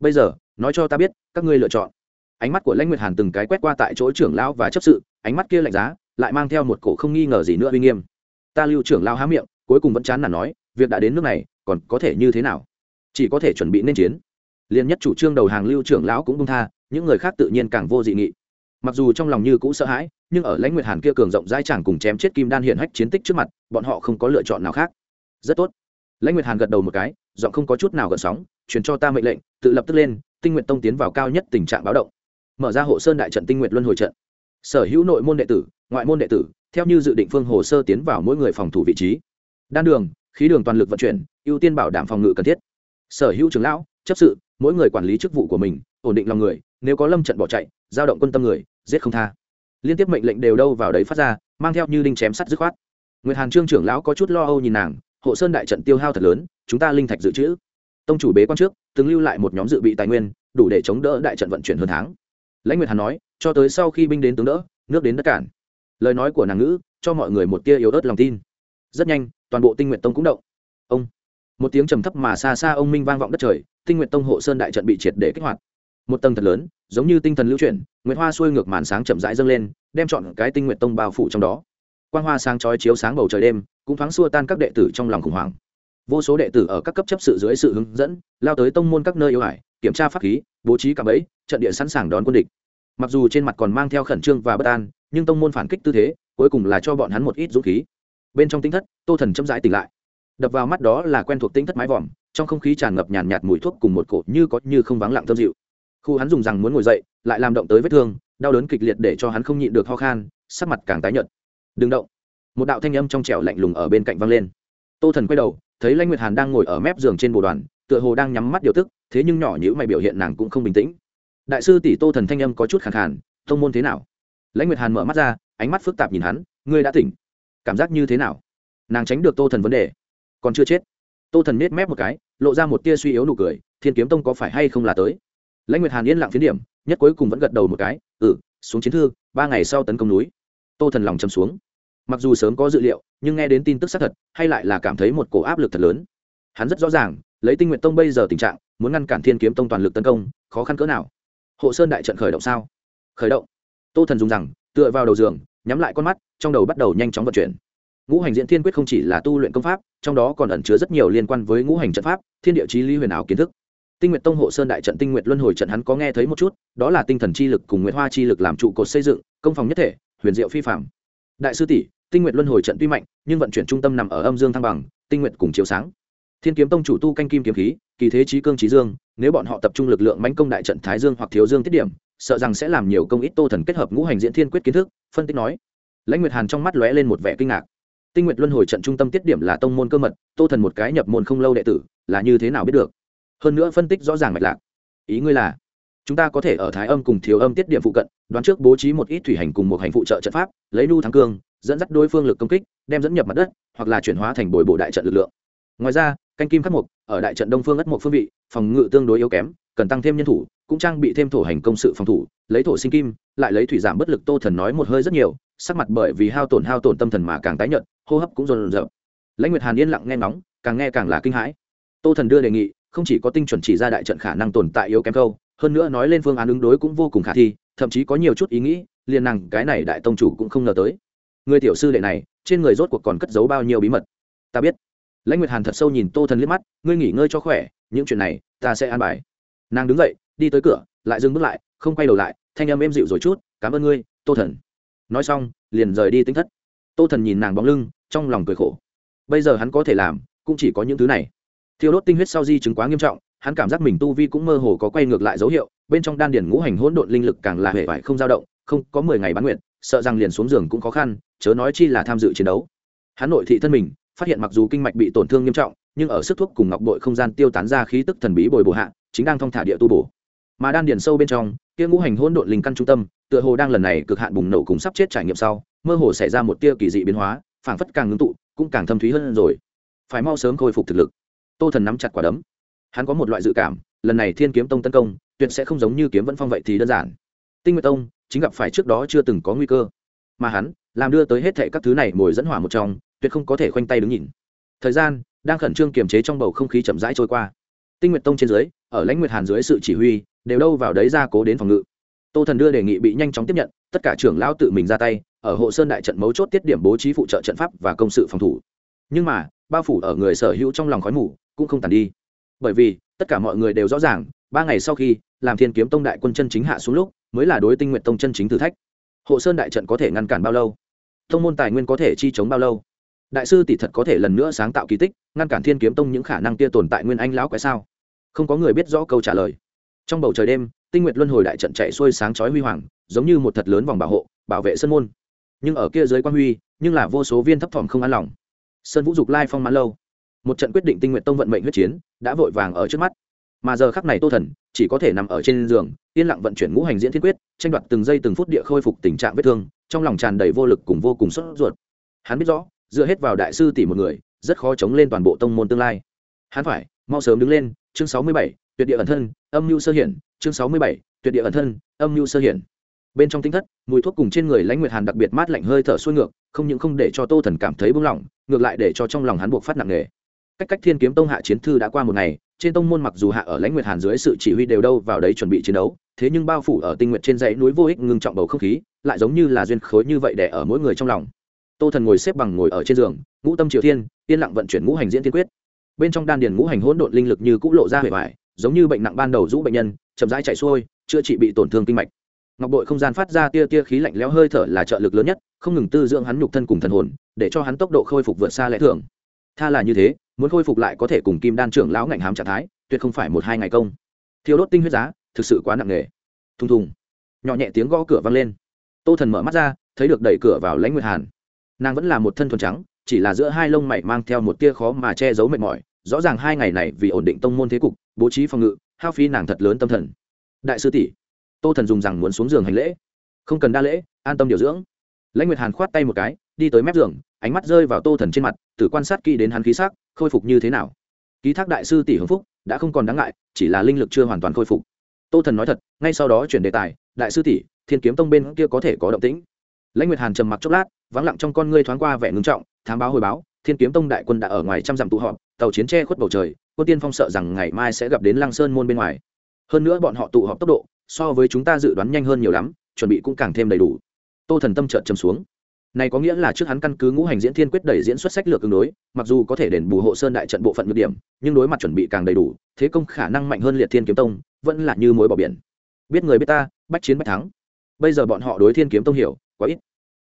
Bây giờ, nói cho ta biết, các ngươi lựa chọn. Ánh mắt của lãnh nguyệt hàn từng cái quét qua tại chỗ trưởng lão và chấp sự, ánh mắt kia lạnh giá, lại mang theo một cổ không nghi ngờ gì nữa uy nghiêm. Ta lưu trưởng lão há miệng, cuối cùng vẫn chán nản nói, việc đã đến nước này, còn có thể như thế nào? Chỉ có thể chuẩn bị nên chiến. Liên nhất chủ trương đầu hàng lưu trưởng lão cũng bung tha những người khác tự nhiên càng vô dị nghị. Mặc dù trong lòng như cũ sợ hãi, nhưng ở lãnh nguyệt hàn kia cường rộng dai chẳng cùng chém chết kim đan hiện hách chiến tích trước mặt, bọn họ không có lựa chọn nào khác. Rất tốt. Lãnh nguyệt hàn gật đầu một cái, giọng không có chút nào gợn sóng, truyền cho ta mệnh lệnh, tự lập tức lên, tinh nguyện tông tiến vào cao nhất tình trạng báo động. Mở ra hộ sơn đại trận tinh nguyện luân hồi trận. Sở hữu nội môn đệ tử, ngoại môn đệ tử, theo như dự định phương hồ sơ tiến vào mỗi người phòng thủ vị trí. Đan đường, khí đường toàn lực vận chuyển, ưu tiên bảo đảm phòng ngự cần thiết. Sở hữu trưởng lão, chấp sự, mỗi người quản lý chức vụ của mình, ổn định lòng người nếu có lâm trận bỏ chạy, giao động quân tâm người, giết không tha. Liên tiếp mệnh lệnh đều đâu vào đấy phát ra, mang theo như đinh chém sắt dứt khoát. Nguyệt hàn trương trưởng lão có chút lo âu nhìn nàng, hộ sơn đại trận tiêu hao thật lớn, chúng ta linh thạch dự trữ. Tông chủ bế quan trước, từng lưu lại một nhóm dự bị tài nguyên, đủ để chống đỡ đại trận vận chuyển hơn tháng. Lãnh nguyệt hàn nói, cho tới sau khi binh đến tướng đỡ, nước đến đất cản. Lời nói của nàng ngữ, cho mọi người một tia yếu ớt lòng tin. Rất nhanh, toàn bộ tinh nguyện tông cũng động. Ông. Một tiếng trầm thấp mà xa xa ông minh vang vọng đất trời, tinh nguyện tông hộ sơn đại trận bị triệt để kích hoạt một tầng thật lớn, giống như tinh thần lưu chuyển, nguyệt hoa xuôi ngược màn sáng chậm rãi dâng lên, đem chọn cái tinh nguyện tông bao phủ trong đó. Quang hoa sáng chói chiếu sáng bầu trời đêm, cũng thoáng xua tan các đệ tử trong lòng khủng hoảng. Vô số đệ tử ở các cấp chấp sự dưới sự hướng dẫn, lao tới tông môn các nơi yêu hải kiểm tra pháp khí, bố trí cả bẫy, trận địa sẵn sàng đón quân địch. Mặc dù trên mặt còn mang theo khẩn trương và bất an, nhưng tông môn phản kích tư thế, cuối cùng là cho bọn hắn một ít dũng khí. Bên trong tính thất, tô thần chậm rãi tỉnh lại. Đập vào mắt đó là quen thuộc tính thất mái vòm, trong không khí tràn ngập nhàn nhạt mùi thuốc cùng một cột như có như không vắng lặng thơm dịu khu hắn dùng rằng muốn ngồi dậy, lại làm động tới vết thương, đau đớn kịch liệt để cho hắn không nhịn được ho khan, sắc mặt càng tái nhợt. Đừng động. Một đạo thanh âm trong trẻo lạnh lùng ở bên cạnh vang lên. Tô thần quay đầu, thấy lãnh nguyệt hàn đang ngồi ở mép giường trên bồ đoàn, tựa hồ đang nhắm mắt điều tức, thế nhưng nhỏ nhữ mày biểu hiện nàng cũng không bình tĩnh. Đại sư tỷ tô thần thanh âm có chút khẳng khàn thông môn thế nào? Lãnh nguyệt hàn mở mắt ra, ánh mắt phức tạp nhìn hắn, ngươi đã tỉnh. Cảm giác như thế nào? Nàng tránh được tô thần vấn đề. Còn chưa chết. Tô thần nết mép một cái, lộ ra một tia suy yếu nụ cười, thiên kiếm tông có phải hay không là tới? Lãnh nguyệt hàn yên lặng phiến điểm, nhất cuối cùng vẫn gật đầu một cái ừ xuống chiến thư, ba ngày sau tấn công núi. Tô thần lòng chầm xuống. Mặc dù sớm có dự liệu, nhưng nghe đến tin tức xác thật, hay lại là cảm thấy một cổ áp lực thật lớn. Hắn rất rõ ràng, lấy tinh nguyện tông bây giờ tình trạng, muốn ngăn cản thiên kiếm tông toàn lực tấn công, khó khăn cỡ nào? Hộ sơn đại trận khởi động sao? Khởi động. Tô thần dùng rằng, tựa vào đầu giường, nhắm lại con mắt, trong đầu bắt đầu nhanh chóng vận chuyển. Ngũ hành diễn thiên quyết không chỉ là tu luyện công pháp, trong đó còn ẩn chứa rất nhiều liên quan với ngũ hành trận pháp, thiên địa chí lý huyền ảo kiến thức tinh Nguyệt tông hộ sơn đại trận tinh Nguyệt luân hồi trận hắn có nghe thấy một chút, đó là tinh thần chi lực cùng Nguyệt hoa chi lực làm trụ cột xây dựng, công phòng nhất thể, huyền diệu phi phàm. đại sư tỷ, tinh Nguyệt luân hồi trận tuy mạnh, nhưng vận chuyển trung tâm nằm ở âm dương thăng bằng, tinh Nguyệt cùng chiếu sáng. Thiên kiếm tông chủ tu canh kim kiếm khí, kỳ thế trí cương trí dương, nếu bọn họ tập trung lực lượng mãnh công đại trận thái dương hoặc thiếu dương tiết điểm, sợ rằng sẽ làm nhiều công ít tô thần kết hợp ngũ hành diễn thiên quyết kiến thức, phân tích nói. Lãnh nguyệt hàn trong mắt lóe lên một vẻ kinh ngạc. Tinh Nguyệt luân hồi trận trung tâm tiết điểm là tông môn cơ mật, tô thần một cái nhập môn không lâu đệ tử, là như thế nào biết được? Hơn nữa phân tích rõ ràng mạch lạc. Ý ngươi là, chúng ta có thể ở thái âm cùng thiếu âm tiết điểm phụ cận, đoán trước bố trí một ít thủy hành cùng một hành phụ trợ trận pháp, lấy nu thắng cương, dẫn dắt đối phương lực công kích, đem dẫn nhập mặt đất, hoặc là chuyển hóa thành bồi bộ đại trận lực lượng. Ngoài ra, canh kim khắc mục, ở đại trận đông phương ất một phương vị, phòng ngự tương đối yếu kém, cần tăng thêm nhân thủ, cũng trang bị thêm thổ hành công sự phòng thủ, lấy thổ sinh kim, lại lấy thủy giảm bất lực tô thần nói một hơi rất nhiều, sắc mặt bởi vì hao tổn hao tổn tâm thần mà càng tái nhợt, hô hấp cũng dồn dập lãnh nguyệt hàn yên lặng nghe ngóng, càng nghe càng là kinh hãi. Tô thần đưa đề nghị không chỉ có tinh chuẩn chỉ ra đại trận khả năng tồn tại yếu kém câu hơn nữa nói lên phương án ứng đối cũng vô cùng khả thi thậm chí có nhiều chút ý nghĩ liền nàng, cái này đại tông chủ cũng không ngờ tới. Người tiểu sư đệ này trên người rốt cuộc còn cất giấu bao nhiêu bí mật? Ta biết. Lãnh nguyệt hàn thật sâu nhìn tô thần liếc mắt ngươi nghỉ ngơi cho khỏe những chuyện này ta sẽ an bài. Nàng đứng dậy đi tới cửa lại dừng bước lại không quay đầu lại thanh âm êm dịu rồi chút cảm ơn ngươi tô thần. Nói xong liền rời đi tính thất. Tô thần nhìn nàng bóng lưng trong lòng cười khổ. Bây giờ hắn có thể làm cũng chỉ có những thứ này thiêu đốt tinh huyết sau di chứng quá nghiêm trọng, hắn cảm giác mình tu vi cũng mơ hồ có quay ngược lại dấu hiệu, bên trong đan điển ngũ hành hỗn độn linh lực càng là hệ vải không dao động, không, có mười ngày bán nguyện sợ rằng liền xuống giường cũng khó khăn, chớ nói chi là tham dự chiến đấu. Hắn nội thị thân mình, phát hiện mặc dù kinh mạch bị tổn thương nghiêm trọng, nhưng ở sức thuốc cùng ngọc bội không gian tiêu tán ra khí tức thần bí bồi bổ hạ, chính đang thong thả địa tu bổ. Mà đan điển sâu bên trong, kia ngũ hành hỗn độn linh căn trung tâm, tựa hồ đang lần này cực hạn bùng nổ cùng sắp chết trải nghiệm sau, mơ hồ xảy ra một tia kỳ dị biến hóa, phảng phất càng ngưng tụ, cũng càng thâm thúy hơn rồi. Phải mau sớm khôi phục thực lực tô thần nắm chặt quả đấm. Hắn có một loại dự cảm, lần này thiên kiếm tông tấn công, tuyệt sẽ không giống như kiếm vẫn phong vậy thì đơn giản. Tinh nguyệt tông chính gặp phải trước đó chưa từng có nguy cơ. Mà hắn, làm đưa tới hết thệ các thứ này mồi dẫn hỏa một trong, tuyệt không có thể khoanh tay đứng nhìn. Thời gian đang khẩn trương kiềm chế trong bầu không khí chậm rãi trôi qua. Tinh nguyệt tông trên dưới, ở lãnh nguyệt hàn dưới sự chỉ huy, đều đâu vào đấy ra cố đến phòng ngự. Tô thần đưa đề nghị bị nhanh chóng tiếp nhận, tất cả trưởng lão tự mình ra tay, ở hộ sơn đại trận mấu chốt tiết điểm bố trí phụ trợ trận pháp và công sự phòng thủ. Nhưng mà, bao phủ ở người sở hữu trong lòng khói mù cũng không tàn đi. Bởi vì, tất cả mọi người đều rõ ràng, ba ngày sau khi làm thiên kiếm tông đại quân chân chính hạ xuống lúc, mới là đối tinh nguyện tông chân chính thử thách. Hộ sơn đại trận có thể ngăn cản bao lâu? Thông môn tài nguyên có thể chi chống bao lâu? Đại sư tỷ thật có thể lần nữa sáng tạo kỳ tích, ngăn cản thiên kiếm tông những khả năng kia tồn tại nguyên anh lão quái sao? Không có người biết rõ câu trả lời. Trong bầu trời đêm, tinh nguyệt luân hồi đại trận chạy xuôi sáng chói huy hoàng, giống như một thật lớn vòng bảo hộ, bảo vệ sân môn. Nhưng ở kia dưới quan huy, nhưng là vô số viên thấp thỏm không an lòng. Sơn vũ dục lai phong mãn lâu một trận quyết định tinh nguyện tông vận mệnh huyết chiến đã vội vàng ở trước mắt. Mà giờ khắc này tô thần chỉ có thể nằm ở trên giường, yên lặng vận chuyển ngũ hành diễn thiên quyết, tranh đoạt từng giây từng phút địa khôi phục tình trạng vết thương, trong lòng tràn đầy vô lực cùng vô cùng sốt ruột. Hắn biết rõ, dựa hết vào đại sư tỷ một người, rất khó chống lên toàn bộ tông môn tương lai. Hắn phải, mau sớm đứng lên, chương sáu mươi bảy, tuyệt địa ẩn thân, âm mưu sơ hiển, chương sáu mươi bảy, tuyệt địa ẩn thân, âm mưu sơ hiển. Bên trong tinh thất, mùi thuốc cùng trên người lãnh nguyệt hàn đặc biệt mát lạnh hơi thở xuôi ngược, không những không để cho tô thần cảm thấy buông lỏng, ngược lại để cho trong lòng hắn buộc phát nặng nề cách cách thiên kiếm tông hạ chiến thư đã qua một ngày, trên tông môn mặc dù hạ ở lãnh nguyệt hàn dưới sự chỉ huy đều đâu vào đấy chuẩn bị chiến đấu, thế nhưng bao phủ ở tinh nguyện trên dãy núi vô ích ngưng trọng bầu không khí, lại giống như là duyên khối như vậy để ở mỗi người trong lòng. Tô thần ngồi xếp bằng ngồi ở trên giường, ngũ tâm triều thiên, yên lặng vận chuyển ngũ hành diễn thiên quyết. Bên trong đan điền ngũ hành hỗn độn linh lực như cũ lộ ra hệ vải giống như bệnh nặng ban đầu rũ bệnh nhân, chậm rãi chạy xuôi, chữa trị bị tổn thương kinh mạch. Ngọc bội không gian phát ra tia tia khí lạnh lẽo hơi thở là trợ lực lớn nhất, không ngừng tư dưỡng hắn nhục thân cùng thần hồn, để cho hắn tốc độ khôi phục vượt xa lẽ thường tha là như thế, muốn khôi phục lại có thể cùng kim đan trưởng lão ngạnh hám trạng thái, tuyệt không phải một hai ngày công. Thiêu đốt tinh huyết giá, thực sự quá nặng nề. Thùng thùng. Nhỏ nhẹ tiếng gõ cửa vang lên. Tô thần mở mắt ra, thấy được đẩy cửa vào lãnh nguyệt hàn. Nàng vẫn là một thân thuần trắng, chỉ là giữa hai lông mày mang theo một tia khó mà che giấu mệt mỏi, rõ ràng hai ngày này vì ổn định tông môn thế cục, bố trí phòng ngự, hao phí nàng thật lớn tâm thần. Đại sư tỷ, tô thần dùng rằng muốn xuống giường hành lễ. Không cần đa lễ, an tâm điều dưỡng. Lãnh nguyệt hàn khoát tay một cái đi tới mép giường, ánh mắt rơi vào tô thần trên mặt, từ quan sát kỹ đến hắn khí sắc, khôi phục như thế nào. Ký thác đại sư tỷ hưng phúc, đã không còn đáng ngại, chỉ là linh lực chưa hoàn toàn khôi phục. Tô thần nói thật, ngay sau đó chuyển đề tài, đại sư tỷ, thiên kiếm tông bên kia có thể có động tĩnh. Lãnh nguyệt hàn trầm mặc chốc lát, vắng lặng trong con ngươi thoáng qua vẻ ngưng trọng, thám báo hồi báo, thiên kiếm tông đại quân đã ở ngoài trăm dặm tụ họp, tàu chiến tre khuất bầu trời, quân tiên phong sợ rằng ngày mai sẽ gặp đến lăng sơn môn bên ngoài. Hơn nữa bọn họ tụ họp tốc độ, so với chúng ta dự đoán nhanh hơn nhiều lắm, chuẩn bị cũng càng thêm đầy đủ. Tô thần tâm trợt châm xuống này có nghĩa là trước hắn căn cứ ngũ hành diễn thiên quyết đẩy diễn xuất sách lược tương đối, mặc dù có thể đền bù hộ sơn đại trận bộ phận nhược điểm, nhưng đối mặt chuẩn bị càng đầy đủ, thế công khả năng mạnh hơn liệt thiên kiếm tông, vẫn là như mối bỏ biển. Biết người biết ta, bách chiến bách thắng. Bây giờ bọn họ đối thiên kiếm tông hiểu, quá ít.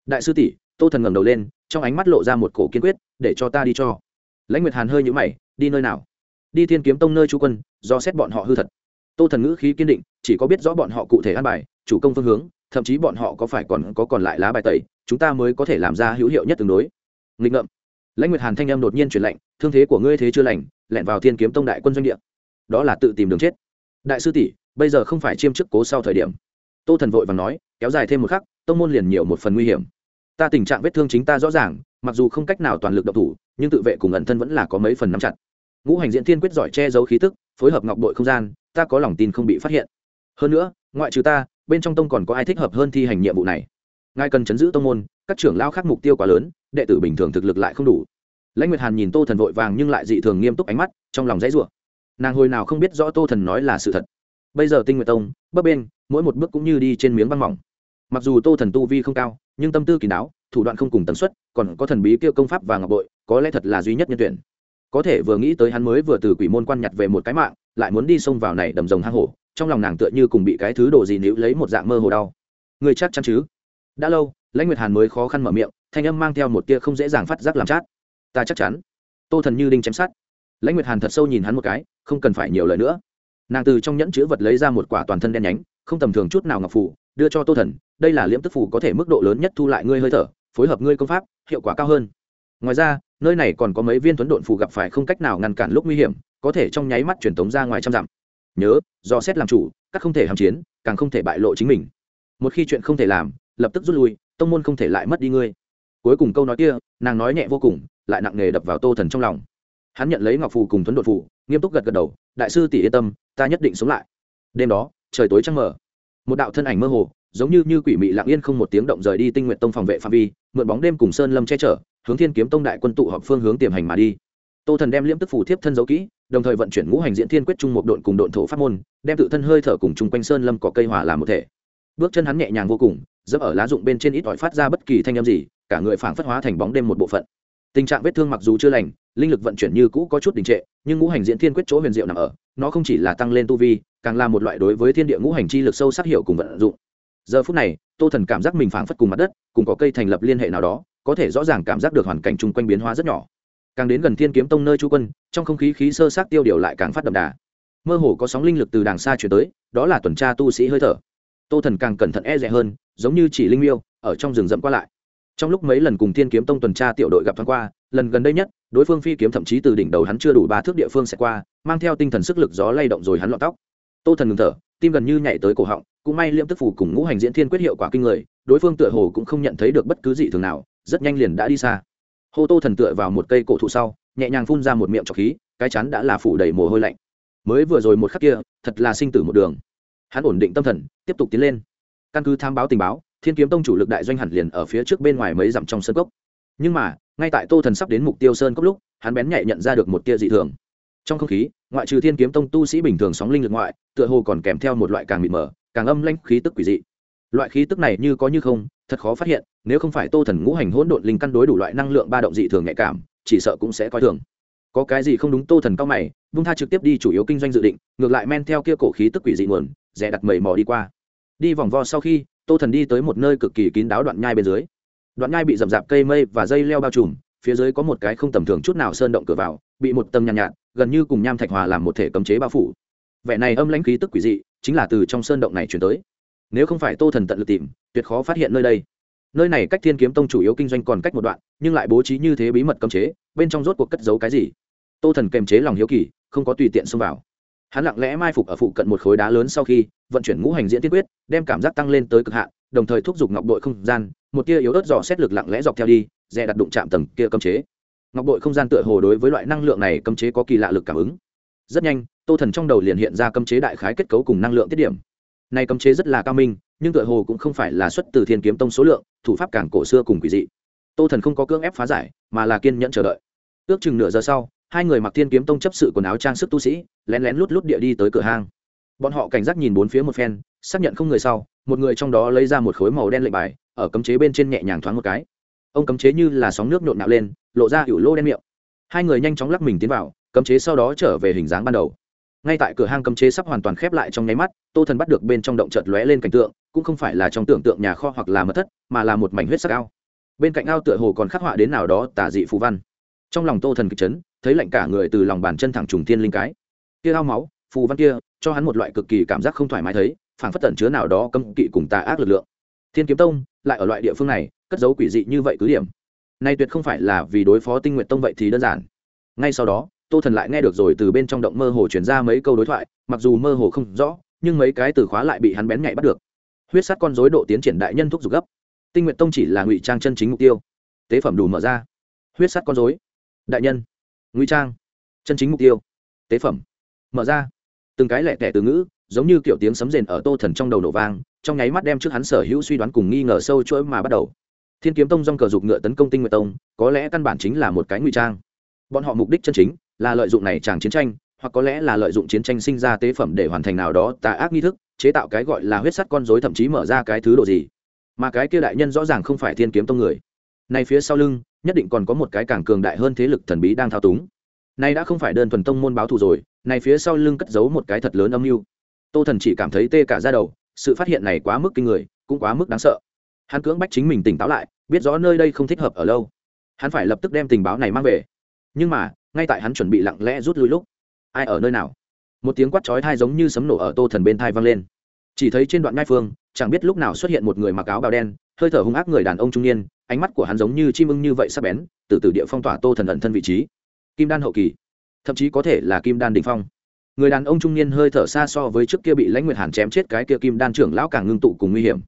Đại sư tỷ, tô thần ngẩng đầu lên, trong ánh mắt lộ ra một cổ kiên quyết, để cho ta đi cho. Lãnh nguyệt hàn hơi nhũ mày, đi nơi nào? Đi thiên kiếm tông nơi chú quân, do xét bọn họ hư thật. Tô thần ngữ khí kiên định, chỉ có biết rõ bọn họ cụ thể an bài, chủ công phương hướng, thậm chí bọn họ có phải còn có còn lại lá bài tẩy chúng ta mới có thể làm ra hữu hiệu nhất tương đối. Nghịch ngợm. Lãnh nguyệt hàn thanh em đột nhiên chuyển lệnh thương thế của ngươi thế chưa lành lẹn vào thiên kiếm tông đại quân doanh địa. Đó là tự tìm đường chết. Đại sư tỷ, bây giờ không phải chiêm chức cố sau thời điểm. Tô thần vội và nói, kéo dài thêm một khắc, tông môn liền nhiều một phần nguy hiểm. Ta tình trạng vết thương chính ta rõ ràng, mặc dù không cách nào toàn lực độc thủ, nhưng tự vệ cùng ẩn thân vẫn là có mấy phần nắm chặt. Ngũ hành diễn thiên quyết giỏi che giấu khí tức, phối hợp ngọc đội không gian, ta có lòng tin không bị phát hiện. Hơn nữa, ngoại trừ ta, bên trong tông còn có ai thích hợp hơn thi hành nhiệm vụ này? Ngài cần chấn giữ tông môn, các trưởng lao khác mục tiêu quá lớn, đệ tử bình thường thực lực lại không đủ. Lãnh nguyệt hàn nhìn tô thần vội vàng nhưng lại dị thường nghiêm túc ánh mắt, trong lòng dãy rủa. Nàng hồi nào không biết rõ tô thần nói là sự thật. Bây giờ tinh nguyệt tông, bấp bên mỗi một bước cũng như đi trên miếng băng mỏng. Mặc dù tô thần tu vi không cao, nhưng tâm tư kỳ đáo, thủ đoạn không cùng tần suất, còn có thần bí kêu công pháp và ngọc bội, có lẽ thật là duy nhất nhân tuyển. Có thể vừa nghĩ tới hắn mới vừa từ quỷ môn quan nhặt về một cái mạng, lại muốn đi xông vào này đầm rồng hang hổ, trong lòng nàng tựa như cùng bị cái thứ đồ gì níu lấy một dạng mơ hồ đau. Người chắc chắn chứ? Đã lâu, lãnh nguyệt hàn mới khó khăn mở miệng, thanh âm mang theo một tia không dễ dàng phát giác làm chát. Ta chắc chắn, tô thần như đinh chém sát. Lãnh nguyệt hàn thật sâu nhìn hắn một cái, không cần phải nhiều lời nữa. Nàng từ trong nhẫn chữ vật lấy ra một quả toàn thân đen nhánh, không tầm thường chút nào ngọc phủ, đưa cho tô thần, đây là liễm tức phủ có thể mức độ lớn nhất thu lại ngươi hơi thở, phối hợp ngươi công pháp, hiệu quả cao hơn. Ngoài ra, nơi này còn có mấy viên tuấn độn phù gặp phải không cách nào ngăn cản lúc nguy hiểm, có thể trong nháy mắt truyền tống ra ngoài trăm dặm. Nhớ, do xét làm chủ, các không thể hàm chiến, càng không thể bại lộ chính mình. Một khi chuyện không thể làm lập tức rút lui tông môn không thể lại mất đi ngươi. Cuối cùng câu nói kia nàng nói nhẹ vô cùng lại nặng nề đập vào tô thần trong lòng. Hắn nhận lấy ngọc phù cùng tuấn đột phù nghiêm túc gật gật đầu đại sư tỷ yên tâm ta nhất định sống lại. Đêm đó trời tối trăng mờ, một đạo thân ảnh mơ hồ giống như như quỷ mị lặng yên không một tiếng động rời đi tinh nguyện tông phòng vệ phạm vi mượn bóng đêm cùng sơn lâm che chở hướng thiên kiếm tông đại quân tụ họp phương hướng tiềm hành mà đi. Tô thần đem liễm tức phủ thiếp thân dấu kỹ đồng thời vận chuyển ngũ hành diễn thiên quyết trung một độn cùng độn thổ pháp môn đem tự thân hơi thở cùng chung quanh sơn lâm có cây hỏa làm một thể. Bước chân hắn nhẹ nhàng vô cùng dẫm ở lá dụng bên trên ít ỏi phát ra bất kỳ thanh âm gì, cả người phảng phất hóa thành bóng đêm một bộ phận. Tình trạng vết thương mặc dù chưa lành, linh lực vận chuyển như cũ có chút đình trệ, nhưng ngũ hành diễn thiên quyết chỗ huyền diệu nằm ở, nó không chỉ là tăng lên tu vi, càng là một loại đối với thiên địa ngũ hành chi lực sâu sắc hiểu cùng vận dụng. Giờ phút này, tô thần cảm giác mình phảng phất cùng mặt đất, cùng có cây thành lập liên hệ nào đó, có thể rõ ràng cảm giác được hoàn cảnh chung quanh biến hóa rất nhỏ. Càng đến gần thiên kiếm tông nơi chú quân, trong không khí khí sơ sát tiêu điều lại càng phát đậm đà. Mơ hồ có sóng linh lực từ đàng xa chuyển tới, đó là tuần tra tu sĩ hơi thở tô thần càng cẩn thận e rẻ hơn, giống như chỉ linh miêu, ở trong rừng rậm qua lại. Trong lúc mấy lần cùng thiên kiếm tông tuần tra tiểu đội gặp thoáng qua, lần gần đây nhất, đối phương phi kiếm thậm chí từ đỉnh đầu hắn chưa đủ ba thước địa phương sẽ qua, mang theo tinh thần sức lực gió lay động rồi hắn lọt tóc. Tô thần ngừng thở, tim gần như nhảy tới cổ họng, cũng may Liễm tức phủ cùng ngũ hành diễn thiên quyết hiệu quả kinh người, đối phương tựa hồ cũng không nhận thấy được bất cứ gì thường nào, rất nhanh liền đã đi xa. Hô tô thần tựa vào một cây cổ thụ sau, nhẹ nhàng phun ra một miệng trọc khí, cái chắn đã là phủ đầy mồ hôi lạnh. Mới vừa rồi một khắc kia, thật là sinh tử một đường hắn ổn định tâm thần, tiếp tục tiến lên. Căn cứ tham báo tình báo, thiên kiếm tông chủ lực đại doanh hẳn liền ở phía trước bên ngoài mấy dặm trong sân cốc. Nhưng mà, ngay tại tô thần sắp đến mục tiêu sơn cốc lúc, hắn bén nhạy nhận ra được một tia dị thường. Trong không khí, ngoại trừ thiên kiếm tông tu sĩ bình thường sóng linh lực ngoại, tựa hồ còn kèm theo một loại càng mịt mờ, càng âm lãnh khí tức quỷ dị. Loại khí tức này như có như không, thật khó phát hiện, nếu không phải tô thần ngũ hành hỗn độn linh căn đối đủ loại năng lượng ba động dị thường nhạy cảm, chỉ sợ cũng sẽ coi thường. Có cái gì không đúng tô thần cao mày, vung tha trực tiếp đi chủ yếu kinh doanh dự định, ngược lại men theo kia cổ khí tức quỷ dị nguồn rẽ đặt mầy mò đi qua. Đi vòng vo sau khi tô thần đi tới một nơi cực kỳ kín đáo đoạn nhai bên dưới. Đoạn nhai bị rậm rạp cây mây và dây leo bao trùm phía dưới có một cái không tầm thường chút nào sơn động cửa vào bị một tầng nhàn nhạt, nhạt gần như cùng nham thạch hòa làm một thể cấm chế bao phủ. Vẻ này âm lãnh khí tức quỷ dị chính là từ trong sơn động này chuyển tới. Nếu không phải tô thần tận lực tìm tuyệt khó phát hiện nơi đây. Nơi này cách thiên kiếm tông chủ yếu kinh doanh còn cách một đoạn nhưng lại bố trí như thế bí mật cấm chế bên trong rốt cuộc cất giấu cái gì? Tô thần kềm chế lòng hiếu kỳ không có tùy tiện xông vào hắn lặng lẽ mai phục ở phụ cận một khối đá lớn sau khi, vận chuyển ngũ hành diễn tiết quyết, đem cảm giác tăng lên tới cực hạn, đồng thời thúc giục ngọc đội không gian, một tia yếu ớt dò xét lực lặng lẽ dọc theo đi, dè đặt đụng chạm tầng kia cấm chế. Ngọc bội không gian tựa hồ đối với loại năng lượng này cấm chế có kỳ lạ lực cảm ứng. Rất nhanh, tô thần trong đầu liền hiện ra cấm chế đại khái kết cấu cùng năng lượng tiết điểm. Này cấm chế rất là cao minh, nhưng tựa hồ cũng không phải là xuất từ thiên kiếm tông số lượng, thủ pháp cảng cổ xưa cùng quỷ dị. Tô thần không có cưỡng ép phá giải, mà là kiên nhẫn chờ đợi. Ước chừng nửa giờ sau hai người mặc thiên kiếm tông chấp sự quần áo trang sức tu sĩ, lén lén lút lút địa đi tới cửa hang. Bọn họ cảnh giác nhìn bốn phía một phen, xác nhận không người sau, một người trong đó lấy ra một khối màu đen lệnh bài, ở cấm chế bên trên nhẹ nhàng thoáng một cái. Ông cấm chế như là sóng nước nhộn nạo lên, lộ ra hữu lô đen miệng. Hai người nhanh chóng lắc mình tiến vào, cấm chế sau đó trở về hình dáng ban đầu. Ngay tại cửa hang cấm chế sắp hoàn toàn khép lại trong nháy mắt, tô thần bắt được bên trong động chợt lóe lên cảnh tượng, cũng không phải là trong tưởng tượng nhà kho hoặc là mật thất, mà là một mảnh huyết sắc ao. Bên cạnh ao tựa hồ còn khắc họa đến nào đó tả dị phù văn. Trong lòng tô thần kịch chấn thấy lạnh cả người từ lòng bàn chân thẳng trùng thiên linh cái. Kia ao máu, phù văn kia, cho hắn một loại cực kỳ cảm giác không thoải mái thấy phản phất tẩn chứa nào đó cấm kỵ cùng tà ác lực lượng. Thiên kiếm tông, lại ở loại địa phương này, cất giấu quỷ dị như vậy cứ điểm. Nay tuyệt không phải là vì đối phó tinh nguyện tông vậy thì đơn giản. Ngay sau đó, tô thần lại nghe được rồi từ bên trong động mơ hồ chuyển ra mấy câu đối thoại, mặc dù mơ hồ không rõ, nhưng mấy cái từ khóa lại bị hắn bén nhạy bắt được. Huyết sát con dối độ tiến triển đại nhân thúc giục gấp. Tinh nguyện tông chỉ là ngụy trang chân chính mục tiêu. Tế phẩm đủ mở ra. Huyết sát con dối đại nhân ngụy trang, chân chính mục tiêu, tế phẩm. Mở ra, từng cái lẹ tẻ từ ngữ, giống như kiểu tiếng sấm rền ở tô thần trong đầu nổ vang, trong nháy mắt đem trước hắn sở hữu suy đoán cùng nghi ngờ sâu chuỗi mà bắt đầu. Thiên kiếm tông dong cờ dục ngựa tấn công tinh Nguyệt tông, có lẽ căn bản chính là một cái ngụy trang. Bọn họ mục đích chân chính là lợi dụng này chàng chiến tranh, hoặc có lẽ là lợi dụng chiến tranh sinh ra tế phẩm để hoàn thành nào đó tà ác nghi thức, chế tạo cái gọi là huyết sắt con dối thậm chí mở ra cái thứ đồ gì. Mà cái kia đại nhân rõ ràng không phải thiên kiếm tông người này phía sau lưng, nhất định còn có một cái càng cường đại hơn thế lực thần bí đang thao túng. Này đã không phải đơn thuần tông môn báo thù rồi này phía sau lưng cất giấu một cái thật lớn âm mưu. Tô thần chỉ cảm thấy tê cả ra đầu, sự phát hiện này quá mức kinh người, cũng quá mức đáng sợ. Hắn cưỡng bách chính mình tỉnh táo lại, biết rõ nơi đây không thích hợp ở lâu. Hắn phải lập tức đem tình báo này mang về. Nhưng mà, ngay tại hắn chuẩn bị lặng lẽ rút lui lúc, ai ở nơi nào? Một tiếng quát chói thai giống như sấm nổ ở tô thần bên thai vang lên chỉ thấy trên đoạn ngai phương, chẳng biết lúc nào xuất hiện một người mặc áo bào đen, hơi thở hung ác người đàn ông trung niên, ánh mắt của hắn giống như chim ưng như vậy sắp bén, từ từ địa phong tỏa tô thần ẩn thân vị trí. Kim đan hậu kỳ, thậm chí có thể là kim đan đình phong. Người đàn ông trung niên hơi thở xa so với trước kia bị lãnh nguyệt hàn chém chết cái kia kim đan trưởng lão càng ngưng tụ cùng nguy hiểm.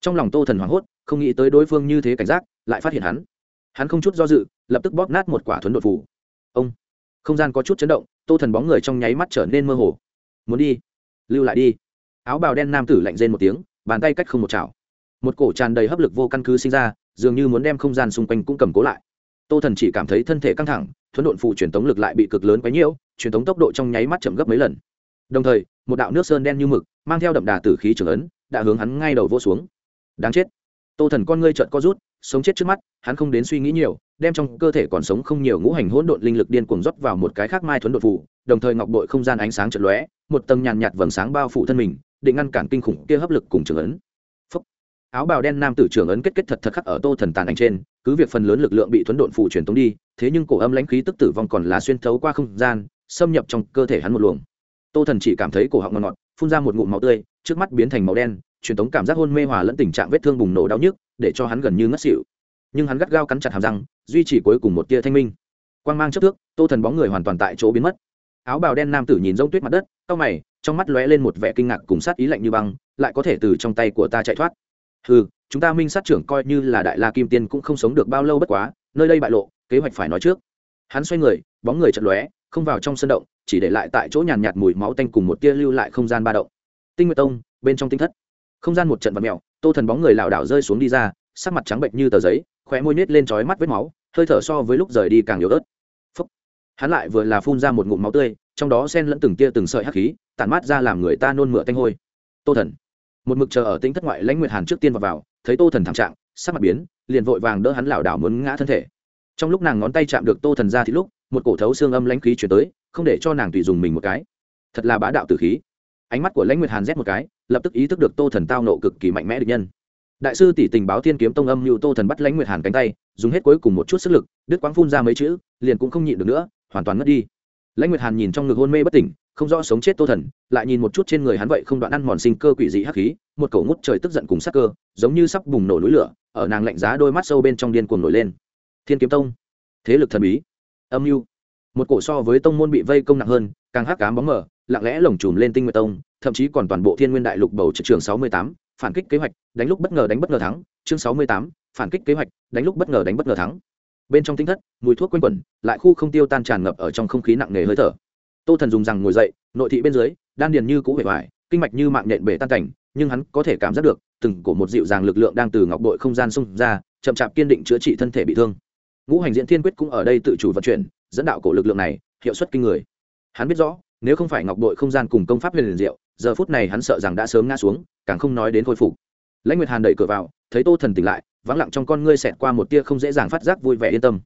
Trong lòng tô thần hoảng hốt, không nghĩ tới đối phương như thế cảnh giác, lại phát hiện hắn. Hắn không chút do dự, lập tức bóp nát một quả thuấn đột phủ ông, không gian có chút chấn động, tô thần bóng người trong nháy mắt trở nên mơ hồ. Muốn đi, lưu lại đi áo bào đen nam tử lạnh rên một tiếng, bàn tay cách không một chảo. Một cổ tràn đầy hấp lực vô căn cứ sinh ra, dường như muốn đem không gian xung quanh cũng cầm cố lại. Tô thần chỉ cảm thấy thân thể căng thẳng, thuấn độn phụ truyền tống lực lại bị cực lớn quấy nhiễu, truyền tống tốc độ trong nháy mắt chậm gấp mấy lần. Đồng thời, một đạo nước sơn đen như mực, mang theo đậm đà tử khí trưởng ấn, đã hướng hắn ngay đầu vô xuống. Đáng chết. Tô thần con ngươi trợn co rút, sống chết trước mắt, hắn không đến suy nghĩ nhiều, đem trong cơ thể còn sống không nhiều ngũ hành hỗn độn linh lực điên cuồng rót vào một cái khác mai thuấn đột phủ đồng thời ngọc bội không gian ánh sáng chợt lóe, một tầng nhàn nhạt vầng sáng bao phủ thân mình định ngăn cản kinh khủng kia hấp lực cùng trưởng ấn. Phúc. áo bào đen nam tử trưởng ấn kết kết thật thật khắc ở tô thần tàn ảnh trên, cứ việc phần lớn lực lượng bị thuấn độn phụ truyền tống đi, thế nhưng cổ âm lãnh khí tức tử vong còn là xuyên thấu qua không gian, xâm nhập trong cơ thể hắn một luồng. Tô thần chỉ cảm thấy cổ họng ngọt ngọt, phun ra một ngụm máu tươi, trước mắt biến thành màu đen, truyền tống cảm giác hôn mê hòa lẫn tình trạng vết thương bùng nổ đau nhức, để cho hắn gần như ngất xỉu. Nhưng hắn gắt gao cắn chặt hàm răng, duy trì cuối cùng một tia thanh minh. Quang mang trước thước, tô thần bóng người hoàn toàn tại chỗ biến mất. Áo bào đen nam tử nhìn rông tuyết mặt đất, cau mày trong mắt lóe lên một vẻ kinh ngạc cùng sát ý lạnh như băng, lại có thể từ trong tay của ta chạy thoát. Ừ chúng ta minh sát trưởng coi như là đại la kim tiên cũng không sống được bao lâu bất quá, nơi đây bại lộ, kế hoạch phải nói trước. Hắn xoay người, bóng người chật lóe, không vào trong sân động, chỉ để lại tại chỗ nhàn nhạt mùi máu tanh cùng một tia lưu lại không gian ba động. Tinh nguyệt tông, bên trong tinh thất. Không gian một trận vật mèo, tô thần bóng người lảo đảo rơi xuống đi ra, sắc mặt trắng bệnh như tờ giấy, khóe môi nết lên trói mắt vết máu, hơi thở so với lúc rời đi càng yếu ớt hắn lại vừa là phun ra một ngụm máu tươi trong đó sen lẫn từng tia từng sợi hắc khí tản mát ra làm người ta nôn mửa tanh hôi. Tô thần. Một mực chờ ở tính thất ngoại lãnh nguyệt hàn trước tiên vào, vào thấy tô thần thảm trạng sắc mặt biến liền vội vàng đỡ hắn lảo đảo muốn ngã thân thể. Trong lúc nàng ngón tay chạm được tô thần ra thì lúc một cổ thấu xương âm lãnh khí chuyển tới không để cho nàng tùy dùng mình một cái. Thật là bá đạo tử khí. Ánh mắt của lãnh nguyệt hàn rét một cái lập tức ý thức được tô thần tao nộ cực kỳ mạnh mẽ địch nhân. Đại sư tỷ tình báo thiên kiếm tông âm như tô thần bắt lãnh nguyệt hàn cánh tay dùng hết cuối cùng một chút sức lực đứt quáng phun ra mấy chữ liền cũng không nhịn được nữa hoàn toàn ngất đi. Lãnh nguyệt hàn nhìn trong ngực hôn mê bất tỉnh, không rõ sống chết tô thần, lại nhìn một chút trên người hắn vậy không đoạn ăn mòn sinh cơ quỷ dị hắc khí, một cổ ngút trời tức giận cùng sắc cơ, giống như sắp bùng nổ núi lửa, ở nàng lạnh giá đôi mắt sâu bên trong điên cuồng nổi lên. Thiên kiếm tông, thế lực thần bí, âm mưu. Một cổ so với tông môn bị vây công nặng hơn, càng hắc cám bóng mờ, lặng lẽ lồng trùm lên tinh nguyệt tông, thậm chí còn toàn bộ thiên nguyên đại lục bầu trực trường sáu mươi tám, phản kích kế hoạch, đánh lúc bất ngờ đánh bất ngờ thắng, chương sáu mươi tám, phản kích kế hoạch, đánh lúc bất ngờ đánh bất ngờ thắng bên trong tinh thất, mùi thuốc quanh quẩn, lại khu không tiêu tan tràn ngập ở trong không khí nặng nề hơi thở. Tô thần dùng rằng ngồi dậy, nội thị bên dưới, đan điền như cũ hề hoài kinh mạch như mạng nhện bể tan cảnh, nhưng hắn có thể cảm giác được, từng cổ một dịu dàng lực lượng đang từ ngọc bội không gian xung ra, chậm chạp kiên định chữa trị thân thể bị thương. Ngũ hành diễn thiên quyết cũng ở đây tự chủ vận chuyển, dẫn đạo cổ lực lượng này, hiệu suất kinh người. Hắn biết rõ, nếu không phải ngọc bội không gian cùng công pháp huyền liền diệu, giờ phút này hắn sợ rằng đã sớm ngã xuống, càng không nói đến khôi phục. Lãnh nguyệt hàn đẩy cửa vào, thấy tô thần tỉnh lại vắng lặng trong con ngươi xẹt qua một tia không dễ dàng phát giác vui vẻ yên tâm.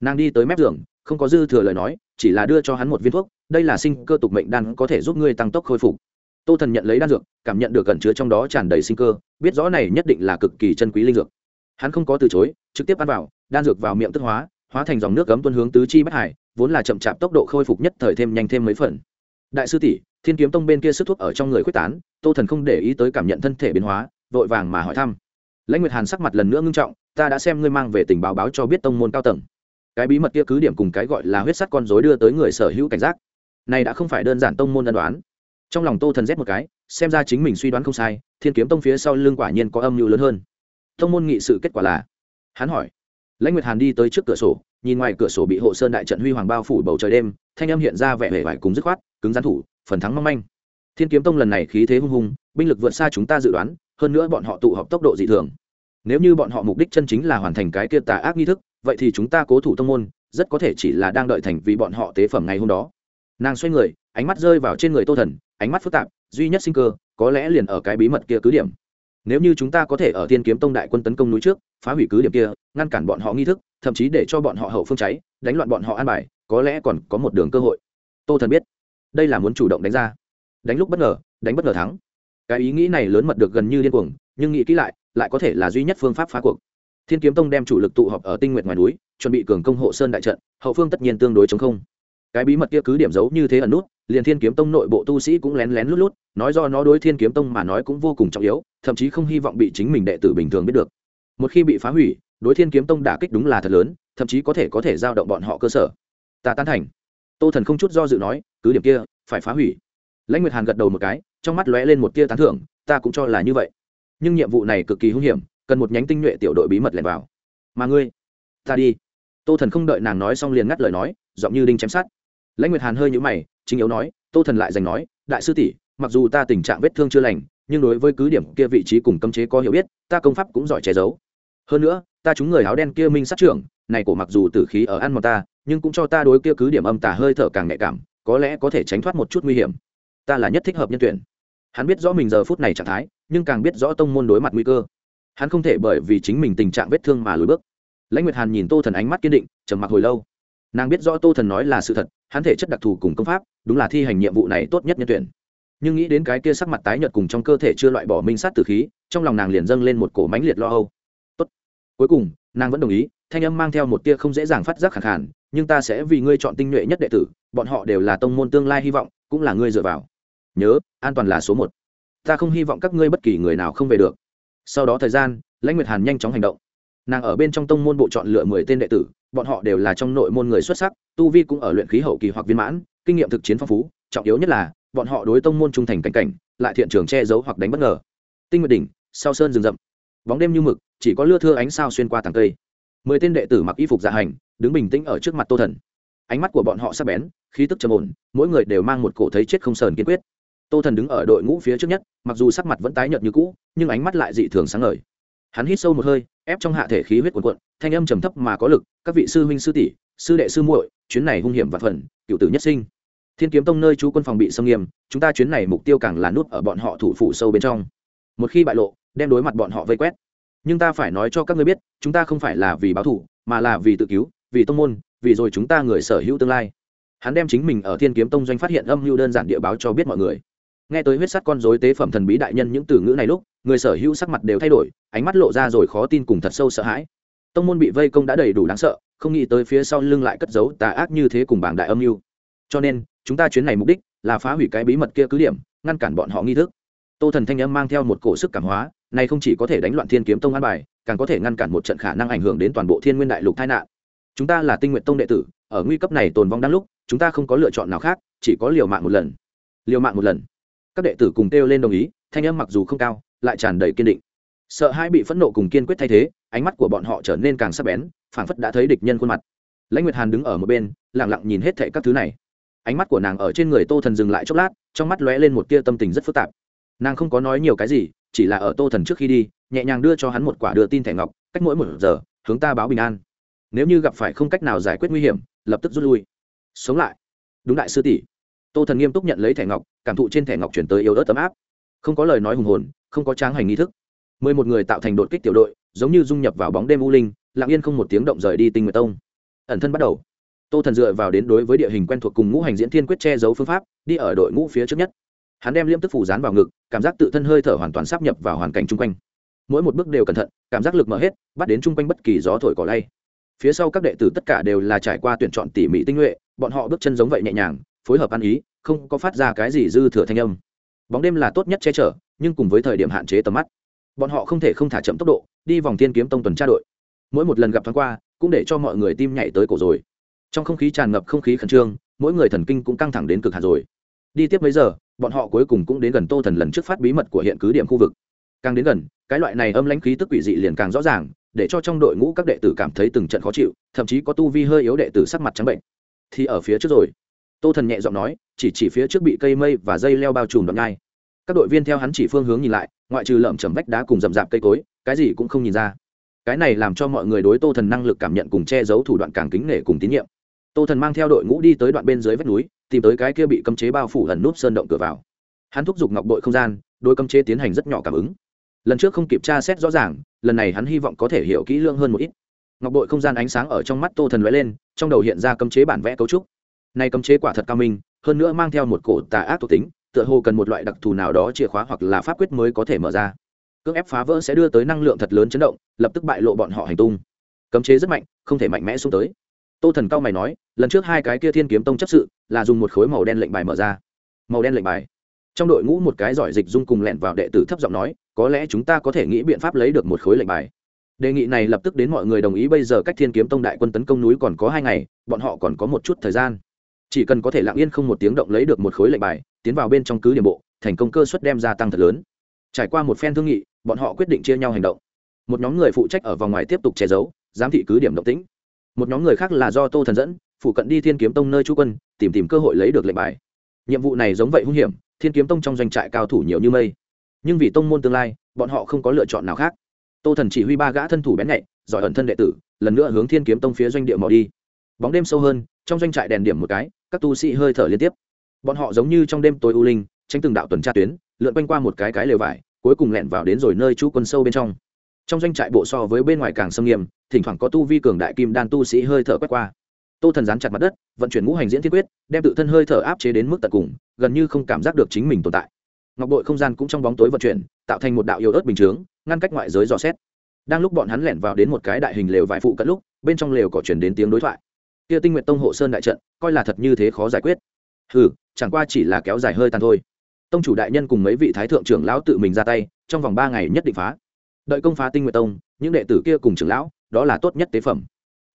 Nàng đi tới mép giường, không có dư thừa lời nói, chỉ là đưa cho hắn một viên thuốc, đây là sinh cơ tục mệnh đan có thể giúp ngươi tăng tốc khôi phục. Tô thần nhận lấy đan dược, cảm nhận được gần chứa trong đó tràn đầy sinh cơ, biết rõ này nhất định là cực kỳ chân quý linh dược. Hắn không có từ chối, trực tiếp ăn vào, đan dược vào miệng tức hóa hóa thành dòng nước cấm tuân hướng tứ chi bất hải, vốn là chậm chạp tốc độ khôi phục nhất thời thêm nhanh thêm mấy phần. Đại sư tỷ, thiên kiếm tông bên kia sức thuốc ở trong người quyết tán, tô thần không để ý tới cảm nhận thân thể biến hóa, vội vàng mà hỏi thăm lãnh nguyệt hàn sắc mặt lần nữa ngưng trọng, ta đã xem ngươi mang về tình báo báo cho biết tông môn cao tầng. Cái bí mật kia cứ điểm cùng cái gọi là huyết sắt con dối đưa tới người sở hữu cảnh giác. Này đã không phải đơn giản tông môn ân đoán. Trong lòng tô thần rét một cái, xem ra chính mình suy đoán không sai, thiên kiếm tông phía sau lưng quả nhiên có âm mưu lớn hơn. Tông môn nghị sự kết quả là, hắn hỏi, lãnh nguyệt hàn đi tới trước cửa sổ, nhìn ngoài cửa sổ bị hộ sơn đại trận huy hoàng bao phủ bầu trời đêm, thanh âm hiện ra vẻ vẻ vải cùng dứt khoát, cứng rắn thủ, phần thắng mong manh. Thiên kiếm tông lần này khí thế hung hùng, binh lực vượt xa chúng ta dự đoán, hơn nữa bọn họ tụ họp tốc độ dị thường nếu như bọn họ mục đích chân chính là hoàn thành cái kia tà ác nghi thức, vậy thì chúng ta cố thủ tông môn, rất có thể chỉ là đang đợi thành vì bọn họ tế phẩm ngày hôm đó. Nàng xoay người, ánh mắt rơi vào trên người tô thần, ánh mắt phức tạp, duy nhất sinh cơ, có lẽ liền ở cái bí mật kia cứ điểm. Nếu như chúng ta có thể ở thiên kiếm tông đại quân tấn công núi trước, phá hủy cứ điểm kia, ngăn cản bọn họ nghi thức, thậm chí để cho bọn họ hậu phương cháy, đánh loạn bọn họ an bài, có lẽ còn có một đường cơ hội. Tô thần biết, đây là muốn chủ động đánh ra. Đánh lúc bất ngờ, đánh bất ngờ thắng. Cái ý nghĩ này lớn mật được gần như điên cuồng, nhưng nghĩ kỹ lại lại có thể là duy nhất phương pháp phá cuộc. Thiên kiếm tông đem chủ lực tụ họp ở tinh nguyện ngoài núi, chuẩn bị cường công hộ sơn đại trận, hậu phương tất nhiên tương đối chống không. Cái bí mật kia cứ điểm giấu như thế ẩn nút, liền thiên kiếm tông nội bộ tu sĩ cũng lén lén lút lút, nói do nó đối thiên kiếm tông mà nói cũng vô cùng trọng yếu, thậm chí không hy vọng bị chính mình đệ tử bình thường biết được. Một khi bị phá hủy, đối thiên kiếm tông đả kích đúng là thật lớn, thậm chí có thể có thể giao động bọn họ cơ sở. Ta tán thành. Tô thần không chút do dự nói, cứ điểm kia, phải phá hủy. Lãnh nguyệt hàn gật đầu một cái, trong mắt lóe lên một tia tán thưởng, ta cũng cho là như vậy nhưng nhiệm vụ này cực kỳ hung hiểm, cần một nhánh tinh nhuệ tiểu đội bí mật lẻn vào. Mà ngươi, ta đi. Tô thần không đợi nàng nói xong liền ngắt lời nói, giọng như đinh chém sát lãnh nguyệt hàn hơi nhũ mày, chính yếu nói, tô thần lại giành nói, đại sư tỷ, mặc dù ta tình trạng vết thương chưa lành, nhưng đối với cứ điểm kia vị trí cùng cấm chế có hiểu biết, ta công pháp cũng giỏi che giấu. Hơn nữa, ta chúng người áo đen kia minh sát trưởng, này cổ mặc dù tử khí ở ăn mòn ta, nhưng cũng cho ta đối kia cứ điểm âm tà hơi thở càng nhạy cảm, có lẽ có thể tránh thoát một chút nguy hiểm. Ta là nhất thích hợp nhân tuyển. Hắn biết rõ mình giờ phút này trạng thái nhưng càng biết rõ tông môn đối mặt nguy cơ. Hắn không thể bởi vì chính mình tình trạng vết thương mà lùi bước. Lãnh nguyệt hàn nhìn tô thần ánh mắt kiên định trầm mặc hồi lâu. Nàng biết rõ tô thần nói là sự thật hắn thể chất đặc thù cùng công pháp đúng là thi hành nhiệm vụ này tốt nhất nhân tuyển. Nhưng nghĩ đến cái kia sắc mặt tái nhợt cùng trong cơ thể chưa loại bỏ minh sát tử khí trong lòng nàng liền dâng lên một cổ mánh liệt lo âu. Tốt. Cuối cùng nàng vẫn đồng ý thanh âm mang theo một tia không dễ dàng phát giác khẳng hẳn, nhưng ta sẽ vì ngươi chọn tinh nhuệ nhất đệ tử bọn họ đều là tông môn tương lai hy vọng cũng là ngươi dựa vào. Nhớ an toàn là số một ta không hy vọng các ngươi bất kỳ người nào không về được. Sau đó thời gian, lãnh nguyệt hàn nhanh chóng hành động. Nàng ở bên trong tông môn bộ chọn lựa mười tên đệ tử, bọn họ đều là trong nội môn người xuất sắc, tu vi cũng ở luyện khí hậu kỳ hoặc viên mãn, kinh nghiệm thực chiến phong phú, trọng yếu nhất là, bọn họ đối tông môn trung thành cảnh cảnh, lại thiện trường che giấu hoặc đánh bất ngờ. Tinh nguyệt đỉnh, sau sơn rừng rậm. Bóng đêm như mực, chỉ có lưa thưa ánh sao xuyên qua tàng cây. Mười tên đệ tử mặc y phục dạ hành, đứng bình tĩnh ở trước mặt tô thần. Ánh mắt của bọn họ sắc bén, khí tức trầm ổn, mỗi người đều mang một cổ thấy chết không sờn kiên quyết tô thần đứng ở đội ngũ phía trước nhất, mặc dù sắc mặt vẫn tái nhợt như cũ, nhưng ánh mắt lại dị thường sáng ngời. Hắn hít sâu một hơi, ép trong hạ thể khí huyết quần quận thanh âm trầm thấp mà có lực, các vị sư huynh sư tỷ, sư đệ sư muội, chuyến này hung hiểm và phần, cựu tử nhất sinh. Thiên kiếm tông nơi chú quân phòng bị xâm nghiêm, chúng ta chuyến này mục tiêu càng là nút ở bọn họ thủ phủ sâu bên trong. Một khi bại lộ, đem đối mặt bọn họ vây quét. Nhưng ta phải nói cho các ngươi biết, chúng ta không phải là vì báo thủ mà là vì tự cứu, vì tông môn, vì rồi chúng ta người sở hữu tương lai. Hắn đem chính mình ở thiên kiếm tông doanh phát hiện âm mưu đơn giản địa báo cho biết mọi người nghe tới huyết sắt con dối tế phẩm thần bí đại nhân những từ ngữ này lúc, người sở hữu sắc mặt đều thay đổi, ánh mắt lộ ra rồi khó tin cùng thật sâu sợ hãi. Tông môn bị vây công đã đầy đủ đáng sợ, không nghĩ tới phía sau lưng lại cất giấu tà ác như thế cùng bảng đại âm mưu. Cho nên, chúng ta chuyến này mục đích là phá hủy cái bí mật kia cứ điểm, ngăn cản bọn họ nghi thức. Tô thần thanh âm mang theo một cổ sức cảm hóa, này không chỉ có thể đánh loạn thiên kiếm tông an bài, càng có thể ngăn cản một trận khả năng ảnh hưởng đến toàn bộ thiên nguyên đại lục tai nạn. Chúng ta là tinh nguyện tông đệ tử, ở nguy cấp này tồn vong đang lúc, chúng ta không có lựa chọn nào khác, chỉ có liều mạng một lần. Liều mạng một lần các đệ tử cùng kêu lên đồng ý, thanh âm mặc dù không cao, lại tràn đầy kiên định. Sợ hai bị phẫn nộ cùng kiên quyết thay thế, ánh mắt của bọn họ trở nên càng sắc bén, phảng phất đã thấy địch nhân khuôn mặt. Lãnh nguyệt hàn đứng ở một bên lẳng lặng nhìn hết thệ các thứ này. Ánh mắt của nàng ở trên người tô thần dừng lại chốc lát, trong mắt lóe lên một tia tâm tình rất phức tạp. Nàng không có nói nhiều cái gì, chỉ là ở tô thần trước khi đi, nhẹ nhàng đưa cho hắn một quả đưa tin thẻ ngọc, cách mỗi một giờ, hướng ta báo bình an. Nếu như gặp phải không cách nào giải quyết nguy hiểm, lập tức rút lui. Sống lại. Đúng đại sư tỷ. Tô thần nghiêm túc nhận lấy thẻ ngọc cảm thụ trên thẻ ngọc chuyển tới yếu ớt tấm áp. Không có lời nói hùng hồn, không có tráng hành nghi thức. Mười một người tạo thành đột kích tiểu đội, giống như dung nhập vào bóng đêm u linh, lặng yên không một tiếng động rời đi tinh nguyệt tông. Ẩn thân bắt đầu. Tô thần dựa vào đến đối với địa hình quen thuộc cùng ngũ hành diễn thiên quyết che giấu phương pháp, đi ở đội ngũ phía trước nhất. Hắn đem liêm tức phủ dán vào ngực, cảm giác tự thân hơi thở hoàn toàn sắp nhập vào hoàn cảnh chung quanh. Mỗi một bước đều cẩn thận, cảm giác lực mở hết, bắt đến chung quanh bất kỳ gió thổi cỏ lay. Phía sau các đệ tử tất cả đều là trải qua tuyển chọn tỉ mỉ tinh nhuệ, bọn họ bước chân giống vậy nhẹ nhàng, phối hợp ăn ý không có phát ra cái gì dư thừa thanh âm. Bóng đêm là tốt nhất che chở, nhưng cùng với thời điểm hạn chế tầm mắt, bọn họ không thể không thả chậm tốc độ, đi vòng thiên kiếm tông tuần tra đội. Mỗi một lần gặp thoáng qua, cũng để cho mọi người tim nhảy tới cổ rồi. Trong không khí tràn ngập không khí khẩn trương, mỗi người thần kinh cũng căng thẳng đến cực hạt rồi. Đi tiếp mấy giờ, bọn họ cuối cùng cũng đến gần tô thần lần trước phát bí mật của hiện cứ điểm khu vực. Càng đến gần, cái loại này âm lãnh khí tức quỷ dị liền càng rõ ràng, để cho trong đội ngũ các đệ tử cảm thấy từng trận khó chịu, thậm chí có tu vi hơi yếu đệ tử sắc mặt trắng bệnh. Thì ở phía trước rồi, tô thần nhẹ giọng nói chỉ chỉ phía trước bị cây mây và dây leo bao trùm đoạn ngay các đội viên theo hắn chỉ phương hướng nhìn lại, ngoại trừ lợm chầm vách đá cùng rậm rạp cây cối, cái gì cũng không nhìn ra. Cái này làm cho mọi người đối tô thần năng lực cảm nhận cùng che giấu thủ đoạn càng kính nể cùng tín nhiệm. Tô thần mang theo đội ngũ đi tới đoạn bên dưới vách núi, tìm tới cái kia bị cấm chế bao phủ lần núp sơn động cửa vào. Hắn thúc giục ngọc đội không gian đôi cấm chế tiến hành rất nhỏ cảm ứng. Lần trước không kịp tra xét rõ ràng, lần này hắn hy vọng có thể hiểu kỹ lưỡng hơn một ít. Ngọc đội không gian ánh sáng ở trong mắt tô thần lóe lên, trong đầu hiện ra cấm chế bản vẽ cấu trúc nay cấm chế quả thật cao minh, hơn nữa mang theo một cổ tà ác thuộc tính, tựa hồ cần một loại đặc thù nào đó chìa khóa hoặc là pháp quyết mới có thể mở ra. Cưỡng ép phá vỡ sẽ đưa tới năng lượng thật lớn chấn động, lập tức bại lộ bọn họ hành tung. Cấm chế rất mạnh, không thể mạnh mẽ xuống tới. Tô thần cao mày nói, lần trước hai cái kia thiên kiếm tông chấp sự là dùng một khối màu đen lệnh bài mở ra. Màu đen lệnh bài. Trong đội ngũ một cái giỏi dịch dung cùng lẹn vào đệ tử thấp giọng nói, có lẽ chúng ta có thể nghĩ biện pháp lấy được một khối lệnh bài. Đề nghị này lập tức đến mọi người đồng ý, bây giờ cách thiên kiếm tông đại quân tấn công núi còn có hai ngày, bọn họ còn có một chút thời gian chỉ cần có thể lặng yên không một tiếng động lấy được một khối lệnh bài, tiến vào bên trong cứ điểm bộ, thành công cơ suất đem gia tăng thật lớn. Trải qua một phen thương nghị, bọn họ quyết định chia nhau hành động. Một nhóm người phụ trách ở vòng ngoài tiếp tục che giấu, giám thị cứ điểm động tĩnh. Một nhóm người khác là do tô thần dẫn, phụ cận đi thiên kiếm tông nơi chú quân, tìm tìm cơ hội lấy được lệnh bài. Nhiệm vụ này giống vậy hung hiểm, thiên kiếm tông trong doanh trại cao thủ nhiều như mây. Nhưng vì tông môn tương lai, bọn họ không có lựa chọn nào khác. Tô thần chỉ huy ba gã thân thủ bén nhạy, giỏi ẩn thân đệ tử, lần nữa hướng thiên kiếm tông phía doanh địa mò đi. Bóng đêm sâu hơn, trong doanh trại đèn điểm một cái các tu sĩ hơi thở liên tiếp. Bọn họ giống như trong đêm tối u linh, tránh từng đạo tuần tra tuyến, lượn quanh qua một cái cái lều vải, cuối cùng lẹn vào đến rồi nơi chú quân sâu bên trong. Trong doanh trại bộ so với bên ngoài càng sâm nghiêm, thỉnh thoảng có tu vi cường đại kim đan tu sĩ hơi thở quét qua. Tô thần dán chặt mặt đất, vận chuyển ngũ hành diễn thiên quyết, đem tự thân hơi thở áp chế đến mức tận cùng, gần như không cảm giác được chính mình tồn tại. Ngọc bội không gian cũng trong bóng tối vận chuyển, tạo thành một đạo yêu ớt bình chướng, ngăn cách ngoại giới dò xét. Đang lúc bọn hắn lẻn vào đến một cái đại hình lều vải phụ cận lúc, bên trong lều có chuyển đến tiếng đối thoại kia tinh nguyện tông hộ sơn đại trận, coi là thật như thế khó giải quyết. Hừ, chẳng qua chỉ là kéo dài hơi tàn thôi. Tông chủ đại nhân cùng mấy vị thái thượng trưởng lão tự mình ra tay, trong vòng ba ngày nhất định phá. Đợi công phá tinh nguyện tông, những đệ tử kia cùng trưởng lão, đó là tốt nhất tế phẩm.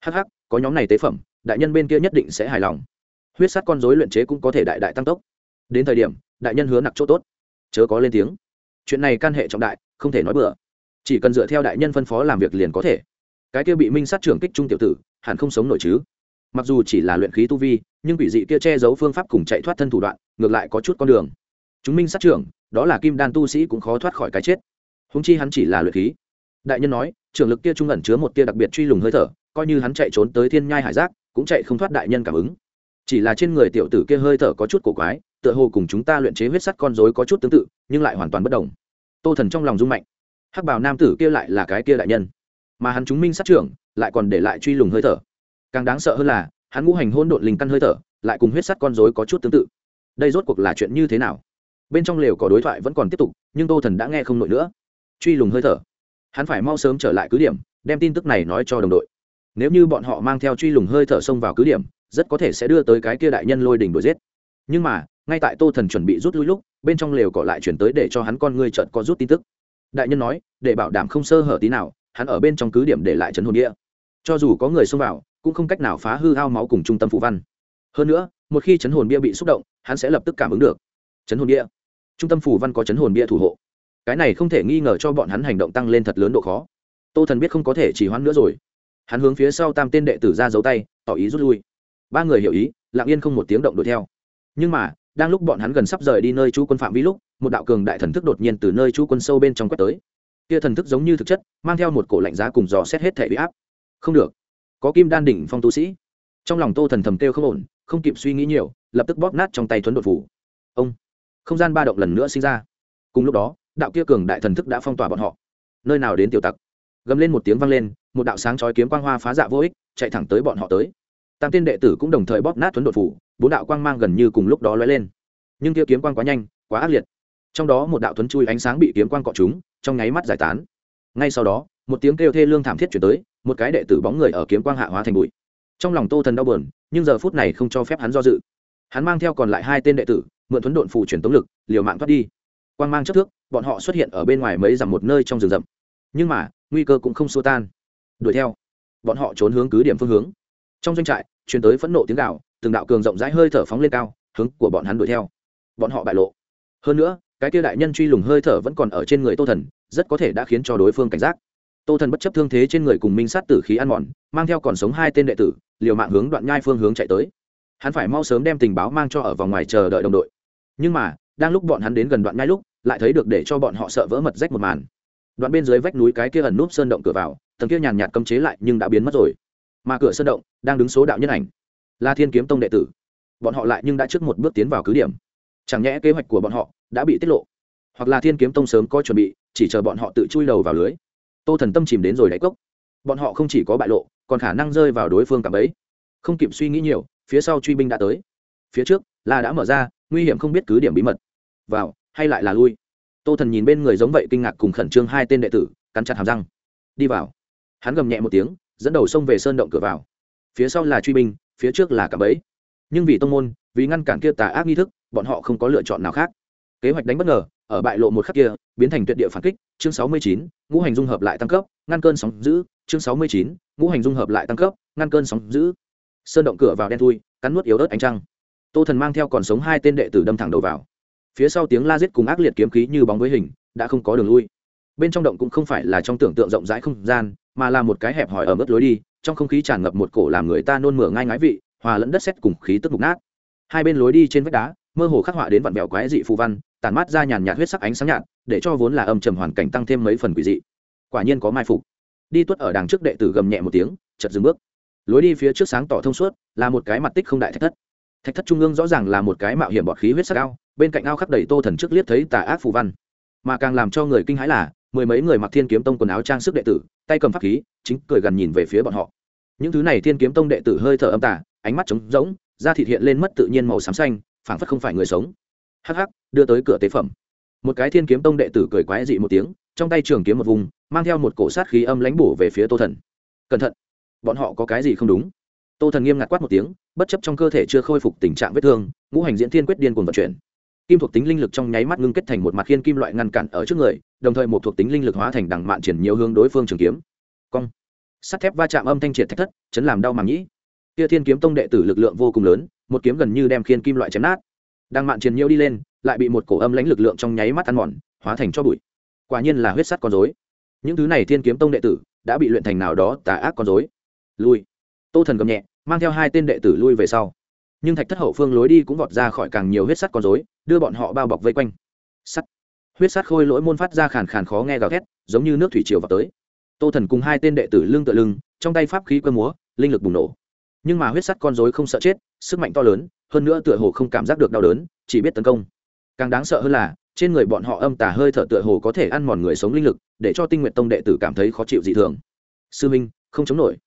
Hh có nhóm này tế phẩm, đại nhân bên kia nhất định sẽ hài lòng. Huyết sát con dối luyện chế cũng có thể đại đại tăng tốc. Đến thời điểm, đại nhân hứa nặc chỗ tốt. Chớ có lên tiếng. Chuyện này can hệ trọng đại, không thể nói bừa. Chỉ cần dựa theo đại nhân phân phó làm việc liền có thể. Cái kia bị minh sát trưởng kích trung tiểu tử, hẳn không sống nổi chứ mặc dù chỉ là luyện khí tu vi, nhưng quỷ dị kia che giấu phương pháp cùng chạy thoát thân thủ đoạn, ngược lại có chút con đường. Chúng minh sát trưởng, đó là kim đan tu sĩ cũng khó thoát khỏi cái chết. Húng chi hắn chỉ là luyện khí. Đại nhân nói, trưởng lực kia trung ẩn chứa một tia đặc biệt truy lùng hơi thở, coi như hắn chạy trốn tới thiên nhai hải giác, cũng chạy không thoát đại nhân cảm ứng. Chỉ là trên người tiểu tử kia hơi thở có chút cổ quái, tựa hồ cùng chúng ta luyện chế huyết sắt con rối có chút tương tự, nhưng lại hoàn toàn bất đồng. Tô thần trong lòng rung mạnh. Hắc bảo nam tử kia lại là cái kia đại nhân. Mà hắn chúng minh sát trưởng, lại còn để lại truy lùng hơi thở càng đáng sợ hơn là, hắn ngũ hành hôn độn linh căn hơi thở, lại cùng huyết sắt con rối có chút tương tự. Đây rốt cuộc là chuyện như thế nào? Bên trong lều có đối thoại vẫn còn tiếp tục, nhưng tô thần đã nghe không nổi nữa. Truy lùng hơi thở. Hắn phải mau sớm trở lại cứ điểm, đem tin tức này nói cho đồng đội. Nếu như bọn họ mang theo truy lùng hơi thở xông vào cứ điểm, rất có thể sẽ đưa tới cái kia đại nhân lôi đỉnh đuổi giết. Nhưng mà, ngay tại tô thần chuẩn bị rút lui lúc, bên trong lều cỏ lại chuyển tới để cho hắn con ngươi trợn có rút tin tức. Đại nhân nói, để bảo đảm không sơ hở tí nào, hắn ở bên trong cứ điểm để lại trấn hồn địa. Cho dù có người xông vào cũng không cách nào phá hư ao máu cùng trung tâm phụ văn. Hơn nữa, một khi chấn hồn bia bị xúc động, hắn sẽ lập tức cảm ứng được. Chấn hồn bia. Trung tâm phủ văn có chấn hồn bia thủ hộ. Cái này không thể nghi ngờ cho bọn hắn hành động tăng lên thật lớn độ khó. Tô thần biết không có thể chỉ hoãn nữa rồi. Hắn hướng phía sau tam tên đệ tử ra giấu tay, tỏ ý rút lui. Ba người hiểu ý, lặng yên không một tiếng động đuổi theo. Nhưng mà, đang lúc bọn hắn gần sắp rời đi nơi chú quân phạm vi lúc, một đạo cường đại thần thức đột nhiên từ nơi chú quân sâu bên trong quét tới. Kia thần thức giống như thực chất, mang theo một cổ lạnh giá cùng dò xét hết thể bị áp. Không được có kim đan đỉnh phong tu sĩ. Trong lòng tô thần thầm kêu không ổn, không kịp suy nghĩ nhiều, lập tức bóp nát trong tay thuấn đột phủ. Ông, không gian ba động lần nữa sinh ra. Cùng lúc đó, đạo kia cường đại thần thức đã phong tỏa bọn họ. Nơi nào đến tiểu tặc? Gầm lên một tiếng vang lên, một đạo sáng chói kiếm quang hoa phá dạ vô ích, chạy thẳng tới bọn họ tới. Tam tiên đệ tử cũng đồng thời bóp nát thuấn đột phủ, bốn đạo quang mang gần như cùng lúc đó lóe lên. Nhưng kia kiếm quang quá nhanh, quá ác liệt. Trong đó một đạo thuấn chui ánh sáng bị kiếm quang cọ chúng trong nháy mắt giải tán. Ngay sau đó, một tiếng kêu thê lương thảm thiết chuyển tới một cái đệ tử bóng người ở kiếm quang hạ hóa thành bụi. Trong lòng tô thần đau buồn, nhưng giờ phút này không cho phép hắn do dự. Hắn mang theo còn lại hai tên đệ tử, mượn thuấn độn phù truyền tống lực, liều mạng thoát đi. Quang mang chất thước, bọn họ xuất hiện ở bên ngoài mấy dặm một nơi trong rừng rậm. Nhưng mà, nguy cơ cũng không xua tan. Đuổi theo. Bọn họ trốn hướng cứ điểm phương hướng. Trong doanh trại chuyển tới phẫn nộ tiếng gạo từng đạo cường rộng rãi hơi thở phóng lên cao, hướng của bọn hắn đuổi theo. Bọn họ bại lộ. Hơn nữa, cái kia đại nhân truy lùng hơi thở vẫn còn ở trên người tô thần, rất có thể đã khiến cho đối phương cảnh giác tô thần bất chấp thương thế trên người cùng minh sát tử khí ăn mòn, mang theo còn sống hai tên đệ tử, liều mạng hướng đoạn nhai phương hướng chạy tới. Hắn phải mau sớm đem tình báo mang cho ở vòng ngoài chờ đợi đồng đội. Nhưng mà, đang lúc bọn hắn đến gần đoạn nhai lúc, lại thấy được để cho bọn họ sợ vỡ mật rách một màn. Đoạn bên dưới vách núi cái kia ẩn núp sơn động cửa vào, tầng kia nhàn nhạt cấm chế lại nhưng đã biến mất rồi. Mà cửa sơn động đang đứng số đạo nhân ảnh là thiên kiếm tông đệ tử. Bọn họ lại nhưng đã trước một bước tiến vào cứ điểm. Chẳng nhẽ kế hoạch của bọn họ đã bị tiết lộ, hoặc là thiên kiếm tông sớm có chuẩn bị, chỉ chờ bọn họ tự chui đầu vào lưới tô thần tâm chìm đến rồi đáy cốc. Bọn họ không chỉ có bại lộ, còn khả năng rơi vào đối phương cả bấy không kịp suy nghĩ nhiều, phía sau truy binh đã tới. Phía trước, là đã mở ra, nguy hiểm không biết cứ điểm bí mật. Vào, hay lại là lui. Tô thần nhìn bên người giống vậy kinh ngạc cùng khẩn trương hai tên đệ tử, cắn chặt hàm răng. Đi vào. Hắn gầm nhẹ một tiếng, dẫn đầu xông về sơn động cửa vào. Phía sau là truy binh, phía trước là cả bấy. nhưng vì tông môn, vì ngăn cản kia tà ác nghi thức, bọn họ không có lựa chọn nào khác kế hoạch đánh bất ngờ, ở bại lộ một khắc kia, biến thành tuyệt địa phản kích, chương sáu mươi chín, ngũ hành dung hợp lại tăng cấp, ngăn cơn sóng giữ chương sáu mươi chín, ngũ hành dung hợp lại tăng cấp, ngăn cơn sóng giữ sơn động cửa vào đen thui, cắn nuốt yếu ớt ánh trăng. Tô thần mang theo còn sống hai tên đệ tử đâm thẳng đầu vào. Phía sau tiếng la giết cùng ác liệt kiếm khí như bóng với hình, đã không có đường lui. Bên trong động cũng không phải là trong tưởng tượng rộng rãi không gian, mà là một cái hẹp hòi ở mức lối đi, trong không khí tràn ngập một cổ làm người ta nôn mửa ngai ngái vị, hòa lẫn đất xét cùng khí tức mục nát. Hai bên lối đi trên vách đá mơ hồ khắc họa đến vạn bèo quái dị phù văn tàn mát ra nhàn nhạt huyết sắc ánh sáng nhạt, để cho vốn là âm trầm hoàn cảnh tăng thêm mấy phần quỷ dị. Quả nhiên có mai phục. Đi tuất ở đằng trước đệ tử gầm nhẹ một tiếng chật dừng bước. Lối đi phía trước sáng tỏ thông suốt, là một cái mặt tích không đại thạch thất. Thạch thất trung ương rõ ràng là một cái mạo hiểm bọt khí huyết sắc ao, bên cạnh ao khắc đầy tô thần trước liếc thấy tà ác phù văn. Mà càng làm cho người kinh hãi là, mười mấy người mặc thiên kiếm tông quần áo trang sức đệ tử, tay cầm pháp khí, chính cười gần nhìn về phía bọn họ. Những thứ này thiên kiếm tông đệ tử hơi thở âm tà, ánh mắt trống rỗng, da thịt hiện lên mất tự nhiên màu xám xanh phảng phất không phải người sống. Hắc hắc, đưa tới cửa tế phẩm. Một cái thiên kiếm tông đệ tử cười quái dị một tiếng, trong tay trường kiếm một vùng, mang theo một cổ sát khí âm lãnh bổ về phía tô thần. Cẩn thận, bọn họ có cái gì không đúng? Tô thần nghiêm ngặt quát một tiếng, bất chấp trong cơ thể chưa khôi phục tình trạng vết thương, ngũ hành diễn thiên quyết điên cuồng vận chuyển. Kim thuộc tính linh lực trong nháy mắt ngưng kết thành một mặt khiên kim loại ngăn cản ở trước người, đồng thời một thuộc tính linh lực hóa thành đằng mạn triển nhiều hướng đối phương trường kiếm. Cong. Sắt thép va chạm âm thanh triệt thách thất, chấn làm đau màng nhĩ. Kia thiên kiếm tông đệ tử lực lượng vô cùng lớn một kiếm gần như đem khiên kim loại chém nát. Đang mạn triển nhiêu đi lên, lại bị một cổ âm lãnh lực lượng trong nháy mắt ăn mòn, hóa thành cho bụi. Quả nhiên là huyết sắt con dối những thứ này thiên kiếm tông đệ tử đã bị luyện thành nào đó tà ác con dối lui. Tô thần cầm nhẹ, mang theo hai tên đệ tử lui về sau. Nhưng thạch thất hậu phương lối đi cũng vọt ra khỏi càng nhiều huyết sắt con dối đưa bọn họ bao bọc vây quanh. Sắt. Huyết sắt khôi lỗi môn phát ra khàn khàn khó nghe gào thét, giống như nước thủy triều vào tới. Tô thần cùng hai tên đệ tử lưng tựa lưng, trong tay pháp khí cơ múa, linh lực bùng nổ nhưng mà huyết sắt con dối không sợ chết, sức mạnh to lớn, hơn nữa tựa hồ không cảm giác được đau đớn, chỉ biết tấn công. Càng đáng sợ hơn là, trên người bọn họ âm tà hơi thở tựa hồ có thể ăn mòn người sống linh lực, để cho tinh nguyện tông đệ tử cảm thấy khó chịu dị thường. Sư minh, không chống nổi.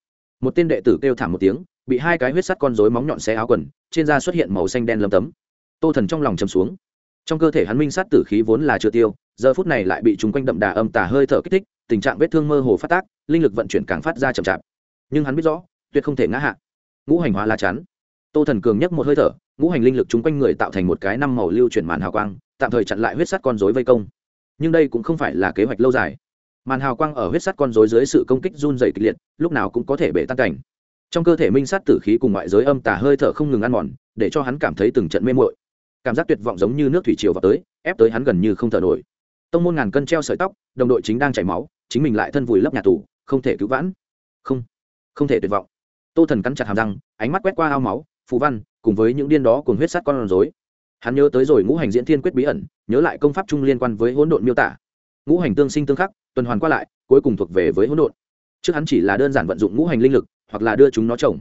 Một tên đệ tử kêu thảm một tiếng, bị hai cái huyết sắt con rối móng nhọn xé áo quần, trên da xuất hiện màu xanh đen lấm tấm. Tô thần trong lòng chầm xuống. Trong cơ thể hắn minh sát tử khí vốn là chưa tiêu, giờ phút này lại bị chúng quanh đậm đà âm tà hơi thở kích thích, tình trạng vết thương mơ hồ phát tác, linh lực vận chuyển càng phát ra chậm chạp. Nhưng hắn biết rõ, tuyệt không thể ngã hạ ngũ hành hóa la chắn. Tô thần cường nhấc một hơi thở, ngũ hành linh lực chung quanh người tạo thành một cái năm màu lưu chuyển màn hào quang, tạm thời chặn lại huyết sắt con dối vây công. Nhưng đây cũng không phải là kế hoạch lâu dài. Màn hào quang ở huyết sắt con dối dưới sự công kích run dày kịch liệt, lúc nào cũng có thể bể tan cảnh. Trong cơ thể minh sát tử khí cùng ngoại giới âm tà hơi thở không ngừng ăn mòn, để cho hắn cảm thấy từng trận mê mội cảm giác tuyệt vọng giống như nước thủy triều vào tới, ép tới hắn gần như không thở nổi. Tông môn ngàn cân treo sợi tóc, đồng đội chính đang chảy máu, chính mình lại thân vùi lấp nhà tù, không thể cứu vãn. Không không thể tuyệt vọng tô thần cắn chặt hàm răng, ánh mắt quét qua ao máu, phù văn, cùng với những điên đó cùng huyết sát con rối. Hắn nhớ tới rồi ngũ hành diễn thiên quyết bí ẩn, nhớ lại công pháp chung liên quan với hỗn độn miêu tả. Ngũ hành tương sinh tương khắc, tuần hoàn qua lại, cuối cùng thuộc về với hỗn độn. Trước hắn chỉ là đơn giản vận dụng ngũ hành linh lực, hoặc là đưa chúng nó trồng.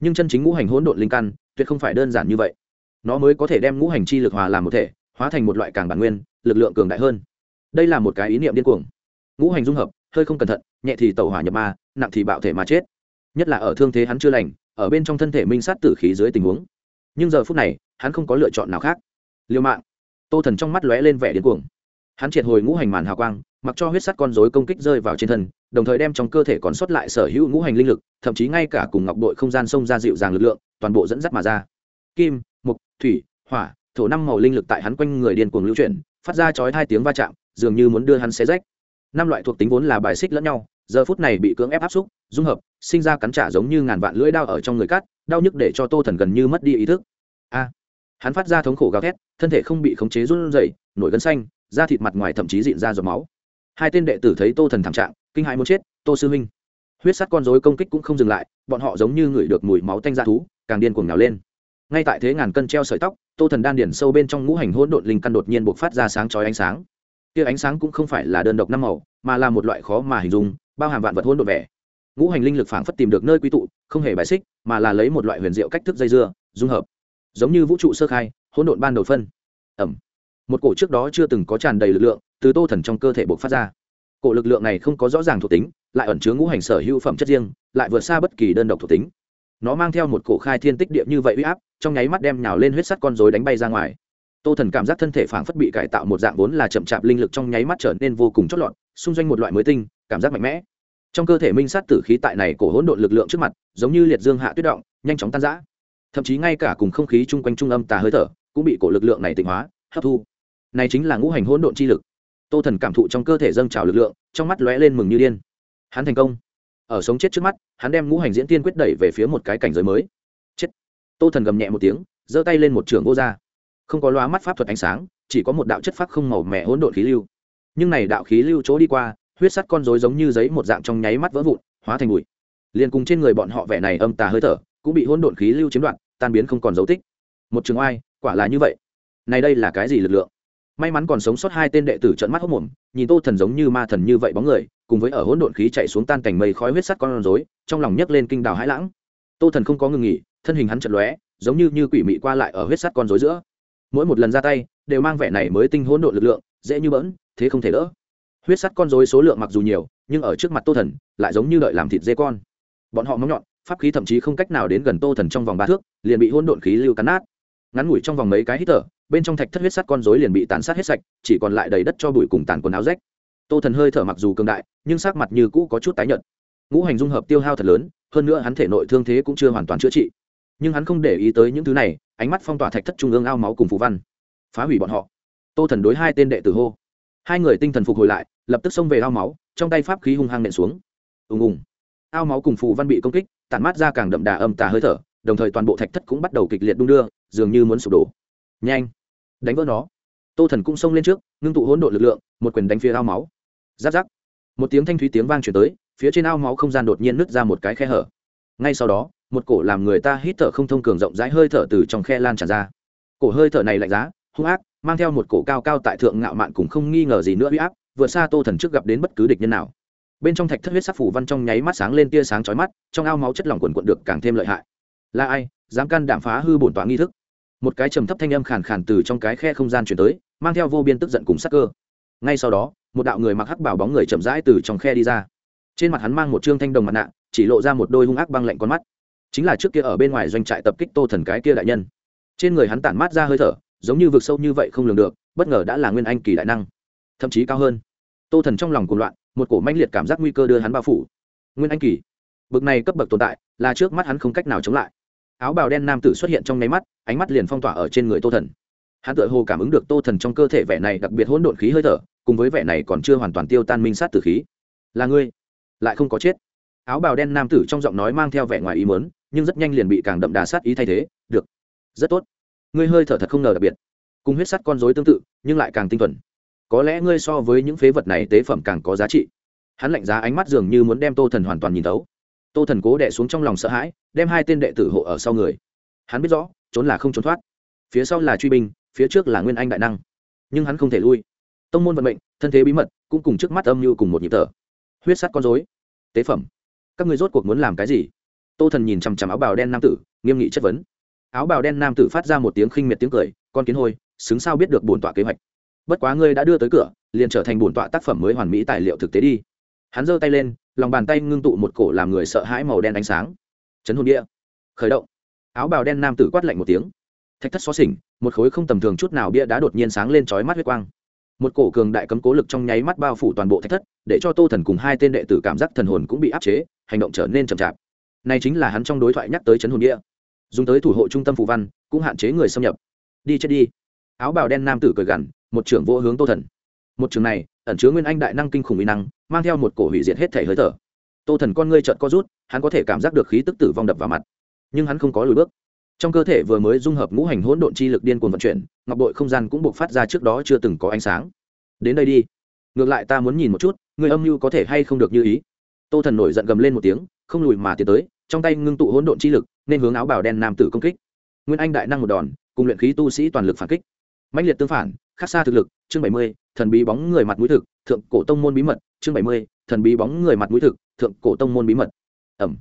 Nhưng chân chính ngũ hành hỗn độn linh căn, tuyệt không phải đơn giản như vậy. Nó mới có thể đem ngũ hành chi lực hòa làm một thể, hóa thành một loại càng bản nguyên, lực lượng cường đại hơn. Đây là một cái ý niệm điên cuồng. Ngũ hành dung hợp, hơi không cẩn thận, nhẹ thì tẩu hỏa nhập ma, nặng thì bạo thể mà chết nhất là ở thương thế hắn chưa lành, ở bên trong thân thể minh sát tử khí dưới tình huống. Nhưng giờ phút này, hắn không có lựa chọn nào khác. Liêu mạng. Tô thần trong mắt lóe lên vẻ điên cuồng. Hắn triệt hồi ngũ hành màn hào quang, mặc cho huyết sắt con dối công kích rơi vào trên thân, đồng thời đem trong cơ thể còn sót lại sở hữu ngũ hành linh lực, thậm chí ngay cả cùng ngọc đội không gian sông ra dịu dàng lực lượng, toàn bộ dẫn dắt mà ra. Kim, mục, thủy, hỏa, thổ năm màu linh lực tại hắn quanh người điên cuồng lưu chuyển, phát ra chói hai tiếng va chạm, dường như muốn đưa hắn xé rách. Năm loại thuộc tính vốn là bài xích lẫn nhau giờ phút này bị cưỡng ép áp xúc, dung hợp, sinh ra cắn trả giống như ngàn vạn lưỡi đao ở trong người cắt đau nhức để cho tô thần gần như mất đi ý thức. A! Hắn phát ra thống khổ gào thét, thân thể không bị khống chế run rẩy, nổi gân xanh, da thịt mặt ngoài thậm chí dịn ra giọt máu. Hai tên đệ tử thấy tô thần thảm trạng, kinh hãi muốn chết, tô sư huynh. Huyết sắt con rối công kích cũng không dừng lại, bọn họ giống như ngửi được mùi máu tanh ra thú, càng điên cuồng nào lên. Ngay tại thế ngàn cân treo sợi tóc, tô thần đan điển sâu bên trong ngũ hành hỗn độn linh căn đột nhiên buộc phát ra sáng chói ánh sáng. Kia ánh sáng cũng không phải là đơn độc năm màu, mà là một loại khó mà hình dung bao hàm vạn vật hỗn độn vẻ. Ngũ hành linh lực phảng phất tìm được nơi quy tụ, không hề bài xích, mà là lấy một loại huyền diệu cách thức dây dưa, dung hợp. Giống như vũ trụ sơ khai, hỗn độn ban đầu phân. Ẩm. Một cổ trước đó chưa từng có tràn đầy lực lượng, từ tô thần trong cơ thể buộc phát ra. Cổ lực lượng này không có rõ ràng thuộc tính, lại ẩn chứa ngũ hành sở hữu phẩm chất riêng, lại vượt xa bất kỳ đơn độc thuộc tính. Nó mang theo một cổ khai thiên tích địa như vậy uy áp, trong nháy mắt đem nhào lên huyết sắt con rối đánh bay ra ngoài. Tô thần cảm giác thân thể phảng phất bị cải tạo một dạng vốn là chậm chạp linh lực trong nháy mắt trở nên vô cùng chót lọt, xung doanh một loại mới tinh cảm giác mạnh mẽ. Trong cơ thể minh sát tử khí tại này cổ hỗn độn lực lượng trước mặt, giống như liệt dương hạ tuyết động, nhanh chóng tan rã. Thậm chí ngay cả cùng không khí chung quanh trung âm tà hơi thở, cũng bị cổ lực lượng này tịnh hóa, hấp thu. Này chính là ngũ hành hỗn độn chi lực. Tô thần cảm thụ trong cơ thể dâng trào lực lượng, trong mắt lóe lên mừng như điên. Hắn thành công. Ở sống chết trước mắt, hắn đem ngũ hành diễn tiên quyết đẩy về phía một cái cảnh giới mới. Chết. Tô thần gầm nhẹ một tiếng, giơ tay lên một trường vô r không có loa mắt pháp thuật ánh sáng, chỉ có một đạo chất pháp không màu mẹ hỗn độn khí lưu. Nhưng này đạo khí lưu chỗ đi qua huyết sắt con rối giống như giấy một dạng trong nháy mắt vỡ vụn, hóa thành bụi. Liền cùng trên người bọn họ vẻ này âm tà hơi thở, cũng bị hỗn độn khí lưu chiếm đoạt, tan biến không còn dấu tích. Một trường oai, quả là như vậy. Này đây là cái gì lực lượng? May mắn còn sống sót hai tên đệ tử trận mắt hốc mồm nhìn tô thần giống như ma thần như vậy bóng người, cùng với ở hỗn độn khí chạy xuống tan cảnh mây khói huyết sắt con rối, trong lòng nhấc lên kinh đào hãi lãng. Tô thần không có ngừng nghỉ, thân hình hắn chật lóe, giống như như quỷ mị qua lại ở huyết sắt con rối giữa. Mỗi một lần ra tay, đều mang vẻ này mới tinh hỗn độn lực lượng, dễ như bỡn, thế không thể đỡ huyết sắt con rối số lượng mặc dù nhiều, nhưng ở trước mặt tô thần, lại giống như đợi làm thịt dê con. Bọn họ móng nhọn, pháp khí thậm chí không cách nào đến gần tô thần trong vòng ba thước, liền bị hôn độn khí lưu cắn nát. Ngắn ngủi trong vòng mấy cái hít thở, bên trong thạch thất huyết sắt con rối liền bị tàn sát hết sạch, chỉ còn lại đầy đất cho bụi cùng tàn quần áo rách. Tô thần hơi thở mặc dù cường đại, nhưng sắc mặt như cũ có chút tái nhợt. Ngũ hành dung hợp tiêu hao thật lớn, hơn nữa hắn thể nội thương thế cũng chưa hoàn toàn chữa trị. Nhưng hắn không để ý tới những thứ này, ánh mắt phong tỏa thạch thất trung ương ao máu cùng phù văn, phá hủy bọn họ. Tô thần đối hai tên đệ tử hô. Hai người tinh thần phục hồi lại lập tức xông về ao máu, trong tay pháp khí hung hăng nện xuống. Ùng ùng. Ao máu cùng phù văn bị công kích, tản mát ra càng đậm đà âm tà hơi thở, đồng thời toàn bộ thạch thất cũng bắt đầu kịch liệt đung đưa, dường như muốn sụp đổ. Nhanh. Đánh vỡ nó. Tô thần cũng xông lên trước, ngưng tụ hỗn độ lực lượng, một quyền đánh phía ao máu. Giáp giáp. Một tiếng thanh thúy tiếng vang chuyển tới, phía trên ao máu không gian đột nhiên nứt ra một cái khe hở. Ngay sau đó, một cổ làm người ta hít thở không thông cường rộng rãi hơi thở từ trong khe lan tràn ra. Cổ hơi thở này lạnh giá, hung ác, mang theo một cổ cao cao tại thượng ngạo mạn cũng không nghi ngờ gì nữa huy áp vượt xa tô thần trước gặp đến bất cứ địch nhân nào. Bên trong thạch thất huyết sắc phủ văn trong nháy mắt sáng lên tia sáng chói mắt, trong ao máu chất lỏng quần quận được càng thêm lợi hại. Là ai, dám can đảm phá hư bổn tòa nghi thức? Một cái trầm thấp thanh âm khàn khàn từ trong cái khe không gian chuyển tới, mang theo vô biên tức giận cùng sắc cơ. Ngay sau đó, một đạo người mặc hắc bảo bóng người chậm rãi từ trong khe đi ra. Trên mặt hắn mang một trương thanh đồng mặt nạ, chỉ lộ ra một đôi hung ác băng lạnh con mắt. Chính là trước kia ở bên ngoài doanh trại tập kích tô thần cái kia đại nhân. Trên người hắn tản mát ra hơi thở, giống như vực sâu như vậy không lường được, bất ngờ đã là nguyên anh kỳ đại năng thậm chí cao hơn. Tô thần trong lòng cuộc loạn, một cổ manh liệt cảm giác nguy cơ đưa hắn bao phủ. Nguyên anh kỳ, bực này cấp bậc tồn tại, là trước mắt hắn không cách nào chống lại. Áo bào đen nam tử xuất hiện trong nháy mắt, ánh mắt liền phong tỏa ở trên người tô thần. Hắn tự hồ cảm ứng được tô thần trong cơ thể vẻ này đặc biệt hỗn độn khí hơi thở, cùng với vẻ này còn chưa hoàn toàn tiêu tan minh sát tử khí. Là ngươi? Lại không có chết. Áo bào đen nam tử trong giọng nói mang theo vẻ ngoài ý mớn nhưng rất nhanh liền bị càng đậm đà sát ý thay thế, được, rất tốt. Ngươi hơi thở thật không ngờ đặc biệt. Cùng huyết sắt con dối tương tự, nhưng lại càng tinh thuần có lẽ ngươi so với những phế vật này tế phẩm càng có giá trị. Hắn lạnh giá ánh mắt dường như muốn đem tô thần hoàn toàn nhìn tấu tô thần cố đẻ xuống trong lòng sợ hãi, đem hai tên đệ tử hộ ở sau người. Hắn biết rõ, trốn là không trốn thoát. Phía sau là truy binh, phía trước là nguyên anh đại năng. Nhưng hắn không thể lui. Tông môn vận mệnh, thân thế bí mật, cũng cùng trước mắt âm như cùng một nhịp tở huyết sắt con dối tế phẩm. Các ngươi rốt cuộc muốn làm cái gì? Tô thần nhìn chằm chằm áo bào đen nam tử, nghiêm nghị chất vấn. Áo bào đen nam tử phát ra một tiếng khinh miệt tiếng cười, con kiến hôi, xứng sao biết được bổn tọa kế hoạch bất quá ngươi đã đưa tới cửa, liền trở thành bổn tọa tác phẩm mới hoàn mỹ tài liệu thực tế đi. Hắn giơ tay lên, lòng bàn tay ngưng tụ một cổ làm người sợ hãi màu đen ánh sáng. Chấn hồn địa. Khởi động. Áo bào đen nam tử quát lạnh một tiếng. Thạch thất xó xỉnh, một khối không tầm thường chút nào bia đá đột nhiên sáng lên chói mắt huyết quang. Một cổ cường đại cấm cố lực trong nháy mắt bao phủ toàn bộ thạch thất, để cho tô thần cùng hai tên đệ tử cảm giác thần hồn cũng bị áp chế, hành động trở nên chậm chạp. Này chính là hắn trong đối thoại nhắc tới chấn hồn địa. Dùng tới thủ hộ trung tâm phù văn, cũng hạn chế người xâm nhập. Đi chết đi. Áo bào đen nam tử cười gằn một trưởng vô hướng tô thần. Một trường này, ẩn chứa nguyên anh đại năng kinh khủng uy năng, mang theo một cổ hủy diệt hết thể hơi thở. Tô thần con ngươi trợn co rút, hắn có thể cảm giác được khí tức tử vong đập vào mặt. Nhưng hắn không có lùi bước. Trong cơ thể vừa mới dung hợp ngũ hành hỗn độn chi lực điên cuồng vận chuyển, ngọc bội không gian cũng buộc phát ra trước đó chưa từng có ánh sáng. Đến đây đi. Ngược lại ta muốn nhìn một chút, người âm mưu có thể hay không được như ý. Tô thần nổi giận gầm lên một tiếng, không lùi mà tiến tới, trong tay ngưng tụ hỗn độn chi lực, nên hướng áo bào đen nam tử công kích. Nguyên anh đại năng một đòn, cùng luyện khí tu sĩ toàn lực phản kích. Mãnh liệt tương phản khác xa thực lực, chương bảy mươi, thần bí bóng người mặt mũi thực, thượng cổ tông môn bí mật, chương bảy mươi, thần bí bóng người mặt mũi thực, thượng cổ tông môn bí mật. Ẩm.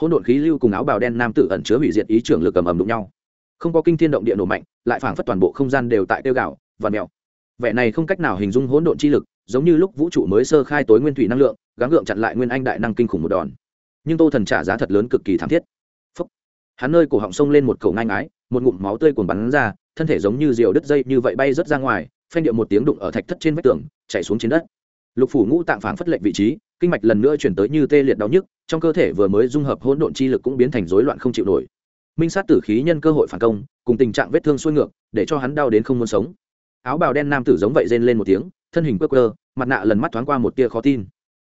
Hỗn độn khí lưu cùng áo bào đen nam tử ẩn chứa hủy diệt ý trưởng lực ầm ầm đụng nhau. Không có kinh thiên động địa nổ mạnh, lại phảng phất toàn bộ không gian đều tại tiêu gạo và mèo. Vẻ này không cách nào hình dung hỗn độn chi lực, giống như lúc vũ trụ mới sơ khai tối nguyên thủy năng lượng, gắng gượng chặn lại nguyên anh đại năng kinh khủng một đòn. Nhưng tô thần trả giá thật lớn cực kỳ thảm thiết. Phúc. hắn nơi cổ họng sông lên một cầu ngang ái một ngụm máu tươi cuồn bắn ra thân thể giống như diều đứt dây như vậy bay rớt ra ngoài, phanh điệu một tiếng đụng ở thạch thất trên vách tường chạy xuống trên đất. Lục phủ ngũ tạng phảng phất lệnh vị trí, kinh mạch lần nữa chuyển tới như tê liệt đau nhức, trong cơ thể vừa mới dung hợp hỗn độn chi lực cũng biến thành rối loạn không chịu nổi. Minh sát tử khí nhân cơ hội phản công, cùng tình trạng vết thương xuôi ngược, để cho hắn đau đến không muốn sống. Áo bào đen nam tử giống vậy rên lên một tiếng, thân hình quơ quơ, mặt nạ lần mắt thoáng qua một tia khó tin.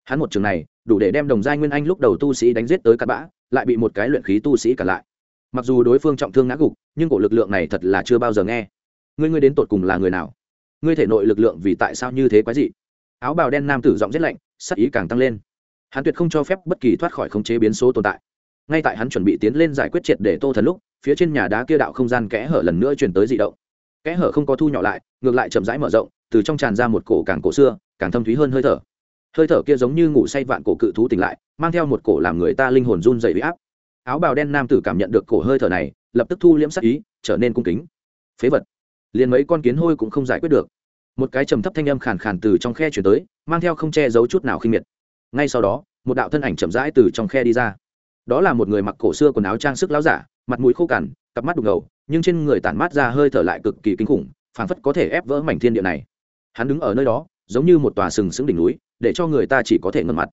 Hắn một trường này, đủ để đem đồng giai nguyên anh lúc đầu tu sĩ đánh giết tới cặn bã, lại bị một cái luyện khí tu sĩ cả lại mặc dù đối phương trọng thương ngã gục, nhưng cổ lực lượng này thật là chưa bao giờ nghe. Ngươi ngươi đến tột cùng là người nào? Ngươi thể nội lực lượng vì tại sao như thế quái dị? Áo bào đen nam tử giọng rét lạnh, sắc ý càng tăng lên. Hắn tuyệt không cho phép bất kỳ thoát khỏi khống chế biến số tồn tại. Ngay tại hắn chuẩn bị tiến lên giải quyết triệt để tô thần lúc, phía trên nhà đá kia đạo không gian kẽ hở lần nữa chuyển tới dị động. Kẽ hở không có thu nhỏ lại, ngược lại chậm rãi mở rộng, từ trong tràn ra một cổ càng cổ xưa, càng thâm thúy hơn hơi thở. Hơi thở kia giống như ngủ say vạn cổ cự thú tỉnh lại, mang theo một cổ làm người ta linh hồn run dày bị áp áo bào đen nam tử cảm nhận được cổ hơi thở này, lập tức thu liễm sắc ý, trở nên cung kính. Phế vật. Liền mấy con kiến hôi cũng không giải quyết được. Một cái trầm thấp thanh âm khàn khàn từ trong khe chuyển tới, mang theo không che giấu chút nào khinh miệt. Ngay sau đó, một đạo thân ảnh chậm rãi từ trong khe đi ra. Đó là một người mặc cổ xưa quần áo trang sức láo giả, mặt mũi khô cằn, cặp mắt đục ngầu, nhưng trên người tản mát ra hơi thở lại cực kỳ kinh khủng, phảng phất có thể ép vỡ mảnh thiên địa này. Hắn đứng ở nơi đó, giống như một tòa sừng sững đỉnh núi, để cho người ta chỉ có thể ngẩn mặt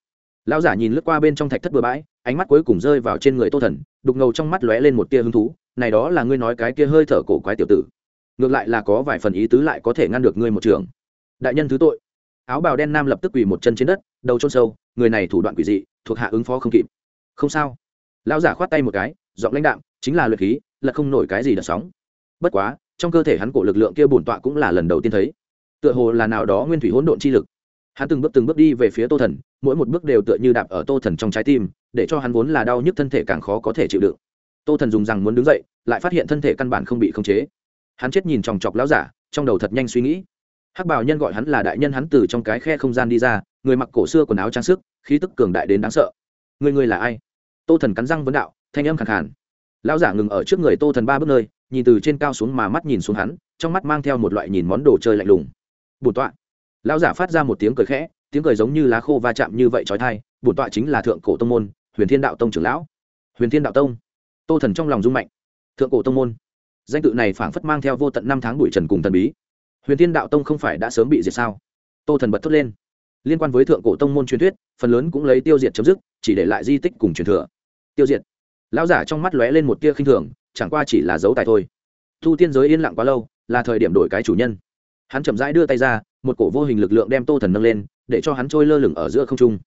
lão giả nhìn lướt qua bên trong thạch thất bừa bãi, ánh mắt cuối cùng rơi vào trên người tô thần, đục ngầu trong mắt lóe lên một tia hứng thú, này đó là ngươi nói cái kia hơi thở cổ quái tiểu tử. Ngược lại là có vài phần ý tứ lại có thể ngăn được ngươi một trường. Đại nhân thứ tội. Áo bào đen nam lập tức quỳ một chân trên đất, đầu trôn sâu, người này thủ đoạn quỷ dị, thuộc hạ ứng phó không kịp. Không sao. Lão giả khoát tay một cái, giọng lãnh đạm, chính là luyện khí, là không nổi cái gì đợt sóng. Bất quá, trong cơ thể hắn cổ lực lượng kia bổn tọa cũng là lần đầu tiên thấy. Tựa hồ là nào đó nguyên thủy hỗn độn chi lực. Hắn từng bước từng bước đi về phía tô thần mỗi một bước đều tựa như đạp ở tô thần trong trái tim, để cho hắn vốn là đau nhức thân thể càng khó có thể chịu đựng. Tô thần dùng rằng muốn đứng dậy, lại phát hiện thân thể căn bản không bị khống chế. Hắn chết nhìn chòng chọc lão giả, trong đầu thật nhanh suy nghĩ. Hắc bảo nhân gọi hắn là đại nhân hắn từ trong cái khe không gian đi ra, người mặc cổ xưa quần áo trang sức, khí tức cường đại đến đáng sợ. Người người là ai? Tô thần cắn răng vấn đạo, thanh âm khẳng hẳn. lão giả ngừng ở trước người tô thần ba bước nơi, nhìn từ trên cao xuống mà mắt nhìn xuống hắn, trong mắt mang theo một loại nhìn món đồ chơi lạnh lùng. Bổn tọa. Lão giả phát ra một tiếng cười khẽ tiếng cười giống như lá khô va chạm như vậy trói thai, bổn tọa chính là thượng cổ tông môn, huyền thiên đạo tông trưởng lão. Huyền thiên đạo tông. Tô thần trong lòng rung mạnh. Thượng cổ tông môn. Danh tự này phảng phất mang theo vô tận năm tháng bụi trần cùng thần bí. Huyền thiên đạo tông không phải đã sớm bị diệt sao? Tô thần bật thốt lên. Liên quan với thượng cổ tông môn truyền thuyết, phần lớn cũng lấy tiêu diệt chấm dứt, chỉ để lại di tích cùng truyền thừa. Tiêu diệt. Lão giả trong mắt lóe lên một tia khinh thường, chẳng qua chỉ là dấu tài thôi. Thu tiên giới yên lặng quá lâu, là thời điểm đổi cái chủ nhân. Hắn chậm rãi đưa tay ra, một cổ vô hình lực lượng đem tô thần nâng lên để cho hắn trôi lơ lửng ở giữa không trung.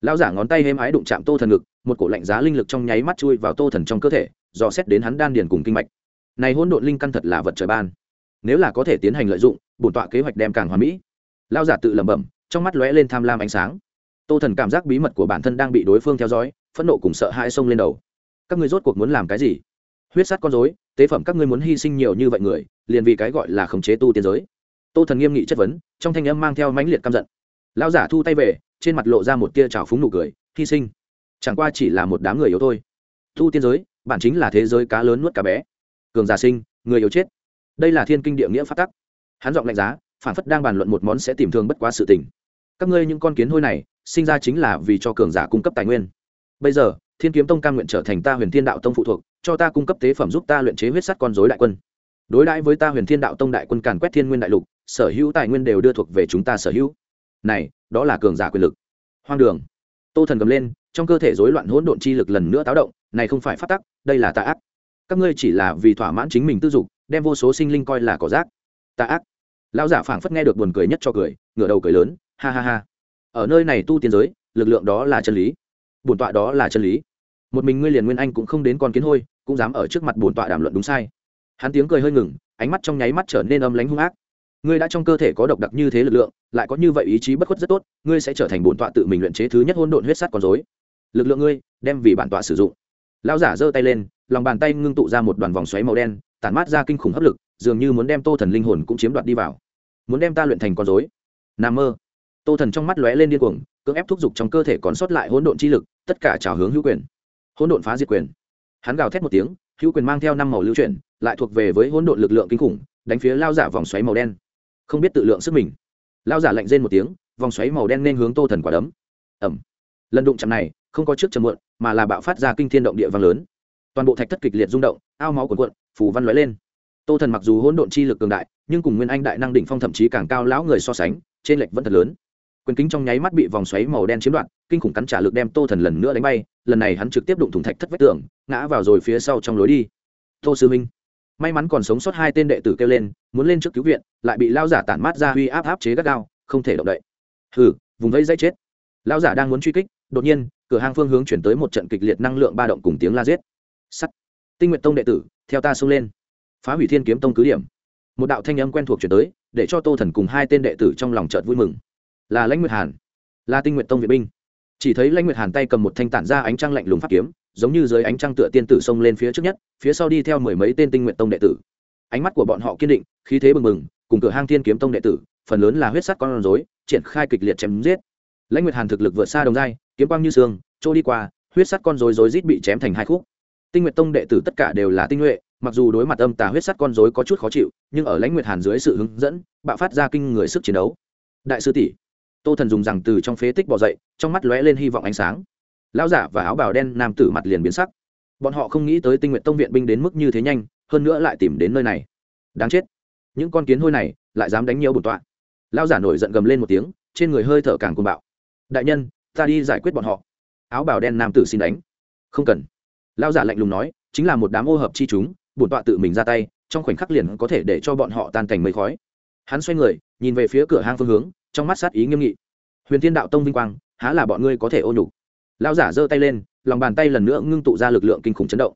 Lão giả ngón tay êm ái đụng chạm tô thần ngực, một cổ lạnh giá linh lực trong nháy mắt chui vào tô thần trong cơ thể, dò xét đến hắn đan điền cùng kinh mạch. Này hỗn độn linh căn thật là vật trời ban. Nếu là có thể tiến hành lợi dụng, bổn tọa kế hoạch đem càng hoàn mỹ. Lão giả tự lẩm bẩm, trong mắt lóe lên tham lam ánh sáng. Tô thần cảm giác bí mật của bản thân đang bị đối phương theo dõi, phẫn nộ cùng sợ hãi xông lên đầu. Các ngươi rốt cuộc muốn làm cái gì? Huyết sát con dối tế phẩm các ngươi muốn hy sinh nhiều như vậy người, liền vì cái gọi là khống chế tu tiên giới. Tô thần nghiêm nghị chất vấn, trong thanh âm mang theo mãnh liệt căm giận lão giả thu tay về, trên mặt lộ ra một tia trào phúng nụ cười, hy sinh? Chẳng qua chỉ là một đám người yếu thôi. Thu tiên giới, bản chính là thế giới cá lớn nuốt cá bé. Cường giả sinh, người yếu chết. Đây là thiên kinh địa nghĩa phát tắc. Hắn giọng lạnh giá, phản phất đang bàn luận một món sẽ tìm thường bất quá sự tình. Các ngươi những con kiến hôi này, sinh ra chính là vì cho cường giả cung cấp tài nguyên. Bây giờ, thiên kiếm tông ca nguyện trở thành ta huyền thiên đạo tông phụ thuộc, cho ta cung cấp tế phẩm giúp ta luyện chế huyết sắt con dối đại quân. Đối đãi với ta huyền thiên đạo tông đại quân càn quét thiên nguyên đại lục, sở hữu tài nguyên đều đưa thuộc về chúng ta sở hữu này, đó là cường giả quyền lực. Hoang đường. Tô thần cầm lên, trong cơ thể rối loạn hỗn độn chi lực lần nữa táo động, này không phải phát tắc, đây là tà ác. Các ngươi chỉ là vì thỏa mãn chính mình tư dục, đem vô số sinh linh coi là cỏ rác. Tà ác. Lão giả phảng phất nghe được buồn cười nhất cho cười, ngửa đầu cười lớn, ha ha ha. Ở nơi này tu tiên giới, lực lượng đó là chân lý. Bổn tọa đó là chân lý. Một mình ngươi liền nguyên anh cũng không đến con kiến hôi, cũng dám ở trước mặt bổn tọa đàm luận đúng sai. Hắn tiếng cười hơi ngừng, ánh mắt trong nháy mắt trở nên âm lánh hung ác ngươi đã trong cơ thể có độc đặc như thế lực lượng, lại có như vậy ý chí bất khuất rất tốt, ngươi sẽ trở thành bổn tọa tự mình luyện chế thứ nhất hôn độn huyết sắt con dối lực lượng ngươi, đem vì bản tọa sử dụng. Lão giả giơ tay lên, lòng bàn tay ngưng tụ ra một đoàn vòng xoáy màu đen, tản mát ra kinh khủng hấp lực, dường như muốn đem tô thần linh hồn cũng chiếm đoạt đi vào. Muốn đem ta luyện thành con dối n mơ. Tô thần trong mắt lóe lên điên cuồng, cưỡng ép thúc giục trong cơ thể còn sót lại hỗn độn chi lực, tất cả trào hướng hữu quyền. Hỗn độn phá diệt quyền. Hắn gào thét một tiếng, hữu quyền mang theo năm màu lưu chuyển, lại thuộc về với hỗn độn lực lượng kinh khủng, đánh phía lao giả vòng xoáy màu đen không biết tự lượng sức mình. Lao giả lạnh rên một tiếng, vòng xoáy màu đen nên hướng tô thần quả đấm. Ẩm lần đụng chạm này, không có trước chầm muộn, mà là bạo phát ra kinh thiên động địa vang lớn. Toàn bộ thạch thất kịch liệt rung động, ao máu cuộn cuộn phủ văn lóe lên. Tô thần mặc dù hỗn độn chi lực cường đại, nhưng cùng nguyên anh đại năng đỉnh phong thậm chí càng cao lão người so sánh, trên lệch vẫn thật lớn. Quyền kính trong nháy mắt bị vòng xoáy màu đen chiếm đoạt, kinh khủng cắn trả lực đem tô thần lần nữa đánh bay, lần này hắn trực tiếp đụng thủng thạch thất vách tường, ngã vào rồi phía sau trong lối đi. Tô sư minh may mắn còn sống sót hai tên đệ tử kêu lên, muốn lên trước cứu viện, lại bị lao giả tản mát ra uy áp áp chế gắt gao, không thể động đậy. Hừ, vùng vây dây chết. Lao giả đang muốn truy kích, đột nhiên, cửa hang phương hướng chuyển tới một trận kịch liệt năng lượng ba động cùng tiếng la giết. Sắt. Tinh nguyện tông đệ tử, theo ta xông lên. Phá hủy thiên kiếm tông cứ điểm. Một đạo thanh âm quen thuộc chuyển tới, để cho tô thần cùng hai tên đệ tử trong lòng trợt vui mừng. Là lãnh nguyệt hàn, là tinh nguyện tông vệ binh chỉ thấy lãnh nguyệt hàn tay cầm một thanh tản ra ánh trăng lạnh lùng pháp kiếm, giống như dưới ánh trăng tựa tiên tử xông lên phía trước nhất, phía sau đi theo mười mấy tên tinh nguyện tông đệ tử. Ánh mắt của bọn họ kiên định, khí thế bừng bừng, cùng cửa hang thiên kiếm tông đệ tử, phần lớn là huyết sắt con rối, triển khai kịch liệt chém giết. Lãnh nguyệt hàn thực lực vượt xa đồng dai kiếm quang như sương, trôi đi qua, huyết sắt con rối rối rít bị chém thành hai khúc. Tinh nguyện tông đệ tử tất cả đều là tinh nhuệ, mặc dù đối mặt âm tà huyết sắt con rối có chút khó chịu, nhưng ở lãnh nguyệt hàn dưới sự hướng dẫn, bạo phát ra kinh người sức chiến đấu. Đại sư tỷ tô thần dùng rằng từ trong phế tích bỏ dậy, trong mắt lóe lên hy vọng ánh sáng. Lão giả và áo bào đen nam tử mặt liền biến sắc. Bọn họ không nghĩ tới tinh nguyện tông viện binh đến mức như thế nhanh, hơn nữa lại tìm đến nơi này. Đáng chết. Những con kiến hôi này lại dám đánh nhiều bổn tọa. Lão giả nổi giận gầm lên một tiếng, trên người hơi thở càng cuồng bạo. Đại nhân, ta đi giải quyết bọn họ. Áo bào đen nam tử xin đánh. Không cần. Lão giả lạnh lùng nói, chính là một đám ô hợp chi chúng, bổn tọa tự mình ra tay, trong khoảnh khắc liền có thể để cho bọn họ tan cảnh mây khói. Hắn xoay người, nhìn về phía cửa hang phương hướng trong mắt sát ý nghiêm nghị. Huyền thiên đạo tông vinh quang, há là bọn ngươi có thể ô nhục. Lão giả giơ tay lên, lòng bàn tay lần nữa ngưng tụ ra lực lượng kinh khủng chấn động.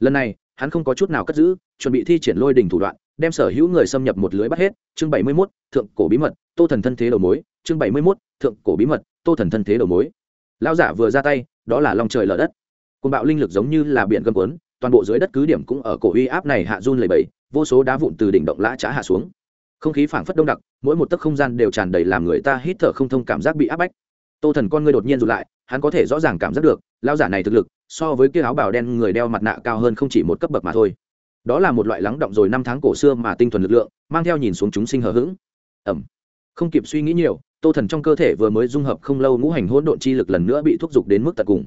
Lần này, hắn không có chút nào cất giữ, chuẩn bị thi triển lôi đình thủ đoạn, đem sở hữu người xâm nhập một lưới bắt hết. Chương bảy mươi mốt, thượng cổ bí mật, tô thần thân thế đầu mối. Chương bảy mươi mốt, thượng cổ bí mật, tô thần thân thế đầu mối. Lão giả vừa ra tay, đó là lòng trời lở đất. Côn bạo linh lực giống như là biển gầm cuốn, toàn bộ dưới đất cứ điểm cũng ở cổ uy áp này hạ run lầy bầy vô số đá vụn từ đỉnh động lã trá hạ xuống không khí phảng phất đông đặc, mỗi một tấc không gian đều tràn đầy làm người ta hít thở không thông cảm giác bị áp bách. Tô thần con ngươi đột nhiên rụt lại, hắn có thể rõ ràng cảm giác được lao giả này thực lực, so với kia áo bào đen người đeo mặt nạ cao hơn không chỉ một cấp bậc mà thôi. Đó là một loại lắng động rồi năm tháng cổ xưa mà tinh thuần lực lượng, mang theo nhìn xuống chúng sinh hờ hững. Ẩm không kịp suy nghĩ nhiều, tô thần trong cơ thể vừa mới dung hợp không lâu ngũ hành hỗn độn chi lực lần nữa bị thúc giục đến mức tận cùng.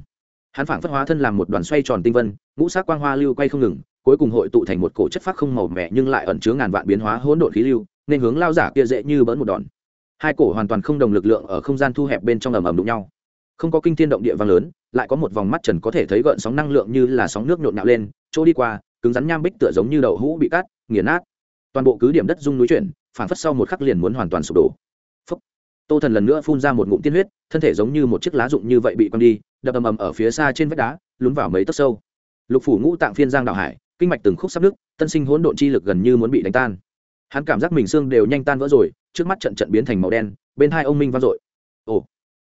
Hắn phảng phất hóa thân làm một đoàn xoay tròn tinh vân, ngũ sắc quang hoa lưu quay không ngừng, cuối cùng hội tụ thành một cổ chất phát không màu mẹ nhưng lại ẩn chứa ngàn vạn biến hóa hỗn độn khí lưu nên hướng lao giả kia dễ như bỡn một đòn. Hai cổ hoàn toàn không đồng lực lượng ở không gian thu hẹp bên trong ầm ầm đụng nhau. Không có kinh thiên động địa vang lớn, lại có một vòng mắt trần có thể thấy gợn sóng năng lượng như là sóng nước nhộn nhạo lên, chỗ đi qua, cứng rắn nham bích tựa giống như đậu hũ bị cắt, nghiền nát. Toàn bộ cứ điểm đất rung núi chuyển phản phất sau một khắc liền muốn hoàn toàn sụp đổ. Phúc. tô thần lần nữa phun ra một ngụm tiên huyết, thân thể giống như một chiếc lá rụng như vậy bị quăng đi, đập ầm ầm ở phía xa trên vách đá, lún vào mấy tấc sâu. Lục phủ ngũ tạng phiên giang đạo hải, kinh mạch từng khúc sắp nước tân sinh hỗn độn chi lực gần như muốn bị đánh tan hắn cảm giác mình xương đều nhanh tan vỡ rồi, trước mắt trận trận biến thành màu đen, bên hai ông minh vang dội. Ồ,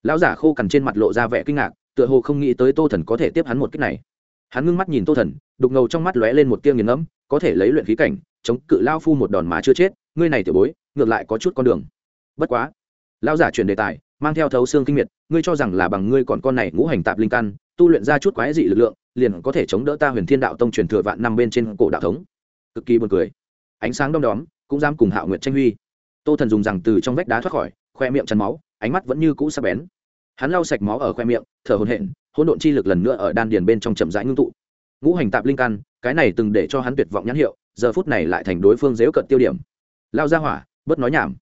lão giả khô cằn trên mặt lộ ra vẻ kinh ngạc, tựa hồ không nghĩ tới tô thần có thể tiếp hắn một cách này. Hắn ngưng mắt nhìn tô thần, đục ngầu trong mắt lóe lên một tia nghiền ngẫm, có thể lấy luyện khí cảnh, chống cự lao phu một đòn mà chưa chết, ngươi này tiểu bối, ngược lại có chút con đường. Bất quá, lão giả chuyển đề tài, mang theo thấu xương kinh miệt, ngươi cho rằng là bằng ngươi còn con này ngũ hành tạp linh căn, tu luyện ra chút quái dị lực lượng, liền có thể chống đỡ ta huyền thiên đạo tông truyền thừa vạn năm bên trên cổ đạo thống. Cực kỳ buồn cười. Ánh sáng đom đóm cũng dám cùng hạo nguyệt tranh huy. Tô thần dùng rằng từ trong vách đá thoát khỏi, khoe miệng chắn máu, ánh mắt vẫn như cũ sắc bén. Hắn lau sạch máu ở khoe miệng, thở hồn hển, hỗn độn chi lực lần nữa ở đan điền bên trong chậm rãi ngưng tụ. Ngũ hành tạp linh căn, cái này từng để cho hắn tuyệt vọng nhãn hiệu, giờ phút này lại thành đối phương dếu cận tiêu điểm. Lao ra hỏa, bớt nói nhảm.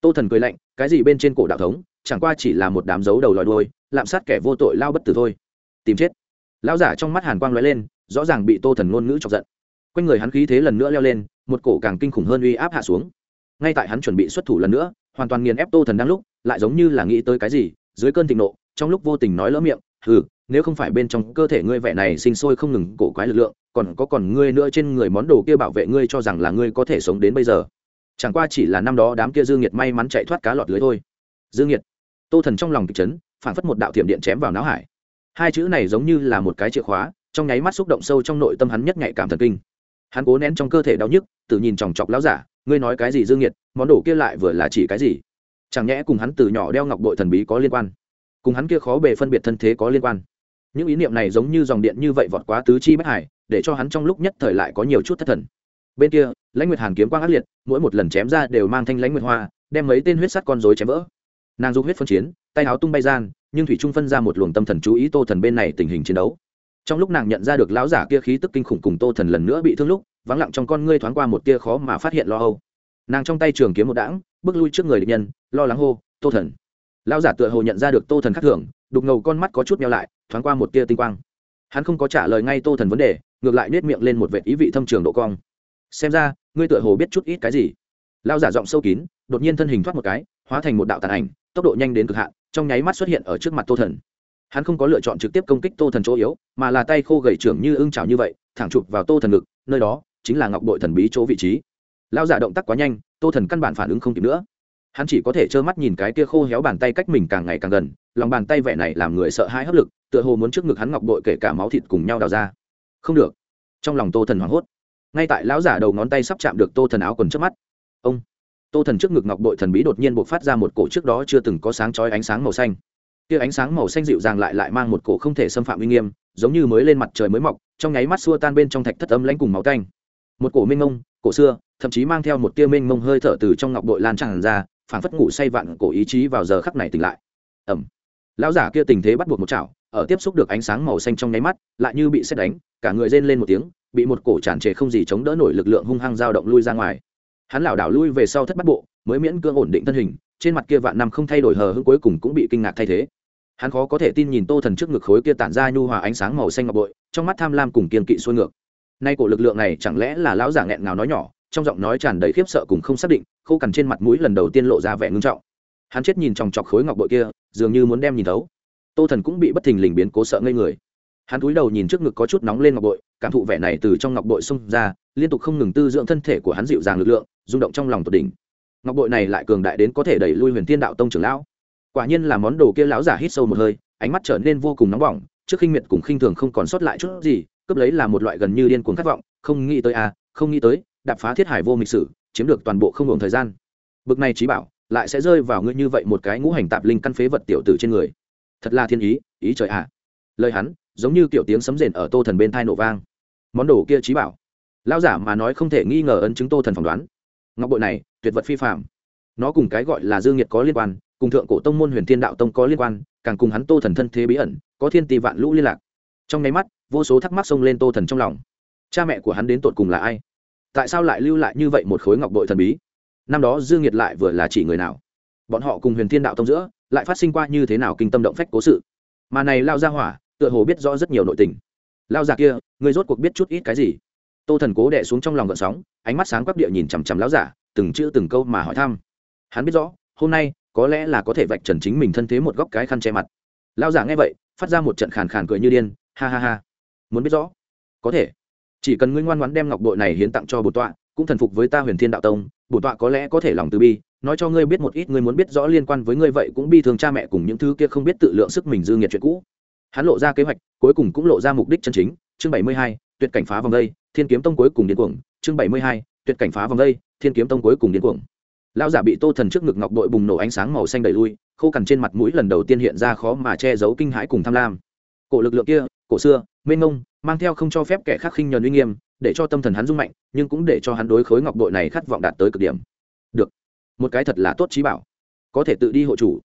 Tô thần cười lạnh, cái gì bên trên cổ đạo thống, chẳng qua chỉ là một đám dấu đầu lòi đôi lạm sát kẻ vô tội lao bất tử thôi. Tìm chết. Lao giả trong mắt hàn quang lóe lên, rõ ràng bị tô thần ngôn ngữ chọc giận. Quanh người hắn khí thế lần nữa leo lên một cổ càng kinh khủng hơn uy áp hạ xuống. Ngay tại hắn chuẩn bị xuất thủ lần nữa, hoàn toàn nghiền ép tô thần đang lúc, lại giống như là nghĩ tới cái gì, dưới cơn thịnh nộ, trong lúc vô tình nói lỡ miệng ừ nếu không phải bên trong cơ thể ngươi vẻ này sinh sôi không ngừng cổ quái lực lượng, còn có còn ngươi nữa trên người món đồ kia bảo vệ ngươi cho rằng là ngươi có thể sống đến bây giờ. Chẳng qua chỉ là năm đó đám kia dương nhiệt may mắn chạy thoát cá lọt lưới thôi. Dương nhiệt, tô thần trong lòng kịch chấn phản phất một đạo thiểm điện chém vào não hải. Hai chữ này giống như là một cái chìa khóa, trong nháy mắt xúc động sâu trong nội tâm hắn nhất nhạy cảm thần kinh hắn cố nén trong cơ thể đau nhức, tự nhìn chòng chọc lão giả, ngươi nói cái gì, dương nhiệt món đồ kia lại vừa là chỉ cái gì? Chẳng nhẽ cùng hắn từ nhỏ đeo ngọc bội thần bí có liên quan? Cùng hắn kia khó bề phân biệt thân thế có liên quan? Những ý niệm này giống như dòng điện như vậy vọt quá tứ chi bất hải, để cho hắn trong lúc nhất thời lại có nhiều chút thất thần. Bên kia, lãnh nguyệt hàn kiếm quang ác liệt, mỗi một lần chém ra đều mang thanh lãnh nguyệt hoa, đem mấy tên huyết sắt con rối chém vỡ. Nàng du huyết phân chiến, tay áo tung bay gian, nhưng thủy trung phân ra một luồng tâm thần chú ý tô thần bên này tình hình chiến đấu trong lúc nàng nhận ra được lão giả kia khí tức kinh khủng cùng tô thần lần nữa bị thương lúc, vắng lặng trong con ngươi thoáng qua một tia khó mà phát hiện lo âu. Nàng trong tay trường kiếm một đãng, bước lui trước người địch nhân, lo lắng hô, tô thần. Lão giả tựa hồ nhận ra được tô thần khắc thường, đục ngầu con mắt có chút meo lại, thoáng qua một tia tinh quang. Hắn không có trả lời ngay tô thần vấn đề, ngược lại nết miệng lên một vệ ý vị thâm trường độ cong. Xem ra, ngươi tựa hồ biết chút ít cái gì. Lão giả giọng sâu kín, đột nhiên thân hình thoát một cái, hóa thành một đạo tàn ảnh, tốc độ nhanh đến cực hạn, trong nháy mắt xuất hiện ở trước mặt tô thần hắn không có lựa chọn trực tiếp công kích tô thần chỗ yếu, mà là tay khô gầy trưởng như ưng trào như vậy, thẳng chụp vào tô thần ngực, nơi đó chính là ngọc bội thần bí chỗ vị trí. Lao giả động tác quá nhanh, tô thần căn bản phản ứng không kịp nữa. Hắn chỉ có thể trơ mắt nhìn cái kia khô héo bàn tay cách mình càng ngày càng gần, lòng bàn tay vẻ này làm người sợ hãi hấp lực, tựa hồ muốn trước ngực hắn ngọc bội kể cả máu thịt cùng nhau đào ra. Không được. Trong lòng tô thần hoảng hốt. Ngay tại lão giả đầu ngón tay sắp chạm được tô thần áo quần trước mắt, ông, tô thần trước ngực ngọc bội thần bí đột nhiên buộc phát ra một cổ trước đó chưa từng có sáng chói ánh sáng màu xanh kia ánh sáng màu xanh dịu dàng lại lại mang một cổ không thể xâm phạm uy nghiêm, giống như mới lên mặt trời mới mọc, trong nháy mắt xua tan bên trong thạch thất âm lãnh cùng máu canh một cổ mênh mông, cổ xưa, thậm chí mang theo một tia mênh mông hơi thở từ trong ngọc bội lan tràn ra, phảng phất ngủ say vạn cổ ý chí vào giờ khắc này tỉnh lại. Ẩm lão giả kia tình thế bắt buộc một chảo, ở tiếp xúc được ánh sáng màu xanh trong nháy mắt, lại như bị xét đánh, cả người rên lên một tiếng, bị một cổ tràn trề không gì chống đỡ nổi lực lượng hung hăng dao động lui ra ngoài. Hắn lảo đảo lui về sau thất bắt bộ, mới miễn cưỡng ổn định thân hình, trên mặt kia vạn năm không thay đổi hờ hững cuối cùng cũng bị kinh ngạc thay thế hắn khó có thể tin nhìn tô thần trước ngực khối kia tản ra nhu hòa ánh sáng màu xanh ngọc bội, trong mắt tham lam cùng kiên kỵ xuôi ngược. Nay cổ lực lượng này chẳng lẽ là lão giả nghẹn ngào nói nhỏ, trong giọng nói tràn đầy khiếp sợ cùng không xác định, khô cằn trên mặt mũi lần đầu tiên lộ ra vẻ ngưng trọng. Hắn chết nhìn chòng chọc khối ngọc bội kia, dường như muốn đem nhìn thấu. Tô thần cũng bị bất thình lình biến cố sợ ngây người. Hắn cúi đầu nhìn trước ngực có chút nóng lên ngọc bội, cảm thụ vẻ này từ trong ngọc bội xông ra, liên tục không ngừng tư dưỡng thân thể của hắn dịu dàng lực lượng, rung động trong lòng tột đỉnh. Ngọc bội này lại cường đại đến có thể đẩy lui huyền thiên đạo tông trưởng lão quả nhiên là món đồ kia lão giả hít sâu một hơi, ánh mắt trở nên vô cùng nóng bỏng, trước khinh miệt cùng khinh thường không còn sót lại chút gì, cướp lấy là một loại gần như điên cuồng khát vọng, không nghĩ tới à không nghĩ tới, đạp phá thiết hải vô mịch sử, chiếm được toàn bộ không ngừng thời gian. Bực này trí bảo, lại sẽ rơi vào ngươi như vậy một cái ngũ hành tạp linh căn phế vật tiểu tử trên người. Thật là thiên ý ý trời ạ. À. lời hắn, giống như kiểu tiếng sấm rền ở tô thần bên thai nổ vang. Món đồ kia trí bảo. Lao giả mà nói không thể nghi ngờ ấn chứng tô thần phỏng đoán. Ngọc bội này, tuyệt vật phi phạm nó cùng cái gọi là dương nhiệt có liên quan cùng thượng cổ tông môn huyền thiên đạo tông có liên quan, càng cùng hắn tô thần thân thế bí ẩn, có thiên tỷ vạn lũ liên lạc. Trong nháy mắt, vô số thắc mắc xông lên tô thần trong lòng. Cha mẹ của hắn đến tột cùng là ai? Tại sao lại lưu lại như vậy một khối ngọc bội thần bí? Năm đó dương nhiệt lại vừa là chỉ người nào? Bọn họ cùng huyền thiên đạo tông giữa, lại phát sinh qua như thế nào kinh tâm động phách cố sự? Mà này lao ra hỏa, tựa hồ biết rõ rất nhiều nội tình. Lao già kia, người rốt cuộc biết chút ít cái gì? Tô thần cố đẻ xuống trong lòng gợn sóng, ánh mắt sáng quắc địa nhìn chằm chằm lão giả, từng chữ từng câu mà hỏi thăm. Hắn biết rõ, hôm nay có lẽ là có thể vạch trần chính mình thân thế một góc cái khăn che mặt. Lao giả nghe vậy, phát ra một trận khàn khàn cười như điên, ha ha ha. Muốn biết rõ? Có thể. Chỉ cần ngươi ngoan ngoãn đem ngọc bội này hiến tặng cho bổn tọa, cũng thần phục với ta huyền thiên đạo tông, bổn tọa có lẽ có thể lòng từ bi, nói cho ngươi biết một ít ngươi muốn biết rõ liên quan với ngươi vậy cũng bi thường cha mẹ cùng những thứ kia không biết tự lượng sức mình dư nghiệt chuyện cũ. Hắn lộ ra kế hoạch, cuối cùng cũng lộ ra mục đích chân chính, chương bảy mươi hai, tuyệt cảnh phá vòng đây, thiên kiếm tông cuối cùng điên cuồng, chương bảy mươi hai, tuyệt cảnh phá vòng đây, thiên kiếm tông cuối cùng điên cuồng lão giả bị tô thần trước ngực ngọc đội bùng nổ ánh sáng màu xanh đẩy lui, khô cằn trên mặt mũi lần đầu tiên hiện ra khó mà che giấu kinh hãi cùng tham lam. Cổ lực lượng kia, cổ xưa, mênh mông, mang theo không cho phép kẻ khác khinh nhờn uy nghiêm, để cho tâm thần hắn rung mạnh, nhưng cũng để cho hắn đối khối ngọc đội này khát vọng đạt tới cực điểm. Được, một cái thật là tốt trí bảo. Có thể tự đi hộ chủ.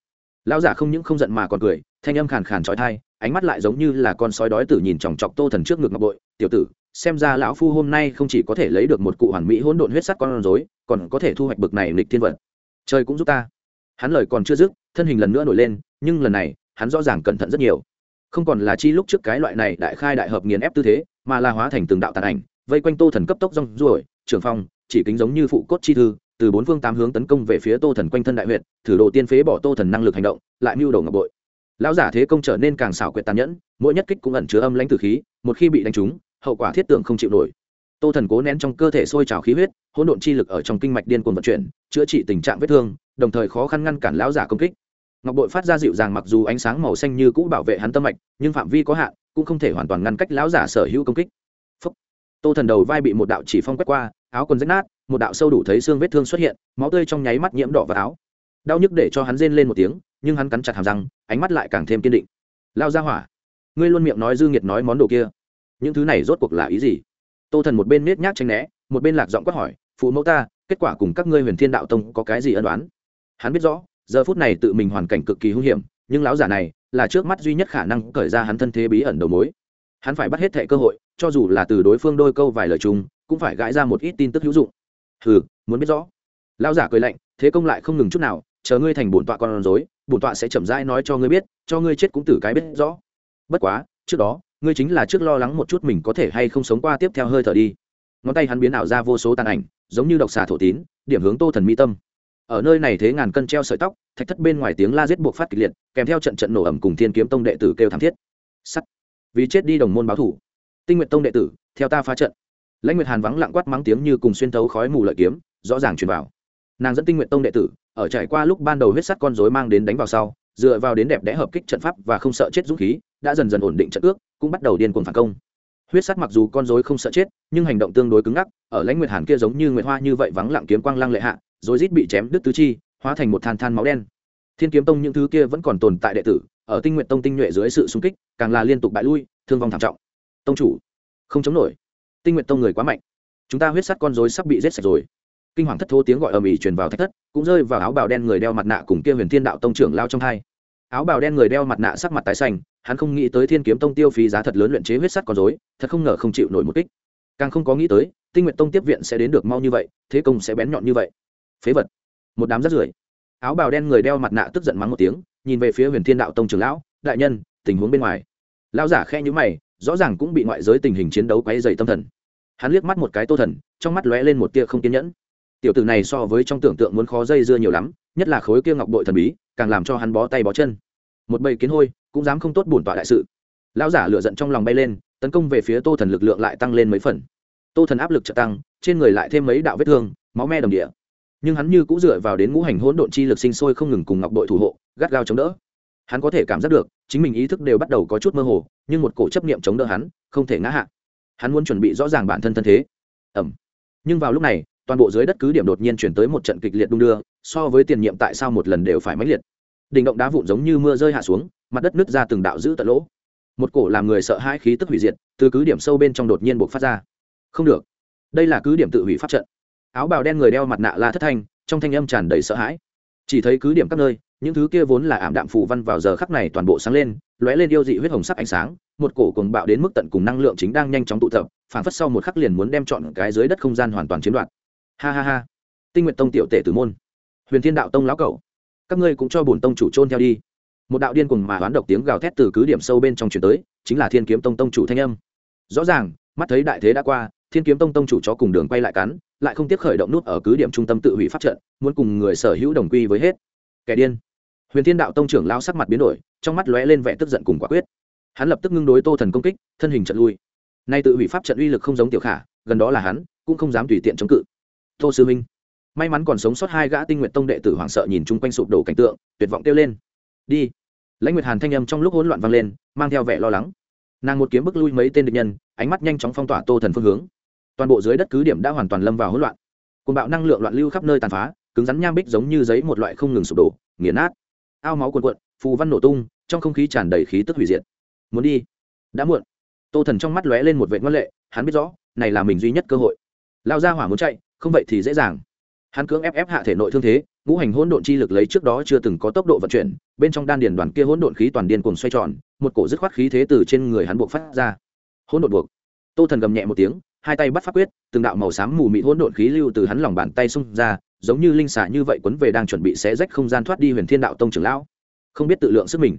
Lão giả không những không giận mà còn cười, thanh âm khàn khàn trói thai ánh mắt lại giống như là con sói đói tử nhìn chòng chọc tô thần trước ngực ngọc bội tiểu tử xem ra lão phu hôm nay không chỉ có thể lấy được một cụ hoàn mỹ hỗn độn huyết sắt con rối, còn có thể thu hoạch bực này lịch thiên vật trời cũng giúp ta. Hắn lời còn chưa dứt, thân hình lần nữa nổi lên, nhưng lần này, hắn rõ ràng cẩn thận rất nhiều. Không còn là chi lúc trước cái loại này đại khai đại hợp nghiền ép tư thế, mà là hóa thành từng đạo tàn ảnh, vây quanh tô thần cấp tốc rong ruổi trường phong, chỉ kính giống như phụ cốt chi thư, từ bốn phương tám hướng tấn công về phía tô thần quanh thân đại huyện thử đồ tiên phế bỏ tô thần năng lực hành động, lại mưu đồ ngọc bội. Lão giả thế công trở nên càng xảo quyệt tàn nhẫn, mỗi nhất kích cũng ẩn chứa âm lãnh tử khí, một khi bị đánh trúng hậu quả thiết tưởng không chịu nổi. Tô thần cố nén trong cơ thể sôi trào khí huyết, hỗn độn chi lực ở trong kinh mạch điên cuồng vận chuyển, chữa trị tình trạng vết thương, đồng thời khó khăn ngăn cản lão giả công kích. Ngọc bội phát ra dịu dàng mặc dù ánh sáng màu xanh như cũ bảo vệ hắn tâm mạch, nhưng phạm vi có hạn, cũng không thể hoàn toàn ngăn cách lão giả sở hữu công kích. Phúc. tô thần đầu vai bị một đạo chỉ phong quét qua, áo quần rách nát, một đạo sâu đủ thấy xương vết thương xuất hiện, máu tươi trong nháy mắt nhiễm đỏ vào áo. Đau nhức để cho hắn rên lên một tiếng, nhưng hắn cắn chặt hàm răng, ánh mắt lại càng thêm kiên định. Lao ra hỏa, ngươi luôn miệng nói dư nghiệt nói món đồ kia những thứ này rốt cuộc là ý gì? Tô thần một bên nết nhác tranh né, một bên lạc giọng quát hỏi, phụ mẫu ta, kết quả cùng các ngươi huyền thiên đạo tông có cái gì ân đoán hắn biết rõ, giờ phút này tự mình hoàn cảnh cực kỳ hung hiểm, nhưng lão giả này là trước mắt duy nhất khả năng cởi ra hắn thân thế bí ẩn đầu mối. Hắn phải bắt hết thệ cơ hội, cho dù là từ đối phương đôi câu vài lời chung, cũng phải gãi ra một ít tin tức hữu dụng. Hừ, muốn biết rõ. Lão giả cười lạnh, thế công lại không ngừng chút nào, chờ ngươi thành bổn tọa con rối, bổn tọa sẽ chậm rãi nói cho ngươi biết, cho ngươi chết cũng tử cái biết rõ. Bất quá, trước đó ngươi chính là trước lo lắng một chút mình có thể hay không sống qua tiếp theo hơi thở đi. Ngón tay hắn biến ảo ra vô số tàn ảnh, giống như độc xà thổ tín, điểm hướng tô thần mi tâm. Ở nơi này thế ngàn cân treo sợi tóc, thạch thất bên ngoài tiếng la giết buộc phát kịch liệt, kèm theo trận trận nổ ẩm cùng thiên kiếm tông đệ tử kêu thảm thiết. Sắt. Vì chết đi đồng môn báo thủ. Tinh nguyện tông đệ tử, theo ta phá trận. Lãnh nguyệt hàn vắng lặng quát mắng tiếng như cùng xuyên thấu khói mù lợi kiếm, rõ ràng truyền vào. Nàng dẫn tinh nguyện tông đệ tử, ở trải qua lúc ban đầu huyết sắt con rối mang đến đánh vào sau, dựa vào đến đẹp đẽ hợp kích trận pháp và không sợ chết dũng khí, đã dần dần ổn định trận ước cũng bắt đầu điên cuồng phản công. Huyết sắt mặc dù con rối không sợ chết, nhưng hành động tương đối cứng ngắc, ở lãnh nguyệt hàn kia giống như nguyệt hoa như vậy vắng lặng kiếm quang lăng lệ hạ rồi rít bị chém đứt tứ chi, hóa thành một than than máu đen. Thiên kiếm tông những thứ kia vẫn còn tồn tại đệ tử, ở tinh nguyện tông tinh nhuệ dưới sự xung kích, càng là liên tục bại lui, thương vong thảm trọng. Tông chủ, không chống nổi. Tinh nguyện tông người quá mạnh. Chúng ta huyết sắt con rối sắp bị giết sạch rồi. Kinh hoàng thất thố tiếng gọi ầm ĩ truyền vào thách thất, cũng rơi vào áo bào đen người đeo mặt nạ cùng kia huyền thiên đạo tông trưởng lao trong hai áo bào đen người đeo mặt nạ sắc mặt tái xanh, hắn không nghĩ tới thiên kiếm tông tiêu phí giá thật lớn luyện chế huyết sắt con dối thật không ngờ không chịu nổi một kích. Càng không có nghĩ tới, tinh nguyện tông tiếp viện sẽ đến được mau như vậy, thế công sẽ bén nhọn như vậy. Phế vật. Một đám rắt rưởi. Áo bào đen người đeo mặt nạ tức giận mắng một tiếng, nhìn về phía huyền thiên đạo tông trưởng lão, đại nhân, tình huống bên ngoài. Lão giả khe nhữ mày, rõ ràng cũng bị ngoại giới tình hình chiến đấu quấy dày tâm thần. Hắn liếc mắt một cái tô thần, trong mắt lóe lên một tia không kiên nhẫn. Tiểu tử này so với trong tưởng tượng muốn khó dây dưa nhiều lắm nhất là khối kia ngọc bội thần bí, càng làm cho hắn bó tay bó chân. Một bầy kiến hôi, cũng dám không tốt bổn tọa đại sự. Lão giả lựa giận trong lòng bay lên, tấn công về phía tô thần lực lượng lại tăng lên mấy phần. Tô thần áp lực trợ tăng, trên người lại thêm mấy đạo vết thương, máu me đồng địa. Nhưng hắn như cũng dựa vào đến ngũ hành hỗn độn chi lực sinh sôi không ngừng cùng ngọc bội thủ hộ, gắt gao chống đỡ. Hắn có thể cảm giác được, chính mình ý thức đều bắt đầu có chút mơ hồ, nhưng một cổ chấp niệm chống đỡ hắn, không thể ngã hạ. Hắn muốn chuẩn bị rõ ràng bản thân thân thế. Ẩm nhưng vào lúc này toàn bộ dưới đất cứ điểm đột nhiên chuyển tới một trận kịch liệt đung đưa, so với tiền nhiệm tại sao một lần đều phải mãnh liệt. Đỉnh động đá vụn giống như mưa rơi hạ xuống, mặt đất nứt ra từng đạo giữ tận lỗ. Một cổ làm người sợ hãi khí tức hủy diệt, từ cứ điểm sâu bên trong đột nhiên buộc phát ra. Không được. Đây là cứ điểm tự hủy pháp trận. Áo bào đen người đeo mặt nạ la thất thanh, trong thanh âm tràn đầy sợ hãi. Chỉ thấy cứ điểm các nơi, những thứ kia vốn là ảm đạm phù văn vào giờ khắc này toàn bộ sáng lên, lóe lên yêu dị huyết hồng sắc ánh sáng, một cổ cùng bạo đến mức tận cùng năng lượng chính đang nhanh chóng tụ tập phản phất sau một khắc liền muốn đem chọn cái dưới đất không gian hoàn toàn chiếm đoạt ha ha ha. Tinh nguyện tông tiểu tể tử môn. Huyền thiên đạo tông lão cậu, các ngươi cũng cho bổn tông chủ trôn theo đi. Một đạo điên cùng mà oán độc tiếng gào thét từ cứ điểm sâu bên trong chuyển tới chính là thiên kiếm tông tông chủ thanh âm. Rõ ràng mắt thấy đại thế đã qua thiên kiếm tông tông chủ chó cùng đường quay lại cắn lại không tiếp khởi động nút ở cứ điểm trung tâm tự hủy pháp trận muốn cùng người sở hữu đồng quy với hết. Kẻ điên. Huyền thiên đạo tông trưởng lao sắc mặt biến đổi trong mắt lóe lên vẻ tức giận cùng quả quyết. Hắn lập tức ngưng đối tô thần công kích thân hình trận lui. Nay tự hủy pháp trận uy lực không giống tiểu khả gần đó là hắn cũng không dám tùy tiện chống cự tô sư minh. May mắn còn sống sót hai gã tinh nguyện tông đệ tử hoảng sợ nhìn chung quanh sụp đổ cảnh tượng, tuyệt vọng kêu lên. Đi. Lãnh nguyệt hàn thanh âm trong lúc hỗn loạn vang lên, mang theo vẻ lo lắng. Nàng một kiếm bức lui mấy tên địch nhân, ánh mắt nhanh chóng phong tỏa tô thần phương hướng. Toàn bộ dưới đất cứ điểm đã hoàn toàn lâm vào hỗn loạn. Côn bạo năng lượng loạn lưu khắp nơi tàn phá, cứng rắn nham bích giống như giấy một loại không ngừng sụp đổ, nghiền nát. Ao máu cuồn cuộn, phù văn nổ tung, trong không khí tràn đầy khí tức hủy diệt. Muốn đi. Đã muộn. Tô thần trong mắt lóe lên một vệ ngoan lệ, hắn biết rõ, này là mình duy nhất cơ hội. Lao ra hỏa muốn chạy không vậy thì dễ dàng. Hắn cưỡng ép ép hạ thể nội thương thế, ngũ hành hỗn độn chi lực lấy trước đó chưa từng có tốc độ vận chuyển, bên trong đan điền đoàn kia hỗn độn khí toàn điên cuồng xoay tròn, một cổ dứt khoát khí thế từ trên người hắn buộc phát ra. Hỗn độn buộc. Tô thần gầm nhẹ một tiếng, hai tay bắt pháp quyết, từng đạo màu xám mù mị hỗn độn khí lưu từ hắn lòng bàn tay xung ra, giống như linh xả như vậy quấn về đang chuẩn bị xé rách không gian thoát đi huyền thiên đạo tông trưởng lão. Không biết tự lượng sức mình.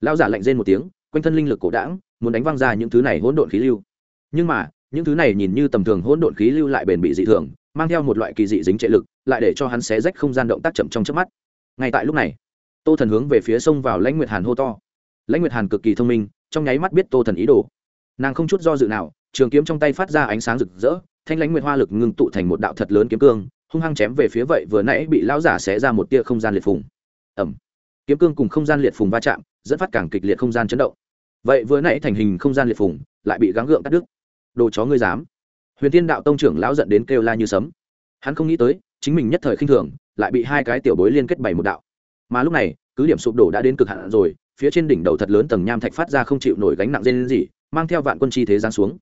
Lão giả lạnh rên một tiếng, quanh thân linh lực cổ đảng muốn đánh văng ra những thứ này hỗn độn khí lưu. Nhưng mà, những thứ này nhìn như tầm thường hỗn độn khí lưu lại bền bị dị thường mang theo một loại kỳ dị dính trệ lực, lại để cho hắn xé rách không gian động tác chậm trong trước mắt. Ngay tại lúc này, tô thần hướng về phía sông vào lãnh nguyệt hàn hô to. Lãnh nguyệt hàn cực kỳ thông minh, trong nháy mắt biết tô thần ý đồ. Nàng không chút do dự nào, trường kiếm trong tay phát ra ánh sáng rực rỡ, thanh lãnh nguyệt hoa lực ngưng tụ thành một đạo thật lớn kiếm cương, hung hăng chém về phía vậy vừa nãy bị lão giả xé ra một tia không gian liệt phùng. Ẩm kiếm cương cùng không gian liệt phùng va chạm, dẫn phát càng kịch liệt không gian chấn động. Vậy vừa nãy thành hình không gian liệt phùng, lại bị gắng gượng cắt đứt. Đồ chó ngươi dám huyền thiên đạo tông trưởng lão giận đến kêu la như sấm. Hắn không nghĩ tới, chính mình nhất thời khinh thường, lại bị hai cái tiểu bối liên kết bày một đạo. Mà lúc này, cứ điểm sụp đổ đã đến cực hạn rồi, phía trên đỉnh đầu thật lớn tầng nham thạch phát ra không chịu nổi gánh nặng dây lên gì mang theo vạn quân chi thế giáng xuống.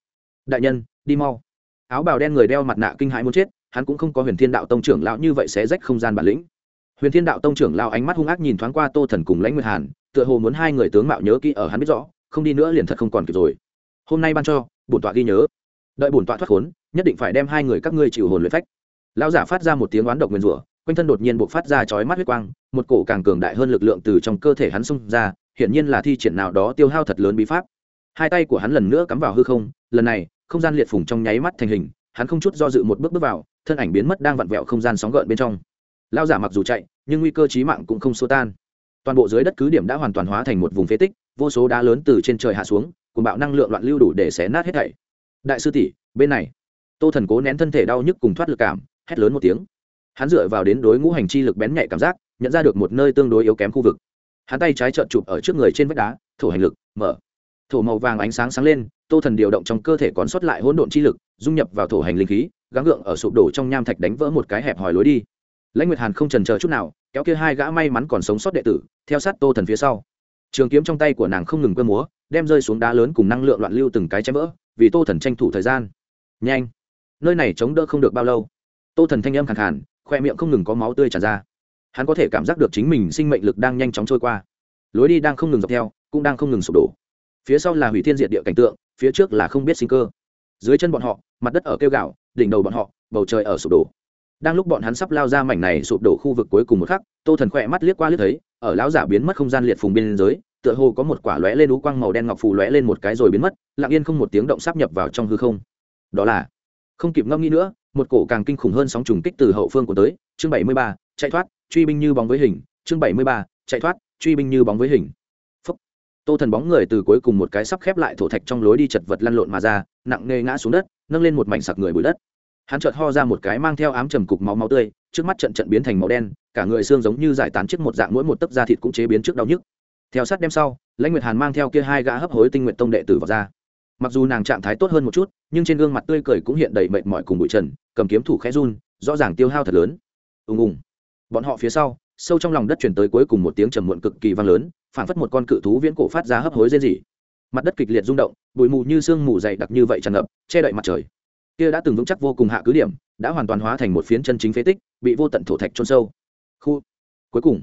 Đại nhân, đi mau. Áo bào đen người đeo mặt nạ kinh hãi muốn chết, hắn cũng không có huyền thiên đạo tông trưởng lão như vậy sẽ rách không gian bản lĩnh. Huyền thiên đạo tông trưởng lão ánh mắt hung ác nhìn thoáng qua tô thần cùng lãnh nguyệt hàn, tựa hồ muốn hai người tướng mạo nhớ kỹ ở hắn biết rõ, không đi nữa liền thật không còn kịp rồi. Hôm nay ban cho, bổn tọa ghi nhớ đợi bổn tọa thoát khốn, nhất định phải đem hai người các ngươi chịu hồn luyện phách. Lão giả phát ra một tiếng oán độc nguyên rủa, quanh thân đột nhiên buộc phát ra chói mắt huyết quang, một cổ càng cường đại hơn lực lượng từ trong cơ thể hắn xung ra, hiển nhiên là thi triển nào đó tiêu hao thật lớn bí pháp. Hai tay của hắn lần nữa cắm vào hư không, lần này, không gian liệt phùng trong nháy mắt thành hình, hắn không chút do dự một bước bước vào, thân ảnh biến mất đang vặn vẹo không gian sóng gợn bên trong. Lao giả mặc dù chạy, nhưng nguy cơ chí mạng cũng không xô tan. Toàn bộ dưới đất cứ điểm đã hoàn toàn hóa thành một vùng phế tích, vô số đá lớn từ trên trời hạ xuống cùng bạo năng lượng loạn lưu đủ để xé nát hết thảy đại sư tỷ, bên này. Tô thần cố nén thân thể đau nhức cùng thoát lực cảm, hét lớn một tiếng. Hắn dựa vào đến đối ngũ hành chi lực bén nhạy cảm giác, nhận ra được một nơi tương đối yếu kém khu vực. Hắn tay trái trợn chụp ở trước người trên vách đá, thổ hành lực, mở. Thổ màu vàng ánh sáng sáng lên, tô thần điều động trong cơ thể còn sót lại hỗn độn chi lực, dung nhập vào thổ hành linh khí, gắng gượng ở sụp đổ trong nham thạch đánh vỡ một cái hẹp hòi lối đi. Lãnh nguyệt hàn không trần chờ chút nào, kéo kia hai gã may mắn còn sống sót đệ tử, theo sát tô thần phía sau. Trường kiếm trong tay của nàng không ngừng cơ múa, đem rơi xuống đá lớn cùng năng lượng loạn lưu từng cái chém vỡ vì tô thần tranh thủ thời gian. Nhanh. Nơi này chống đỡ không được bao lâu. Tô thần thanh âm khẳng hẳn khoe miệng không ngừng có máu tươi tràn ra. Hắn có thể cảm giác được chính mình sinh mệnh lực đang nhanh chóng trôi qua. Lối đi đang không ngừng dọc theo, cũng đang không ngừng sụp đổ. Phía sau là hủy thiên diệt địa cảnh tượng, phía trước là không biết sinh cơ. Dưới chân bọn họ, mặt đất ở kêu gạo, đỉnh đầu bọn họ, bầu trời ở sụp đổ. Đang lúc bọn hắn sắp lao ra mảnh này sụp đổ khu vực cuối cùng một khắc, tô thần khỏe mắt liếc qua liếc thấy, ở lão giả biến mất không gian liệt phùng biên giới tựa hồ có một quả lóe lên ú quang màu đen ngọc phù lóe lên một cái rồi biến mất, lặng yên không một tiếng động sắp nhập vào trong hư không. Đó là, không kịp ngâm nghĩ nữa, một cổ càng kinh khủng hơn sóng trùng kích từ hậu phương của tới, chương bảy mươi ba, chạy thoát, truy binh như bóng với hình, chương bảy mươi ba, chạy thoát, truy binh như bóng với hình. Phúc. tô thần bóng người từ cuối cùng một cái sắp khép lại thổ thạch trong lối đi chật vật lăn lộn mà ra, nặng nề ngã xuống đất, nâng lên một mảnh sặc người bụi đất. Hắn chợt ho ra một cái mang theo ám trầm cục máu máu tươi, trước mắt trận trận biến thành màu đen, cả người xương giống như giải tán trước một dạng mỗi một tấc da thịt cũng chế biến trước đau nhức theo sát đêm sau, lãnh nguyệt hàn mang theo kia hai gã hấp hối tinh nguyện tông đệ tử vào ra. Mặc dù nàng trạng thái tốt hơn một chút, nhưng trên gương mặt tươi cười cũng hiện đầy mệt mỏi cùng bụi trần, cầm kiếm thủ khẽ run, rõ ràng tiêu hao thật lớn. Ùng ùng. Bọn họ phía sau, sâu trong lòng đất chuyển tới cuối cùng một tiếng trầm muộn cực kỳ vang lớn phản phất một con cự thú viễn cổ phát ra hấp hối rên rỉ. Mặt đất kịch liệt rung động, bụi mù như sương mù dày đặc như vậy tràn ngập, che đậy mặt trời. Kia đã từng vững chắc vô cùng hạ cứ điểm, đã hoàn toàn hóa thành một phiến chân chính phế tích, bị vô tận thổ thạch trôn sâu. Khu. Cuối cùng.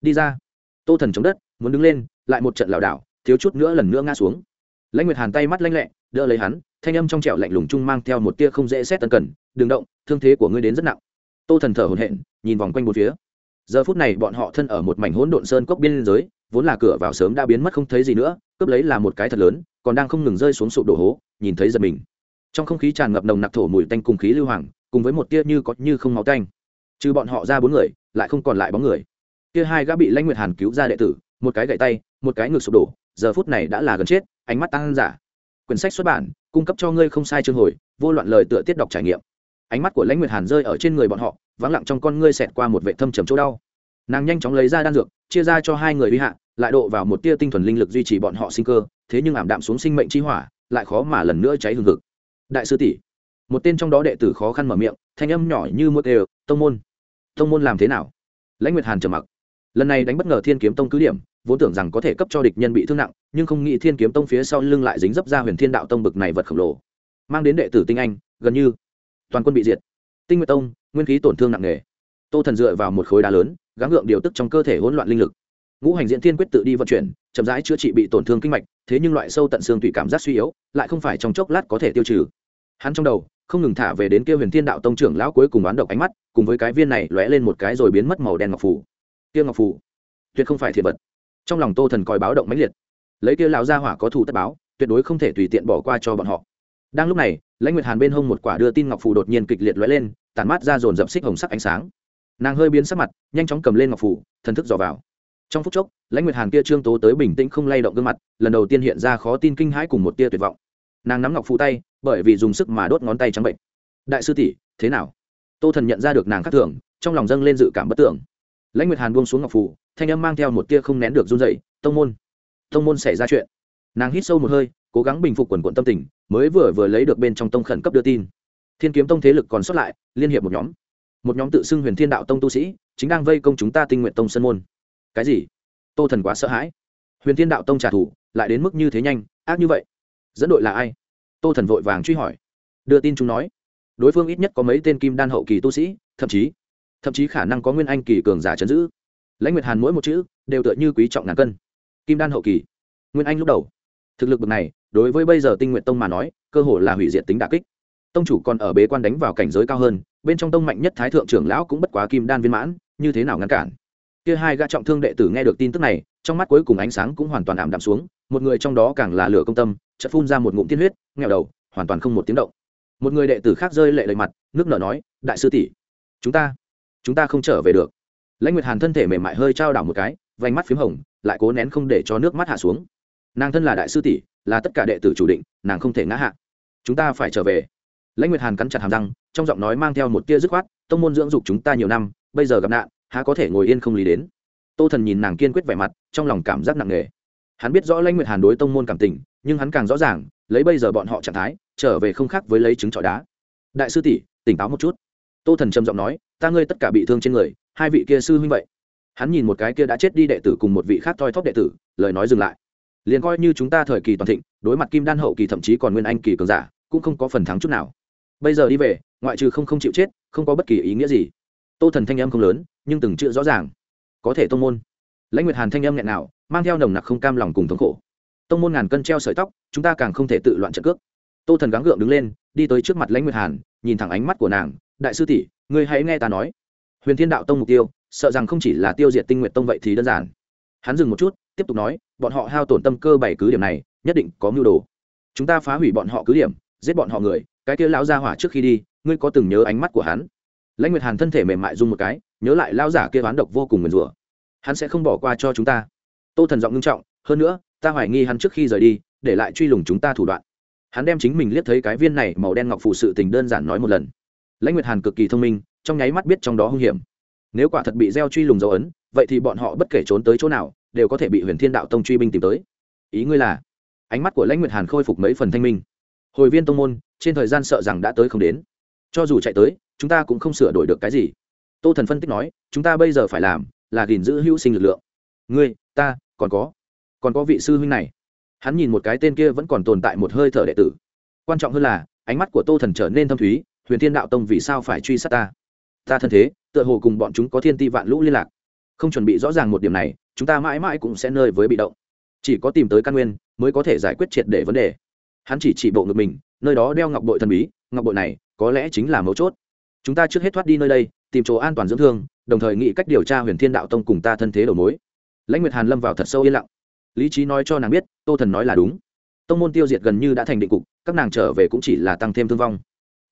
Đi ra. Tô thần chống đất muốn đứng lên, lại một trận lảo đảo, thiếu chút nữa lần nữa ngã xuống. Lãnh nguyệt hàn tay mắt lanh lẹ, đỡ lấy hắn, thanh âm trong trẻo lạnh lùng chung mang theo một tia không dễ xét tân cần, đừng động, thương thế của ngươi đến rất nặng. Tô thần thở hổn hển, nhìn vòng quanh một phía. Giờ phút này bọn họ thân ở một mảnh hỗn độn sơn cốc biên giới, vốn là cửa vào sớm đã biến mất không thấy gì nữa, cướp lấy là một cái thật lớn, còn đang không ngừng rơi xuống sụp đổ hố, nhìn thấy giật mình. Trong không khí tràn ngập nồng nặc thổ mùi tanh cùng khí lưu hoàng, cùng với một tia như có như không máu tanh. Trừ bọn họ ra bốn người, lại không còn lại bóng người. Kia hai gã bị lãnh nguyệt hàn cứu ra đệ tử một cái gậy tay, một cái ngực sụp đổ, giờ phút này đã là gần chết, ánh mắt tăng giả. Quyển sách xuất bản, cung cấp cho ngươi không sai chương hồi, vô loạn lời tựa tiết đọc trải nghiệm. Ánh mắt của lãnh nguyệt hàn rơi ở trên người bọn họ, vắng lặng trong con ngươi xẹt qua một vệ thâm trầm chỗ đau. Nàng nhanh chóng lấy ra đan dược, chia ra cho hai người uy hạ, lại độ vào một tia tinh thuần linh lực duy trì bọn họ sinh cơ, thế nhưng ảm đạm xuống sinh mệnh chi hỏa, lại khó mà lần nữa cháy hừng hực. Đại sư tỷ, một tên trong đó đệ tử khó khăn mở miệng, thanh âm nhỏ như một đều, tông môn tông môn làm thế nào? Lãnh nguyệt hàn trầm mặc. Lần này đánh bất ngờ thiên kiếm tông cứ điểm vốn tưởng rằng có thể cấp cho địch nhân bị thương nặng, nhưng không nghĩ thiên kiếm tông phía sau lưng lại dính dấp ra huyền thiên đạo tông bực này vật khổng lồ. Mang đến đệ tử tinh anh, gần như toàn quân bị diệt. Tinh nguyệt tông, nguyên khí tổn thương nặng nề. Tô thần dựa vào một khối đá lớn, gắng gượng điều tức trong cơ thể hỗn loạn linh lực. Ngũ hành diễn thiên quyết tự đi vận chuyển, chậm rãi chữa trị bị tổn thương kinh mạch, thế nhưng loại sâu tận xương tùy cảm giác suy yếu, lại không phải trong chốc lát có thể tiêu trừ. Hắn trong đầu, không ngừng thả về đến kia huyền thiên đạo tông trưởng lão cuối cùng đoán độc ánh mắt, cùng với cái viên này lóe lên một cái rồi biến mất màu đen ngọc phủ kia ngọc phủ tuyệt không phải thiệt vật trong lòng tô thần coi báo động mãnh liệt. Lấy kia lão gia hỏa có thù tất báo, tuyệt đối không thể tùy tiện bỏ qua cho bọn họ. Đang lúc này, lãnh nguyệt hàn bên hông một quả đưa tin ngọc phù đột nhiên kịch liệt lóe lên tàn mát ra dồn dập xích hồng sắc ánh sáng. Nàng hơi biến sắc mặt, nhanh chóng cầm lên ngọc phù, thần thức dò vào. Trong phút chốc, lãnh nguyệt hàn kia trương tố tới bình tĩnh không lay động gương mặt, lần đầu tiên hiện ra khó tin kinh hãi cùng một tia tuyệt vọng. Nàng nắm ngọc phù tay, bởi vì dùng sức mà đốt ngón tay trắng bệnh. Đại sư tỷ, thế nào? Tô thần nhận ra được nàng khác thường, trong lòng dâng lên dự cảm bất tưởng lãnh nguyệt hàn buông xuống ngọc phủ thanh âm mang theo một tia không nén được run dậy tông môn tông môn xảy ra chuyện. Nàng hít sâu một hơi, cố gắng bình phục quần quận tâm tình, mới vừa vừa lấy được bên trong tông khẩn cấp đưa tin. Thiên kiếm tông thế lực còn sót lại, liên hiệp một nhóm. Một nhóm tự xưng huyền thiên đạo tông tu sĩ, chính đang vây công chúng ta tinh nguyện tông sân môn. Cái gì? Tô thần quá sợ hãi. Huyền thiên đạo tông trả thù, lại đến mức như thế nhanh, ác như vậy? Dẫn đội là ai? Tô thần vội vàng truy hỏi. Đưa tin chúng nói. Đối phương ít nhất có mấy tên kim đan hậu kỳ tu sĩ, thậm chí thậm chí khả năng có nguyên anh kỳ cường giả chấn giữ. Lãnh nguyệt hàn mỗi một chữ đều tựa như quý trọng ngàn cân. Kim đan hậu kỳ. Nguyên anh lúc đầu. Thực lực bậc này, đối với bây giờ tinh nguyện tông mà nói, cơ hội là hủy diệt tính đà kích. Tông chủ còn ở bế quan đánh vào cảnh giới cao hơn, bên trong tông mạnh nhất thái thượng trưởng lão cũng bất quá kim đan viên mãn, như thế nào ngăn cản? Kia hai gã trọng thương đệ tử nghe được tin tức này, trong mắt cuối cùng ánh sáng cũng hoàn toàn ảm đạm xuống, một người trong đó càng là lửa công tâm, chợt phun ra một ngụm tiên huyết nghèo đầu, hoàn toàn không một tiếng động. Một người đệ tử khác rơi lệ lệ mặt, nước nở nói, đại sư tỷ, chúng ta chúng ta không trở về được. Lãnh nguyệt hàn thân thể mềm mại hơi trao đảo một cái, vành mắt p h í m hồng, lại cố nén không để cho nước mắt hạ xuống. Nàng thân là đại sư tỷ, là tất cả đệ tử chủ định, nàng không thể ngã hạ. Chúng ta phải trở về. Lãnh nguyệt hàn cắn chặt hàm răng, trong giọng nói mang theo một tia dứt khoát, tông môn dưỡng dục chúng ta nhiều năm, bây giờ gặp nạn, há có thể ngồi yên không lý đến? Tô thần nhìn nàng kiên quyết vẻ mặt, trong lòng cảm giác nặng nề. Hắn biết rõ lãnh nguyệt hàn đối tông môn cảm tình, nhưng hắn càng rõ ràng, lấy bây giờ bọn họ trạng thái, trở về không khác với lấy trứng trọi đá. Đại sư tỷ, tỉnh táo một chút. Tô thần trầm giọng nói ta ngươi tất cả bị thương trên người, hai vị kia sư huynh vậy. Hắn nhìn một cái kia đã chết đi đệ tử cùng một vị khác thoi thóp đệ tử, lời nói dừng lại. Liền coi như chúng ta thời kỳ toàn thịnh, đối mặt kim đan hậu kỳ thậm chí còn nguyên anh kỳ cường giả, cũng không có phần thắng chút nào. Bây giờ đi về, ngoại trừ không không chịu chết, không có bất kỳ ý nghĩa gì. Tô thần thanh âm không lớn, nhưng từng chữ rõ ràng. Có thể tông môn. Lãnh nguyệt hàn thanh âm nghẹn nào, mang theo nồng nặc không cam lòng cùng thống khổ. Tông môn ngàn cân treo sợi tóc, chúng ta càng không thể tự loạn trận cước. Tô thần gắng gượng đứng lên, đi tới trước mặt lãnh nguyệt hàn, nhìn thẳng ánh mắt của nàng, đại sư tỷ ngươi hãy nghe ta nói. Huyền thiên đạo tông mục tiêu, sợ rằng không chỉ là tiêu diệt tinh nguyện tông vậy thì đơn giản. Hắn dừng một chút, tiếp tục nói, bọn họ hao tổn tâm cơ bảy cứ điểm này, nhất định có mưu đồ. Chúng ta phá hủy bọn họ cứ điểm, giết bọn họ người, cái kia lão ra hỏa trước khi đi, ngươi có từng nhớ ánh mắt của hắn? Lãnh nguyệt hàn thân thể mềm mại rung một cái, nhớ lại lão giả kia oán độc vô cùng nguyền rủa. Hắn sẽ không bỏ qua cho chúng ta. Tô thần giọng ngưng trọng, hơn nữa, ta hoài nghi hắn trước khi rời đi, để lại truy lùng chúng ta thủ đoạn. Hắn đem chính mình liếc thấy cái viên này màu đen ngọc phụ sự tình đơn giản nói một lần lãnh nguyệt hàn cực kỳ thông minh, trong nháy mắt biết trong đó hung hiểm. Nếu quả thật bị gieo truy lùng dấu ấn, vậy thì bọn họ bất kể trốn tới chỗ nào, đều có thể bị huyền thiên đạo tông truy binh tìm tới. Ý ngươi là? Ánh mắt của lãnh nguyệt hàn khôi phục mấy phần thanh minh. Hồi viên tông môn, trên thời gian sợ rằng đã tới không đến. Cho dù chạy tới, chúng ta cũng không sửa đổi được cái gì. Tô thần phân tích nói, chúng ta bây giờ phải làm là gìn giữ hữu sinh lực lượng. Ngươi, ta, còn có. Còn có vị sư huynh này. Hắn nhìn một cái tên kia vẫn còn tồn tại một hơi thở đệ tử. Quan trọng hơn là, ánh mắt của tô thần trở nên thâm thúy huyền thiên đạo tông vì sao phải truy sát ta? Ta thân thế, tựa hồ cùng bọn chúng có thiên ti vạn lũ liên lạc. Không chuẩn bị rõ ràng một điểm này, chúng ta mãi mãi cũng sẽ nơi với bị động. Chỉ có tìm tới căn nguyên, mới có thể giải quyết triệt để vấn đề. Hắn chỉ chỉ bộ ngực mình, nơi đó đeo ngọc bội thần bí, ngọc bội này, có lẽ chính là mấu chốt. Chúng ta trước hết thoát đi nơi đây, tìm chỗ an toàn dưỡng thương, đồng thời nghĩ cách điều tra huyền thiên đạo tông cùng ta thân thế đầu mối. Lãnh nguyệt hàn lâm vào thật sâu yên lặng. Lý trí nói cho nàng biết, tô thần nói là đúng. Tông môn tiêu diệt gần như đã thành định cục, các nàng trở về cũng chỉ là tăng thêm thương vong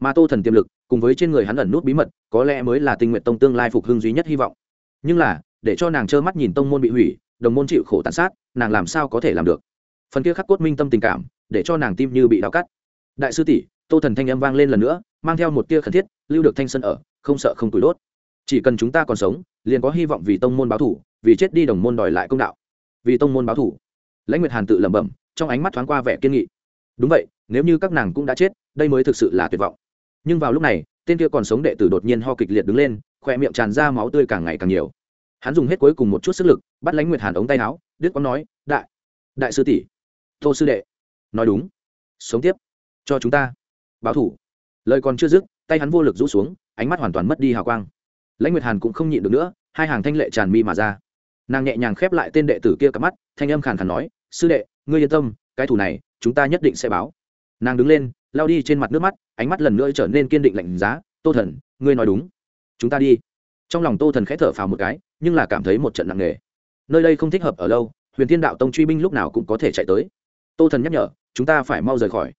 mà tô thần tiềm lực cùng với trên người hắn ẩn nút bí mật, có lẽ mới là tinh nguyện tông tương lai phục hưng duy nhất hy vọng. Nhưng là, để cho nàng trơ mắt nhìn tông môn bị hủy, đồng môn chịu khổ tàn sát, nàng làm sao có thể làm được? Phần kia khắc cốt minh tâm tình cảm, để cho nàng tim như bị đau cắt. Đại sư tỷ, tô thần thanh âm vang lên lần nữa, mang theo một tia khẩn thiết, lưu được thanh sân ở, không sợ không tủi đốt. Chỉ cần chúng ta còn sống, liền có hy vọng vì tông môn báo thủ, vì chết đi đồng môn đòi lại công đạo. Vì tông môn báo thủ. Lãnh nguyệt hàn tự lẩm bẩm, trong ánh mắt thoáng qua vẻ kiên nghị. Đúng vậy, nếu như các nàng cũng đã chết, đây mới thực sự là tuyệt vọng nhưng vào lúc này, tên kia còn sống đệ tử đột nhiên ho kịch liệt đứng lên khoe miệng tràn ra máu tươi càng ngày càng nhiều. Hắn dùng hết cuối cùng một chút sức lực, bắt lãnh nguyệt hàn ống tay áo, đứt quang nói, đại đại sư tỷ, tô sư đệ, nói đúng. Sống tiếp, cho chúng ta báo thủ. Lời còn chưa dứt, tay hắn vô lực rũ xuống, ánh mắt hoàn toàn mất đi hào quang. Lãnh nguyệt hàn cũng không nhịn được nữa, hai hàng thanh lệ tràn mi mà ra. Nàng nhẹ nhàng khép lại tên đệ tử kia cặp mắt, thanh âm khàn khàn nói, sư đệ, ngươi yên tâm, cái thủ này, chúng ta nhất định sẽ báo nàng đứng lên, lao đi trên mặt nước mắt, ánh mắt lần nữa trở nên kiên định lạnh giá. Tô thần, ngươi nói đúng. Chúng ta đi. Trong lòng tô thần khẽ thở phào một cái, nhưng là cảm thấy một trận nặng nề. Nơi đây không thích hợp ở lâu, huyền thiên đạo tông truy binh lúc nào cũng có thể chạy tới. Tô thần nhắc nhở, chúng ta phải mau rời khỏi.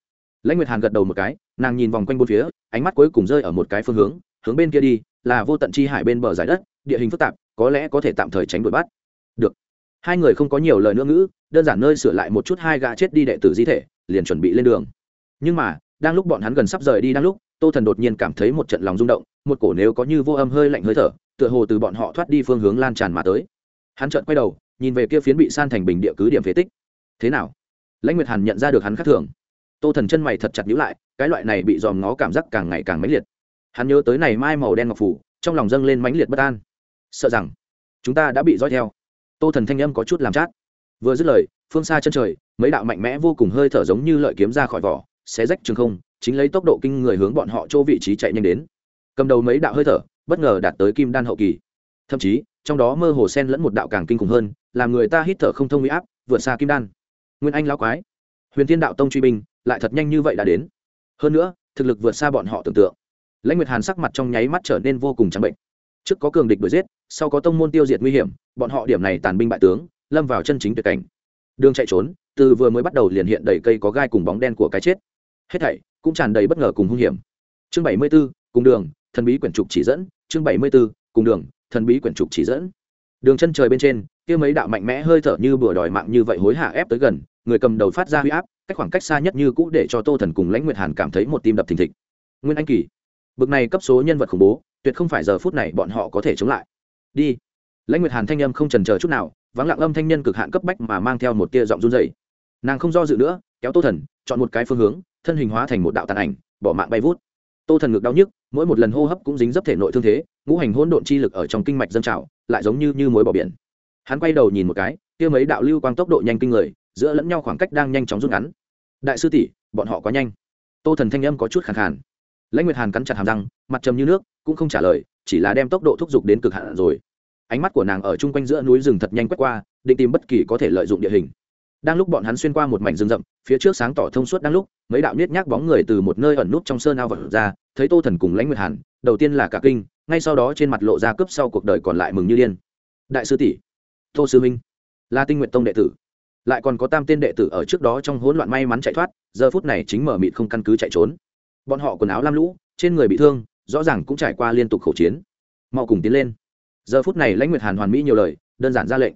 Lãnh nguyệt hàn gật đầu một cái, nàng nhìn vòng quanh bốn phía, ánh mắt cuối cùng rơi ở một cái phương hướng hướng bên kia đi, là vô tận chi hải bên bờ giải đất, địa hình phức tạp, có lẽ có thể tạm thời tránh đuổi bắt. Được. Hai người không có nhiều lời nữa ngữ, đơn giản nơi sửa lại một chút hai gã chết đi đệ tử di thể, liền chuẩn bị lên đường nhưng mà, đang lúc bọn hắn gần sắp rời đi đang lúc, tô thần đột nhiên cảm thấy một trận lòng rung động, một cổ nếu có như vô âm hơi lạnh hơi thở, tựa hồ từ bọn họ thoát đi phương hướng lan tràn mà tới. Hắn chợt quay đầu, nhìn về kia phiến bị san thành bình địa cứ điểm phế tích. Thế nào? Lãnh nguyệt hàn nhận ra được hắn khác thường. Tô thần chân mày thật chặt nhữ lại, cái loại này bị dòm ngó cảm giác càng ngày càng mãnh liệt. Hắn nhớ tới này mai màu đen ngọc phủ, trong lòng dâng lên mãnh liệt bất an. Sợ rằng, chúng ta đã bị dõi theo. Tô thần thanh âm có chút làm chát. Vừa dứt lời, phương xa chân trời, mấy đạo mạnh mẽ vô cùng hơi thở giống như lợi kiếm ra khỏi vỏ xé rách trường không, chính lấy tốc độ kinh người hướng bọn họ chỗ vị trí chạy nhanh đến. Cầm đầu mấy đạo hơi thở, bất ngờ đạt tới kim đan hậu kỳ. Thậm chí, trong đó mơ hồ sen lẫn một đạo càng kinh khủng hơn, làm người ta hít thở không thông huy áp, vượt xa kim đan. Nguyên anh lão quái, huyền thiên đạo tông truy binh, lại thật nhanh như vậy đã đến. Hơn nữa, thực lực vượt xa bọn họ tưởng tượng. Lãnh nguyệt hàn sắc mặt trong nháy mắt trở nên vô cùng trắng bệnh. Trước có cường địch đuổi giết, sau có tông môn tiêu diệt nguy hiểm, bọn họ điểm này tàn binh bại tướng, lâm vào chân chính tuyệt cảnh. Đường chạy trốn, từ vừa mới bắt đầu liền hiện đầy cây có gai cùng bóng đen của cái chết hết thảy cũng tràn đầy bất ngờ cùng hung hiểm. Chương bảy mươi 74, cùng đường thần bí quyển trục chỉ dẫn. Chương bảy mươi 74, cùng đường thần bí quyển trục chỉ dẫn. Đường chân trời bên trên kia mấy đạo mạnh mẽ hơi thở như bừa đòi mạng như vậy hối hả ép tới gần người cầm đầu phát ra huy áp cách khoảng cách xa nhất như cũ để cho tô thần cùng lãnh nguyệt hàn cảm thấy một tim đập thình thịch. Nguyên anh kỳ bực này cấp số nhân vật khủng bố tuyệt không phải giờ phút này bọn họ có thể chống lại. Đi. Lãnh nguyệt hàn thanh âm không trần chờ chút nào vắng lặng âm thanh nhân cực hạn cấp bách mà mang theo một tia giọng run dày nàng không do dự nữa kéo tô thần, chọn một cái phương hướng, thân hình hóa thành một đạo tàn ảnh, bỏ mạng bay vút. Tô thần ngực đau nhức, mỗi một lần hô hấp cũng dính dấp thể nội thương thế, ngũ hành hỗn độn chi lực ở trong kinh mạch dân trào, lại giống như như mối bỏ biển. Hắn quay đầu nhìn một cái, kia mấy đạo lưu quang tốc độ nhanh kinh người, giữa lẫn nhau khoảng cách đang nhanh chóng rút ngắn. Đại sư tỷ, bọn họ quá nhanh. Tô thần thanh âm có chút khẳng khàn. Lãnh nguyệt hàn cắn chặt hàm răng, mặt trầm như nước, cũng không trả lời, chỉ là đem tốc độ thúc giục đến cực hạn rồi. Ánh mắt của nàng ở chung quanh giữa núi rừng thật nhanh quét qua, định tìm bất kỳ có thể lợi dụng địa hình đang lúc bọn hắn xuyên qua một mảnh rừng rậm, phía trước sáng tỏ thông suốt đang lúc, mấy đạo niết nhác bóng người từ một nơi ẩn nút trong sơn ao vật ra, thấy tô thần cùng lãnh nguyệt hàn, đầu tiên là cả kinh, ngay sau đó trên mặt lộ ra cướp sau cuộc đời còn lại mừng như điên. Đại sư tỷ, tô sư minh là tinh nguyện tông đệ tử. Lại còn có tam tên đệ tử ở trước đó trong hỗn loạn may mắn chạy thoát, giờ phút này chính mở mịt không căn cứ chạy trốn. Bọn họ quần áo lam lũ, trên người bị thương, rõ ràng cũng trải qua liên tục khẩu chiến. Mau cùng tiến lên. Giờ phút này lãnh nguyệt hàn hoàn mỹ nhiều lời, đơn giản ra lệnh.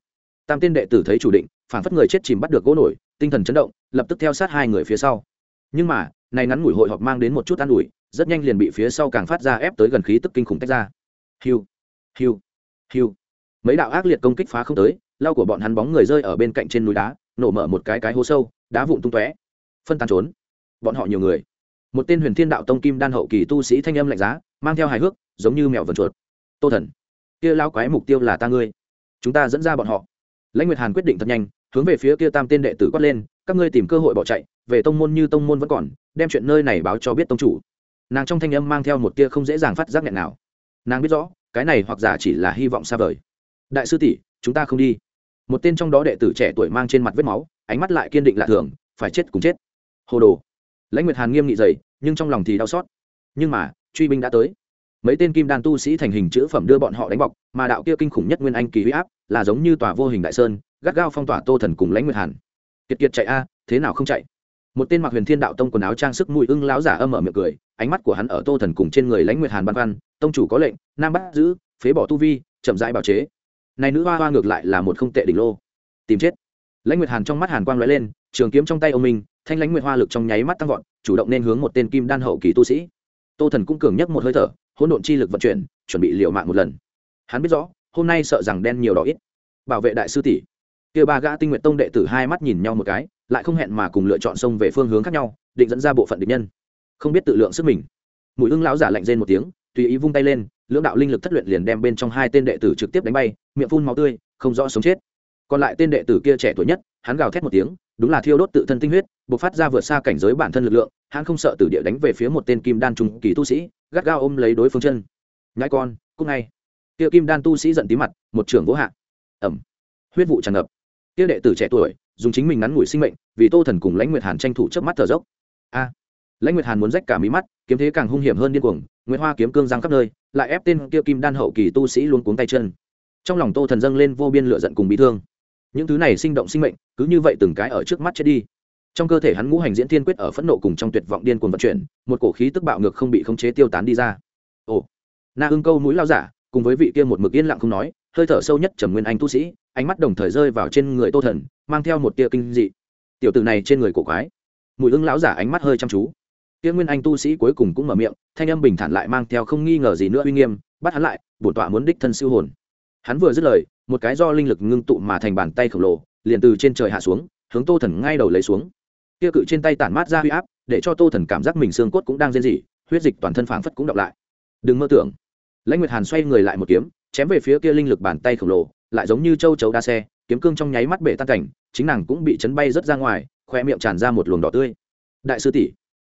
Tam tên đệ tử thấy chủ định phản phất người chết chìm bắt được gỗ nổi, tinh thần chấn động, lập tức theo sát hai người phía sau. Nhưng mà, này ngắn ngủi hội họp mang đến một chút an ủi, rất nhanh liền bị phía sau càng phát ra ép tới gần khí tức kinh khủng tách ra. Hiu hiu hiu. Mấy đạo ác liệt công kích phá không tới lao của bọn hắn bóng người rơi ở bên cạnh trên núi đá, nổ mở một cái cái hố sâu, đá vụn tung tóe. Phân tán trốn. Bọn họ nhiều người. Một tên huyền thiên đạo tông kim đan hậu kỳ tu sĩ thanh âm lạnh giá, mang theo hài hước, giống như mèo vần chuột. Tô thần, kia lao quái mục tiêu là ta ngươi. Chúng ta dẫn ra bọn họ. Lãnh nguyệt hàn quyết định thật nhanh hướng về phía kia tam tên đệ tử quát lên, các ngươi tìm cơ hội bỏ chạy, về tông môn như tông môn vẫn còn, đem chuyện nơi này báo cho biết tông chủ. Nàng trong thanh âm mang theo một tia không dễ dàng phát giác nghẹn nào. Nàng biết rõ, cái này hoặc giả chỉ là hy vọng xa vời. Đại sư tỷ, chúng ta không đi. Một tên trong đó đệ tử trẻ tuổi mang trên mặt vết máu, ánh mắt lại kiên định lạ thường, phải chết cùng chết. Hồ đồ. Lãnh nguyệt hàn nghiêm nghị dày nhưng trong lòng thì đau xót. Nhưng mà, truy binh đã tới. Mấy tên kim đan tu sĩ thành hình chữ phẩm đưa bọn họ đánh bọc, mà đạo kia kinh khủng nhất nguyên anh kỳ huy áp, là giống như tòa vô hình đại sơn gắt gao phong tỏa tô thần cùng lãnh nguyệt hàn. Kiệt kiệt chạy a, thế nào không chạy? Một tên mặc huyền thiên đạo tông quần áo trang sức mùi ưng láo giả âm ở miệng cười, ánh mắt của hắn ở tô thần cùng trên người lãnh nguyệt hàn băn khoăn, tông chủ có lệnh, nam bắt giữ, phế bỏ tu vi, chậm rãi bào chế. Này nữ hoa hoa ngược lại là một không tệ đỉnh lô. Tìm chết. Lãnh nguyệt hàn trong mắt hàn quang lóe lên, trường kiếm trong tay ông minh thanh lãnh nguyệt hoa lực trong nháy mắt tăng vọt, chủ động nên hướng một tên kim đan hậu kỳ tu sĩ. Tô thần cũng cường nhất một hơi thở, hỗn độn chi lực vận chuyển, chuẩn bị liều mạng một lần. Hắn biết rõ, hôm nay sợ rằng đen nhiều đỏ ít. Bảo vệ đại sư tỷ kia ba gã tinh nguyện tông đệ tử hai mắt nhìn nhau một cái, lại không hẹn mà cùng lựa chọn xông về phương hướng khác nhau, định dẫn ra bộ phận địch nhân. Không biết tự lượng sức mình. Mũi hưng lão giả lạnh rên một tiếng, tùy ý vung tay lên, lưỡng đạo linh lực thất luyện liền đem bên trong hai tên đệ tử trực tiếp đánh bay, miệng phun máu tươi, không rõ sống chết. Còn lại tên đệ tử kia trẻ tuổi nhất, hắn gào thét một tiếng, đúng là thiêu đốt tự thân tinh huyết buộc phát ra vượt xa cảnh giới bản thân lực lượng, hắn không sợ tử địa đánh về phía một tên kim đan trung kỳ tu sĩ, gắt gao ôm lấy đối phương chân. Nhãi con cúc ngay. Kia kim đan tu sĩ giận tí mặt, một trưởng vỗ hạ. Ẩm huyết vụ tràn ngập kia đệ tử trẻ tuổi, dùng chính mình ngắn ngủi sinh mệnh, vì tô thần cùng lãnh nguyệt hàn tranh thủ trước mắt thở dốc. A! Lãnh nguyệt hàn muốn rách cả mí mắt, kiếm thế càng hung hiểm hơn điên cuồng nguyễn hoa kiếm cương giang khắp nơi, lại ép tên kia kim đan hậu kỳ tu sĩ luôn cuống tay chân. Trong lòng tô thần dâng lên vô biên lửa giận cùng bị thương. Những thứ này sinh động sinh mệnh, cứ như vậy từng cái ở trước mắt chết đi. Trong cơ thể hắn ngũ hành diễn thiên quyết ở phẫn nộ cùng trong tuyệt vọng điên cuồng vận chuyển, một cổ khí tức bạo ngược không bị khống chế tiêu tán đi ra. Ồ! Na ưng câu mũi lao giả, cùng với vị kia một mực yên lặng không nói hơi thở sâu nhất trầm nguyên anh tu sĩ, ánh mắt đồng thời rơi vào trên người tô thần, mang theo một tia kinh dị. Tiểu tử này trên người cổ quái. Mùi ưng lão giả ánh mắt hơi chăm chú. Tia nguyên anh tu sĩ cuối cùng cũng mở miệng, thanh âm bình thản lại mang theo không nghi ngờ gì nữa uy nghiêm, bắt hắn lại, bổn tọa muốn đích thân siêu hồn. Hắn vừa dứt lời, một cái do linh lực ngưng tụ mà thành bàn tay khổng lồ, liền từ trên trời hạ xuống, hướng tô thần ngay đầu lấy xuống. Kia cự trên tay tản mát ra huy áp, để cho tô thần cảm giác mình xương cốt cũng đang rên rỉ, huyết dịch toàn thân phảng phất cũng đọc lại. Đừng mơ tưởng. Lãnh nguyệt hàn xoay người lại một kiếm chém về phía kia linh lực bàn tay khổng lồ, lại giống như châu chấu đa xe, kiếm cương trong nháy mắt bể tan cảnh, chính nàng cũng bị chấn bay rớt ra ngoài, khoe miệng tràn ra một luồng đỏ tươi. Đại sư tỷ,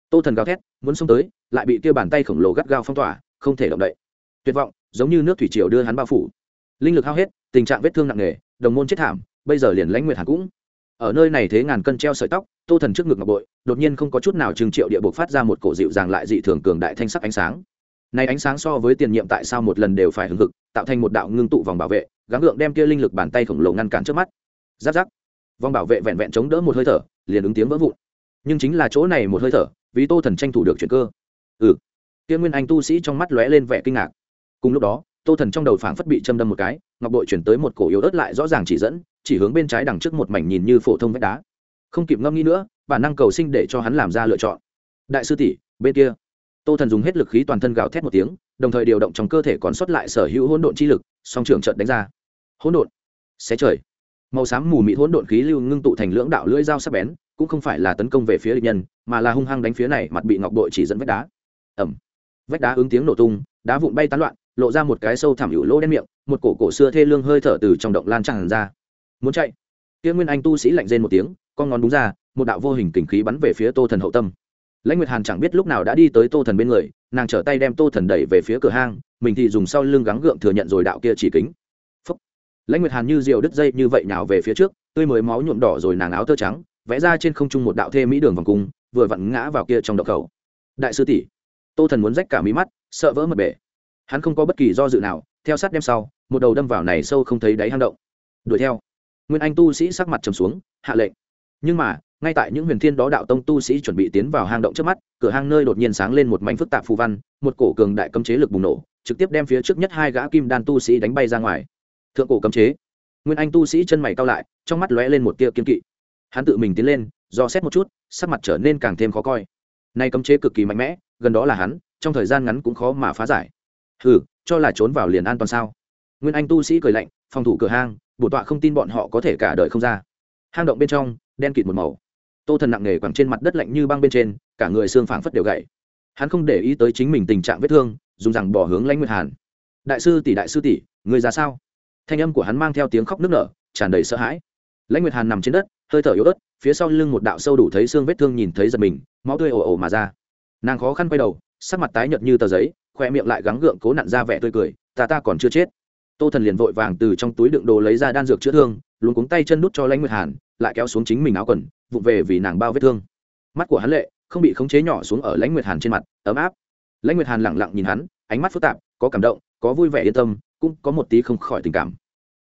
tô thần gào thét, muốn xông tới, lại bị kia bàn tay khổng lồ gắt gao phong tỏa, không thể động đậy. Tuyệt vọng, giống như nước thủy triều đưa hắn bao phủ. Linh lực hao hết, tình trạng vết thương nặng nề, đồng môn chết thảm, bây giờ liền lãnh nguyệt hàn cũng. Ở nơi này thế ngàn cân treo sợi tóc, tô thần trước ngực ngọc bội, đột nhiên không có chút nào trừng triệu địa buộc phát ra một cổ dịu dàng lại dị thường cường đại thanh sắc ánh sáng này ánh sáng so với tiền nhiệm tại sao một lần đều phải hứng hực, tạo thành một đạo ngưng tụ vòng bảo vệ, gắng gượng đem kia linh lực bàn tay khổng lồ ngăn cản trước mắt. Giáp giáp. Vòng bảo vệ vẹn vẹn chống đỡ một hơi thở, liền ứng tiếng vỡ vụn. Nhưng chính là chỗ này một hơi thở, vì tô thần tranh thủ được chuyện cơ. Ừ. Kia nguyên anh tu sĩ trong mắt lóe lên vẻ kinh ngạc. Cùng lúc đó, tô thần trong đầu phảng phất bị châm đâm một cái, ngọc bội chuyển tới một cổ yếu ớt lại rõ ràng chỉ dẫn, chỉ hướng bên trái đằng trước một mảnh nhìn như phổ thông vách đá. Không kịp ngâm nghĩ nữa, bản năng cầu sinh để cho hắn làm ra lựa chọn. Đại sư tỷ, bên kia tô thần dùng hết lực khí toàn thân gào thét một tiếng, đồng thời điều động trong cơ thể còn sót lại sở hữu hỗn độn chi lực, song trưởng trận đánh ra. Hỗn độn. Xé trời. Màu xám mù mịt hỗn độn khí lưu ngưng tụ thành lưỡng đạo lưỡi dao sắc bén, cũng không phải là tấn công về phía địch nhân, mà là hung hăng đánh phía này, mặt bị ngọc đội chỉ dẫn vách đá. Ẩm vách đá ứng tiếng nổ tung, đá vụn bay tán loạn, lộ ra một cái sâu thẳm hữu lỗ đen miệng, một cổ cổ xưa thê lương hơi thở từ trong động lan tràn ra. Muốn chạy? Kia nguyên anh tu sĩ lạnh rên một tiếng, con ngón đúng ra, một đạo vô hình kình khí bắn về phía tô thần hậu tâm lãnh nguyệt hàn chẳng biết lúc nào đã đi tới tô thần bên người, nàng trở tay đem tô thần đẩy về phía cửa hang, mình thì dùng sau lưng gắng gượng thừa nhận rồi đạo kia chỉ kính. Phúc. lãnh nguyệt hàn như diều đứt dây như vậy nào về phía trước, tươi mới máu nhuộm đỏ rồi nàng áo tơ trắng, vẽ ra trên không trung một đạo thê mỹ đường vòng cung, vừa vặn ngã vào kia trong động khẩu. Đại sư tỷ, tô thần muốn rách cả mí mắt, sợ vỡ mật bể. Hắn không có bất kỳ do dự nào, theo sát đem sau, một đầu đâm vào này sâu không thấy đáy hang động. Đuổi theo. Nguyên anh tu sĩ sắc mặt trầm xuống, hạ lệnh. Nhưng mà ngay tại những huyền thiên đó đạo tông tu sĩ chuẩn bị tiến vào hang động trước mắt, cửa hang nơi đột nhiên sáng lên một mảnh phức tạp phù văn, một cổ cường đại cấm chế lực bùng nổ, trực tiếp đem phía trước nhất hai gã kim đan tu sĩ đánh bay ra ngoài. Thượng cổ cấm chế. Nguyên anh tu sĩ chân mày cao lại, trong mắt lóe lên một tia kiên kỵ. Hắn tự mình tiến lên, do xét một chút, sắc mặt trở nên càng thêm khó coi. Nay cấm chế cực kỳ mạnh mẽ, gần đó là hắn, trong thời gian ngắn cũng khó mà phá giải. Hừ, cho là trốn vào liền an toàn sao? Nguyên anh tu sĩ cười lạnh, phòng thủ cửa hang, bổ tọa không tin bọn họ có thể cả đời không ra. Hang động bên trong, đen kịt một màu tô thần nặng nề quẳng trên mặt đất lạnh như băng bên trên, cả người xương phảng phất đều gậy hắn không để ý tới chính mình tình trạng vết thương, dùng rằng bỏ hướng lãnh nguyệt hàn. Đại sư tỷ, đại sư tỷ, người ra sao? Thanh âm của hắn mang theo tiếng khóc nức nở, tràn đầy sợ hãi. Lãnh nguyệt hàn nằm trên đất, hơi thở yếu ớt, phía sau lưng một đạo sâu đủ thấy xương vết thương nhìn thấy giật mình, máu tươi ồ ồ mà ra. Nàng khó khăn quay đầu, sắc mặt tái nhợt như tờ giấy, khoe miệng lại gắng gượng cố nặn ra vẻ tươi cười, ta ta còn chưa chết. Tô thần liền vội vàng từ trong túi đựng đồ lấy ra đan dược chữa thương luôn cuống tay chân đút cho lãnh nguyệt hàn, lại kéo xuống chính mình áo quần, vụng về vì nàng bao vết thương. Mắt của hắn lệ, không bị khống chế nhỏ xuống ở lãnh nguyệt hàn trên mặt, ấm áp. Lãnh nguyệt hàn lẳng lặng nhìn hắn, ánh mắt phức tạp, có cảm động, có vui vẻ yên tâm, cũng có một tí không khỏi tình cảm.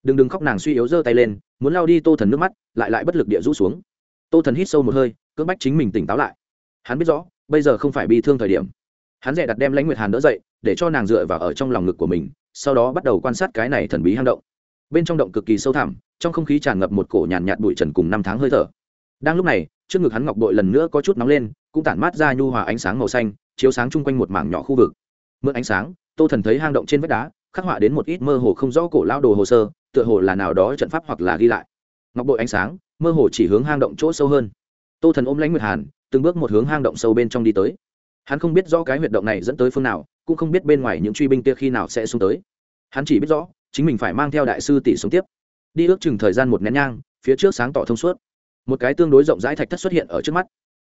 Đừng đừng khóc nàng suy yếu giơ tay lên, muốn lao đi tô thần nước mắt, lại lại bất lực địa rũ xuống. Tô thần hít sâu một hơi, cưỡng bách chính mình tỉnh táo lại. Hắn biết rõ, bây giờ không phải bi thương thời điểm. Hắn dè đặt đem lãnh nguyệt hàn đỡ dậy, để cho nàng dựa vào ở trong lòng ngực của mình, sau đó bắt đầu quan sát cái này thần bí hang động bên trong động cực kỳ sâu thẳm trong không khí tràn ngập một cổ nhàn nhạt, bụi trần cùng năm tháng hơi thở. Đang lúc này trước ngực hắn ngọc bội lần nữa có chút nóng lên cũng tản mát ra nhu hòa ánh sáng màu xanh chiếu sáng chung quanh một mảng nhỏ khu vực. Mượn ánh sáng tô thần thấy hang động trên vách đá khắc họa đến một ít mơ hồ không rõ cổ lao đồ hồ sơ tựa hồ là nào đó trận pháp hoặc là ghi lại. Ngọc bội ánh sáng mơ hồ chỉ hướng hang động chỗ sâu hơn. Tô thần ôm lãnh nguyệt hàn từng bước một hướng hang động sâu bên trong đi tới. Hắn không biết rõ cái huyệt động này dẫn tới phương nào cũng không biết bên ngoài những truy binh kia khi nào sẽ xuống tới. Hắn chỉ biết rõ chính mình phải mang theo đại sư tỷ sống tiếp. Đi ước chừng thời gian một nén nhang, phía trước sáng tỏ thông suốt. Một cái tương đối rộng rãi thạch thất xuất hiện ở trước mắt.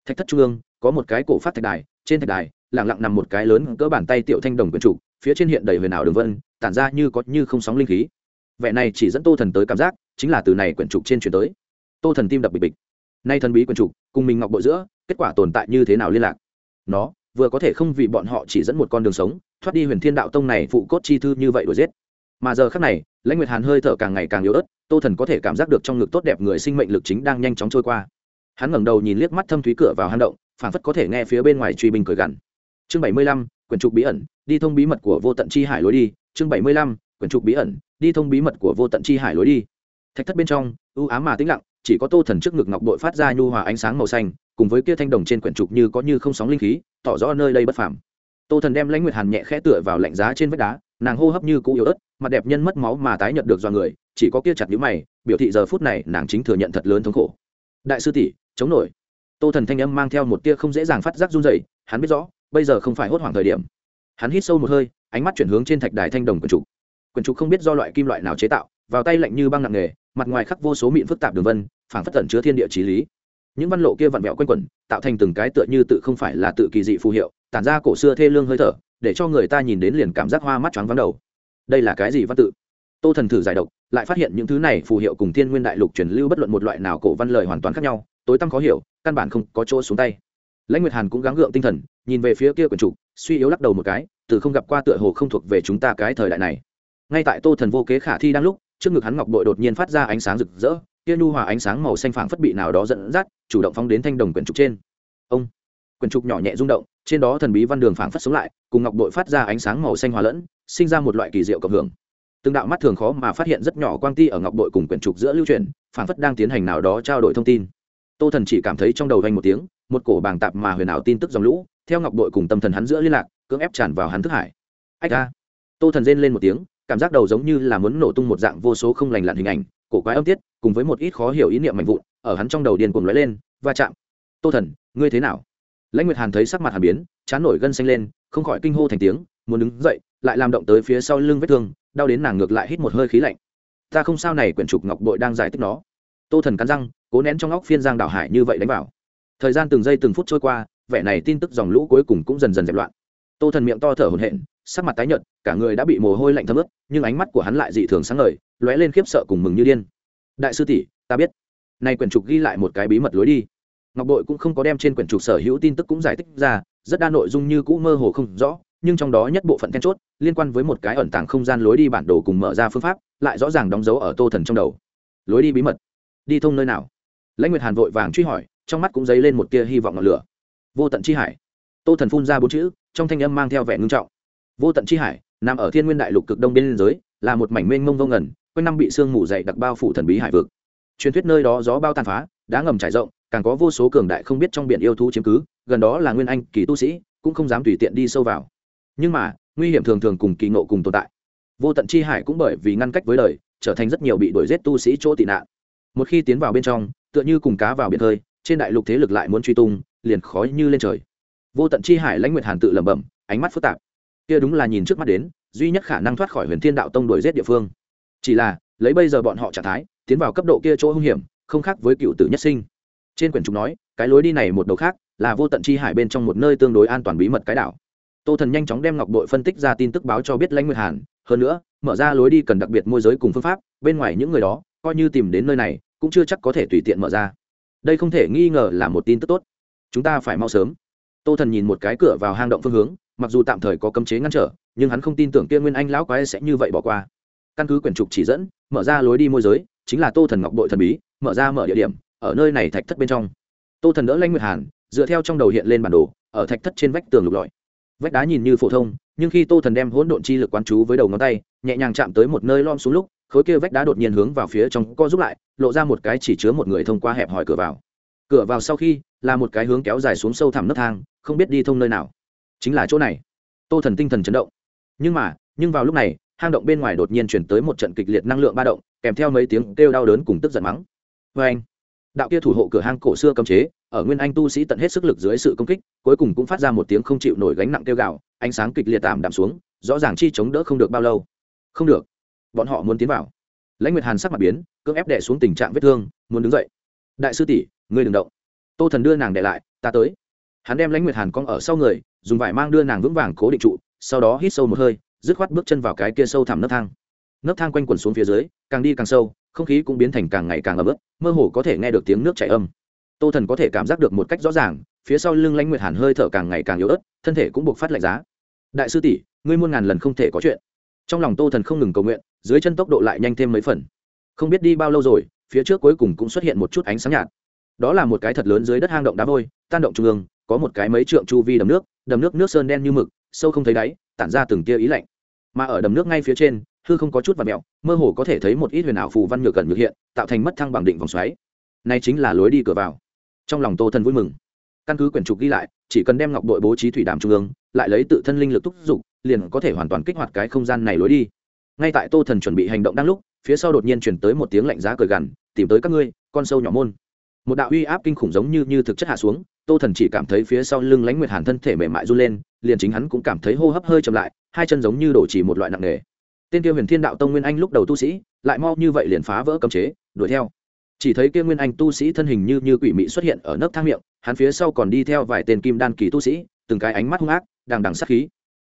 Thạch thất trung ương, có một cái cổ phát thạch đài, trên thạch đài lẳng lặng nằm một cái lớn cỡ bàn tay tiểu thanh đồng quyển trục, phía trên hiện đầy huyền ảo đường vân, tản ra như có như không sóng linh khí. Vẻ này chỉ dẫn tô thần tới cảm giác, chính là từ này quyển trục trên chuyển tới. Tô thần tim đập bịch bịch. Nay thần bí quyển trục, cùng mình ngọc bội giữa, kết quả tồn tại như thế nào liên lạc? Nó, vừa có thể không vì bọn họ chỉ dẫn một con đường sống, thoát đi huyền thiên đạo tông này phụ cốt chi thư như vậy đuổi giết mà giờ khác này, lãnh nguyệt hàn hơi thở càng ngày càng yếu ớt, tô thần có thể cảm giác được trong ngực tốt đẹp người sinh mệnh lực chính đang nhanh chóng trôi qua. Hắn ngẩng đầu nhìn liếc mắt thâm thúy cửa vào hang động phản phất có thể nghe phía bên ngoài truy binh cười gằn. Chương bảy mươi lăm, quyển trục bí ẩn, đi thông bí mật của vô tận chi hải lối đi. Chương bảy mươi lăm, quyển trục bí ẩn, đi thông bí mật của vô tận chi hải lối đi. Thạch thất bên trong, ưu ám mà tĩnh lặng, chỉ có tô thần trước ngực ngọc bội phát ra nhu hòa ánh sáng màu xanh, cùng với kia thanh đồng trên quyển trục như có như không sóng linh khí, tỏ rõ nơi đây bất phàm. Tô thần đem lãnh nguyệt hàn nhẹ khẽ tựa vào lạnh giá trên vách đá nàng hô hấp như cũ yếu ớt, mặt đẹp nhân mất máu mà tái nhận được do người, chỉ có kia chặt nhũ mày, biểu thị giờ phút này nàng chính thừa nhận thật lớn thống khổ. Đại sư tỷ, chống nổi. Tô thần thanh âm mang theo một tia không dễ dàng phát giác run dày hắn biết rõ, bây giờ không phải hốt hoảng thời điểm. Hắn hít sâu một hơi, ánh mắt chuyển hướng trên thạch đài thanh đồng quần trục. Quần trục không biết do loại kim loại nào chế tạo, vào tay lạnh như băng nặng nghề mặt ngoài khắc vô số mịn phức tạp đường vân, phảng phất tẩn chứa thiên địa trí lý. Những văn lộ kia vặn vẹo quanh quẩn, tạo thành từng cái tựa như tự không phải là tự kỳ dị phù hiệu, tản ra cổ xưa thê lương hơi thở để cho người ta nhìn đến liền cảm giác hoa mắt choáng vắng đầu. Đây là cái gì văn tự? Tô thần thử giải độc, lại phát hiện những thứ này phù hiệu cùng thiên nguyên đại lục truyền lưu bất luận một loại nào cổ văn lời hoàn toàn khác nhau, tối tăm khó hiểu, căn bản không có chỗ xuống tay. Lãnh nguyệt hàn cũng gắng gượng tinh thần, nhìn về phía kia quần trục suy yếu lắc đầu một cái, từ không gặp qua tựa hồ không thuộc về chúng ta cái thời đại này. Ngay tại tô thần vô kế khả thi đang lúc, trước ngực hắn ngọc bội đột nhiên phát ra ánh sáng rực rỡ, kia nhu hòa ánh sáng màu xanh phảng phất bị nào đó dẫn dắt, chủ động phóng đến thanh đồng quyển trục trên. Ông, quyển trục nhỏ nhẹ rung động trên đó thần bí văn đường phảng phất sống lại, cùng ngọc bội phát ra ánh sáng màu xanh hòa lẫn, sinh ra một loại kỳ diệu cộng hưởng. Từng đạo mắt thường khó mà phát hiện rất nhỏ quang ti ở ngọc bội cùng quyển trục giữa lưu truyền, phảng phất đang tiến hành nào đó trao đổi thông tin. Tô thần chỉ cảm thấy trong đầu vanh một tiếng, một cổ bàng tạp mà huyền ảo tin tức dòng lũ, theo ngọc đội cùng tâm thần hắn giữa liên lạc, cưỡng ép tràn vào hắn thức hải. Ách ra tô thần rên lên một tiếng, cảm giác đầu giống như là muốn nổ tung một dạng vô số không lành lặn hình ảnh, cổ quái âm tiết, cùng với một ít khó hiểu ý niệm mạnh vụn, ở hắn trong đầu điên cuồng lóe lên, va chạm. Tô thần, ngươi thế nào? Lãnh nguyệt hàn thấy sắc mặt hàn biến, chán nổi gân xanh lên, không khỏi kinh hô thành tiếng, muốn đứng dậy, lại làm động tới phía sau lưng vết thương, đau đến nàng ngược lại hít một hơi khí lạnh. Ta không sao này, quyển trục ngọc bội đang giải thích nó. Tô thần cắn răng, cố nén trong óc phiên giang đảo hải như vậy đánh vào. Thời gian từng giây từng phút trôi qua, vẻ này tin tức dòng lũ cuối cùng cũng dần dần dẹp loạn. Tô thần miệng to thở hổn hển, sắc mặt tái nhợt, cả người đã bị mồ hôi lạnh thấm ướt, nhưng ánh mắt của hắn lại dị thường sáng ngời, lóe lên khiếp sợ cùng mừng như điên. Đại sư tỷ, ta biết. Nay quyển trục ghi lại một cái bí mật lối đi ngọc bội cũng không có đem trên quyển trục sở hữu tin tức cũng giải thích ra, rất đa nội dung như cũ mơ hồ không rõ, nhưng trong đó nhất bộ phận then chốt liên quan với một cái ẩn tàng không gian lối đi bản đồ cùng mở ra phương pháp, lại rõ ràng đóng dấu ở tô thần trong đầu. Lối đi bí mật. Đi thông nơi nào? Lãnh nguyệt hàn vội vàng truy hỏi, trong mắt cũng dấy lên một tia hy vọng ngọn lửa. Vô tận chi hải. Tô thần phun ra bốn chữ, trong thanh âm mang theo vẻ ngưng trọng. Vô tận chi hải, nằm ở thiên nguyên đại lục cực đông biên giới, là một mảnh mênh mông vô ngần, quanh năm bị sương mù dày đặc bao phủ thần bí hải vực. Truyền thuyết nơi đó gió bao tàn phá, đá ngầm trải rộng càng có vô số cường đại không biết trong biển yêu thú chiếm cứ, gần đó là nguyên anh kỳ tu sĩ, cũng không dám tùy tiện đi sâu vào. Nhưng mà, nguy hiểm thường thường cùng kỳ ngộ cùng tồn tại. Vô tận chi hải cũng bởi vì ngăn cách với đời, trở thành rất nhiều bị đuổi giết tu sĩ chỗ tị nạn. Một khi tiến vào bên trong, tựa như cùng cá vào biển hơi, trên đại lục thế lực lại muốn truy tung, liền khói như lên trời. Vô tận chi hải lãnh nguyệt hàn tự lẩm bẩm, ánh mắt phức tạp. Kia đúng là nhìn trước mắt đến, duy nhất khả năng thoát khỏi huyền thiên đạo tông đuổi giết địa phương. Chỉ là, lấy bây giờ bọn họ trạng thái, tiến vào cấp độ kia chỗ hung hiểm, không khác với cựu tử nhất sinh trên quyển trục nói, cái lối đi này một đầu khác, là vô tận chi hải bên trong một nơi tương đối an toàn bí mật cái đảo. Tô thần nhanh chóng đem ngọc bội phân tích ra tin tức báo cho biết lãnh nguyệt hàn, hơn nữa, mở ra lối đi cần đặc biệt môi giới cùng phương pháp, bên ngoài những người đó, coi như tìm đến nơi này, cũng chưa chắc có thể tùy tiện mở ra. Đây không thể nghi ngờ là một tin tức tốt. Chúng ta phải mau sớm. Tô thần nhìn một cái cửa vào hang động phương hướng, mặc dù tạm thời có cấm chế ngăn trở, nhưng hắn không tin tưởng kia nguyên anh lão quái sẽ như vậy bỏ qua. Căn cứ quyển trục chỉ dẫn, mở ra lối đi môi giới, chính là tô thần ngọc bội thần bí, mở ra mở địa điểm ở nơi này thạch thất bên trong. Tô thần đỡ lanh nguyệt hàn, dựa theo trong đầu hiện lên bản đồ, ở thạch thất trên vách tường lục lọi. Vách đá nhìn như phổ thông, nhưng khi tô thần đem hỗn độn chi lực quán chú với đầu ngón tay, nhẹ nhàng chạm tới một nơi lom xuống lúc, khối kia vách đá đột nhiên hướng vào phía trong co giúp lại, lộ ra một cái chỉ chứa một người thông qua hẹp hỏi cửa vào. Cửa vào sau khi, là một cái hướng kéo dài xuống sâu thẳm nấc thang, không biết đi thông nơi nào. Chính là chỗ này. Tô thần tinh thần chấn động. Nhưng mà, nhưng vào lúc này, hang động bên ngoài đột nhiên chuyển tới một trận kịch liệt năng lượng ba động, kèm theo mấy tiếng kêu đau đớn cùng tức giận mắng. Vê anh đạo kia thủ hộ cửa hang cổ xưa cấm chế, ở nguyên anh tu sĩ tận hết sức lực dưới sự công kích, cuối cùng cũng phát ra một tiếng không chịu nổi gánh nặng kêu gạo ánh sáng kịch liệt tạm đạm xuống, rõ ràng chi chống đỡ không được bao lâu. Không được. Bọn họ muốn tiến vào. Lãnh nguyệt hàn sắc mặt biến, cưỡng ép đẻ xuống tình trạng vết thương, muốn đứng dậy. Đại sư tỷ, ngươi đừng động. Tô thần đưa nàng đẻ lại, ta tới. Hắn đem lãnh nguyệt hàn cong ở sau người, dùng vải mang đưa nàng vững vàng cố định trụ, sau đó hít sâu một hơi, dứt khoát bước chân vào cái kia sâu thẳm nấc thang. Nấc thang quanh quẩn xuống phía dưới, càng đi càng sâu, không khí cũng biến thành càng ngày càng ấm ướt mơ hồ có thể nghe được tiếng nước chảy âm. Tô thần có thể cảm giác được một cách rõ ràng, phía sau lưng lãnh nguyệt hàn hơi thở càng ngày càng yếu ớt, thân thể cũng buộc phát lạnh giá. Đại sư tỷ, ngươi muôn ngàn lần không thể có chuyện. Trong lòng tô thần không ngừng cầu nguyện, dưới chân tốc độ lại nhanh thêm mấy phần. Không biết đi bao lâu rồi, phía trước cuối cùng cũng xuất hiện một chút ánh sáng nhạt. Đó là một cái thật lớn dưới đất hang động đá vôi, tan động trung ương, có một cái mấy trượng chu vi đầm nước đầm nước nước sơn đen như mực, sâu không thấy đáy, tản ra từng tia ý lạnh. Mà ở đầm nước ngay phía trên hư không có chút và mẹo, mơ hồ có thể thấy một ít huyền ảo phù văn nhược gần nhược hiện, tạo thành mất thăng bằng định vòng xoáy. Này chính là lối đi cửa vào. Trong lòng tô thần vui mừng. Căn cứ quyển trục ghi lại, chỉ cần đem ngọc đội bố trí thủy đàm trung ương, lại lấy tự thân linh lực thúc giục, liền có thể hoàn toàn kích hoạt cái không gian này lối đi. Ngay tại tô thần chuẩn bị hành động đang lúc, phía sau đột nhiên chuyển tới một tiếng lạnh giá cười gằn, tìm tới các ngươi, con sâu nhỏ môn. Một đạo uy áp kinh khủng giống như như thực chất hạ xuống, tô thần chỉ cảm thấy phía sau lưng lãnh nguyệt hàn thân thể mềm mại run lên, liền chính hắn cũng cảm thấy hô hấp hơi chậm lại, hai chân giống như đổ chỉ một loại nặng nề tên kia huyền thiên đạo tông nguyên anh lúc đầu tu sĩ, lại mau như vậy liền phá vỡ cấm chế, đuổi theo. Chỉ thấy kia nguyên anh tu sĩ thân hình như như quỷ mị xuất hiện ở nấc thang miệng, hắn phía sau còn đi theo vài tên kim đan kỳ tu sĩ, từng cái ánh mắt hung ác, đằng đằng sắc khí.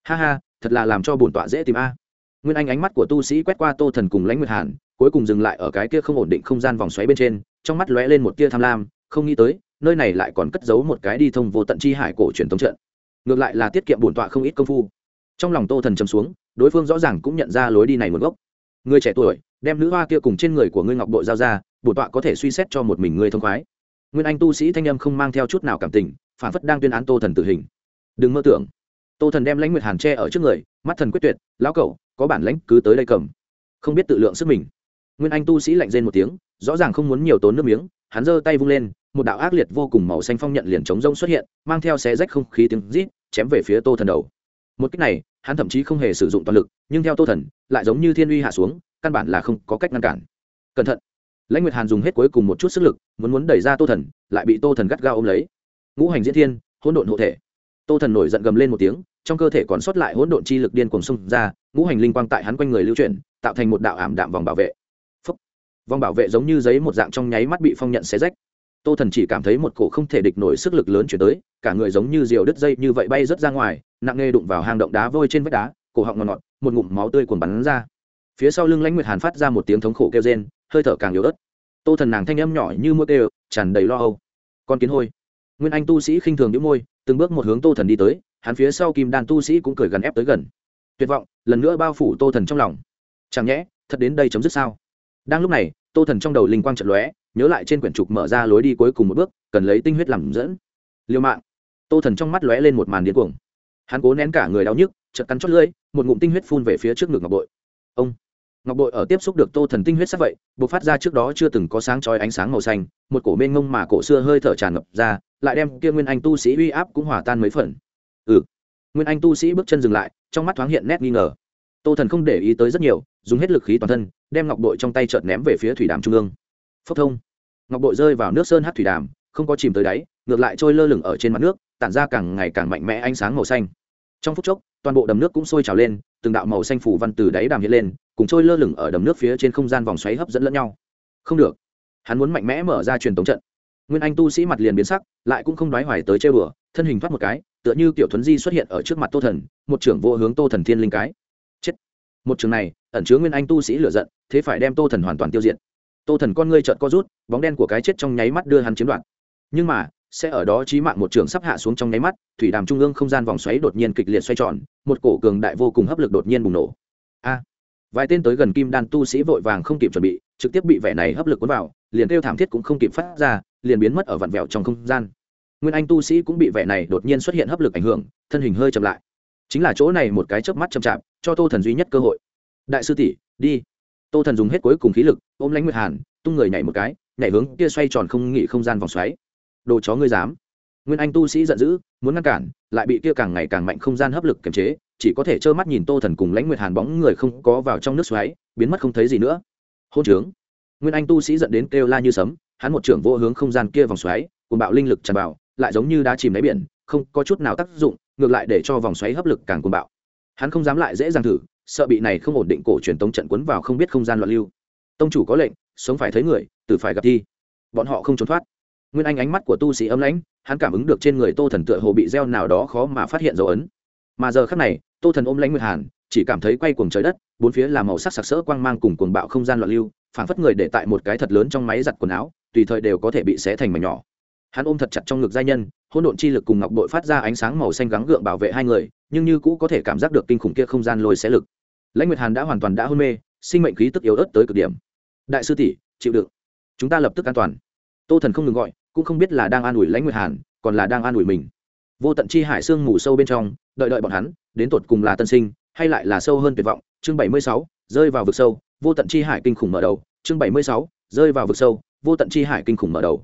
Ha ha, thật là làm cho bổn tọa dễ tìm a. Nguyên anh ánh mắt của tu sĩ quét qua tô thần cùng lãnh nguyệt hàn, cuối cùng dừng lại ở cái kia không ổn định không gian vòng xoáy bên trên, trong mắt lóe lên một tia tham lam, không nghĩ tới, nơi này lại còn cất giấu một cái đi thông vô tận chi hải cổ truyền thống trận. Ngược lại là tiết kiệm bổn tọa không ít công phu. Trong lòng tô thần chấm xuống đối phương rõ ràng cũng nhận ra lối đi này nguồn gốc. Người trẻ tuổi, đem nữ hoa kia cùng trên người của ngươi ngọc bội giao ra, bổn tọa có thể suy xét cho một mình ngươi thông khoái. Nguyên anh tu sĩ thanh âm không mang theo chút nào cảm tình, phản phất đang tuyên án tô thần tử hình. Đừng mơ tưởng. Tô thần đem lãnh nguyệt hàn tre ở trước người, mắt thần quyết tuyệt, lão cậu có bản lãnh, cứ tới đây cầm. Không biết tự lượng sức mình. Nguyên anh tu sĩ lạnh rên một tiếng, rõ ràng không muốn nhiều tốn nước miếng, hắn giơ tay vung lên, một đạo ác liệt vô cùng màu xanh phong nhận liền chống rông xuất hiện, mang theo xe rách không khí tiếng rít, chém về phía tô thần đầu. Một cách này hắn thậm chí không hề sử dụng toàn lực, nhưng theo tô thần, lại giống như thiên uy hạ xuống, căn bản là không có cách ngăn cản. Cẩn thận. Lãnh nguyệt hàn dùng hết cuối cùng một chút sức lực, muốn muốn đẩy ra tô thần, lại bị tô thần gắt gao ôm lấy. Ngũ hành diễn thiên, hỗn độn hộ thể. Tô thần nổi giận gầm lên một tiếng, trong cơ thể còn sót lại hỗn độn chi lực điên cuồng xung ra, ngũ hành linh quang tại hắn quanh người lưu chuyển, tạo thành một đạo ảm đạm vòng bảo vệ. Phúc. vòng bảo vệ giống như giấy một dạng trong nháy mắt bị phong nhận xé rách tô thần chỉ cảm thấy một cổ không thể địch nổi sức lực lớn chuyển tới, cả người giống như diều đứt dây như vậy bay rớt ra ngoài, nặng nghê đụng vào hang động đá vôi trên vách đá, cổ họng ngọt ngọt, một ngụm máu tươi cuồn bắn ra. Phía sau lưng lãnh nguyệt hàn phát ra một tiếng thống khổ kêu rên, hơi thở càng yếu ớt. Tô thần nàng thanh âm nhỏ như mũi kêu, tràn đầy lo âu. Con kiến hôi. Nguyên anh tu sĩ khinh thường đĩu môi, từng bước một hướng tô thần đi tới, hắn phía sau kim đan tu sĩ cũng cười gần ép tới gần. Tuyệt vọng, lần nữa bao phủ tô thần trong lòng. Chẳng nhẽ, thật đến đây chấm dứt sao? Đang lúc này tô thần trong đầu linh quang trận lóe, nhớ lại trên quyển trục mở ra lối đi cuối cùng một bước, cần lấy tinh huyết làm dẫn. Liêu mạng. Tô thần trong mắt lóe lên một màn điên cuồng. Hắn cố nén cả người đau nhức chật cắn chót lưỡi, một ngụm tinh huyết phun về phía trước ngực ngọc bội. Ông. Ngọc bội ở tiếp xúc được tô thần tinh huyết sắc vậy b ộ c phát ra trước đó chưa từng có sáng trói ánh sáng màu xanh, một cổ mênh ngông mà cổ xưa hơi thở tràn ngập ra, lại đem kia nguyên anh tu sĩ uy áp cũng hòa tan mấy phần. Ừ. Nguyên anh tu sĩ bước chân dừng lại, trong mắt thoáng hiện nét nghi ngờ tô thần không để ý tới rất nhiều, dùng hết lực khí toàn thân, đem ngọc bội trong tay chợt ném về phía thủy đàm trung ương. Phốc thông. Ngọc bội rơi vào nước sơn hát thủy đàm, không có chìm tới đáy, ngược lại trôi lơ lửng ở trên mặt nước, tản ra càng ngày càng mạnh mẽ ánh sáng màu xanh. Trong phút chốc, toàn bộ đầm nước cũng sôi trào lên, từng đạo màu xanh phủ văn từ đáy đàm hiện lên, cùng trôi lơ lửng ở đầm nước phía trên không gian vòng xoáy hấp dẫn lẫn nhau. Không được. Hắn muốn mạnh mẽ mở ra truyền tống trận. Nguyên anh tu sĩ mặt liền biến sắc, lại cũng không đoái hoài tới chơi bừa, thân hình thoát một cái, tựa như kiểu thuấn di xuất hiện ở trước mặt tô thần, một trưởng vô hướng tô thần thiên linh cái một trường này, ẩn chứa nguyên anh tu sĩ lựa giận, thế phải đem tô thần hoàn toàn tiêu diệt. Tô thần con ngươi trợn co rút, bóng đen của cái chết trong nháy mắt đưa hắn chiếm đoạt. Nhưng mà, sẽ ở đó trí mạng một trường sắp hạ xuống trong nháy mắt, thủy đàm trung ương không gian vòng xoáy đột nhiên kịch liệt xoay tròn, một cổ cường đại vô cùng hấp lực đột nhiên bùng nổ. A! Vài tên tới gần kim đan tu sĩ vội vàng không kịp chuẩn bị, trực tiếp bị vẻ này hấp lực cuốn vào, liền kêu thảm thiết cũng không kịp phát ra, liền biến mất ở vặn vẹo trong không gian. Nguyên anh tu sĩ cũng bị vẻ này đột nhiên xuất hiện hấp lực ảnh hưởng, thân hình hơi chậm lại. Chính là chỗ này một cái chớp mắt chậm chạp cho tô thần duy nhất cơ hội. Đại sư tỷ, đi. Tô thần dùng hết cuối cùng khí lực, ôm lãnh nguyệt hàn, tung người nhảy một cái, nhảy hướng kia xoay tròn không nghỉ không gian vòng xoáy. Đồ chó ngươi dám. Nguyên anh tu sĩ giận dữ, muốn ngăn cản, lại bị kia càng ngày càng mạnh không gian hấp lực kiềm chế, chỉ có thể trơ mắt nhìn tô thần cùng lãnh nguyệt hàn bóng người không có vào trong nước xoáy, biến mất không thấy gì nữa. Hôn trướng. Nguyên anh tu sĩ giận đến kêu la như sấm, hắn một trưởng vô hướng không gian kia vòng xoáy cùng bạo linh lực tràn vào, lại giống như đá chìm đáy biển, không có chút nào tác dụng, ngược lại để cho vòng xoáy hấp lực càng cuồng bạo hắn không dám lại dễ dàng thử, sợ bị này không ổn định cổ truyền tống trận quấn vào không biết không gian loạn lưu. Tông chủ có lệnh, sống phải thấy người, tử phải gặp thi. Bọn họ không trốn thoát. Nguyên anh ánh mắt của tu sĩ ấm lãnh, hắn cảm ứng được trên người tô thần tựa hồ bị gieo nào đó khó mà phát hiện dấu ấn. Mà giờ khác này, tô thần ôm lãnh nguyệt hàn, chỉ cảm thấy quay cuồng trời đất, bốn phía là màu sắc sặc sỡ quang mang cùng cuồng bạo không gian loạn lưu, phảng phất người để tại một cái thật lớn trong máy giặt quần áo, tùy thời đều có thể bị xé thành mảnh nhỏ. Hắn ôm thật chặt trong ngực giai nhân, hỗn độn chi lực cùng ngọc bội phát ra ánh sáng màu xanh gắng gượng bảo vệ hai người nhưng như cũ có thể cảm giác được kinh khủng kia không gian lôi xé lực. Lãnh nguyệt hàn đã hoàn toàn đã hôn mê, sinh mệnh khí tức yếu ớt tới cực điểm. Đại sư tỷ, chịu đựng. Chúng ta lập tức an toàn. Tô thần không ngừng gọi, cũng không biết là đang an ủi lãnh nguyệt hàn, còn là đang an ủi mình. Vô tận chi hải sương mù sâu bên trong, đợi đợi bọn hắn, đến tột cùng là tân sinh, hay lại là sâu hơn tuyệt vọng. Chương bảy mươi sáu, rơi vào vực sâu, vô tận chi hải kinh khủng mở đầu. Chương bảy mươi sáu, rơi vào vực sâu, vô tận chi hải kinh khủng mở đầu.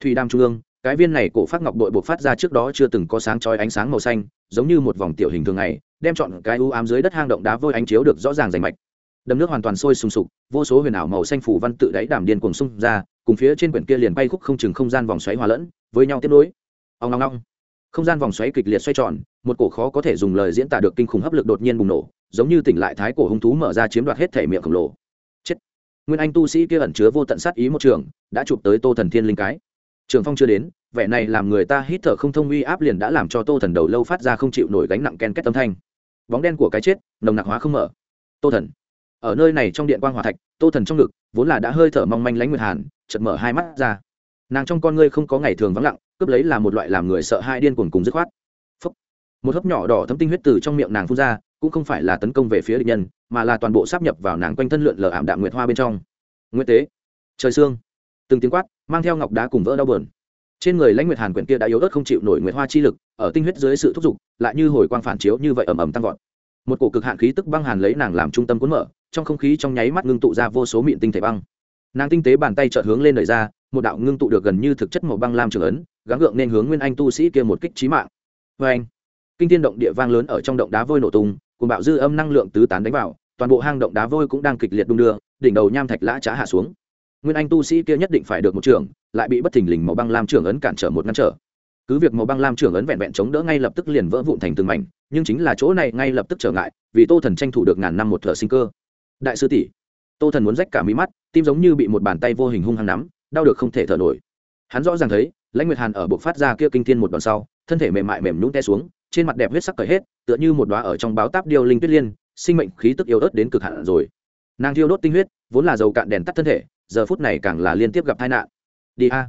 Thủy đam trung ương, cái viên này cổ phát ngọc bội buộc phát ra trước đó chưa từng có sáng chói ánh sáng màu xanh giống như một vòng tiểu hình thường ngày, đem chọn cái u ám dưới đất hang động đá vôi ánh chiếu được rõ ràng rành mạch. Đầm nước hoàn toàn sôi sùng sục, vô số huyền ảo màu xanh phủ văn tự đáy đàm điên cuồng xung ra, cùng phía trên quyển kia liền bay khúc không chừng không gian vòng xoáy hòa lẫn, với nhau tiếp nối. Ông ngong ngong không gian vòng xoáy kịch liệt xoay tròn, một cổ khó có thể dùng lời diễn tả được kinh khủng hấp lực đột nhiên bùng nổ, giống như tỉnh lại thái cổ hung thú mở ra chiếm đoạt hết thể miệng khổng lồ. Chết. Nguyên anh tu sĩ kia ẩn chứa vô tận sát ý một trường, đã chụp tới tô thần thiên linh cái. Trường phong chưa đến vẻ này làm người ta hít thở không thông uy áp liền đã làm cho tô thần đầu lâu phát ra không chịu nổi gánh nặng ken kết tâm thanh. Bóng đen của cái chết, nồng nặc hóa không mở. Tô thần. Ở nơi này trong điện quan hòa thạch, tô thần trong ngực, vốn là đã hơi thở mong manh lánh nguyệt hàn chật mở hai mắt ra. Nàng trong con ngươi không có ngày thường vắng lặng, cướp lấy là một loại làm người sợ hai điên cuồng cùng dứt khoát. Một hớp nhỏ đỏ thấm tinh huyết từ trong miệng nàng phun ra, cũng không phải là tấn công về phía địch nhân, mà là toàn bộ sắp nhập vào nàng quanh thân lượn lờ ảm đạm nguyệt hoa bên trong. Nguyệt tế. Trời sương. Từng tiếng quát, mang theo ngọc đá cùng vỡ đau bờn trên người lãnh nguyệt hàn quyển kia đã yếu ớt không chịu nổi nguyệt hoa chi lực, ở tinh huyết dưới sự thúc giục, lại như hồi quang phản chiếu như vậy ầm ầm tăng vọt. Một cổ cực hạn khí tức băng hàn lấy nàng làm trung tâm cuốn mở, trong không khí trong nháy mắt ngưng tụ ra vô số mịn tinh thể băng. Nàng tinh tế bàn tay chợt hướng lên đời ra, một đạo ngưng tụ được gần như thực chất màu băng lam trường ấn, gắng gượng nên hướng nguyên anh tu sĩ kia một kích trí mạng. Vê anh, kinh thiên động địa vang lớn ở trong động đá vôi nổ tung, cùng bạo dư âm năng lượng tứ tán đánh vào, toàn bộ hang động đá vôi cũng đang kịch liệt đung đưa, đỉnh đầu nham thạch lã trá hạ xuống nguyên anh tu sĩ kia nhất định phải được một trưởng, lại bị bất thình lình màu băng lam trưởng ấn cản trở một ngăn trở. Cứ việc màu băng lam trưởng ấn vẹn vẹn chống đỡ ngay lập tức liền vỡ vụn thành từng mảnh nhưng chính là chỗ này ngay lập tức trở ngại vì tô thần tranh thủ được ngàn năm một thợ sinh cơ. Đại sư tỷ tô thần muốn rách cả mí mắt tim giống như bị một bàn tay vô hình hung hăng nắm đau được không thể thở nổi. Hắn rõ ràng thấy lãnh nguyệt hàn ở buộc phát ra kia kinh thiên một đòn sau thân thể mềm mại mềm nhũng te xuống trên mặt đẹp huyết sắc cởi hết tựa như một đoá ở trong báo táp điêu linh tuyết liên sinh mệnh khí tức yếu ớt đến cực hạn rồi. Nàng thiêu đốt tinh huyết vốn là dầu cạn đèn tắt thân thể giờ phút này càng là liên tiếp gặp tai nạn. Đi a.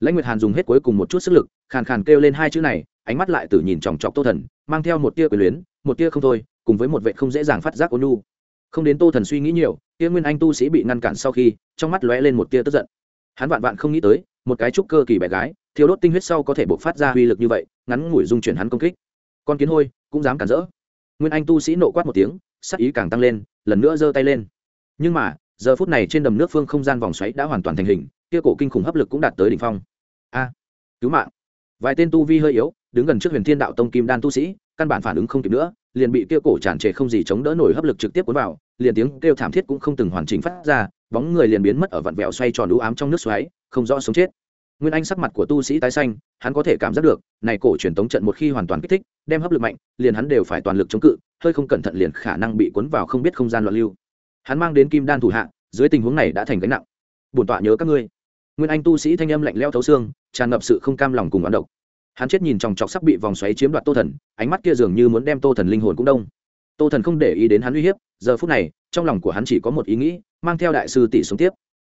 Lãnh nguyệt hàn dùng hết cuối cùng một chút sức lực, khàn khàn kêu lên hai chữ này, ánh mắt lại từ nhìn chòng chọc tô thần, mang theo một tia quyền luyến, một tia không thôi, cùng với một vệ không dễ dàng phát giác ôn nhu. Không đến tô thần suy nghĩ nhiều tia nguyên anh tu sĩ bị ngăn cản sau khi, trong mắt lóe lên một tia tức giận. Hắn vạn vạn không nghĩ tới, một cái trúc cơ kỳ bé gái thiếu đốt tinh huyết sau có thể bộc phát ra uy lực như vậy, ngắn ngủi dung chuyển hắn công kích. Con kiến hôi, cũng dám cản rỡ. Nguyên anh tu sĩ nộ quát một tiếng, sắc ý càng tăng lên, lần nữa giơ tay lên. Nhưng mà giờ phút này trên đầm nước phương không gian vòng xoáy đã hoàn toàn thành hình, kia cổ kinh khủng hấp lực cũng đạt tới đỉnh phong. A, cứu mạng. Vài tên tu vi hơi yếu, đứng gần trước huyền thiên đạo tông kim đan tu sĩ, căn bản phản ứng không kịp nữa, liền bị kia cổ tràn trề không gì chống đỡ nổi hấp lực trực tiếp cuốn vào, liền tiếng kêu thảm thiết cũng không từng hoàn chỉnh phát ra, bóng người liền biến mất ở vặn vẹo xoay tròn đũ ám trong nước xoáy, không rõ sống chết. Nguyên anh sắc mặt của tu sĩ tái xanh, hắn có thể cảm giác được, này cổ truyền tống trận một khi hoàn toàn kích thích, đem hấp lực mạnh, liền hắn đều phải toàn lực chống cự, hơi không cẩn thận liền khả năng bị cuốn vào không biết không gian loạn lưu hắn mang đến kim đan thủ hạ, dưới tình huống này đã thành gánh nặng. Bổn tọa nhớ các ngươi. Nguyên anh tu sĩ thanh âm lạnh leo thấu xương, tràn ngập sự không cam lòng cùng oán độc. Hắn chết nhìn chòng chọc sắp bị vòng xoáy chiếm đoạt tô thần, ánh mắt kia dường như muốn đem tô thần linh hồn cũng đông. Tô thần không để ý đến hắn uy hiếp, giờ phút này, trong lòng của hắn chỉ có một ý nghĩ, mang theo đại sư tỷ xuống tiếp.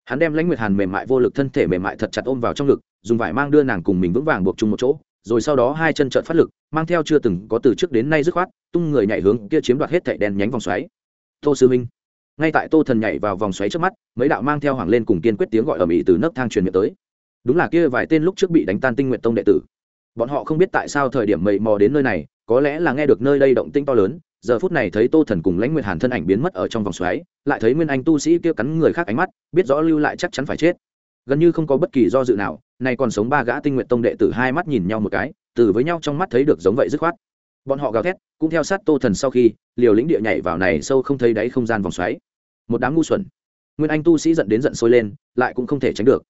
Hắn đem lãnh nguyệt hàn mềm mại vô lực thân thể mềm mại thật chặt ôm vào trong ngực, dùng vải mang đưa nàng cùng mình vững vàng buộc chung một chỗ, rồi sau đó hai chân trợn phát lực, mang theo chưa từng có từ trước đến nay dứt khoát, tung người nhảy hướng kia chiếm đoạt hết thảy đen nhánh vòng xoáy. Tô sư minh ngay tại tô thần nhảy vào vòng xoáy trước mắt, mấy đạo mang theo hoàng lên cùng kiên quyết tiếng gọi ở mỹ từ nấc thang truyền miệng tới. Đúng là kia vài tên lúc trước bị đánh tan tinh nguyện tông đệ tử. Bọn họ không biết tại sao thời điểm mầy mò đến nơi này, có lẽ là nghe được nơi đây động tinh to lớn, giờ phút này thấy tô thần cùng lãnh nguyệt hàn thân ảnh biến mất ở trong vòng xoáy, lại thấy nguyên anh tu sĩ kia cắn người khác ánh mắt, biết rõ lưu lại chắc chắn phải chết. Gần như không có bất kỳ do dự nào, nay còn sống ba gã tinh nguyện tông đệ tử hai mắt nhìn nhau một cái, từ với nhau trong mắt thấy được giống vậy dứt khoát. Bọn họ gào thét, cũng theo sát tô thần sau khi, liều lĩnh địa nhảy vào này sâu không thấy đáy không gian vòng xoáy một đám ngu xuẩn. Nguyên anh tu sĩ giận đến giận sôi lên, lại cũng không thể tránh được.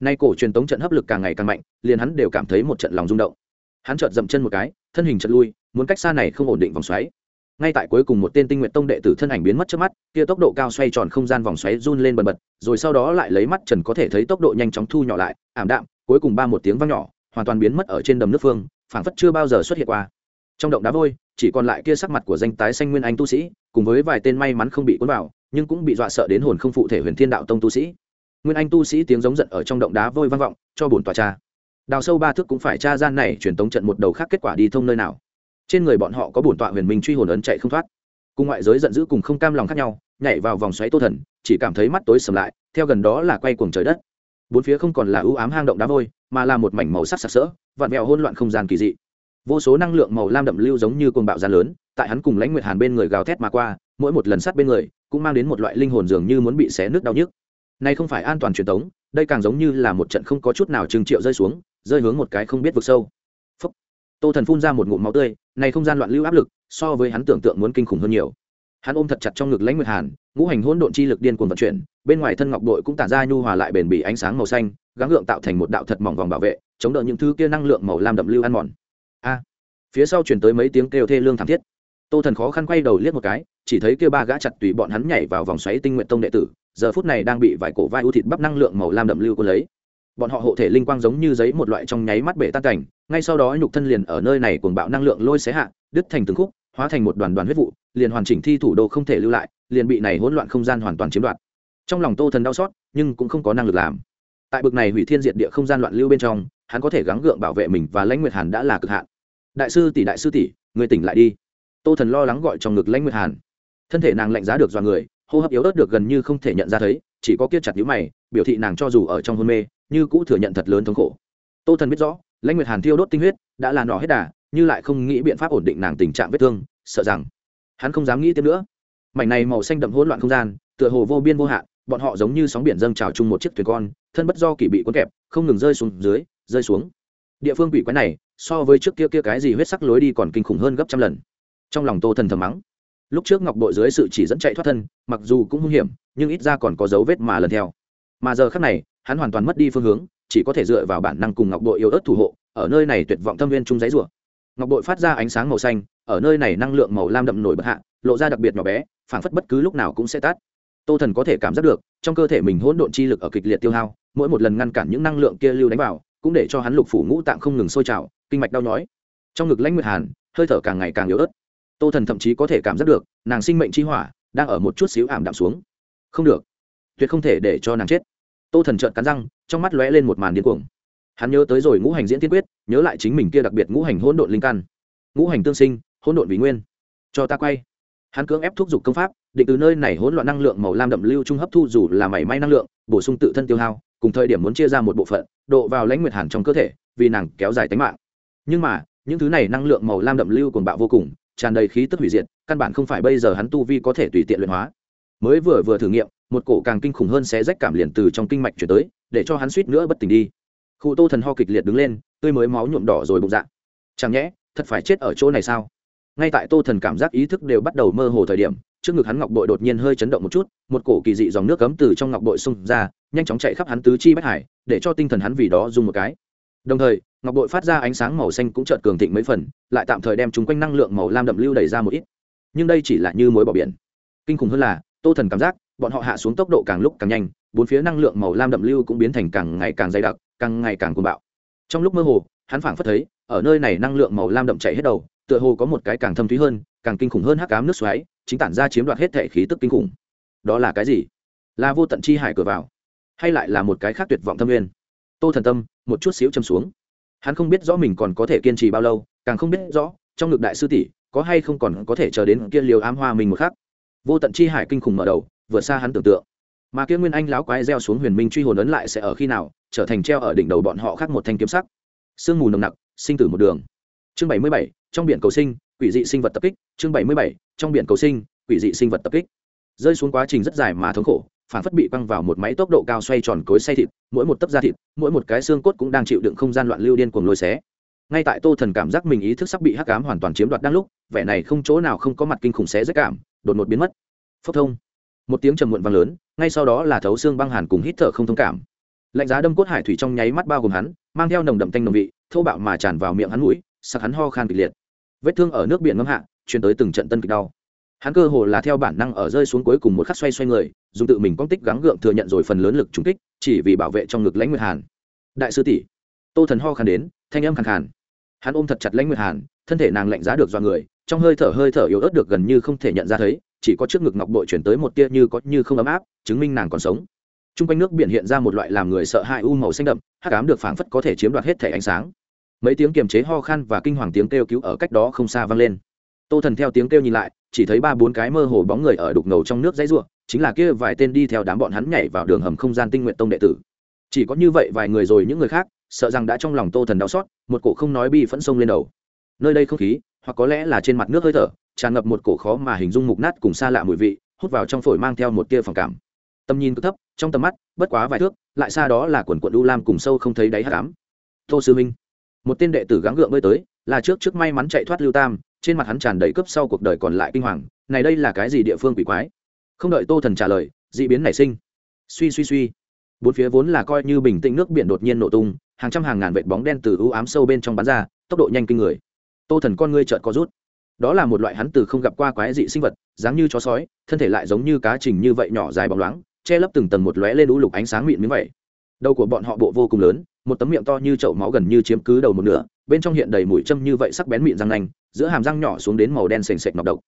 Nay cổ truyền tống trận hấp lực càng ngày càng mạnh, liền hắn đều cảm thấy một trận lòng rung động. Hắn chợt dậm chân một cái, thân hình chợt lui, muốn cách xa này không ổn định vòng xoáy. Ngay tại cuối cùng một tên tinh nguyện tông đệ tử thân ảnh biến mất trước mắt, kia tốc độ cao xoay tròn không gian vòng xoáy run lên bần bật, rồi sau đó lại lấy mắt trần có thể thấy tốc độ nhanh chóng thu nhỏ lại, ảm đạm, cuối cùng ba một tiếng vang nhỏ, hoàn toàn biến mất ở trên đầm nước phương, phảng phất chưa bao giờ xuất hiện qua. Trong động đá vôi, chỉ còn lại kia sắc mặt của danh tái xanh nguyên anh tu sĩ, cùng với vài tên may mắn không bị cuốn vào nhưng cũng bị dọa sợ đến hồn không phụ thể huyền thiên đạo tông tu sĩ. Nguyên anh tu sĩ tiếng giống giận ở trong động đá vôi vang vọng, cho bổn tòa cha. Đào sâu ba thước cũng phải tra gian này truyền tống trận một đầu khác kết quả đi thông nơi nào. Trên người bọn họ có bổn tọa huyền minh truy hồn ấn chạy không thoát. Cùng ngoại giới giận dữ cùng không cam lòng khác nhau, nhảy vào vòng xoáy tô thần, chỉ cảm thấy mắt tối sầm lại, theo gần đó là quay cuồng trời đất. Bốn phía không còn là ưu ám hang động đá vôi, mà là một mảnh màu sắc sặc sỡ vạn mèo hôn loạn không gian kỳ dị. Vô số năng lượng màu lam đậm lưu giống như cồn bạo gian lớn, tại hắn cùng lãnh nguyệt hàn bên người gào thét mà qua mỗi một lần sát bên người cũng mang đến một loại linh hồn dường như muốn bị xé nước đau nhức. Này không phải an toàn truyền thống đây càng giống như là một trận không có chút nào trừng triệu rơi xuống, rơi hướng một cái không biết vực sâu. Phúc. tô thần phun ra một ngụm máu tươi, này không gian loạn lưu áp lực so với hắn tưởng tượng muốn kinh khủng hơn nhiều. Hắn ôm thật chặt trong ngực lãnh nguyệt hàn, ngũ hành hỗn độn chi lực điên cuồng vận chuyển, bên ngoài thân ngọc đội cũng tản ra nhu hòa lại bền bỉ ánh sáng màu xanh, gắng lượng tạo thành một đạo thật mỏng vòng bảo vệ, chống đỡ những thứ kia năng lượng màu lam đậm lưu ăn mòn. A. Phía sau chuyển tới mấy tiếng kêu thê lương thảm thiết tô thần khó khăn quay đầu liếc một cái, chỉ thấy kia ba gã chặt tùy bọn hắn nhảy vào vòng xoáy tinh nguyện tông đệ tử, giờ phút này đang bị vài cổ vai ưu thịt bắp năng lượng màu lam đậm lưu cô lấy. Bọn họ hộ thể linh quang giống như giấy một loại trong nháy mắt bể tan cảnh, ngay sau đó nhục thân liền ở nơi này cuồng bạo năng lượng lôi xé hạ, đứt thành từng khúc, hóa thành một đoàn đoàn huyết vụ, liền hoàn chỉnh thi thủ đô không thể lưu lại, liền bị này hỗn loạn không gian hoàn toàn chiếm đoạt. Trong lòng tô thần đau xót, nhưng cũng không có năng lực làm. Tại bực này hủy thiên diệt địa không gian loạn lưu bên trong, hắn có thể gắng gượng bảo vệ mình và lãnh nguyệt hàn đã là cực hạn. Đại sư tỷ, đại sư tỷ, người tỉnh lại đi tô thần lo lắng gọi trong ngực lãnh nguyệt hàn. Thân thể nàng lạnh giá được dọa người, hô hấp yếu ớt được gần như không thể nhận ra thấy, chỉ có kiết chặt nhũ mày, biểu thị nàng cho dù ở trong hôn mê, như cũ thừa nhận thật lớn thống khổ. Tô thần biết rõ, lãnh nguyệt hàn thiêu đốt tinh huyết, đã là nỏ hết đà, như lại không nghĩ biện pháp ổn định nàng tình trạng vết thương, sợ rằng hắn không dám nghĩ tiếp nữa. Mảnh này màu xanh đậm hỗn loạn không gian, tựa hồ vô biên vô hạn, bọn họ giống như sóng biển dâng trào chung một chiếc thuyền con, thân bất do kỳ bị cuốn kẹp, không ngừng rơi xuống dưới, rơi xuống. Địa phương quỷ quái này, so với trước kia kia cái gì huyết sắc lối đi còn kinh khủng hơn gấp trăm lần trong lòng tô thần thầm mắng. Lúc trước ngọc bội dưới sự chỉ dẫn chạy thoát thân, mặc dù cũng hung hiểm, nhưng ít ra còn có dấu vết mà lần theo. Mà giờ khác này, hắn hoàn toàn mất đi phương hướng, chỉ có thể dựa vào bản năng cùng ngọc bội yếu ớt thủ hộ, ở nơi này tuyệt vọng thâm viên chung giấy rủa. Ngọc bội phát ra ánh sáng màu xanh, ở nơi này năng lượng màu lam đậm nổi bật hạ, lộ ra đặc biệt nhỏ bé, phảng phất bất cứ lúc nào cũng sẽ tắt. Tô thần có thể cảm giác được, trong cơ thể mình hỗn độn chi lực ở kịch liệt tiêu hao, mỗi một lần ngăn cản những năng lượng kia lưu đánh vào, cũng để cho hắn lục phủ ngũ tạng không ngừng sôi trào, kinh mạch đau nhói. Trong ngực lãnh nguyệt hàn, hơi thở càng ngày càng yếu ớt tô thần thậm chí có thể cảm giác được, nàng sinh mệnh chi hỏa đang ở một chút xíu ảm đạm xuống. Không được, tuyệt không thể để cho nàng chết. Tô thần trợn cắn răng, trong mắt lóe lên một màn điên cuồng. Hắn nhớ tới rồi ngũ hành diễn tiên quyết, nhớ lại chính mình kia đặc biệt ngũ hành hỗn độn linh căn. Ngũ hành tương sinh, hỗn độn vì nguyên. Cho ta quay. Hắn cưỡng ép thúc giục công pháp, định từ nơi này hỗn loạn năng lượng màu lam đậm lưu trung hấp thu dù là mảy may năng lượng, bổ sung tự thân tiêu hao, cùng thời điểm muốn chia ra một bộ phận, độ vào lãnh nguyệt hàn trong cơ thể, vì nàng kéo dài tính mạng. Nhưng mà, những thứ này năng lượng màu lam đậm lưu còn bạo vô cùng tràn đầy khí tức hủy diệt, căn bản không phải bây giờ hắn tu vi có thể tùy tiện luyện hóa. Mới vừa vừa thử nghiệm, một cổ càng kinh khủng hơn xé rách cảm liền từ trong kinh mạch chuyển tới, để cho hắn suýt nữa bất tỉnh đi. Khu tô thần ho kịch liệt đứng lên, tươi mới máu nhuộm đỏ rồi bụng dạ. Chẳng nhẽ, thật phải chết ở chỗ này sao? Ngay tại tô thần cảm giác ý thức đều bắt đầu mơ hồ thời điểm, trước ngực hắn ngọc bội đột nhiên hơi chấn động một chút, một cổ kỳ dị dòng nước cấm từ trong ngọc bội xung ra, nhanh chóng chạy khắp hắn tứ chi bách hải, để cho tinh thần hắn vì đó dùng một cái. Đồng thời ngọc bội phát ra ánh sáng màu xanh cũng chợt cường thịnh mấy phần, lại tạm thời đem chúng quanh năng lượng màu lam đậm lưu đẩy ra một ít. Nhưng đây chỉ là như mối bỏ biển. Kinh khủng hơn là, tô thần cảm giác, bọn họ hạ xuống tốc độ càng lúc càng nhanh, bốn phía năng lượng màu lam đậm lưu cũng biến thành càng ngày càng dày đặc, càng ngày càng cuồng bạo. Trong lúc mơ hồ, hắn phảng phất thấy, ở nơi này năng lượng màu lam đậm chảy hết đầu, tựa hồ có một cái càng thâm thúy hơn, càng kinh khủng hơn hắc cám nước xoáy, chính tản ra chiếm đoạt hết thể khí tức kinh khủng. Đó là cái gì? Là vô tận chi hải cửa vào, hay lại là một cái khác tuyệt vọng thâm nguyên? Tô thần tâm, một chút xíu châm xuống hắn không biết rõ mình còn có thể kiên trì bao lâu, càng không biết rõ, trong ngực đại sư tỷ có hay không còn có thể chờ đến kia liều ám hoa mình một khắc. Vô tận chi hải kinh khủng mở đầu, vượt xa hắn tưởng tượng. Mà kia nguyên anh láo quái gieo xuống huyền minh truy hồn ấn lại sẽ ở khi nào, trở thành treo ở đỉnh đầu bọn họ khác một thanh kiếm sắc. Sương mù nồng nặc, sinh tử một đường. Chương bảy mươi bảy, trong biển cầu sinh, quỷ dị sinh vật tập kích. Chương bảy mươi bảy, trong biển cầu sinh, quỷ dị sinh vật tập kích. Rơi xuống quá trình rất dài mà thống khổ phản phất bị băng vào một máy tốc độ cao xoay tròn cối xay thịt, mỗi một tấc da thịt, mỗi một cái xương cốt cũng đang chịu đựng không gian loạn lưu điên cuồng lôi xé. Ngay tại tô thần cảm giác mình ý thức sắp bị hắc ám hoàn toàn chiếm đoạt đang lúc, vẻ này không chỗ nào không có mặt kinh khủng xé rất cảm, đột ngột biến mất. Phốc thông. Một tiếng trầm muộn vang lớn, ngay sau đó là thấu xương băng hàn cùng hít thở không thông cảm. Lạnh giá đâm cốt hải thủy trong nháy mắt bao gồm hắn, mang theo nồng đậm tanh nồng vị, thô bạo mà tràn vào miệng hắn mũi sặc hắn ho khan kịch liệt. Vết thương ở nước biển ngâm hạ, truyền tới từng trận tân kịch đau hắn cơ hồ là theo bản năng ở rơi xuống cuối cùng một khắc xoay xoay người, dùng tự mình công tích gắng gượng thừa nhận rồi phần lớn lực trúng kích, chỉ vì bảo vệ trong ngực lãnh nguyệt hàn. Đại sư tỷ, tô thần ho khan đến, thanh âm khàn khàn. Hắn ôm thật chặt lãnh nguyệt hàn, thân thể nàng lạnh giá được do người, trong hơi thở hơi thở yếu ớt được gần như không thể nhận ra thấy, chỉ có trước ngực ngọc bội chuyển tới một tia như có như không ấm áp, chứng minh nàng còn sống. T r u n g quanh nước biển hiện ra một loại làm người sợ hãi u màu xanh đậm, hắc ám được phảng phất có thể chiếm đoạt hết thẻ ánh sáng. Mấy tiếng kiềm chế ho khan và kinh hoàng tiếng kêu cứu ở cách đó không xa vang lên tô thần theo tiếng kêu nhìn lại, chỉ thấy ba bốn cái mơ hồ bóng người ở đục ngầu trong nước dãy ruộng chính là kia vài tên đi theo đám bọn hắn nhảy vào đường hầm không gian tinh nguyện tông đệ tử. Chỉ có như vậy vài người rồi những người khác, sợ rằng đã trong lòng tô thần đau xót, một cổ không nói bi phẫn sông lên đầu. Nơi đây không khí, hoặc có lẽ là trên mặt nước hơi thở, tràn ngập một cổ khó mà hình dung mục nát cùng xa lạ mùi vị, hút vào trong phổi mang theo một tia phòng cảm. Tầm nhìn cứ thấp, trong tầm mắt, bất quá vài thước, lại xa đó là quần quận u lam cùng sâu không thấy đáy hạ cám tô sư minh, một tên đệ tử gắng gượng bơi tới, là trước trước may mắn chạy thoát lưu tam trên mặt hắn tràn đầy cướp sau cuộc đời còn lại kinh hoàng, này đây là cái gì địa phương quỷ quái? Không đợi tô thần trả lời d ị biến nảy sinh. Suy suy suy. Bốn phía vốn là coi như bình tĩnh nước biển đột nhiên nổ tung, hàng trăm hàng ngàn vệt bóng đen từ ưu ám sâu bên trong bắn ra, tốc độ nhanh kinh người. Tô thần con ngươi trợn có rút. Đó là một loại hắn từ không gặp qua quái dị sinh vật, dáng như chó sói, thân thể lại giống như cá trình như vậy nhỏ dài bóng loáng, che lấp từng tầng một lóe lên đũ lục ánh sáng mịn miếng vậy. Đầu của bọn họ bộ vô cùng lớn, một tấm miệng to như chậu máu gần như chiếm cứ đầu một nửa bên trong hiện đầy mũi châm như vậy sắc bén mịn răng nanh, giữa hàm răng nhỏ xuống đến màu đen sền sệt nọc độc.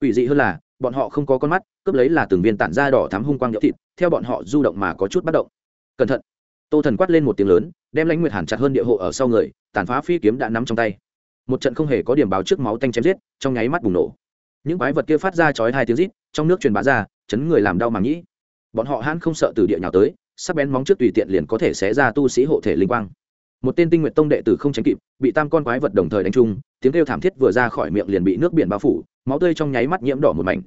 Quỷ dị hơn là, bọn họ không có con mắt, cướp lấy là từng viên tản da đỏ thắm hung quang nhỡ thịt, theo bọn họ du động mà có chút bất động. Cẩn thận! Tô thần quát lên một tiếng lớn, đem lãnh nguyệt hàn chặt hơn địa hộ ở sau người, tàn phá phi kiếm đã nắm trong tay. Một trận không hề có điểm báo trước máu tanh chém giết, trong nháy mắt bùng nổ. Những quái vật kia phát ra chói hai tiếng rít, trong nước truyền bá ra, chấn người làm đau mà nhĩ bọn họ hãn không sợ từ địa nhào tới, sắc bén móng trước tùy tiện liền có thể xé ra tu sĩ hộ thể linh quang một tên tinh nguyện tông đệ tử không tránh kịp, bị tam con quái vật đồng thời đánh trúng, tiếng kêu thảm thiết vừa ra khỏi miệng liền bị nước biển bao phủ, máu tươi trong nháy mắt nhiễm đỏ một mảnh.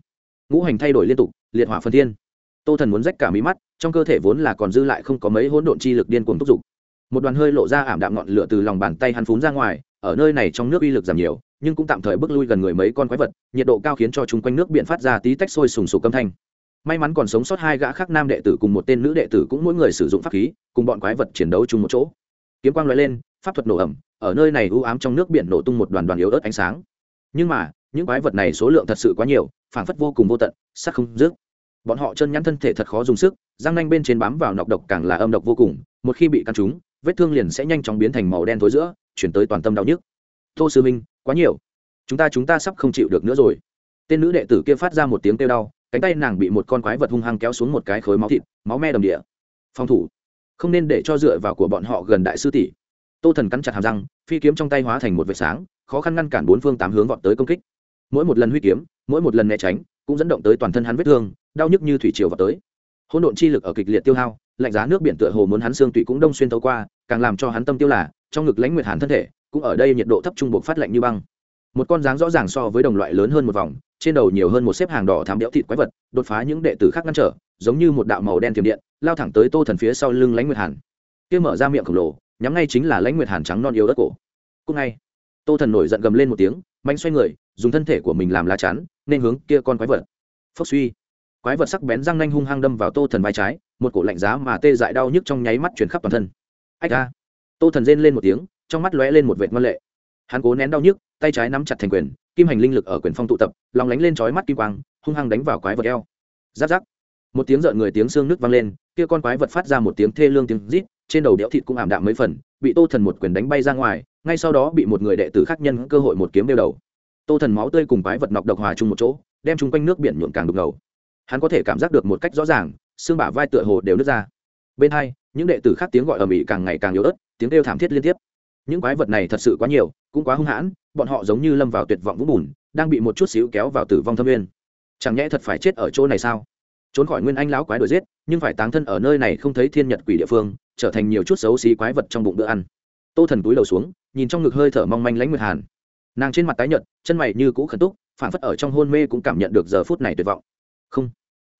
Ngũ hành thay đổi liên tục, liệt hỏa phân thiên. Tô thần muốn rách cả mí mắt, trong cơ thể vốn là còn dư lại không có mấy hỗn độn chi lực điên cuồng thúc giục. Một đoàn hơi lộ ra ảm đạm ngọn lửa từ lòng bàn tay hắn phún ra ngoài, ở nơi này trong nước uy lực giảm nhiều, nhưng cũng tạm thời bước lui gần người mấy con quái vật, nhiệt độ cao khiến cho chúng quanh nước biển phát ra tí tách sôi sùng sục âm thanh. May mắn còn sống sót hai gã khác nam đệ tử cùng một tên nữ đệ tử cũng mỗi người sử dụng pháp khí, cùng bọn quái vật chiến đấu chung một chỗ kiếm quang loại lên, pháp thuật nổ ẩm, ở nơi này u ám trong nước biển nổ tung một đoàn đoàn yếu ớt ánh sáng. Nhưng mà, những quái vật này số lượng thật sự quá nhiều, phảng phất vô cùng vô tận, sắc không dứt bọn họ chân nhắn thân thể thật khó dùng sức, răng nanh bên trên bám vào nọc độc càng là âm độc vô cùng, một khi bị căn trúng, vết thương liền sẽ nhanh chóng biến thành màu đen thối giữa, chuyển tới toàn tâm đau nhức. Tô sư minh, quá nhiều. Chúng ta chúng ta sắp không chịu được nữa rồi. Tên nữ đệ tử kia phát ra một tiếng kêu đau, cánh tay nàng bị một con quái vật hung hăng kéo xuống một cái khối máu thịt, máu me đầm địa. Phòng thủ không nên để cho dựa vào của bọn họ gần đại sư tỷ. Tô thần cắn chặt hàm răng, phi kiếm trong tay hóa thành một vệt sáng, khó khăn ngăn cản bốn phương tám hướng vọt tới công kích. Mỗi một lần huy kiếm, mỗi một lần né tránh, cũng dẫn động tới toàn thân hắn vết thương, đau nhức như thủy triều vào tới. Hỗn độn chi lực ở kịch liệt tiêu hao, lạnh giá nước biển tựa hồ muốn hắn xương tụy cũng đông xuyên tấu qua, càng làm cho hắn tâm tiêu là, trong ngực lãnh nguyệt hàn thân thể, cũng ở đây nhiệt độ thấp trung bộ phát lạnh như băng. Một con dáng rõ ràng so với đồng loại lớn hơn một vòng, trên đầu nhiều hơn một xếp hàng đỏ thám béo thịt quái vật, đột phá những đệ tử khác ngăn trở giống như một đạo màu đen tiềm điện, lao thẳng tới tô thần phía sau lưng lãnh nguyệt hàn. Kia mở ra miệng khổng lồ, nhắm ngay chính là lãnh nguyệt hàn trắng non yếu đất cổ. Cúc ngay, tô thần nổi giận gầm lên một tiếng mạnh xoay người, dùng thân thể của mình làm lá chắn, nên hướng kia con quái vật. Phốc suy, quái vật sắc bén răng nanh hung hăng đâm vào tô thần vai trái, một cổ lạnh giá mà tê dại đau nhức trong nháy mắt chuyển khắp toàn thân. Ách ra tô thần rên lên một tiếng, trong mắt lóe lên một vệt ngân lệ. Hắn cố nén đau nhức, tay trái nắm chặt thành quyền, kim hành linh lực ở quyền phong tụ tập, lòng lánh lên trói mắt kim quang, hung hăng đánh vào quái vật eo. Giáp giáp một tiếng rợn người tiếng xương nước vang lên, kia con quái vật phát ra một tiếng thê lương tiếng rít, trên đầu đẽo thịt cũng ảm đạm mấy phần, bị tô thần một quyền đánh bay ra ngoài, ngay sau đó bị một người đệ tử khác nhân cơ hội một kiếm đeo đầu. Tô thần máu tươi cùng quái vật nọc độc hòa chung một chỗ, đem chung quanh nước biển nhuộn càng đục ngầu. Hắn có thể cảm giác được một cách rõ ràng, xương bả vai tựa hồ đều nứt ra. Bên hai, những đệ tử khác tiếng gọi ở mỹ càng ngày càng yếu ớt, tiếng kêu thảm thiết liên tiếp. Những quái vật này thật sự quá nhiều, cũng quá hung hãn, bọn họ giống như lâm vào tuyệt vọng vũng bùn, đang bị một chút xíu kéo vào tử vong thâm nguyên. Chẳng nhẽ thật phải chết ở chỗ này sao? Trốn khỏi nguyên anh lão quái đuổi giết, nhưng phải táng thân ở nơi này không thấy thiên nhật quỷ địa phương, trở thành nhiều chút xấu xí quái vật trong bụng bữa ăn. Tô thần túi đầu xuống, nhìn trong ngực hơi thở mong manh lãnh nguyệt hàn. Nàng trên mặt tái nhợt, chân mày như cũ khẩn túc phản phất ở trong hôn mê cũng cảm nhận được giờ phút này tuyệt vọng. Không,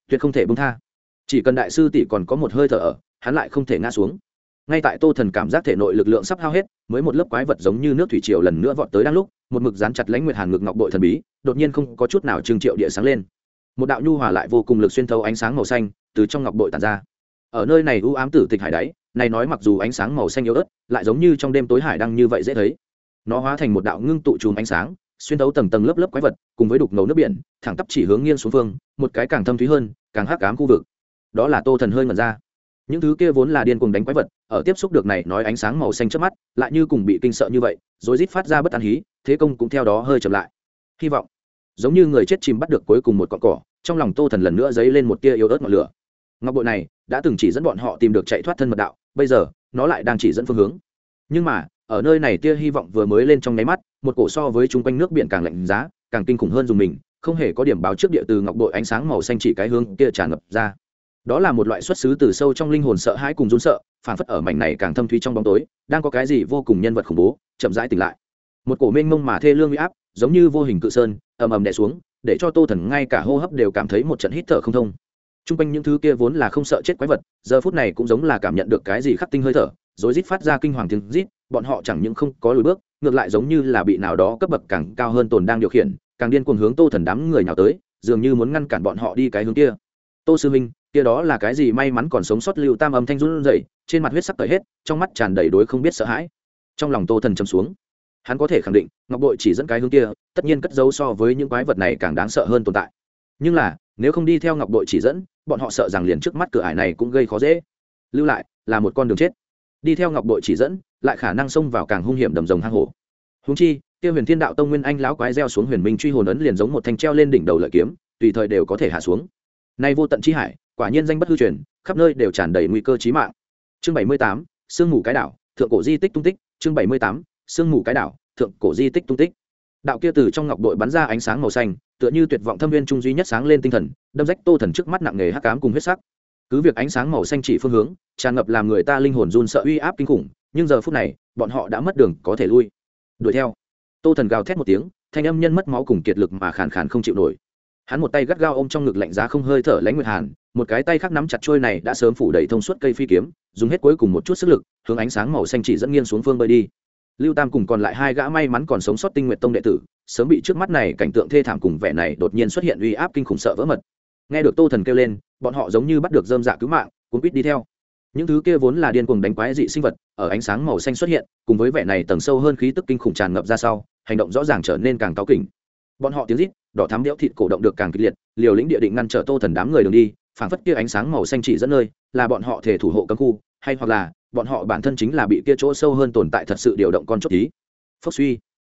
tuyệt không thể bông tha. Chỉ cần đại sư tỷ còn có một hơi thở ở, hắn lại không thể ngã xuống. Ngay tại tô thần cảm giác thể nội lực lượng sắp hao hết, mới một lớp quái vật giống như nước thủy triều lần nữa vọt tới đang lúc, một mực dán chặt lãnh nguyệt hàn ngực ngọc bội thần bí, đột nhiên không có chút nào trừng triệu địa sáng lên một đạo nhu hòa lại vô cùng lực xuyên thấu ánh sáng màu xanh từ trong ngọc bội tàn ra. Ở nơi này u ám tử tịch hải đáy, này nói mặc dù ánh sáng màu xanh yếu ớt, lại giống như trong đêm tối hải đang như vậy dễ thấy. Nó hóa thành một đạo ngưng tụ chùm ánh sáng, xuyên thấu tầng tầng lớp lớp quái vật, cùng với đục ngầu nước biển, thẳng tắp chỉ hướng nghiêng xuống phương, một cái càng thâm thúy hơn, càng hắc ám khu vực. Đó là tô thần hơi ngẩn ra. Những thứ kia vốn là điên cuồng đánh quái vật, ở tiếp xúc được này nói ánh sáng màu xanh trước mắt, lại như cùng bị kinh sợ như vậy rồi rít phát ra bất an hí, thế công cũng theo đó hơi chậm lại. Hy vọng giống như người chết chìm bắt được cuối cùng một cọn cỏ, trong lòng tô thần lần nữa dấy lên một tia yếu ớt ngọn lửa. Ngọc bội này đã từng chỉ dẫn bọn họ tìm được chạy thoát thân mật đạo, bây giờ, nó lại đang chỉ dẫn phương hướng. Nhưng mà, ở nơi này tia hy vọng vừa mới lên trong nháy mắt, một cổ so với chung quanh nước biển càng lạnh giá, càng kinh khủng hơn dùng mình, không hề có điểm báo trước địa từ ngọc bội ánh sáng màu xanh chỉ cái hướng kia tràn ngập ra. Đó là một loại xuất xứ từ sâu trong linh hồn sợ hãi cùng run sợ, phản phất ở mảnh này càng thâm thúy trong bóng tối, đang có cái gì vô cùng nhân vật khủng bố, chậm rãi tỉnh lại. Một cổ mênh mông mà thê lương huy áp giống như vô hình cự sơn, ầm ầm đè xuống, để cho tô thần ngay cả hô hấp đều cảm thấy một trận hít thở không thông. T r u n g quanh những thứ kia vốn là không sợ chết quái vật, giờ phút này cũng giống là cảm nhận được cái gì khắc tinh hơi thở rồi rít phát ra kinh hoàng tiếng rít, bọn họ chẳng những không có lùi bước, ngược lại giống như là bị nào đó cấp bậc càng cao hơn tồn đang điều khiển, càng điên cuồng hướng tô thần đám người nào tới, dường như muốn ngăn cản bọn họ đi cái hướng kia. Tô sư minh, kia đó là cái gì may mắn còn sống sót lưu tam âm thanh run rẩy, trên mặt huyết sắc tởi hết, trong mắt tràn đầy đối không biết sợ hãi. Trong lòng tô thần châm xuống hắn có thể khẳng định, ngọc bội chỉ dẫn cái hướng kia, tất nhiên cất dấu so với những quái vật này càng đáng sợ hơn tồn tại. Nhưng là, nếu không đi theo ngọc bội chỉ dẫn, bọn họ sợ rằng liền trước mắt cửa ải này cũng gây khó dễ. Lưu lại, là một con đường chết. Đi theo ngọc bội chỉ dẫn, lại khả năng xông vào càng hung hiểm đầm rồng hang hổ. Húng chi tiêu huyền thiên đạo tông nguyên anh lão quái gieo xuống huyền minh truy hồn ấn liền giống một thanh treo lên đỉnh đầu lợi kiếm, tùy thời đều có thể hạ xuống. Nay vô tận chi hải, quả nhiên danh bất hư truyền, khắp nơi đều tràn đầy nguy cơ chí mạng. Chương bảy mươi tám, sương mù cái đảo, thượng cổ di tích tung tích, chương bảy mươi tám sương mù cái đảo, thượng cổ di tích tung tích. Đạo kia từ trong ngọc đội bắn ra ánh sáng màu xanh, tựa như tuyệt vọng thâm viên trung duy nhất sáng lên tinh thần, đâm rách tô thần trước mắt nặng nề hắc ám cùng huyết sắc. Cứ việc ánh sáng màu xanh chỉ phương hướng, tràn ngập làm người ta linh hồn run sợ uy áp kinh khủng, nhưng giờ phút này, bọn họ đã mất đường, có thể lui. Đuổi theo. Tô thần gào thét một tiếng, thanh âm nhân mất máu cùng kiệt lực mà khàn khàn không chịu nổi. Hắn một tay gắt gao ôm trong ngực lạnh giá không hơi thở lãnh nguyệt hàn, một cái tay khác nắm chặt trôi này đã sớm phủ đầy thông suốt cây phi kiếm, dùng hết cuối cùng một chút sức lực, hướng ánh sáng màu xanh chỉ dẫn nghiêng xuống phương bơi đi lưu tam cùng còn lại hai gã may mắn còn sống sót tinh nguyện tông đệ tử, sớm bị trước mắt này cảnh tượng thê thảm cùng vẻ này đột nhiên xuất hiện uy áp kinh khủng sợ vỡ mật. Nghe được tô thần kêu lên, bọn họ giống như bắt được dơm dạ cứu mạng, cuốn quýt đi theo. Những thứ kia vốn là điên cuồng đánh quái dị sinh vật, ở ánh sáng màu xanh xuất hiện, cùng với vẻ này tầng sâu hơn khí tức kinh khủng tràn ngập ra sau, hành động rõ ràng trở nên càng cáo kỉnh. Bọn họ tiếng rít, đỏ thắm đẽo thịt cổ động được càng kịch liệt, liều lĩnh địa định ngăn trở tô thần đám người đường đi, phảng phất kia ánh sáng màu xanh chỉ dẫn nơi là bọn họ thể thủ hộ cấm khu, hay hoặc là bọn họ bản thân chính là bị kia chỗ sâu hơn tồn tại thật sự điều động con chốt tí phốc suy.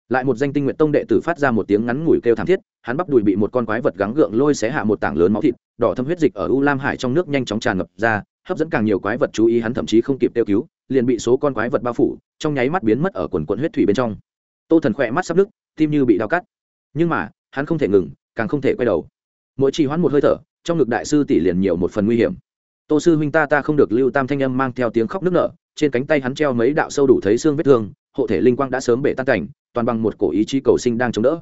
Lại một danh tinh nguyện tông đệ tử phát ra một tiếng ngắn ngủi kêu thảm thiết, hắn bắp đùi bị một con quái vật gắng gượng lôi xé hạ một tảng lớn máu thịt, đỏ thâm huyết dịch ở u lam hải trong nước nhanh chóng tràn ngập ra, hấp dẫn càng nhiều quái vật chú ý hắn thậm chí không kịp kêu cứu, liền bị số con quái vật bao phủ, trong nháy mắt biến mất ở quần quận huyết thủy bên trong. Tô thần khỏe mắt sắp nứt, tim như bị đau cắt. Nhưng mà, hắn không thể ngừng, càng không thể quay đầu. Mỗi trì hoãn một hơi thở, trong ngực đại sư tỷ liền nhiều một phần nguy hiểm tô sư huynh ta ta không được lưu tam thanh âm mang theo tiếng khóc nức nở, trên cánh tay hắn treo mấy đạo sâu đủ thấy xương vết thương, hộ thể linh quang đã sớm bể tan cảnh, toàn bằng một cổ ý chí cầu sinh đang chống đỡ.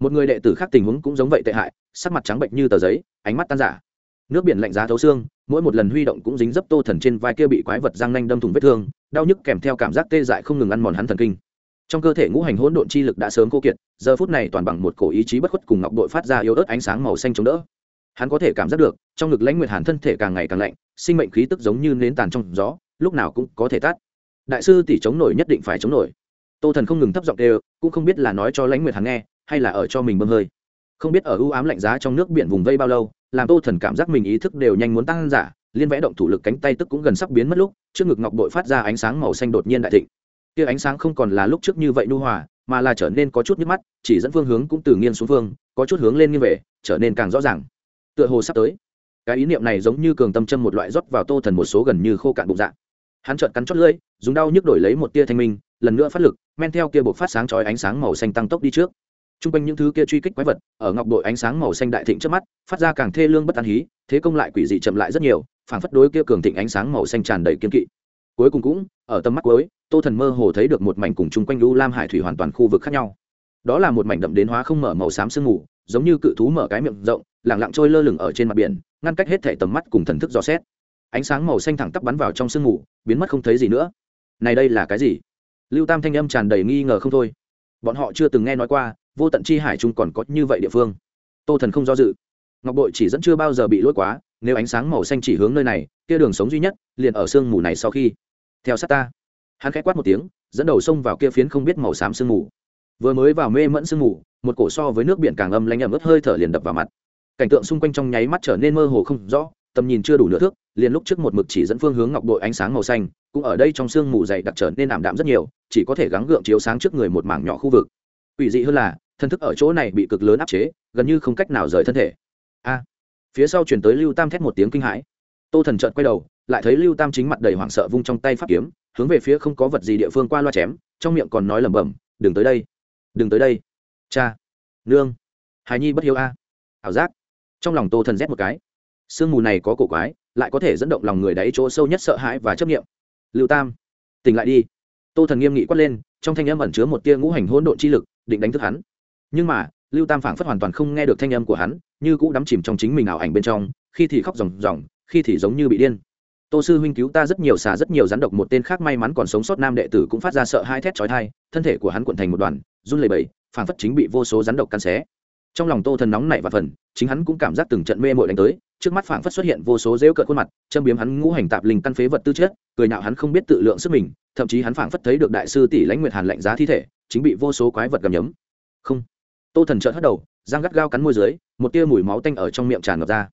Một người đệ tử khác tình huống cũng giống vậy tệ hại, sắc mặt trắng bệnh như tờ giấy, ánh mắt tan giả nước biển lạnh giá thấu xương, mỗi một lần huy động cũng dính dấp tô thần trên vai kia bị quái vật răng nanh đâm thủng vết thương, đau nhức kèm theo cảm giác tê dại không ngừng ăn mòn hắn thần kinh. Trong cơ thể ngũ hành hỗn độn chi lực đã sớm cô kiệt, giờ phút này toàn bằng một cổ ý chí bất khuất cùng ngọc đội phát ra yếu ớt ánh sáng màu xanh chống đỡ hắn có thể cảm giác được, trong ngực lãnh nguyệt hàn thân thể càng ngày càng lạnh, sinh mệnh khí tức giống như nến tàn trong gió, lúc nào cũng có thể tắt. Đại sư tỷ chống nổi nhất định phải chống nổi. Tô thần không ngừng thấp giọng đều cũng không biết là nói cho lãnh nguyệt hàn nghe, hay là ở cho mình bơm hơi. Không biết ở ưu ám lạnh giá trong nước biển vùng vây bao lâu, làm tô thần cảm giác mình ý thức đều nhanh muốn tăng giả, liên vẽ động thủ lực cánh tay tức cũng gần sắp biến mất lúc, trước ngực ngọc bội phát ra ánh sáng màu xanh đột nhiên đại thịnh. Kia ánh sáng không còn là lúc trước như vậy nu hòa, mà là trở nên có chút nhức mắt, chỉ dẫn phương hướng cũng từ nghiêng xuống phương, có chút hướng lên nghiêng về, trở nên càng rõ ràng tựa hồ sắp tới. Cái ý niệm này giống như cường tâm châm một loại rót vào tô thần một số gần như khô cạn bụng dạ. Hắn trợn cắn chót lưỡi, dùng đau nhức đổi lấy một tia thanh minh, lần nữa phát lực, men theo kia buộc phát sáng chói ánh sáng màu xanh tăng tốc đi trước. T r u n g quanh những thứ kia truy kích quái vật, ở ngọc đội ánh sáng màu xanh đại thịnh trước mắt, phát ra càng thê lương bất an hí, thế công lại quỷ dị chậm lại rất nhiều phản phất đối kia cường thịnh ánh sáng màu xanh tràn đầy kiên kỵ. Cuối cùng cũng, ở tầm mắt cuối, tô thần mơ hồ thấy được một mảnh cùng chung quanh lưu lam hải thủy hoàn toàn khu vực khác nhau. Đó là một mảnh đậm đến hóa không mở màu xám sương mù giống như cự thú mở cái miệng rộng, lẳng lặng trôi lơ lửng ở trên mặt biển, ngăn cách hết thể tầm mắt cùng thần thức dò xét. Ánh sáng màu xanh thẳng tắp bắn vào trong sương mù, biến mất không thấy gì nữa. Này đây là cái gì? Lưu tam thanh âm tràn đầy nghi ngờ không thôi. Bọn họ chưa từng nghe nói qua, vô tận chi hải trung còn có như vậy địa phương. Tô thần không do dự. Ngọc bội chỉ dẫn chưa bao giờ bị lỗi quá, nếu ánh sáng màu xanh chỉ hướng nơi này, kia đường sống duy nhất, liền ở sương mù này sau khi. Theo sát ta. Hắn khẽ quát một tiếng, dẫn đầu xông vào kia phiến không biết màu xám sương mù. Vừa mới vào mê mẫn sương mù một cổ so với nước biển càng âm lanh ẩm ướt hơi thở liền đập vào mặt. Cảnh tượng xung quanh trong nháy mắt trở nên mơ hồ không rõ, tầm nhìn chưa đủ nửa thước, liền lúc trước một mực chỉ dẫn phương hướng ngọc đội ánh sáng màu xanh, cũng ở đây trong sương mù dày đặc trở nên ảm đạm rất nhiều, chỉ có thể gắng gượng chiếu sáng trước người một mảng nhỏ khu vực. Ủy dị hơn là, thân thức ở chỗ này bị cực lớn áp chế, gần như không cách nào rời thân thể. A! Phía sau chuyển tới lưu tam thét một tiếng kinh hãi. Tô thần trợn quay đầu, lại thấy lưu tam chính mặt đầy hoảng sợ vung trong tay pháp kiếm, hướng về phía không có vật gì địa phương qua loa chém, trong miệng còn nói lẩm bẩm, đừng tới đây, đừng tới đây cha, nương, hài nhi bất hiếu a. Ảo giác. Trong lòng tô thần rét một cái. Sương mù này có cổ quái, lại có thể dẫn động lòng người đáy chỗ sâu nhất sợ hãi và chấp nghiệm lưu tam, tỉnh lại đi. Tô thần nghiêm nghị quát lên, trong thanh âm ẩn chứa một tia ngũ hành hỗn độn chi lực, định đánh thức hắn. Nhưng mà, lưu tam phảng phất hoàn toàn không nghe được thanh âm của hắn, như cũ đắm chìm trong chính mình ảo ảnh bên trong, khi thì khóc ròng ròng, khi thì giống như bị điên. Tô sư huynh cứu ta rất nhiều xà rất nhiều, rắn độc một tên khác may mắn còn sống sót nam đệ tử cũng phát ra sợ hai thét chói thai thân thể của hắn cuộn thành một đoàn, run lẩy bẩy phảng phất chính bị vô số rắn độc căn xé. Trong lòng tô thần nóng nảy và phần chính hắn cũng cảm giác từng trận mê mội đánh tới, trước mắt phảng phất xuất hiện vô số rêu cợt khuôn mặt, châm biếm hắn ngũ hành tạp linh căn phế vật tư chất, cười nhạo hắn không biết tự lượng sức mình, thậm chí hắn phảng phất thấy được đại sư tỷ lãnh nguyệt hàn lạnh giá thi thể, chính bị vô số quái vật gầm nhấm. Không. Tô thần trợn hất đầu, răng gắt gao cắn môi dưới, một tia mùi máu tanh ở trong miệng tràn ngập ra.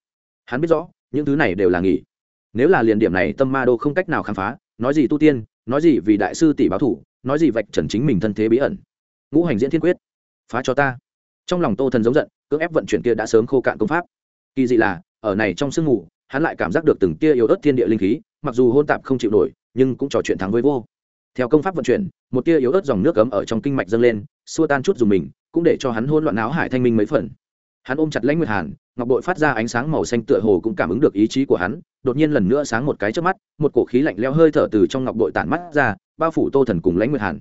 Hắn biết rõ, những thứ này đều là nghỉ. Nếu là liền điểm này, tâm ma đô không cách nào khám phá, nói gì tu tiên, nói gì vì đại sư tỷ báo thủ, nói gì vạch trần chính mình thân thế bí ẩn ngũ hành diễn thiên quyết. Phá cho ta. Trong lòng tô thần giống giận, cưỡng ép vận chuyển kia đã sớm khô cạn công pháp. Kỳ dị là, ở này trong sương mù, hắn lại cảm giác được từng tia yếu ớt thiên địa linh khí, mặc dù hôn tạp không chịu nổi, nhưng cũng trò chuyện thắng với vô. Theo công pháp vận chuyển, một tia yếu ớt dòng nước cấm ở trong kinh mạch dâng lên, xua tan chút dùng mình, cũng để cho hắn hôn loạn áo hải thanh minh mấy phần. Hắn ôm chặt lãnh nguyệt hàn, ngọc bội phát ra ánh sáng màu xanh tựa hồ cũng cảm ứng được ý chí của hắn, đột nhiên lần nữa sáng một cái trước mắt, một cổ khí lạnh leo hơi thở từ trong ngọc bội tản mắt ra, bao phủ tô thần cùng lãnh nguyệt hàn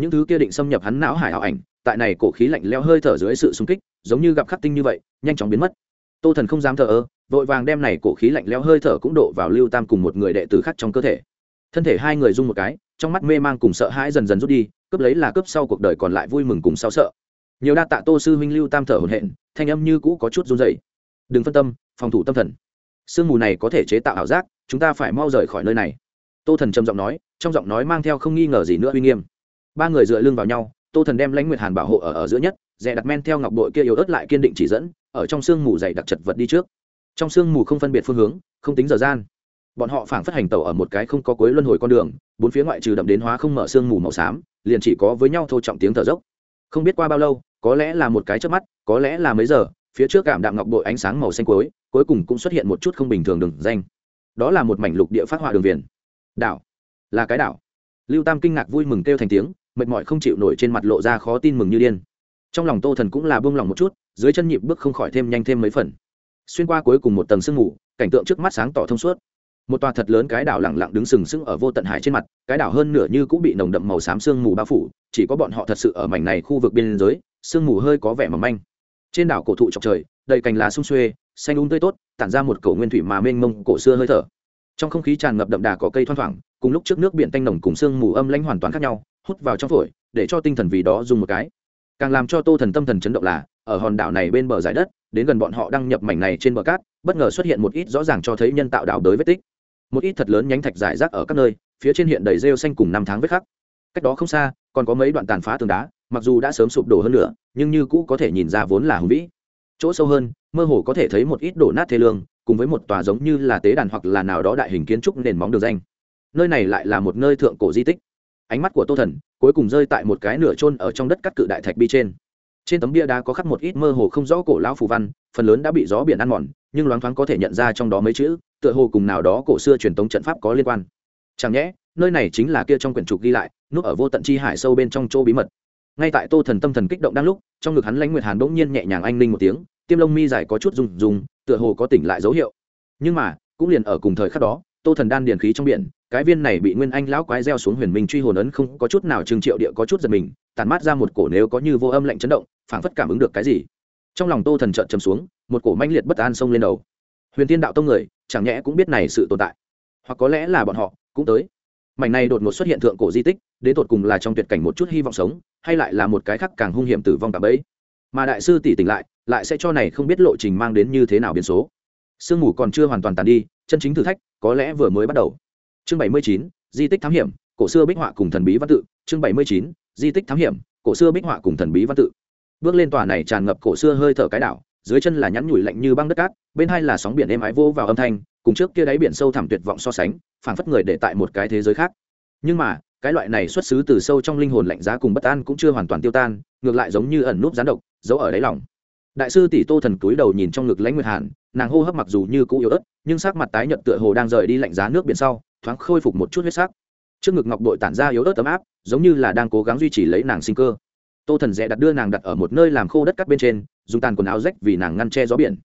những thứ kia định xâm nhập hắn não hải ảo ảnh, tại này cổ khí lạnh leo hơi thở dưới sự xung kích, giống như gặp khắc tinh như vậy, nhanh chóng biến mất. Tô thần không dám thờ ơ, vội vàng đem này cổ khí lạnh leo hơi thở cũng đổ vào lưu tam cùng một người đệ tử khác trong cơ thể. Thân thể hai người rung một cái, trong mắt mê mang cùng sợ hãi dần dần rút đi, cướp lấy là cướp sau cuộc đời còn lại vui mừng cùng sao sợ. Nhiều đa tạ tô sư huynh lưu tam thở hổn hển, thanh âm như cũ có chút run rẩy. Đừng phân tâm, phòng thủ tâm thần. Sương mù này có thể chế tạo ảo giác, chúng ta phải mau rời khỏi nơi này. Tô thần trầm giọng nói, trong giọng nói mang theo không nghi ngờ gì nữa uy nghiêm ba người dựa lưng vào nhau, tô thần đem lãnh nguyệt hàn bảo hộ ở ở giữa nhất dè đặt men theo ngọc bội kia yếu ớt lại kiên định chỉ dẫn, ở trong sương mù dày đặc chật vật đi trước. Trong sương mù không phân biệt phương hướng, không tính giờ gian. Bọn họ phảng phất hành tàu ở một cái không có cuối luân hồi con đường, bốn phía ngoại trừ đậm đến hóa không mở sương mù màu xám, liền chỉ có với nhau thô trọng tiếng thở dốc. Không biết qua bao lâu, có lẽ là một cái trước mắt, có lẽ là mấy giờ, phía trước cảm đạm ngọc bội ánh sáng màu xanh cuối cuối cùng cũng xuất hiện một chút không bình thường đường danh. Đó là một mảnh lục địa phát họa đường viền. Đảo. Là cái đảo. Lưu tam kinh ngạc vui mừng kêu thành tiếng mệt mỏi không chịu nổi trên mặt lộ ra khó tin mừng như điên. Trong lòng tô thần cũng là bông lòng một chút, dưới chân nhịp bước không khỏi thêm nhanh thêm mấy phần. Xuyên qua cuối cùng một tầng sương mù, cảnh tượng trước mắt sáng tỏ thông suốt. Một tòa thật lớn cái đảo lẳng lặng đứng sừng sững ở vô tận hải trên mặt, cái đảo hơn nửa như cũng bị nồng đậm màu xám sương mù bao phủ, chỉ có bọn họ thật sự ở mảnh này khu vực biên giới sương mù hơi có vẻ mỏng manh. Trên đảo cổ thụ trọc trời, đầy cành lá sung xuê, xanh un um tươi tốt, tản ra một cổ nguyên thủy mà mênh mông cổ xưa hơi thở. Trong không khí tràn ngập đậm đà có cây thoang thoảng, cùng lúc trước nước biển tanh nồng cùng sương mù âm lãnh hoàn toàn khác nhau hút vào trong phổi, để cho tinh thần vì đó dùng một cái. Càng làm cho tô thần tâm thần chấn động là, ở hòn đảo này bên bờ giải đất, đến gần bọn họ đăng nhập mảnh này trên bờ cát, bất ngờ xuất hiện một ít rõ ràng cho thấy nhân tạo đảo đới vết tích. Một ít thật lớn nhánh thạch giải rác ở các nơi, phía trên hiện đầy rêu xanh cùng năm tháng vết khắc. Cách đó không xa, còn có mấy đoạn tàn phá tường đá, mặc dù đã sớm sụp đổ hơn nữa nhưng như cũ có thể nhìn ra vốn là hùng vĩ. Chỗ sâu hơn, mơ hồ có thể thấy một ít đổ nát thế lương, cùng với một tòa giống như là tế đàn hoặc là nào đó đại hình kiến trúc nền móng được danh. Nơi này lại là một nơi thượng cổ di tích ánh mắt của tô thần cuối cùng rơi tại một cái nửa trôn ở trong đất cắt cự đại thạch bi trên. Trên tấm bia đá có khắc một ít mơ hồ không rõ cổ lão phù văn, phần lớn đã bị gió biển ăn mòn, nhưng loáng thoáng có thể nhận ra trong đó mấy chữ, tựa hồ cùng nào đó cổ xưa truyền thống trận pháp có liên quan. Chẳng nhẽ, nơi này chính là kia trong quyển trục ghi lại, núp ở vô tận chi hải sâu bên trong chỗ bí mật. Ngay tại tô thần tâm thần kích động đang lúc, trong ngực hắn lãnh nguyệt hàn bỗng nhiên nhẹ nhàng anh linh một tiếng, tiêm lông mi dài có chút rung rung, tựa hồ có tỉnh lại dấu hiệu. Nhưng mà, cũng liền ở cùng thời khắc đó tô thần đan điền khí trong biển, cái viên này bị nguyên anh lão quái gieo xuống huyền minh truy hồn ấn không có chút nào trừng triệu địa có chút giật mình tàn mát ra một cổ nếu có như vô âm lạnh chấn động, phảng phất cảm ứng được cái gì. Trong lòng tô thần trợn chầm xuống, một cổ manh liệt bất an xông lên đầu. Huyền tiên đạo tông người, chẳng nhẽ cũng biết này sự tồn tại. Hoặc có lẽ là bọn họ, cũng tới. Mảnh này đột ngột xuất hiện thượng cổ di tích, đến tột cùng là trong tuyệt cảnh một chút hy vọng sống, hay lại là một cái khác càng hung hiểm tử vong tạm ấy mà đại sư tỷ tỉnh lại lại sẽ cho này không biết lộ trình mang đến như thế nào biến số. Sương mù còn chưa hoàn toàn tàn đi chân chính thử thách có lẽ vừa mới bắt đầu. Chương bảy mươi chín, di tích thám hiểm, cổ xưa bích họa cùng thần bí văn tự. Chương bảy mươi chín, di tích thám hiểm, cổ xưa bích họa cùng thần bí văn tự. Bước lên tòa này tràn ngập cổ xưa hơi thở cái đảo, dưới chân là nhắn nhủi lạnh như băng đất cát, bên hai là sóng biển êm ái vô vào âm thanh, cùng trước kia đáy biển sâu thẳm tuyệt vọng so sánh, phảng phất người để tại một cái thế giới khác. Nhưng mà, cái loại này xuất xứ từ sâu trong linh hồn lạnh giá cùng bất an cũng chưa hoàn toàn tiêu tan, ngược lại giống như ẩn núp gián độc, giấu ở đáy lòng. Đại sư tỷ tô thần cúi đầu nhìn trong ngực lãnh nguyệt hàn, nàng hô hấp mặc dù như cũ yếu ớt nhưng sắc mặt tái nhợt tựa hồ đang rời đi lạnh giá nước biển sau, thoáng khôi phục một chút huyết sắc. Trước ngực ngọc bội tản ra yếu ớt tấm áp, giống như là đang cố gắng duy trì lấy nàng sinh cơ. Tô thần dễ đặt đưa nàng đặt ở một nơi làm khô đất cắt bên trên, dùng tàn quần áo rách vì nàng ngăn che gió biển.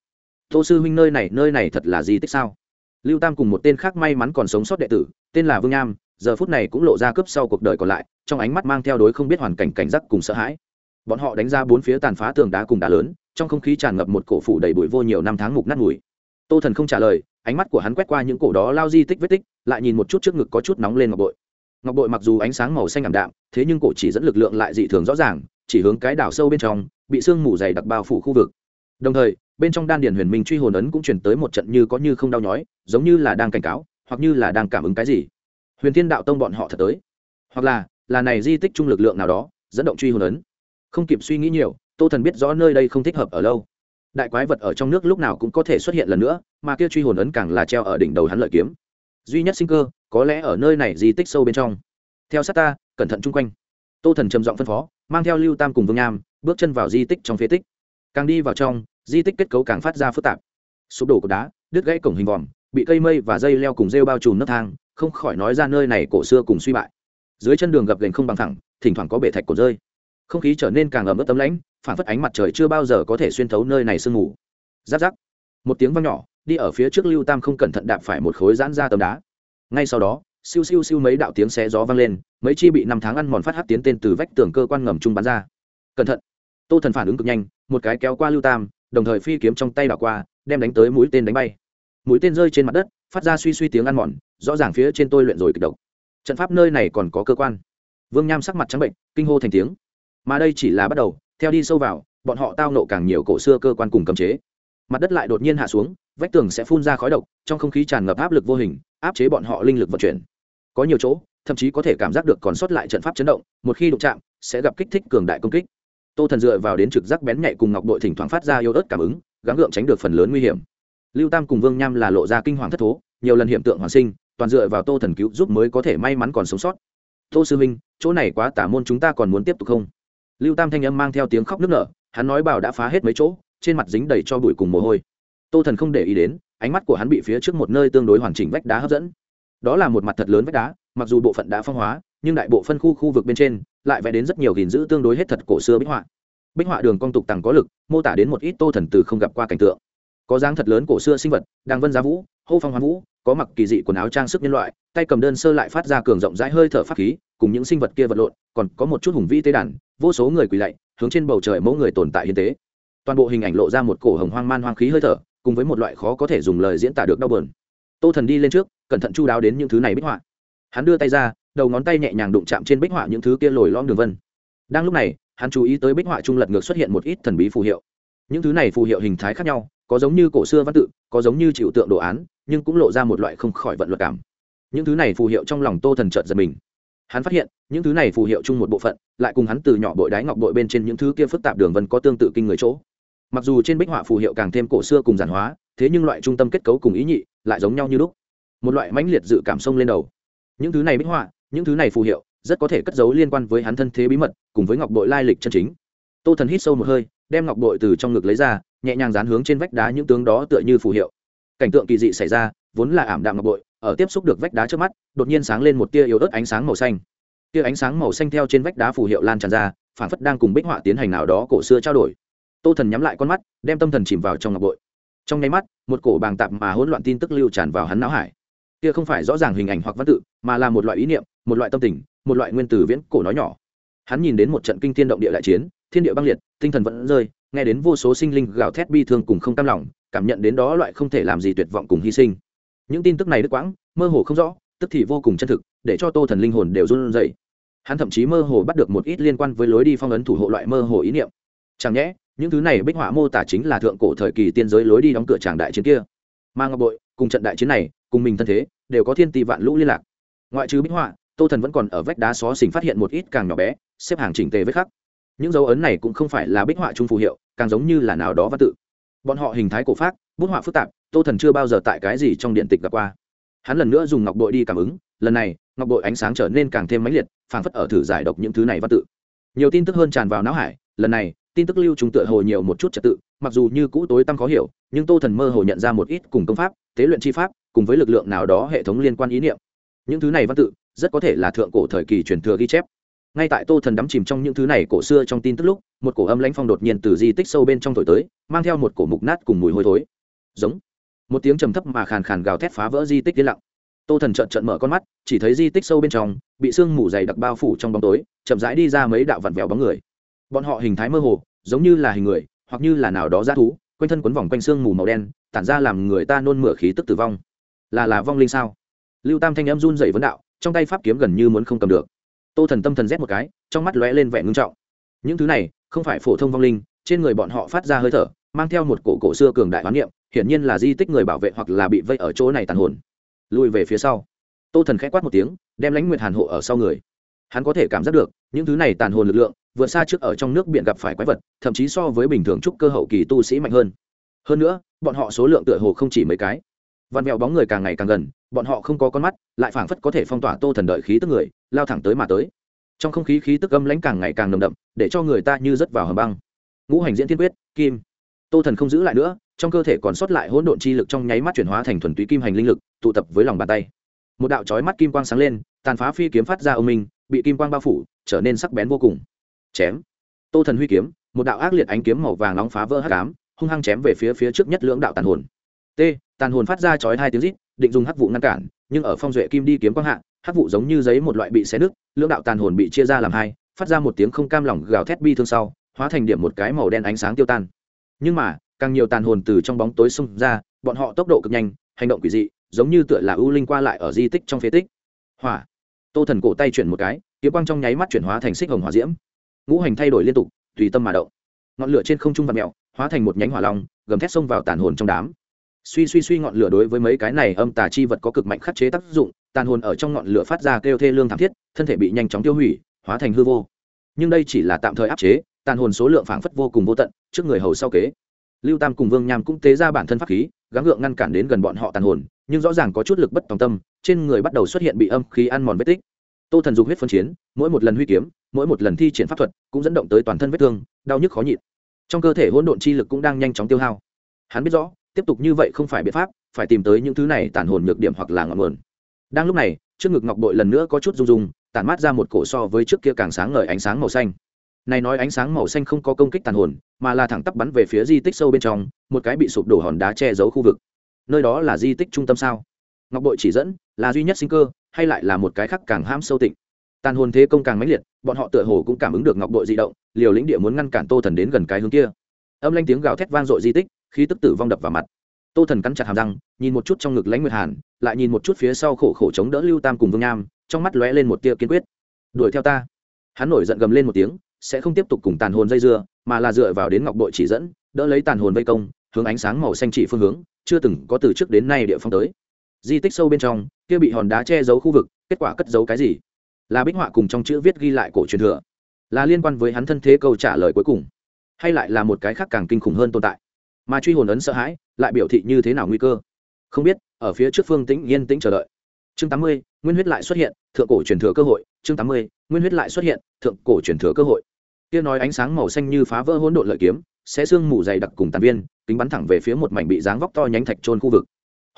Tô sư huynh nơi này nơi này thật là di tích sao? Lưu tam cùng một tên khác may mắn còn sống sót đệ tử, tên là vương nham, giờ phút này cũng lộ ra cướp sau cuộc đời còn lại, trong ánh mắt mang theo đối không biết hoàn cảnh cảnh giác cùng sợ hãi. Bọn họ đánh ra bốn phía tàn phá tường đá cùng đá lớn, trong không khí tràn ngập một cổ phủ đầy bụi vô nhiều năm tháng mục nát mùi tô thần không trả lời, ánh mắt của hắn quét qua những cổ đó lao di tích vết tích, lại nhìn một chút trước ngực có chút nóng lên ngọc bội. Ngọc bội mặc dù ánh sáng màu xanh ảm đạm, thế nhưng cổ chỉ dẫn lực lượng lại dị thường rõ ràng, chỉ hướng cái đảo sâu bên trong, bị sương mù dày đặc bao phủ khu vực. Đồng thời, bên trong đan điền huyền minh truy hồn ấn cũng chuyển tới một trận như có như không đau nhói, giống như là đang cảnh cáo, hoặc như là đang cảm ứng cái gì. Huyền thiên đạo tông bọn họ thật tới. Hoặc là là này di tích chung lực lượng nào đó, dẫn động truy hồn ấn. Không kịp suy nghĩ nhiều, tô thần biết rõ nơi đây không thích hợp ở lâu đại quái vật ở trong nước lúc nào cũng có thể xuất hiện lần nữa, mà kia truy hồn ấn càng là treo ở đỉnh đầu hắn lợi kiếm. Duy nhất sinh cơ, có lẽ ở nơi này di tích sâu bên trong. Theo sát ta, cẩn thận chung quanh. Tô thần trầm giọng phân phó, mang theo lưu tam cùng vương nham, bước chân vào di tích trong phế tích. Càng đi vào trong, di tích kết cấu càng phát ra phức tạp. Sụp đổ cột đá, đứt gãy cổng hình vòm, bị cây mây và dây leo cùng rêu bao trùm nấc thang, không khỏi nói ra nơi này cổ xưa cùng suy bại. Dưới chân đường gập gành không bằng thẳng, thỉnh thoảng có bể thạch cột rơi. Không khí trở nên càng ẩm ướt tấm lãnh phản phất ánh mặt trời chưa bao giờ có thể xuyên thấu nơi này sương mù. Giáp giáp. Một tiếng vang nhỏ, đi ở phía trước lưu tam không cẩn thận đạp phải một khối giãn ra tấm đá. Ngay sau đó, siêu siêu siêu mấy đạo tiếng xé gió vang lên, mấy chi bị năm tháng ăn mòn phát hát tiến tên từ vách tường cơ quan ngầm trung bắn ra. Cẩn thận. Tô thần phản ứng cực nhanh, một cái kéo qua lưu tam, đồng thời phi kiếm trong tay đảo qua, đem đánh tới mũi tên đánh bay. Mũi tên rơi trên mặt đất, phát ra suy suy tiếng ăn mòn, rõ ràng phía trên tôi luyện rồi kịch độc. Trận pháp nơi này còn có cơ quan. Vương nham sắc mặt trắng bệnh, kinh hô thành tiếng. Mà đây chỉ là bắt đầu theo đi sâu vào, bọn họ tao nộ càng nhiều cổ xưa cơ quan cùng cấm chế. Mặt đất lại đột nhiên hạ xuống, vách tường sẽ phun ra khói độc, trong không khí tràn ngập áp lực vô hình, áp chế bọn họ linh lực vận chuyển. Có nhiều chỗ, thậm chí có thể cảm giác được còn sót lại trận pháp chấn động, một khi đụng chạm, sẽ gặp kích thích cường đại công kích. Tô thần dựa vào đến trực giác bén nhạy cùng ngọc đội thỉnh thoảng phát ra yếu ớt cảm ứng, gắng gượng tránh được phần lớn nguy hiểm. Lưu tam cùng vương nham là lộ ra kinh hoàng thất thố, nhiều lần hiện tượng hoàn sinh, toàn dựa vào tô thần cứu giúp mới có thể may mắn còn sống sót. Tô sư minh, chỗ này quá tả môn chúng ta còn muốn tiếp tục không? Lưu tam thanh âm mang theo tiếng khóc nức nở, hắn nói bảo đã phá hết mấy chỗ, trên mặt dính đầy cho bụi cùng mồ hôi. Tô thần không để ý đến, ánh mắt của hắn bị phía trước một nơi tương đối hoàn chỉnh vách đá hấp dẫn. Đó là một mặt thật lớn vách đá, mặc dù bộ phận đã phong hóa, nhưng đại bộ phân khu khu vực bên trên lại vẽ đến rất nhiều gìn giữ tương đối hết thật cổ xưa bích họa. Bích họa đường cong tục tằng có lực, mô tả đến một ít tô thần từ không gặp qua cảnh tượng có dáng thật lớn cổ xưa sinh vật đang vân giá vũ, hô phong hoa vũ, có mặc kỳ dị quần áo trang sức nhân loại, tay cầm đơn sơ lại phát ra cường rộng rãi hơi thở pháp khí, cùng những sinh vật kia vật lộn, còn có một chút hùng vĩ tế đàn, vô số người quỳ lạy, hướng trên bầu trời mẫu người tồn tại hiến tế. Toàn bộ hình ảnh lộ ra một cổ hồng hoang man hoang khí hơi thở, cùng với một loại khó có thể dùng lời diễn tả được đau bờn tô thần đi lên trước, cẩn thận chu đáo đến những thứ này bích họa. Hắn đưa tay ra, đầu ngón tay nhẹ nhàng đụng chạm trên bích họa những thứ kia lồi lom đường vân. Đang lúc này, hắn chú ý tới bích họa trung lật ngược xuất hiện một ít thần bí phù hiệu. Những thứ này phù hiệu hình thái khác nhau có giống như cổ xưa văn tự, có giống như chịu tượng đồ án, nhưng cũng lộ ra một loại không khỏi vận luật cảm. Những thứ này phù hiệu trong lòng tô thần trợt giật mình. Hắn phát hiện, những thứ này phù hiệu chung một bộ phận, lại cùng hắn từ nhỏ bội đáy ngọc bội bên trên những thứ kia phức tạp đường vân có tương tự kinh người chỗ. Mặc dù trên bích họa phù hiệu càng thêm cổ xưa cùng giản hóa, thế nhưng loại trung tâm kết cấu cùng ý nhị lại giống nhau như lúc. Một loại mãnh liệt dự cảm sông lên đầu. Những thứ này bích họa, những thứ này phù hiệu, rất có thể cất giấu liên quan với hắn thân thế bí mật, cùng với ngọc bội lai lịch chân chính. Tô thần hít sâu một hơi, đem ngọc bội từ trong ngực lấy ra nhẹ nhàng dán hướng trên vách đá những tướng đó tựa như phù hiệu. Cảnh tượng kỳ dị xảy ra, vốn là ảm đạm ngọc bội, ở tiếp xúc được vách đá trước mắt, đột nhiên sáng lên một tia yếu ớt ánh sáng màu xanh. Tia ánh sáng màu xanh theo trên vách đá phù hiệu lan tràn ra phản phất đang cùng bích họa tiến hành nào đó cổ xưa trao đổi. Tô thần nhắm lại con mắt, đem tâm thần chìm vào trong ngọc bội. Trong nháy mắt, một cổ bàng tạp mà hỗn loạn tin tức lưu tràn vào hắn não hải. Kia không phải rõ ràng hình ảnh hoặc văn tự, mà là một loại ý niệm, một loại tâm tình, một loại nguyên tử viễn cổ nói nhỏ. Hắn nhìn đến một trận kinh thiên động địa đại chiến, thiên địa băng liệt, tinh thần vẫn rơi nghe đến vô số sinh linh gào thét bi thương cùng không tam lòng, cảm nhận đến đó loại không thể làm gì tuyệt vọng cùng hy sinh. Những tin tức này đứt quãng, mơ hồ không rõ, tức thì vô cùng chân thực, để cho tô thần linh hồn đều run rẩy. Hắn thậm chí mơ hồ bắt được một ít liên quan với lối đi phong ấn thủ hộ loại mơ hồ ý niệm. Chẳng nhẽ, những thứ này bích họa mô tả chính là thượng cổ thời kỳ tiên giới lối đi đóng cửa tràng đại chiến kia. Mang ngọc bội, cùng trận đại chiến này, cùng mình thân thế, đều có thiên tỷ vạn lũ liên lạc. Ngoại trừ bích họa, tô thần vẫn còn ở vách đá xó xỉnh phát hiện một ít càng nhỏ bé, xếp hàng chỉnh tề vết khắc những dấu ấn này cũng không phải là bích họa trung phù hiệu, càng giống như là nào đó văn tự. Bọn họ hình thái cổ pháp bút họa phức tạp, tô thần chưa bao giờ tại cái gì trong điện tịch gặp qua. Hắn lần nữa dùng ngọc bội đi cảm ứng, lần này, ngọc bội ánh sáng trở nên càng thêm mãnh liệt, phảng phất ở thử giải độc những thứ này văn tự. Nhiều tin tức hơn tràn vào não hải, lần này, tin tức lưu trùng tựa hồ nhiều một chút trật tự, mặc dù như cũ tối tăm khó hiểu, nhưng tô thần mơ hồ nhận ra một ít cùng công pháp, tế luyện chi pháp, cùng với lực lượng nào đó hệ thống liên quan ý niệm. Những thứ này văn tự, rất có thể là thượng cổ thời kỳ truyền thừa ghi chép ngay tại tô thần đắm chìm trong những thứ này cổ xưa trong tin tức lúc, một cổ âm lãnh phong đột nhiên từ di tích sâu bên trong thổi tới, mang theo một cổ mục nát cùng mùi hôi thối. Giống. Một tiếng trầm thấp mà khàn khàn gào thét phá vỡ di tích yên lặng. Tô thần trợn trợn mở con mắt, chỉ thấy di tích sâu bên trong, bị sương mù dày đặc bao phủ trong bóng tối, chậm rãi đi ra mấy đạo vặn vẹo bóng người. Bọn họ hình thái mơ hồ, giống như là hình người, hoặc như là nào đó g thú, quanh thân quấn vòng quanh sương mù màu đen, tản ra làm người ta nôn mửa khí tức tử vong. Là là vong linh sao? Lưu tam thanh em run dậy vấn đạo, trong tay pháp kiếm gần như muốn không cầm được tô thần tâm thần rét một cái, trong mắt lóe lên vẻ ngưng trọng. Những thứ này, không phải phổ thông vong linh, trên người bọn họ phát ra hơi thở, mang theo một cổ cổ xưa cường đại hoán niệm, hiển nhiên là di tích người bảo vệ hoặc là bị vây ở chỗ này tàn hồn. Lùi về phía sau. Tô thần k h ẽ quát một tiếng, đem lãnh nguyệt hàn hộ ở sau người. Hắn có thể cảm giác được, những thứ này tàn hồn lực lượng, vượt xa trước ở trong nước biển gặp phải quái vật, thậm chí so với bình thường trúc cơ hậu kỳ tu sĩ mạnh hơn. Hơn nữa, bọn họ số lượng tựa hồ không chỉ mấy cái văn mèo bóng người càng ngày càng gần, bọn họ không có con mắt, lại phảng phất có thể phong tỏa tô thần đợi khí tức người, lao thẳng tới mà tới. Trong không khí khí tức âm lãnh càng ngày càng nồng đậm, để cho người ta như rớt vào hầm băng. Ngũ hành diễn thiên quyết, kim. Tô thần không giữ lại nữa, trong cơ thể còn sót lại hỗn độn chi lực trong nháy mắt chuyển hóa thành thuần túy kim hành linh lực, tụ tập với lòng bàn tay. Một đạo trói mắt kim quang sáng lên, tàn phá phi kiếm phát ra ông minh, bị kim quang bao phủ, trở nên sắc bén vô cùng. Chém. Tô thần huy kiếm, một đạo ác liệt ánh kiếm màu vàng nóng phá vỡ hắc cám hung hăng chém về phía phía trước nhất lưỡng đạo tàn hồn. T tàn hồn phát ra chói hai tiếng rít, định dùng hắc vụ ngăn cản, nhưng ở phong duệ kim đi kiếm quang hạ, hắc vụ giống như giấy một loại bị xé nứt, lưỡng đạo tàn hồn bị chia ra làm hai, phát ra một tiếng không cam lòng gào thét bi thương sau, hóa thành điểm một cái màu đen ánh sáng tiêu tan. Nhưng mà, càng nhiều tàn hồn từ trong bóng tối xông ra, bọn họ tốc độ cực nhanh, hành động quỷ dị, giống như tựa là ưu linh qua lại ở di tích trong phế tích. Hỏa. Tô thần cổ tay chuyển một cái, kiếm quang trong nháy mắt chuyển hóa thành xích hồng hỏa diễm. Ngũ hành thay đổi liên tục, tùy tâm mà động. Ngọn lửa trên không trung và mèo, hóa thành một nhánh hỏa long, gầm thét xông vào tàn hồn trong đám suy suy suy ngọn lửa đối với mấy cái này âm tà chi vật có cực mạnh khắc chế tác dụng, tàn hồn ở trong ngọn lửa phát ra kêu thê lương thảm thiết, thân thể bị nhanh chóng tiêu hủy, hóa thành hư vô. Nhưng đây chỉ là tạm thời áp chế, tàn hồn số lượng phảng phất vô cùng vô tận, trước người hầu sau kế. Lưu tam cùng vương nham cũng tế ra bản thân pháp khí, gắng gượng ngăn cản đến gần bọn họ tàn hồn, nhưng rõ ràng có chút lực bất tòng tâm, trên người bắt đầu xuất hiện bị âm khí ăn mòn vết tích. Tô thần dùng huyết phân chiến, mỗi một lần huy kiếm, mỗi một lần thi triển pháp thuật, cũng dẫn động tới toàn thân vết thương, đau nhức khó nhịn. Trong cơ thể hỗn độn chi lực cũng đang nhanh chóng tiêu hao. Hắn biết rõ tiếp tục như vậy không phải biện pháp, phải tìm tới những thứ này tàn hồn nhược điểm hoặc là ngọn nguồn. Đang lúc này, trước ngực ngọc bội lần nữa có chút rung rung, tản mát ra một cổ so với trước kia càng sáng ngời ánh sáng màu xanh. Này nói ánh sáng màu xanh không có công kích tàn hồn, mà là thẳng tắp bắn về phía di tích sâu bên trong, một cái bị sụp đổ hòn đá che giấu khu vực. Nơi đó là di tích trung tâm sao? Ngọc bội chỉ dẫn, là duy nhất sinh cơ, hay lại là một cái khác càng ham sâu tịnh? Tàn hồn thế công càng mãnh liệt, bọn họ tựa hồ cũng cảm ứng được ngọc bội di động, liều lĩnh địa muốn ngăn cản tô thần đến gần cái hướng kia. Âm lanh tiếng gào thét vang dội di tích khí tức tử vong đập vào mặt. Tô thần cắn chặt hàm răng, nhìn một chút trong ngực lãnh nguyệt hàn, lại nhìn một chút phía sau khổ khổ chống đỡ lưu tam cùng vương nham, trong mắt lóe lên một tia kiên quyết. Đuổi theo ta. Hắn nổi giận gầm lên một tiếng, sẽ không tiếp tục cùng tàn hồn dây dưa, mà là dựa vào đến ngọc bội chỉ dẫn, đỡ lấy tàn hồn vây công, hướng ánh sáng màu xanh chỉ phương hướng, chưa từng có từ trước đến nay địa phong tới. Di tích sâu bên trong, kia bị hòn đá che giấu khu vực, kết quả cất giấu cái gì? Là bích họa cùng trong chữ viết ghi lại cổ truyền thừa. Là liên quan với hắn thân thế câu trả lời cuối cùng, hay lại là một cái khác càng kinh khủng hơn tồn tại? Mà truy hồn ấn sợ hãi lại biểu thị như thế nào nguy cơ? Không biết, ở phía trước phương tĩnh yên tĩnh chờ đợi. Chương tám mươi, nguyên huyết lại xuất hiện, thượng cổ truyền thừa cơ hội. Chương tám mươi, nguyên huyết lại xuất hiện, thượng cổ truyền thừa cơ hội. Kia nói ánh sáng màu xanh như phá vỡ hỗn độn lợi kiếm sẽ xương mù dày đặc cùng tàn viên, kính bắn thẳng về phía một mảnh bị dáng vóc to nhánh thạch trôn khu vực.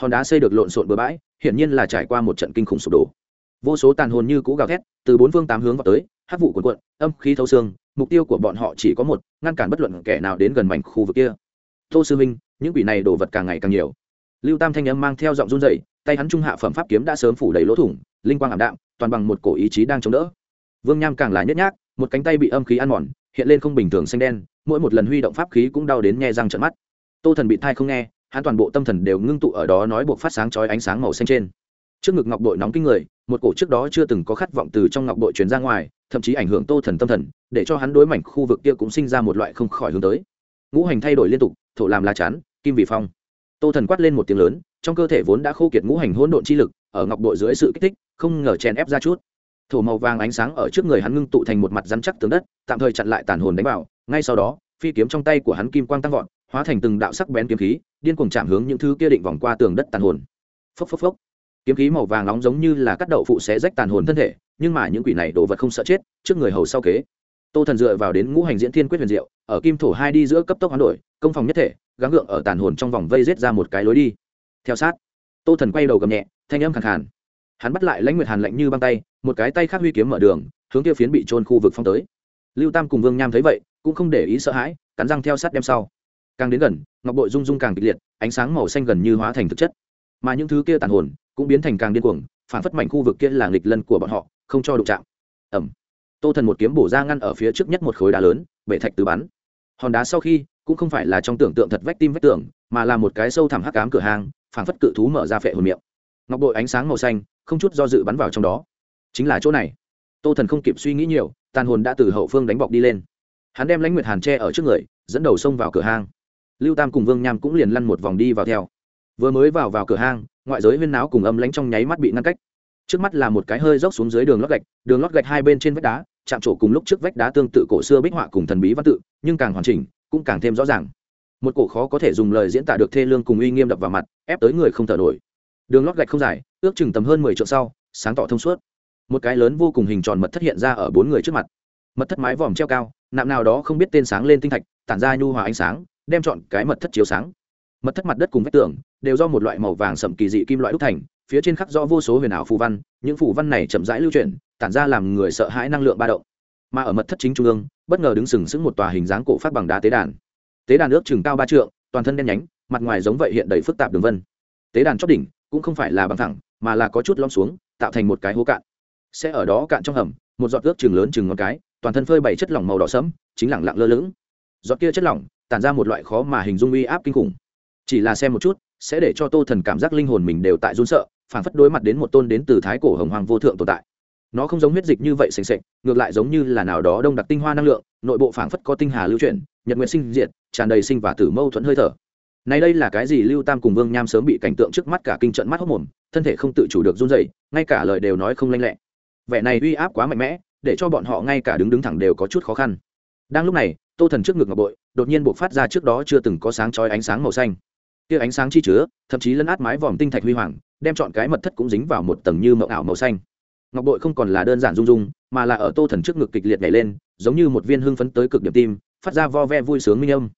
Hòn đá xây được lộn xộn bừa bãi, hiển nhiên là trải qua một trận kinh khủng sụp đổ. Vô số tàn hồn như cũ gào thét, từ bốn phương tám hướng vào tới hát vụ cuồn cuộn, âm khí thấu xương, mục tiêu của bọn họ chỉ có một, ngăn cản bất luận kẻ nào đến gần mảnh khu vực kia tô sư minh những quỷ này đồ vật càng ngày càng nhiều. Lưu tam thanh âm mang theo giọng run dậy tay hắn trung hạ phẩm pháp kiếm đã sớm phủ đầy lỗ thủng, linh quang ảm đạm, toàn bằng một cổ ý chí đang chống đỡ. Vương nham càng là nhất nhác, một cánh tay bị âm khí ăn mòn, hiện lên không bình thường xanh đen, mỗi một lần huy động pháp khí cũng đau đến nghe răng trận mắt. Tô thần bị thai không nghe, hắn toàn bộ tâm thần đều ngưng tụ ở đó nói buộc phát sáng chói ánh sáng màu xanh trên. Trước ngực ngọc bội nóng kinh người, một cổ trước đó chưa từng có khát vọng từ trong ngọc bội truyền ra ngoài, thậm chí ảnh hưởng tô thần tâm thần, để cho hắn đối mảnh khu vực kia cũng sinh ra một loại không khỏi hướng tới ngũ hành thay đổi liên tục, thổ làm lá chắn, kim vị phong. Tô thần quát lên một tiếng lớn, trong cơ thể vốn đã khô kiệt ngũ hành hỗn độn chi lực, ở ngọc bội dưới sự kích thích, không ngờ chèn ép ra chút. Thổ màu vàng ánh sáng ở trước người hắn ngưng tụ thành một mặt rắn chắc tướng đất, tạm thời chặn lại tàn hồn đánh vào, ngay sau đó, phi kiếm trong tay của hắn kim quang tăng vọt, hóa thành từng đạo sắc bén kiếm khí, điên cuồng chạm hướng những thứ kia định vòng qua tường đất tàn hồn. Phốc phốc phốc. Kiếm khí màu vàng nóng giống như là cắt đậu phụ xé rách tàn hồn thân thể, nhưng mà những quỷ này đồ vật không sợ chết, trước người hầu sau kế tô thần dựa vào đến ngũ hành diễn thiên quyết huyền diệu, ở kim thổ hai đi giữa cấp tốc hoán đổi, công phòng nhất thể, gắng gượng ở tàn hồn trong vòng vây rết ra một cái lối đi. Theo sát, tô thần quay đầu gầm nhẹ, thanh âm khẳng khàn. Hắn bắt lại lãnh nguyệt hàn lạnh như băng tay, một cái tay khác huy kiếm mở đường, hướng kia phiến bị trôn khu vực phong tới. Lưu tam cùng vương nham thấy vậy, cũng không để ý sợ hãi, cắn răng theo sát đem sau. Càng đến gần, ngọc bội rung rung càng kịch liệt, ánh sáng màu xanh gần như hóa thành thực chất. Mà những thứ kia tàn hồn, cũng biến thành càng điên cuồng, phản phất mạnh khu vực kia là nghịch lân của bọn họ, không cho đụng chạm. Ẩm tô thần một kiếm bổ ra ngăn ở phía trước nhất một khối đá lớn bệ thạch tứ bắn. Hòn đá sau khi, cũng không phải là trong tưởng tượng thật vách tim vách tường, mà là một cái sâu thẳm hắc cám cửa hàng phảng phất cự thú mở ra phệ hồn miệng. Ngọc bội ánh sáng màu xanh, không chút do dự bắn vào trong đó. Chính là chỗ này. Tô thần không kịp suy nghĩ nhiều, tàn hồn đã từ hậu phương đánh bọc đi lên. Hắn đem lãnh nguyệt hàn tre ở trước người, dẫn đầu xông vào cửa hang. Lưu tam cùng vương nham cũng liền lăn một vòng đi vào theo. Vừa mới vào vào cửa hang, ngoại giới huyên náo cùng âm lãnh trong nháy mắt bị ngăn cách trước mắt là một cái hơi dốc xuống dưới đường lót gạch, đường lót gạch hai bên trên vách đá, chạm trổ cùng lúc trước vách đá tương tự cổ xưa bích họa cùng thần bí văn tự, nhưng càng hoàn chỉnh, cũng càng thêm rõ ràng. Một cổ khó có thể dùng lời diễn tả được thê lương cùng uy nghiêm đập vào mặt, ép tới người không thở nổi. Đường lót gạch không dài, ước chừng tầm hơn mười triệu sau, sáng tỏ thông suốt. Một cái lớn vô cùng hình tròn mật thất hiện ra ở bốn người trước mặt. Mật thất mái vòm treo cao, nạm nào đó không biết tên sáng lên tinh thạch, tản ra nhu hòa ánh sáng, đem chọn cái mật thất chiếu sáng. Mật thất mặt đất cùng vách tường, đều do một loại màu vàng sậm kỳ dị kim loại đúc thành phía trên khắc rõ vô số huyền ảo phù văn, những phù văn này chậm rãi lưu chuyển, tản ra làm người sợ hãi năng lượng ba động. Mà ở mật thất chính trung ương, bất ngờ đứng sừng sững một tòa hình dáng cổ phát bằng đá tế đàn. Tế đàn ước chừng cao ba trượng, toàn thân đen nhánh, mặt ngoài giống vậy hiện đầy phức tạp đường vân. Tế đàn chót đỉnh cũng không phải là bằng thẳng, mà là có chút lom xuống, tạo thành một cái hố cạn. Sẽ ở đó cạn trong hầm, một giọt ước chừng lớn chừng ngón cái, toàn thân phơi bảy chất lỏng màu đỏ sẫm, chính lẳng lặng lơ lửng. Giọt kia chất lỏng, tản ra một loại khó mà hình dung uy áp kinh khủng. Chỉ là xem một chút, sẽ để cho tô thần cảm giác linh hồn mình đều tại run sợ phản phất đối mặt đến một tôn đến từ thái cổ hồng hoàng vô thượng tồn tại. Nó không giống huyết dịch như vậy sành sệch ngược lại giống như là nào đó đông đặc tinh hoa năng lượng nội bộ phảng phất có tinh hà lưu chuyển nhật nguyện sinh diệt tràn đầy sinh và tử mâu thuẫn hơi thở. Này đây là cái gì? Lưu tam cùng vương nham sớm bị cảnh tượng trước mắt cả kinh trận mắt hốc mồm thân thể không tự chủ được run rẩy, ngay cả lời đều nói không lanh lẹ. Vẻ này uy áp quá mạnh mẽ để cho bọn họ ngay cả đứng đứng thẳng đều có chút khó khăn. Đang lúc này tô thần trước ngực ngọc bội đột nhiên buộc phát ra trước đó chưa từng có sáng trói ánh sáng màu xanh tia ánh sáng chi chứa, thậm chí lấn át mái vòm tinh thạch huy hoàng, đem chọn cái mật thất cũng dính vào một tầng như mậu ảo màu xanh. Ngọc bội không còn là đơn giản rung rung, mà là ở tô thần trước ngực kịch liệt nhảy lên, giống như một viên hưng phấn tới cực điểm tim, phát ra vo ve vui sướng minh âm.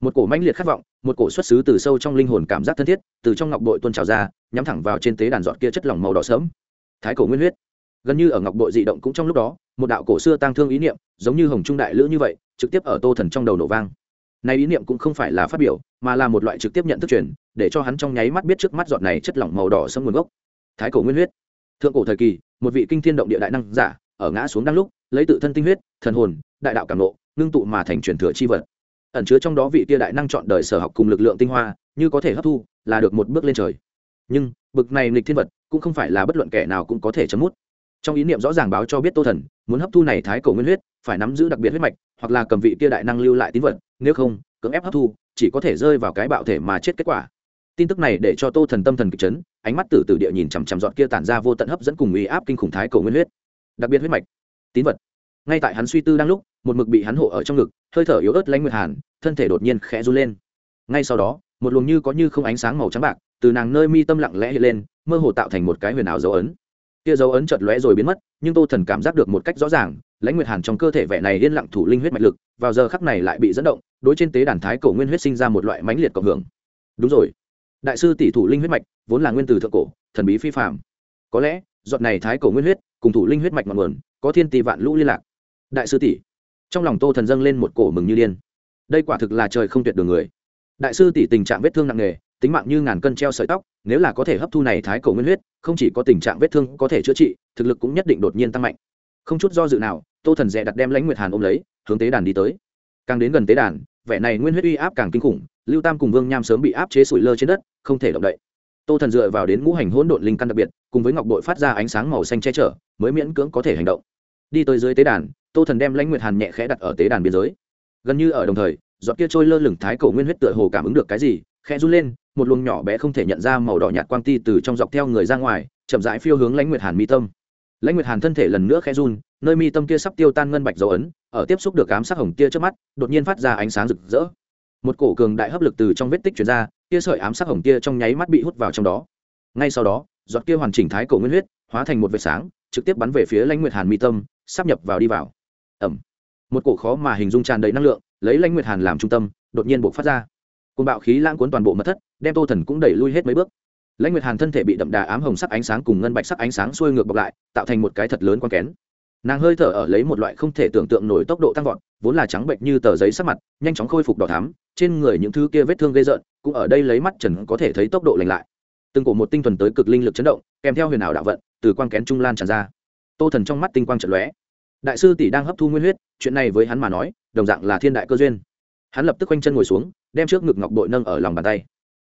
Một cổ mãnh liệt khát vọng, một cổ xuất xứ từ sâu trong linh hồn cảm giác thân thiết, từ trong ngọc bội tuôn trào ra, nhắm thẳng vào trên tế đàn giọt kia chất lỏng màu đỏ sớm thái cổ nguyên huyết. Gần như ở ngọc bội dị động cũng trong lúc đó, một đạo cổ xưa tăng thương ý niệm, giống như hồng trung đại lữ như vậy, trực tiếp ở tô thần trong đầu nổ vang này ý niệm cũng không phải là phát biểu, mà là một loại trực tiếp nhận thức truyền, để cho hắn trong nháy mắt biết trước mắt giọt này chất lỏng màu đỏ sâm nguồn gốc. Thái cổ nguyên huyết. Thượng cổ thời kỳ, một vị kinh thiên động địa đại năng giả, ở ngã xuống đăng lúc, lấy tự thân tinh huyết, thần hồn, đại đạo cảm nộ ngưng tụ mà thành truyền thừa chi vật. Ẩn chứa trong đó vị tia đại năng chọn đời sở học cùng lực lượng tinh hoa, như có thể hấp thu, là được một bước lên trời. Nhưng, bực này nghịch thiên vật, cũng không phải là bất luận kẻ nào cũng có thể chấm mút. Trong ý niệm rõ ràng báo cho biết tô thần, muốn hấp thu này thái cổ nguyên huyết, phải nắm giữ đặc biệt huyết mạch, hoặc là cầm vị tia đại năng lưu lại tín vật nếu không, cưỡng ép hấp thu, chỉ có thể rơi vào cái bạo thể mà chết kết quả. Tin tức này để cho tô thần tâm thần kịch chấn, ánh mắt tử tử địa nhìn chằm chằm dọn kia tản ra vô tận hấp dẫn cùng uy áp kinh khủng thái cổ nguyên huyết. Đặc biệt huyết mạch, tín vật. Ngay tại hắn suy tư đang lúc, một mực bị hắn hộ ở trong ngực, hơi thở yếu ớt lãnh nguyệt hàn, thân thể đột nhiên khẽ run lên. Ngay sau đó, một luồng như có như không ánh sáng màu trắng bạc từ nàng nơi mi tâm lặng lẽ hiện lên, mơ hồ tạo thành một cái huyền ảo dấu ấn. Kia dấu ấn chợt lóe rồi biến mất, nhưng tô thần cảm giác được một cách rõ ràng lãnh nguyệt hàn trong cơ thể vẻ này yên lặng thủ linh huyết mạch lực, vào giờ khắc này lại bị dẫn động, đối trên tế đàn thái cổ nguyên huyết sinh ra một loại mãnh liệt cộng hưởng. Đúng rồi. Đại sư tỷ thủ linh huyết mạch, vốn là nguyên từ thượng cổ, thần bí phi phạm có lẽ, giọt này thái cổ nguyên huyết, cùng thủ linh huyết mạch ngọn nguồn, có thiên tỷ vạn lũ liên lạc. Đại sư tỷ. Trong lòng tô thần dâng lên một cổ mừng như điên. Đây quả thực là trời không tuyệt đường người. Đại sư tỷ tình trạng vết thương nặng nề, tính mạng như ngàn cân treo sợi tóc, nếu là có thể hấp thu này thái cổ nguyên huyết, không chỉ có tình trạng vết thương có thể chữa trị, thực lực cũng nhất định đột nhiên tăng mạnh không chút do dự nào, tô thần dè đặt đem lãnh nguyệt hàn ôm lấy, hướng tế đàn đi tới. Càng đến gần tế đàn, vẻ này nguyên huyết uy áp càng kinh khủng, lưu tam cùng vương nham sớm bị áp chế sủi lơ trên đất, không thể động đậy. Tô thần dựa vào đến ngũ hành hỗn độn linh căn đặc biệt, cùng với ngọc bội phát ra ánh sáng màu xanh che chở, mới miễn cưỡng có thể hành động. Đi tới dưới tế đàn, tô thần đem lãnh nguyệt hàn nhẹ khẽ đặt ở tế đàn biên giới. Gần như ở đồng thời, giọt kia trôi lơ lửng thái cổ nguyên huyết tựa hồ cảm ứng được cái gì, khẽ run lên, một luồng nhỏ bé không thể nhận ra màu đỏ nhạt quang ti từ trong dọc theo người ra ngoài, chậm rãi phiêu hướng lãnh nguyệt hàn mi tâm lãnh nguyệt hàn thân thể lần nữa khẽ run, nơi mi tâm kia sắp tiêu tan ngân bạch dấu ấn, ở tiếp xúc được cám sắc hồng kia trước mắt, đột nhiên phát ra ánh sáng rực rỡ. Một cổ cường đại hấp lực từ trong vết tích chuyển ra kia sợi ám sắc hồng kia trong nháy mắt bị hút vào trong đó. Ngay sau đó, giọt kia hoàn chỉnh thái cổ nguyên huyết, hóa thành một vệt sáng, trực tiếp bắn về phía lãnh nguyệt hàn mi tâm, sắp nhập vào đi vào. Ẩm một cổ khó mà hình dung tràn đầy năng lượng, lấy lãnh nguyệt hàn làm trung tâm, đột nhiên buộc phát ra. Côn bạo khí lãng cuốn toàn bộ mật thất, đem tô thần cũng đẩy lui hết mấy bước lãnh nguyệt hàn thân thể bị đậm đà ám hồng sắc ánh sáng cùng ngân bạch sắc ánh sáng xuôi ngược bọc lại, tạo thành một cái thật lớn con kén. Nàng hơi thở ở lấy một loại không thể tưởng tượng nổi tốc độ tăng vọt, vốn là trắng bệnh như tờ giấy sắc mặt, nhanh chóng khôi phục đỏ thắm, trên người những thứ kia vết thương gây rợn, cũng ở đây lấy mắt trần có thể thấy tốc độ lành lại. Từng cổ một tinh thuần tới cực linh lực chấn động, kèm theo huyền ảo đạo vận, từ quang kén trung lan tràn ra. Tô thần trong mắt tinh quang trận lóe. Đại sư tỷ đang hấp thu nguyên huyết, chuyện này với hắn mà nói, đồng dạng là thiên đại cơ duyên. Hắn lập tức quanh chân ngồi xuống, đem trước ngực ngọc bội nâng ở lòng bàn tay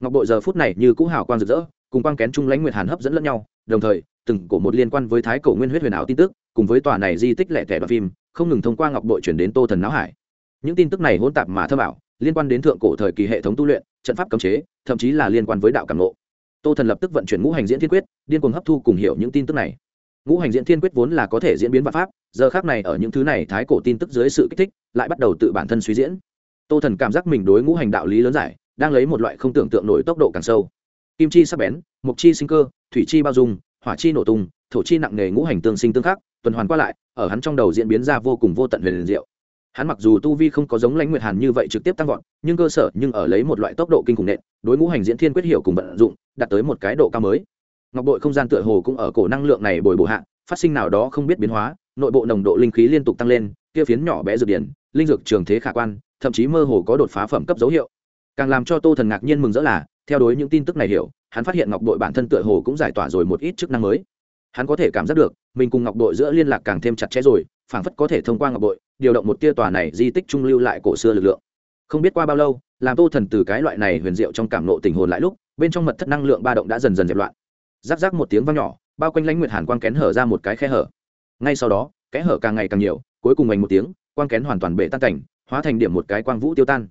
ngọc bội giờ phút này như cũ hào quang rực rỡ, cùng quang kén trung lãnh nguyệt hàn hấp dẫn lẫn nhau, đồng thời, từng cổ một liên quan với thái cổ nguyên huyết huyền ảo tin tức, cùng với tòa này di tích lẻ tẻ đoạn phim, không ngừng thông qua ngọc bội chuyển đến tô thần não hải. Những tin tức này hỗn tạp mà thơ bảo liên quan đến thượng cổ thời kỳ hệ thống tu luyện, trận pháp cấm chế, thậm chí là liên quan với đạo cảm lộ tô thần lập tức vận chuyển ngũ hành diễn thiên quyết, điên cuồng hấp thu cùng hiểu những tin tức này. Ngũ hành diễn thiên quyết vốn là có thể diễn biến vạn pháp, giờ khác này ở những thứ này thái cổ tin tức dưới sự kích thích, lại bắt đầu tự bản thân suy diễn. Tô thần cảm giác mình đối ngũ hành đạo lý lớn giải đang lấy một loại không tưởng tượng nổi tốc độ càng sâu. Kim chi sắc bén, Mộc chi sinh cơ, thủy chi bao dung, hỏa chi nổ tung, thổ chi nặng nề ngũ hành tương sinh tương khắc, tuần hoàn qua lại, ở hắn trong đầu diễn biến ra vô cùng vô tận huyền diệu. Hắn mặc dù tu vi không có giống lãnh nguyệt hàn như vậy trực tiếp tăng vọt, nhưng cơ sở, nhưng ở lấy một loại tốc độ kinh khủng nện, đối ngũ hành diễn thiên quyết hiểu cùng vận dụng, đạt tới một cái độ cao mới. Ngọc bội không gian tựa hồ cũng ở cổ năng lượng này bồi bổ hạ, phát sinh nào đó không biết biến hóa, nội bộ nồng độ linh khí liên tục tăng lên, kia phiến nhỏ bé dược điển, linh dược trường thế khả quan, thậm chí mơ hồ có đột phá phẩm cấp dấu hiệu càng làm cho tô thần ngạc nhiên mừng rỡ là, theo đối những tin tức này hiểu, hắn phát hiện ngọc đội bản thân tựa hồ cũng giải tỏa rồi một ít chức năng mới. Hắn có thể cảm giác được, mình cùng ngọc đội giữa liên lạc càng thêm chặt chẽ rồi, phảng phất có thể thông qua ngọc đội, điều động một tia tòa này di tích trung lưu lại cổ xưa lực lượng. Không biết qua bao lâu, làm tô thần từ cái loại này huyền diệu trong cảm nộ tình hồn lại lúc, bên trong mật thất năng lượng ba động đã dần dần dẹp loạn. Giáp giáp một tiếng vang nhỏ, bao quanh lãnh nguyệt hàn quang kén hở ra một cái khe hở. Ngay sau đó, kẽ hở càng ngày càng nhiều, cuối cùng ngành một tiếng, quang kén hoàn toàn bể tan cảnh, hóa thành điểm một cái quang vũ tiêu tan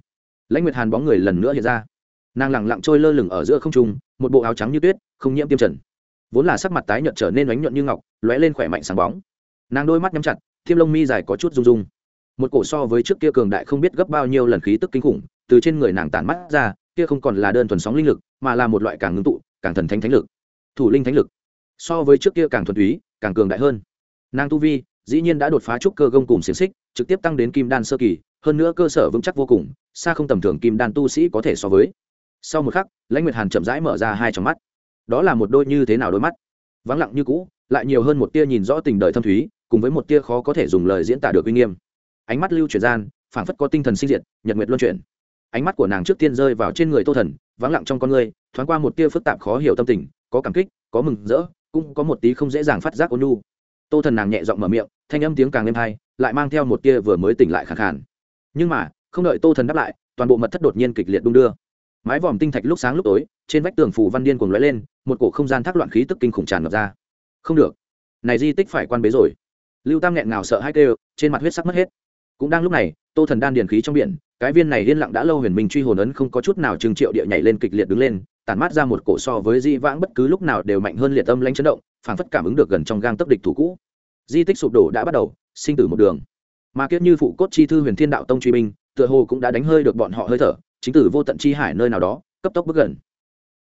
lãnh nguyệt hàn bóng người lần nữa hiện ra nàng lẳng lặng trôi lơ lửng ở giữa không trung một bộ áo trắng như tuyết không nhiễm tiêm trần vốn là sắc mặt tái nhợt trở nên ánh nhuận như ngọc lóe lên khỏe mạnh sáng bóng nàng đôi mắt nhắm chặt thiêm lông mi dài có chút rung rung một cổ so với trước kia cường đại không biết gấp bao nhiêu lần khí tức kinh khủng từ trên người nàng tản mắt ra kia không còn là đơn thuần sóng linh lực mà là một loại càng ngưng tụ càng thần thánh thánh lực thủ linh thánh lực so với trước kia càng thuần túy càng cường đại hơn nàng tu vi dĩ nhiên đã đột phá trúc cơ gông cùng xiềng xích trực tiếp tăng đến kim đan sơ kỳ hơn nữa cơ sở vững chắc vô cùng xa không tầm thường kim đan tu sĩ có thể so với. Sau một khắc, lãnh nguyệt hàn chậm rãi mở ra hai trong mắt. Đó là một đôi như thế nào đôi mắt? Vắng lặng như cũ, lại nhiều hơn một tia nhìn rõ tình đời thâm thúy, cùng với một tia khó có thể dùng lời diễn tả được uy nghiêm. Ánh mắt lưu chuyển gian, phảng phất có tinh thần sinh diệt, nhật nguyệt luân chuyển. Ánh mắt của nàng trước tiên rơi vào trên người tô thần, vắng lặng trong con người, thoáng qua một tia phức tạp khó hiểu tâm tình, có cảm kích, có mừng rỡ, cũng có một tí không dễ dàng phát giác ôn nhu. Tô thần nàng nhẹ giọng mở miệng, thanh âm tiếng càng êm hay lại mang theo một tia vừa mới tỉnh lại khẳng khàn. Nhưng mà không đợi tô thần đáp lại, toàn bộ mật thất đột nhiên kịch liệt đung đưa. Mái vòm tinh thạch lúc sáng lúc tối, trên vách tường phủ văn điên cuồng lóe lên, một cổ không gian thác loạn khí tức kinh khủng tràn ngập ra. Không được. Này di tích phải quan bế rồi. Lưu tam nghẹn ngào sợ hai kêu, trên mặt huyết sắc mất hết. Cũng đang lúc này, tô thần đan điền khí trong biển, cái viên này liên lặng đã lâu huyền minh truy hồn ấn không có chút nào trừng triệu địa nhảy lên kịch liệt đứng lên, tản mát ra một cổ so với di vãng bất cứ lúc nào đều mạnh hơn liệt tâm lãnh chấn động phản phất cảm ứng được gần trong gang tấp địch thủ cũ. Di tích sụp đổ đã bắt đầu, sinh tử một đường. Mà kiết như phụ cốt chi thư huyền thiên đạo tông truy binh tựa hồ cũng đã đánh hơi được bọn họ hơi thở, chính tử vô tận chi hải nơi nào đó, cấp tốc bước gần.